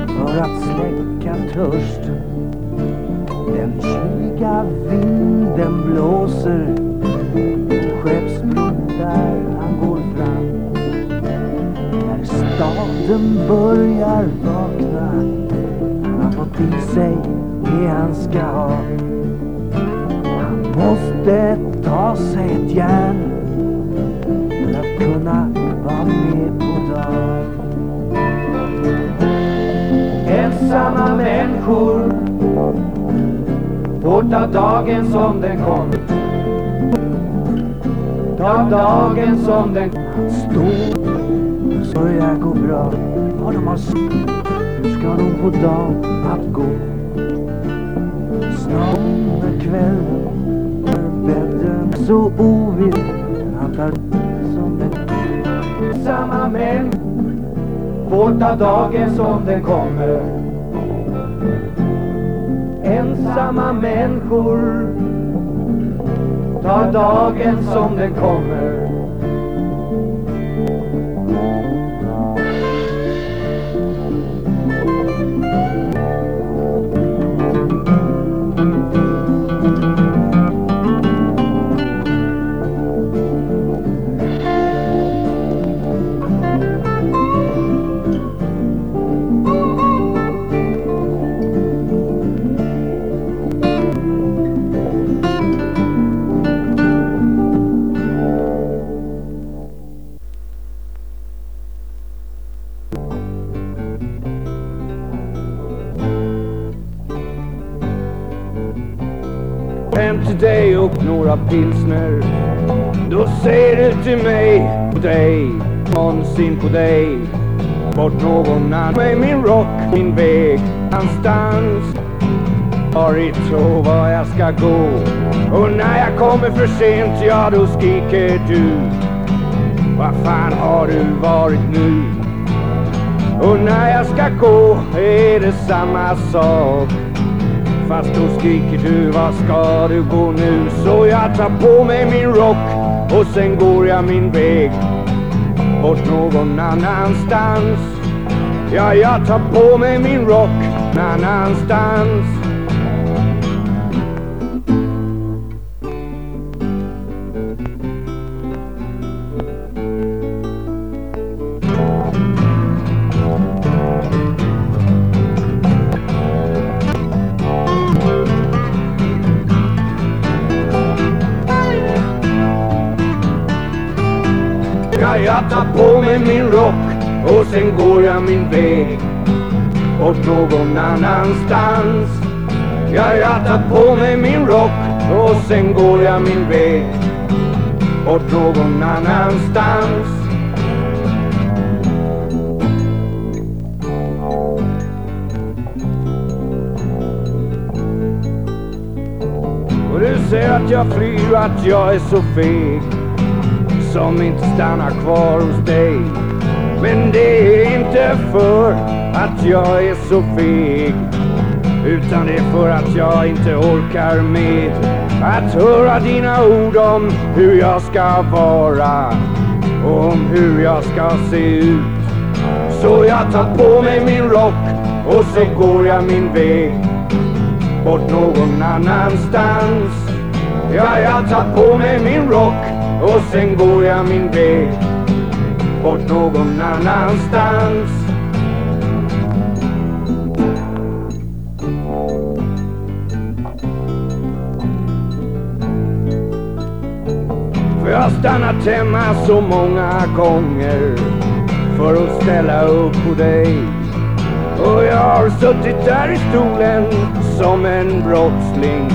Speaker 22: För att släcka törsten staden börjar vakna. Han har fått i sig det han ska ha. Han måste ta sig ett järn För att kunna vara med på dagen. Ensamma människor får av dagen som den kom. Ta dagen som den börjar Vad de har s- Nu ska de få dagen att gå. Snart kommer kvällen. Är bädden så ovill. Han tar som den Samma män. Får ta dagen som den kommer. Ensamma människor tar dagen som den kommer. På dig Bort någon annan med min rock, min väg Någonstans Varit och var jag ska gå. Och när jag kommer för sent, ja då skriker du. Vad fan har du varit nu? Och när jag ska gå är det samma sak. Fast då skriker du, vad ska du gå nu? Så jag tar på mig min rock och sen går jag min väg. Bort någon annanstans. Ja, jag tar på mig min rock någon annanstans. Min väg Bort någon annanstans Ja, jag tar på mig min rock och sen går jag min väg Bort någon annanstans du säger att jag flyr och att jag är så feg som inte stannar kvar hos dig. Men det är inte för att jag är så feg. Utan det är för att jag inte orkar med att höra dina ord om hur jag ska vara och om hur jag ska se ut. Så jag tar på mig min rock och så går jag min väg bort någon annanstans. Ja, jag tar på mig min rock och sen går jag min väg bort någon annanstans.
Speaker 33: För jag har stannat hemma så många gånger för att ställa upp på dig. Och jag har suttit där i stolen som en brottsling.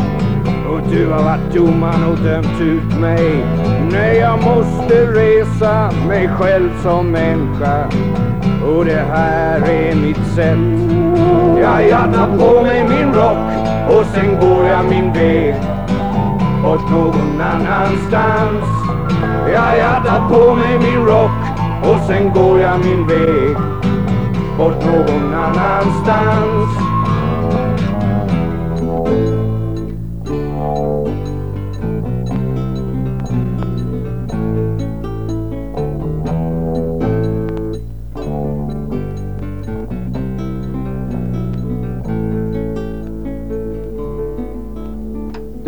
Speaker 33: Och du har varit domaren och dömt ut mig. Nej, jag måste måste resa mig själv som människa. Och det här är mitt sätt. Jag, jag tar på mig min rock och sen går jag min väg. Åt någon annanstans. Ja, jag tar på mig min rock och sen går jag min väg. Bort någon annanstans.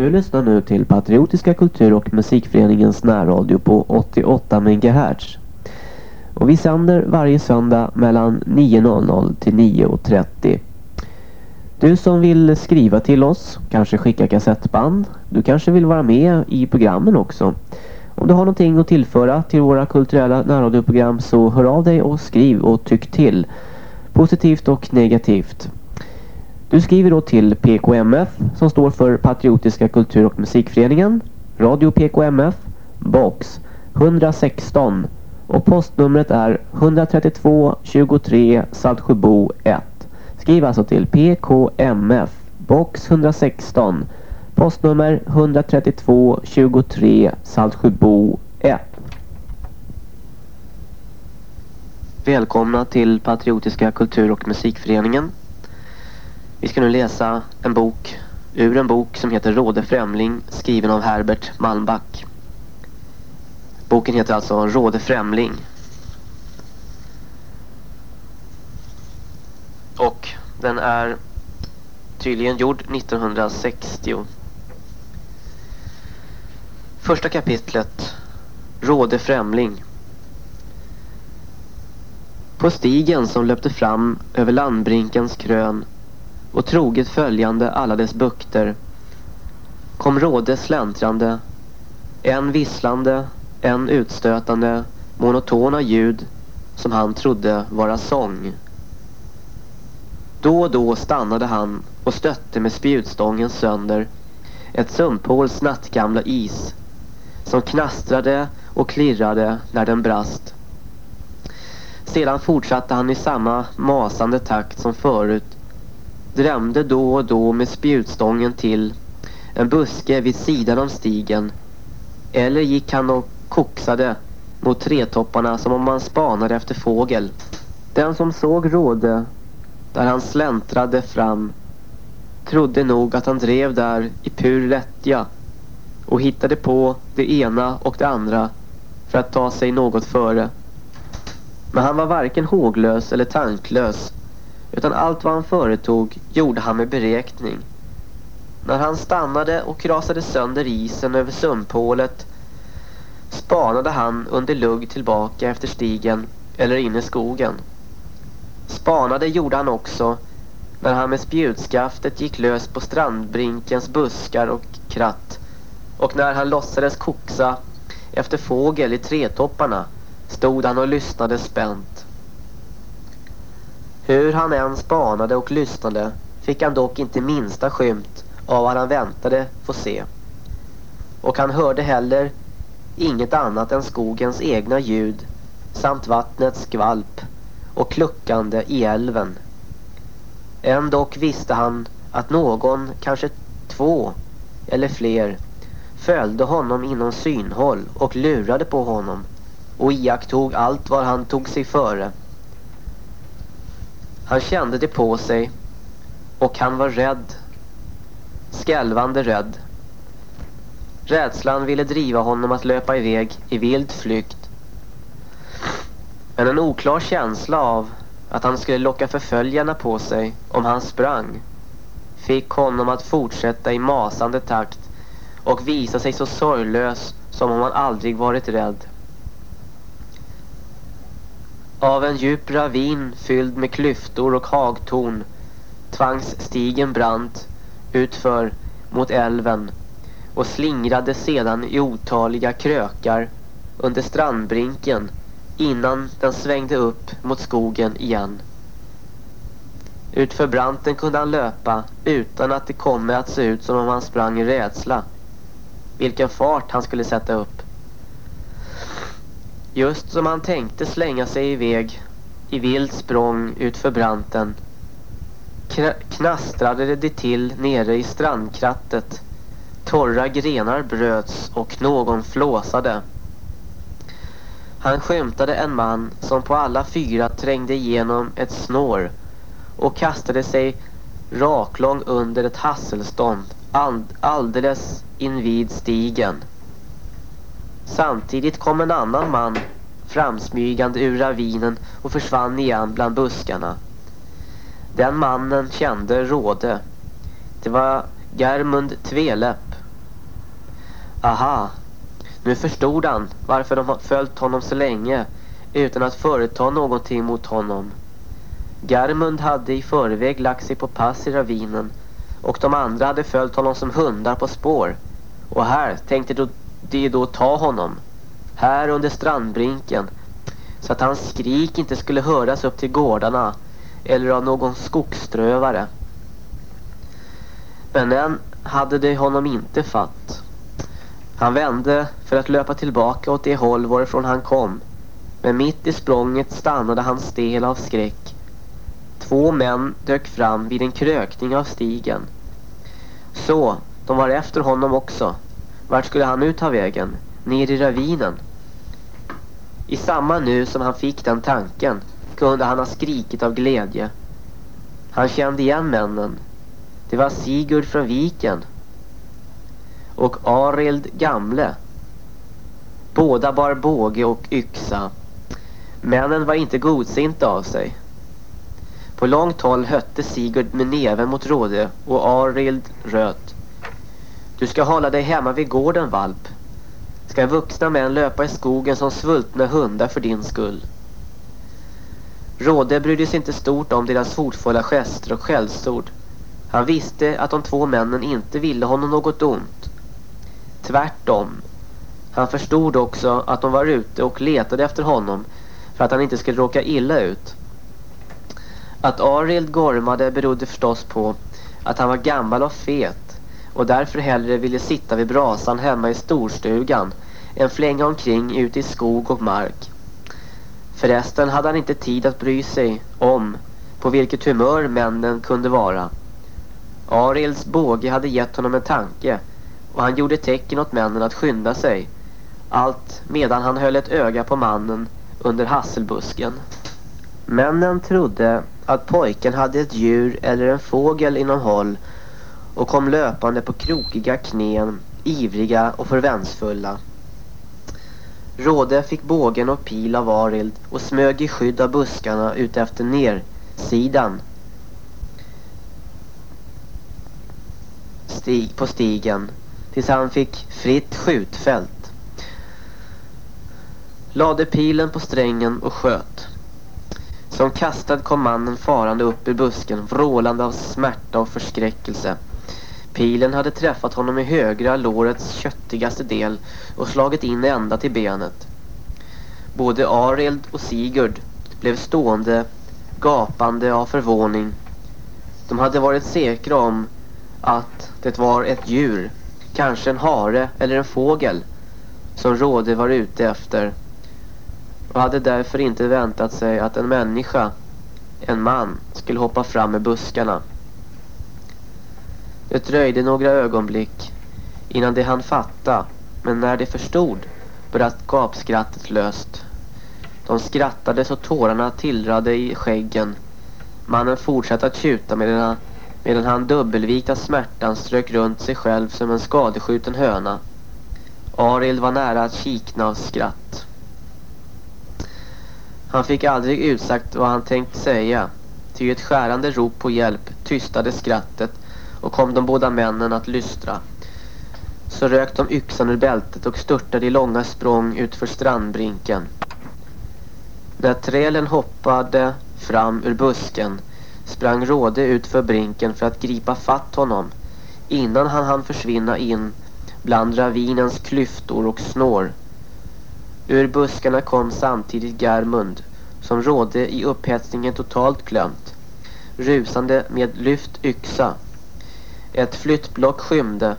Speaker 31: Du lyssnar nu till Patriotiska kultur- och musikföreningens närradio på 88 MHz. Och vi sänder varje söndag mellan 9.00 till 9.30. Du som vill skriva till oss, kanske skicka kassettband. Du kanske vill vara med i programmen också. Om du har någonting att tillföra till våra kulturella närradioprogram så hör av dig och skriv och tyck till. Positivt och negativt. Du skriver då till PKMF som står för Patriotiska kultur- och musikföreningen. Radio PKMF, box 116 och postnumret är 132 23 Saltsjöbo 1. Skriv alltså till PKMF, box 116, postnummer 132 23 Saltsjöbo 1. Välkomna till Patriotiska kultur- och musikföreningen. Vi ska nu läsa en bok ur en bok som heter Råde Främling skriven av Herbert Malmback. Boken heter alltså Råde Främling. Och den är tydligen gjord 1960. Första kapitlet Råde Främling. På stigen som löpte fram över landbrinkens krön och troget följande alla dess bukter kom Råde släntrande, en visslande, en utstötande, monotona ljud som han trodde vara sång. Då och då stannade han och stötte med spjutstången sönder ett sumphåls nattgamla is som knastrade och klirrade när den brast. Sedan fortsatte han i samma masande takt som förut drämde då och då med spjutstången till en buske vid sidan om stigen eller gick han och koksade mot trätopparna som om man spanade efter fågel. Den som såg Råde där han släntrade fram trodde nog att han drev där i pur lättja och hittade på det ena och det andra för att ta sig något före. Men han var varken håglös eller tanklös utan allt vad han företog gjorde han med beräkning. När han stannade och krasade sönder isen över sumphålet spanade han under lugg tillbaka efter stigen eller in i skogen. Spanade gjorde han också när han med spjutskaftet gick lös på strandbrinkens buskar och kratt och när han låtsades koksa efter fågel i tretopparna stod han och lyssnade spänt. Hur han än spanade och lyssnade fick han dock inte minsta skymt av vad han väntade få se. Och han hörde heller inget annat än skogens egna ljud samt vattnets skvalp och kluckande i älven. Ändock visste han att någon, kanske två eller fler, följde honom inom synhåll och lurade på honom och iakttog allt vad han tog sig före. Han kände det på sig och han var rädd, skälvande rädd. Rädslan ville driva honom att löpa iväg i vild flykt. Men en oklar känsla av att han skulle locka förföljarna på sig om han sprang fick honom att fortsätta i masande takt och visa sig så sorglös som om han aldrig varit rädd. Av en djup ravin fylld med klyftor och hagtorn tvangs stigen brant utför mot älven och slingrade sedan i otaliga krökar under strandbrinken innan den svängde upp mot skogen igen. Utför branten kunde han löpa utan att det komme att se ut som om han sprang i rädsla. Vilken fart han skulle sätta upp. Just som han tänkte slänga sig iväg i vild språng utför branten knastrade det till nere i strandkrattet. Torra grenar bröts och någon flåsade. Han skymtade en man som på alla fyra trängde igenom ett snår och kastade sig raklång under ett hasselstånd alldeles invid stigen. Samtidigt kom en annan man framsmygande ur ravinen och försvann igen bland buskarna. Den mannen kände Råde. Det var Germund Tveläpp. Aha, nu förstod han varför de följt honom så länge utan att företa någonting mot honom. Germund hade i förväg lagt sig på pass i ravinen och de andra hade följt honom som hundar på spår. Och här tänkte de då ta honom. Här under strandbrinken så att hans skrik inte skulle höras upp till gårdarna eller av någon skogsströvare. Men än hade de honom inte fatt. Han vände för att löpa tillbaka åt det håll varifrån han kom. Men mitt i språnget stannade han stel av skräck. Två män dök fram vid en krökning av stigen. Så, de var efter honom också. Vart skulle han nu ta vägen? Ner i ravinen. I samma nu som han fick den tanken kunde han ha skrikit av glädje. Han kände igen männen. Det var Sigurd från viken. Och Arild gamle. Båda bar båge och yxa. Männen var inte godsinta av sig. På långt håll hötte Sigurd med näven mot Råde och Arild röt. Du ska hålla dig hemma vid gården, valp. Ska vuxna män löpa i skogen som svultna hundar för din skull? Råde brydde sig inte stort om deras hotfulla gester och skällsord. Han visste att de två männen inte ville honom något ont. Tvärtom. Han förstod också att de var ute och letade efter honom för att han inte skulle råka illa ut. Att Arild gormade berodde förstås på att han var gammal och fet och därför hellre ville sitta vid brasan hemma i storstugan än flänga omkring ute i skog och mark. Förresten hade han inte tid att bry sig om på vilket humör männen kunde vara. Arilds båge hade gett honom en tanke och han gjorde tecken åt männen att skynda sig. Allt medan han höll ett öga på mannen under hasselbusken. Männen trodde att pojken hade ett djur eller en fågel inom håll och kom löpande på krokiga knän, ivriga och förväntsfulla. Råde fick bågen och pil av Arild och smög i skydd av buskarna ut efter nersidan stig, på stigen tills han fick fritt skjutfält. Lade pilen på strängen och sköt. Som kastad kom mannen farande upp ur busken, vrålande av smärta och förskräckelse. Pilen hade träffat honom i högra lårets köttigaste del och slagit in ända till benet. Både Arild och Sigurd blev stående, gapande av förvåning. De hade varit säkra om att det var ett djur, kanske en hare eller en fågel, som Råde var ute efter och hade därför inte väntat sig att en människa, en man, skulle hoppa fram med buskarna. Det dröjde några ögonblick innan de hann fatta, men när de förstod bröt gapskrattet löst. De skrattade så tårarna tillrade i skäggen. Mannen fortsatte att tjuta medan, medan han dubbelvikt av smärtan strök runt sig själv som en skadeskjuten höna. Arild var nära att kikna av skratt. Han fick aldrig utsagt vad han tänkt säga, ty ett skärande rop på hjälp tystade skrattet och kom de båda männen att lystra. Så rök de yxan ur bältet och störtade i långa språng utför strandbrinken. När trälen hoppade fram ur busken sprang Råde ut för brinken för att gripa fatt honom innan han hann försvinna in bland ravinens klyftor och snår. Ur buskarna kom samtidigt Germund, som Råde i upphetsningen totalt glömt, rusande med lyft yxa. Ett flyttblock skymde,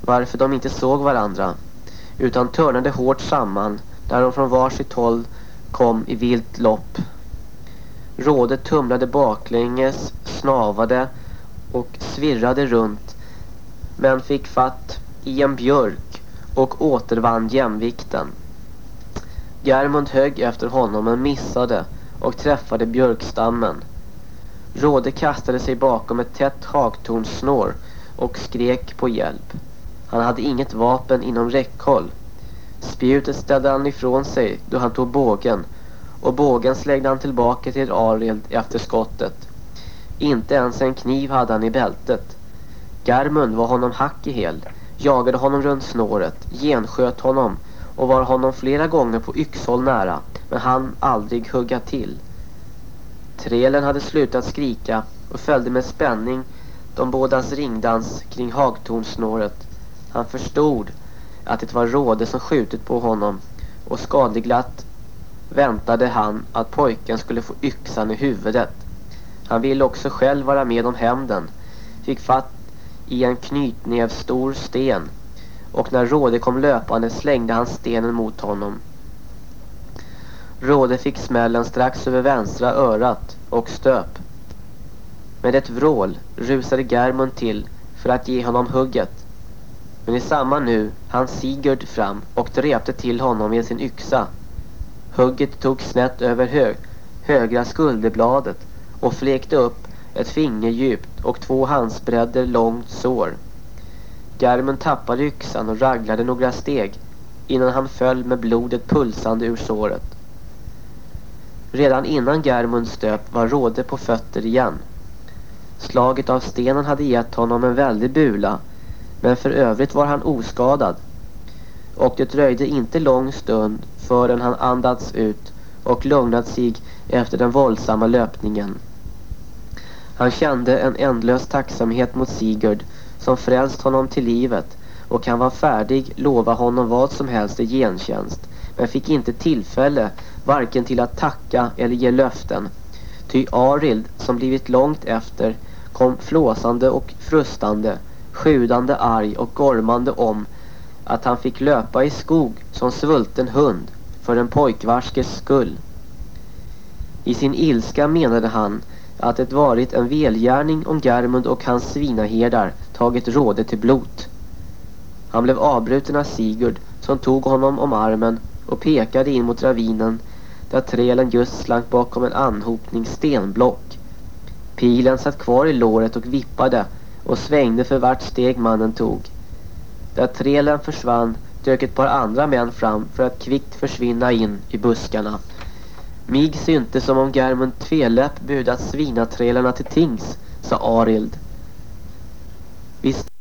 Speaker 31: varför de inte såg varandra, utan törnade hårt samman där de från varsitt håll kom i vilt lopp. Rådet tumlade baklänges, snavade och svirrade runt, men fick fatt i en björk och återvann jämvikten. Germund högg efter honom men missade och träffade björkstammen. Råde kastade sig bakom ett tätt hagtornssnår och skrek på hjälp. Han hade inget vapen inom räckhåll. Spjutet ställde han ifrån sig då han tog bågen och bågen slängde han tillbaka till Arild efter skottet. Inte ens en kniv hade han i bältet. Garmund var honom hack i häl, jagade honom runt snåret, gensköt honom och var honom flera gånger på yxhåll nära, men han aldrig hugga till. Trelen hade slutat skrika och följde med spänning de bådas ringdans kring hagtornsnåret. Han förstod att det var råde som skjutit på honom och skadeglatt väntade han att pojken skulle få yxan i huvudet. Han ville också själv vara med om hämnden, fick fatt i en knytnävstor sten och när Råde kom löpande slängde han stenen mot honom. Råde fick smällen strax över vänstra örat och stöp. Med ett vrål rusade Germund till för att ge honom hugget. Men i samma nu han Sigurd fram och drepte till honom med sin yxa. Hugget tog snett över hög, högra skulderbladet och fläkte upp ett finger djupt och två handsbredder långt sår. Germund tappade yxan och raglade några steg innan han föll med blodet pulsande ur såret. Redan innan Germund stöp var Råde på fötter igen. Slaget av stenen hade gett honom en väldig bula men för övrigt var han oskadad. Och det dröjde inte lång stund förrän han andats ut och lugnat sig efter den våldsamma löpningen. Han kände en ändlös tacksamhet mot Sigurd som frälst honom till livet och han var färdig lova honom vad som helst i gentjänst men fick inte tillfälle varken till att tacka eller ge löften. Ty Arild som blivit långt efter kom flåsande och frustande, sjudande arg och gormande om att han fick löpa i skog som svulten hund för en pojkvarskes skull. I sin ilska menade han att det varit en välgärning om Germund och hans svinaherdar tagit råde till blot. Han blev avbruten av Sigurd som tog honom om armen och pekade in mot ravinen där trälen just slank bakom en anhopning stenblock. Pilen satt kvar i låret och vippade och svängde för vart steg mannen tog. Där trälen försvann dök ett par andra män fram för att kvickt försvinna in i buskarna. Mig syntes som om Germund tveläpp budat svinaträlarna till tings, sa Arild. Visst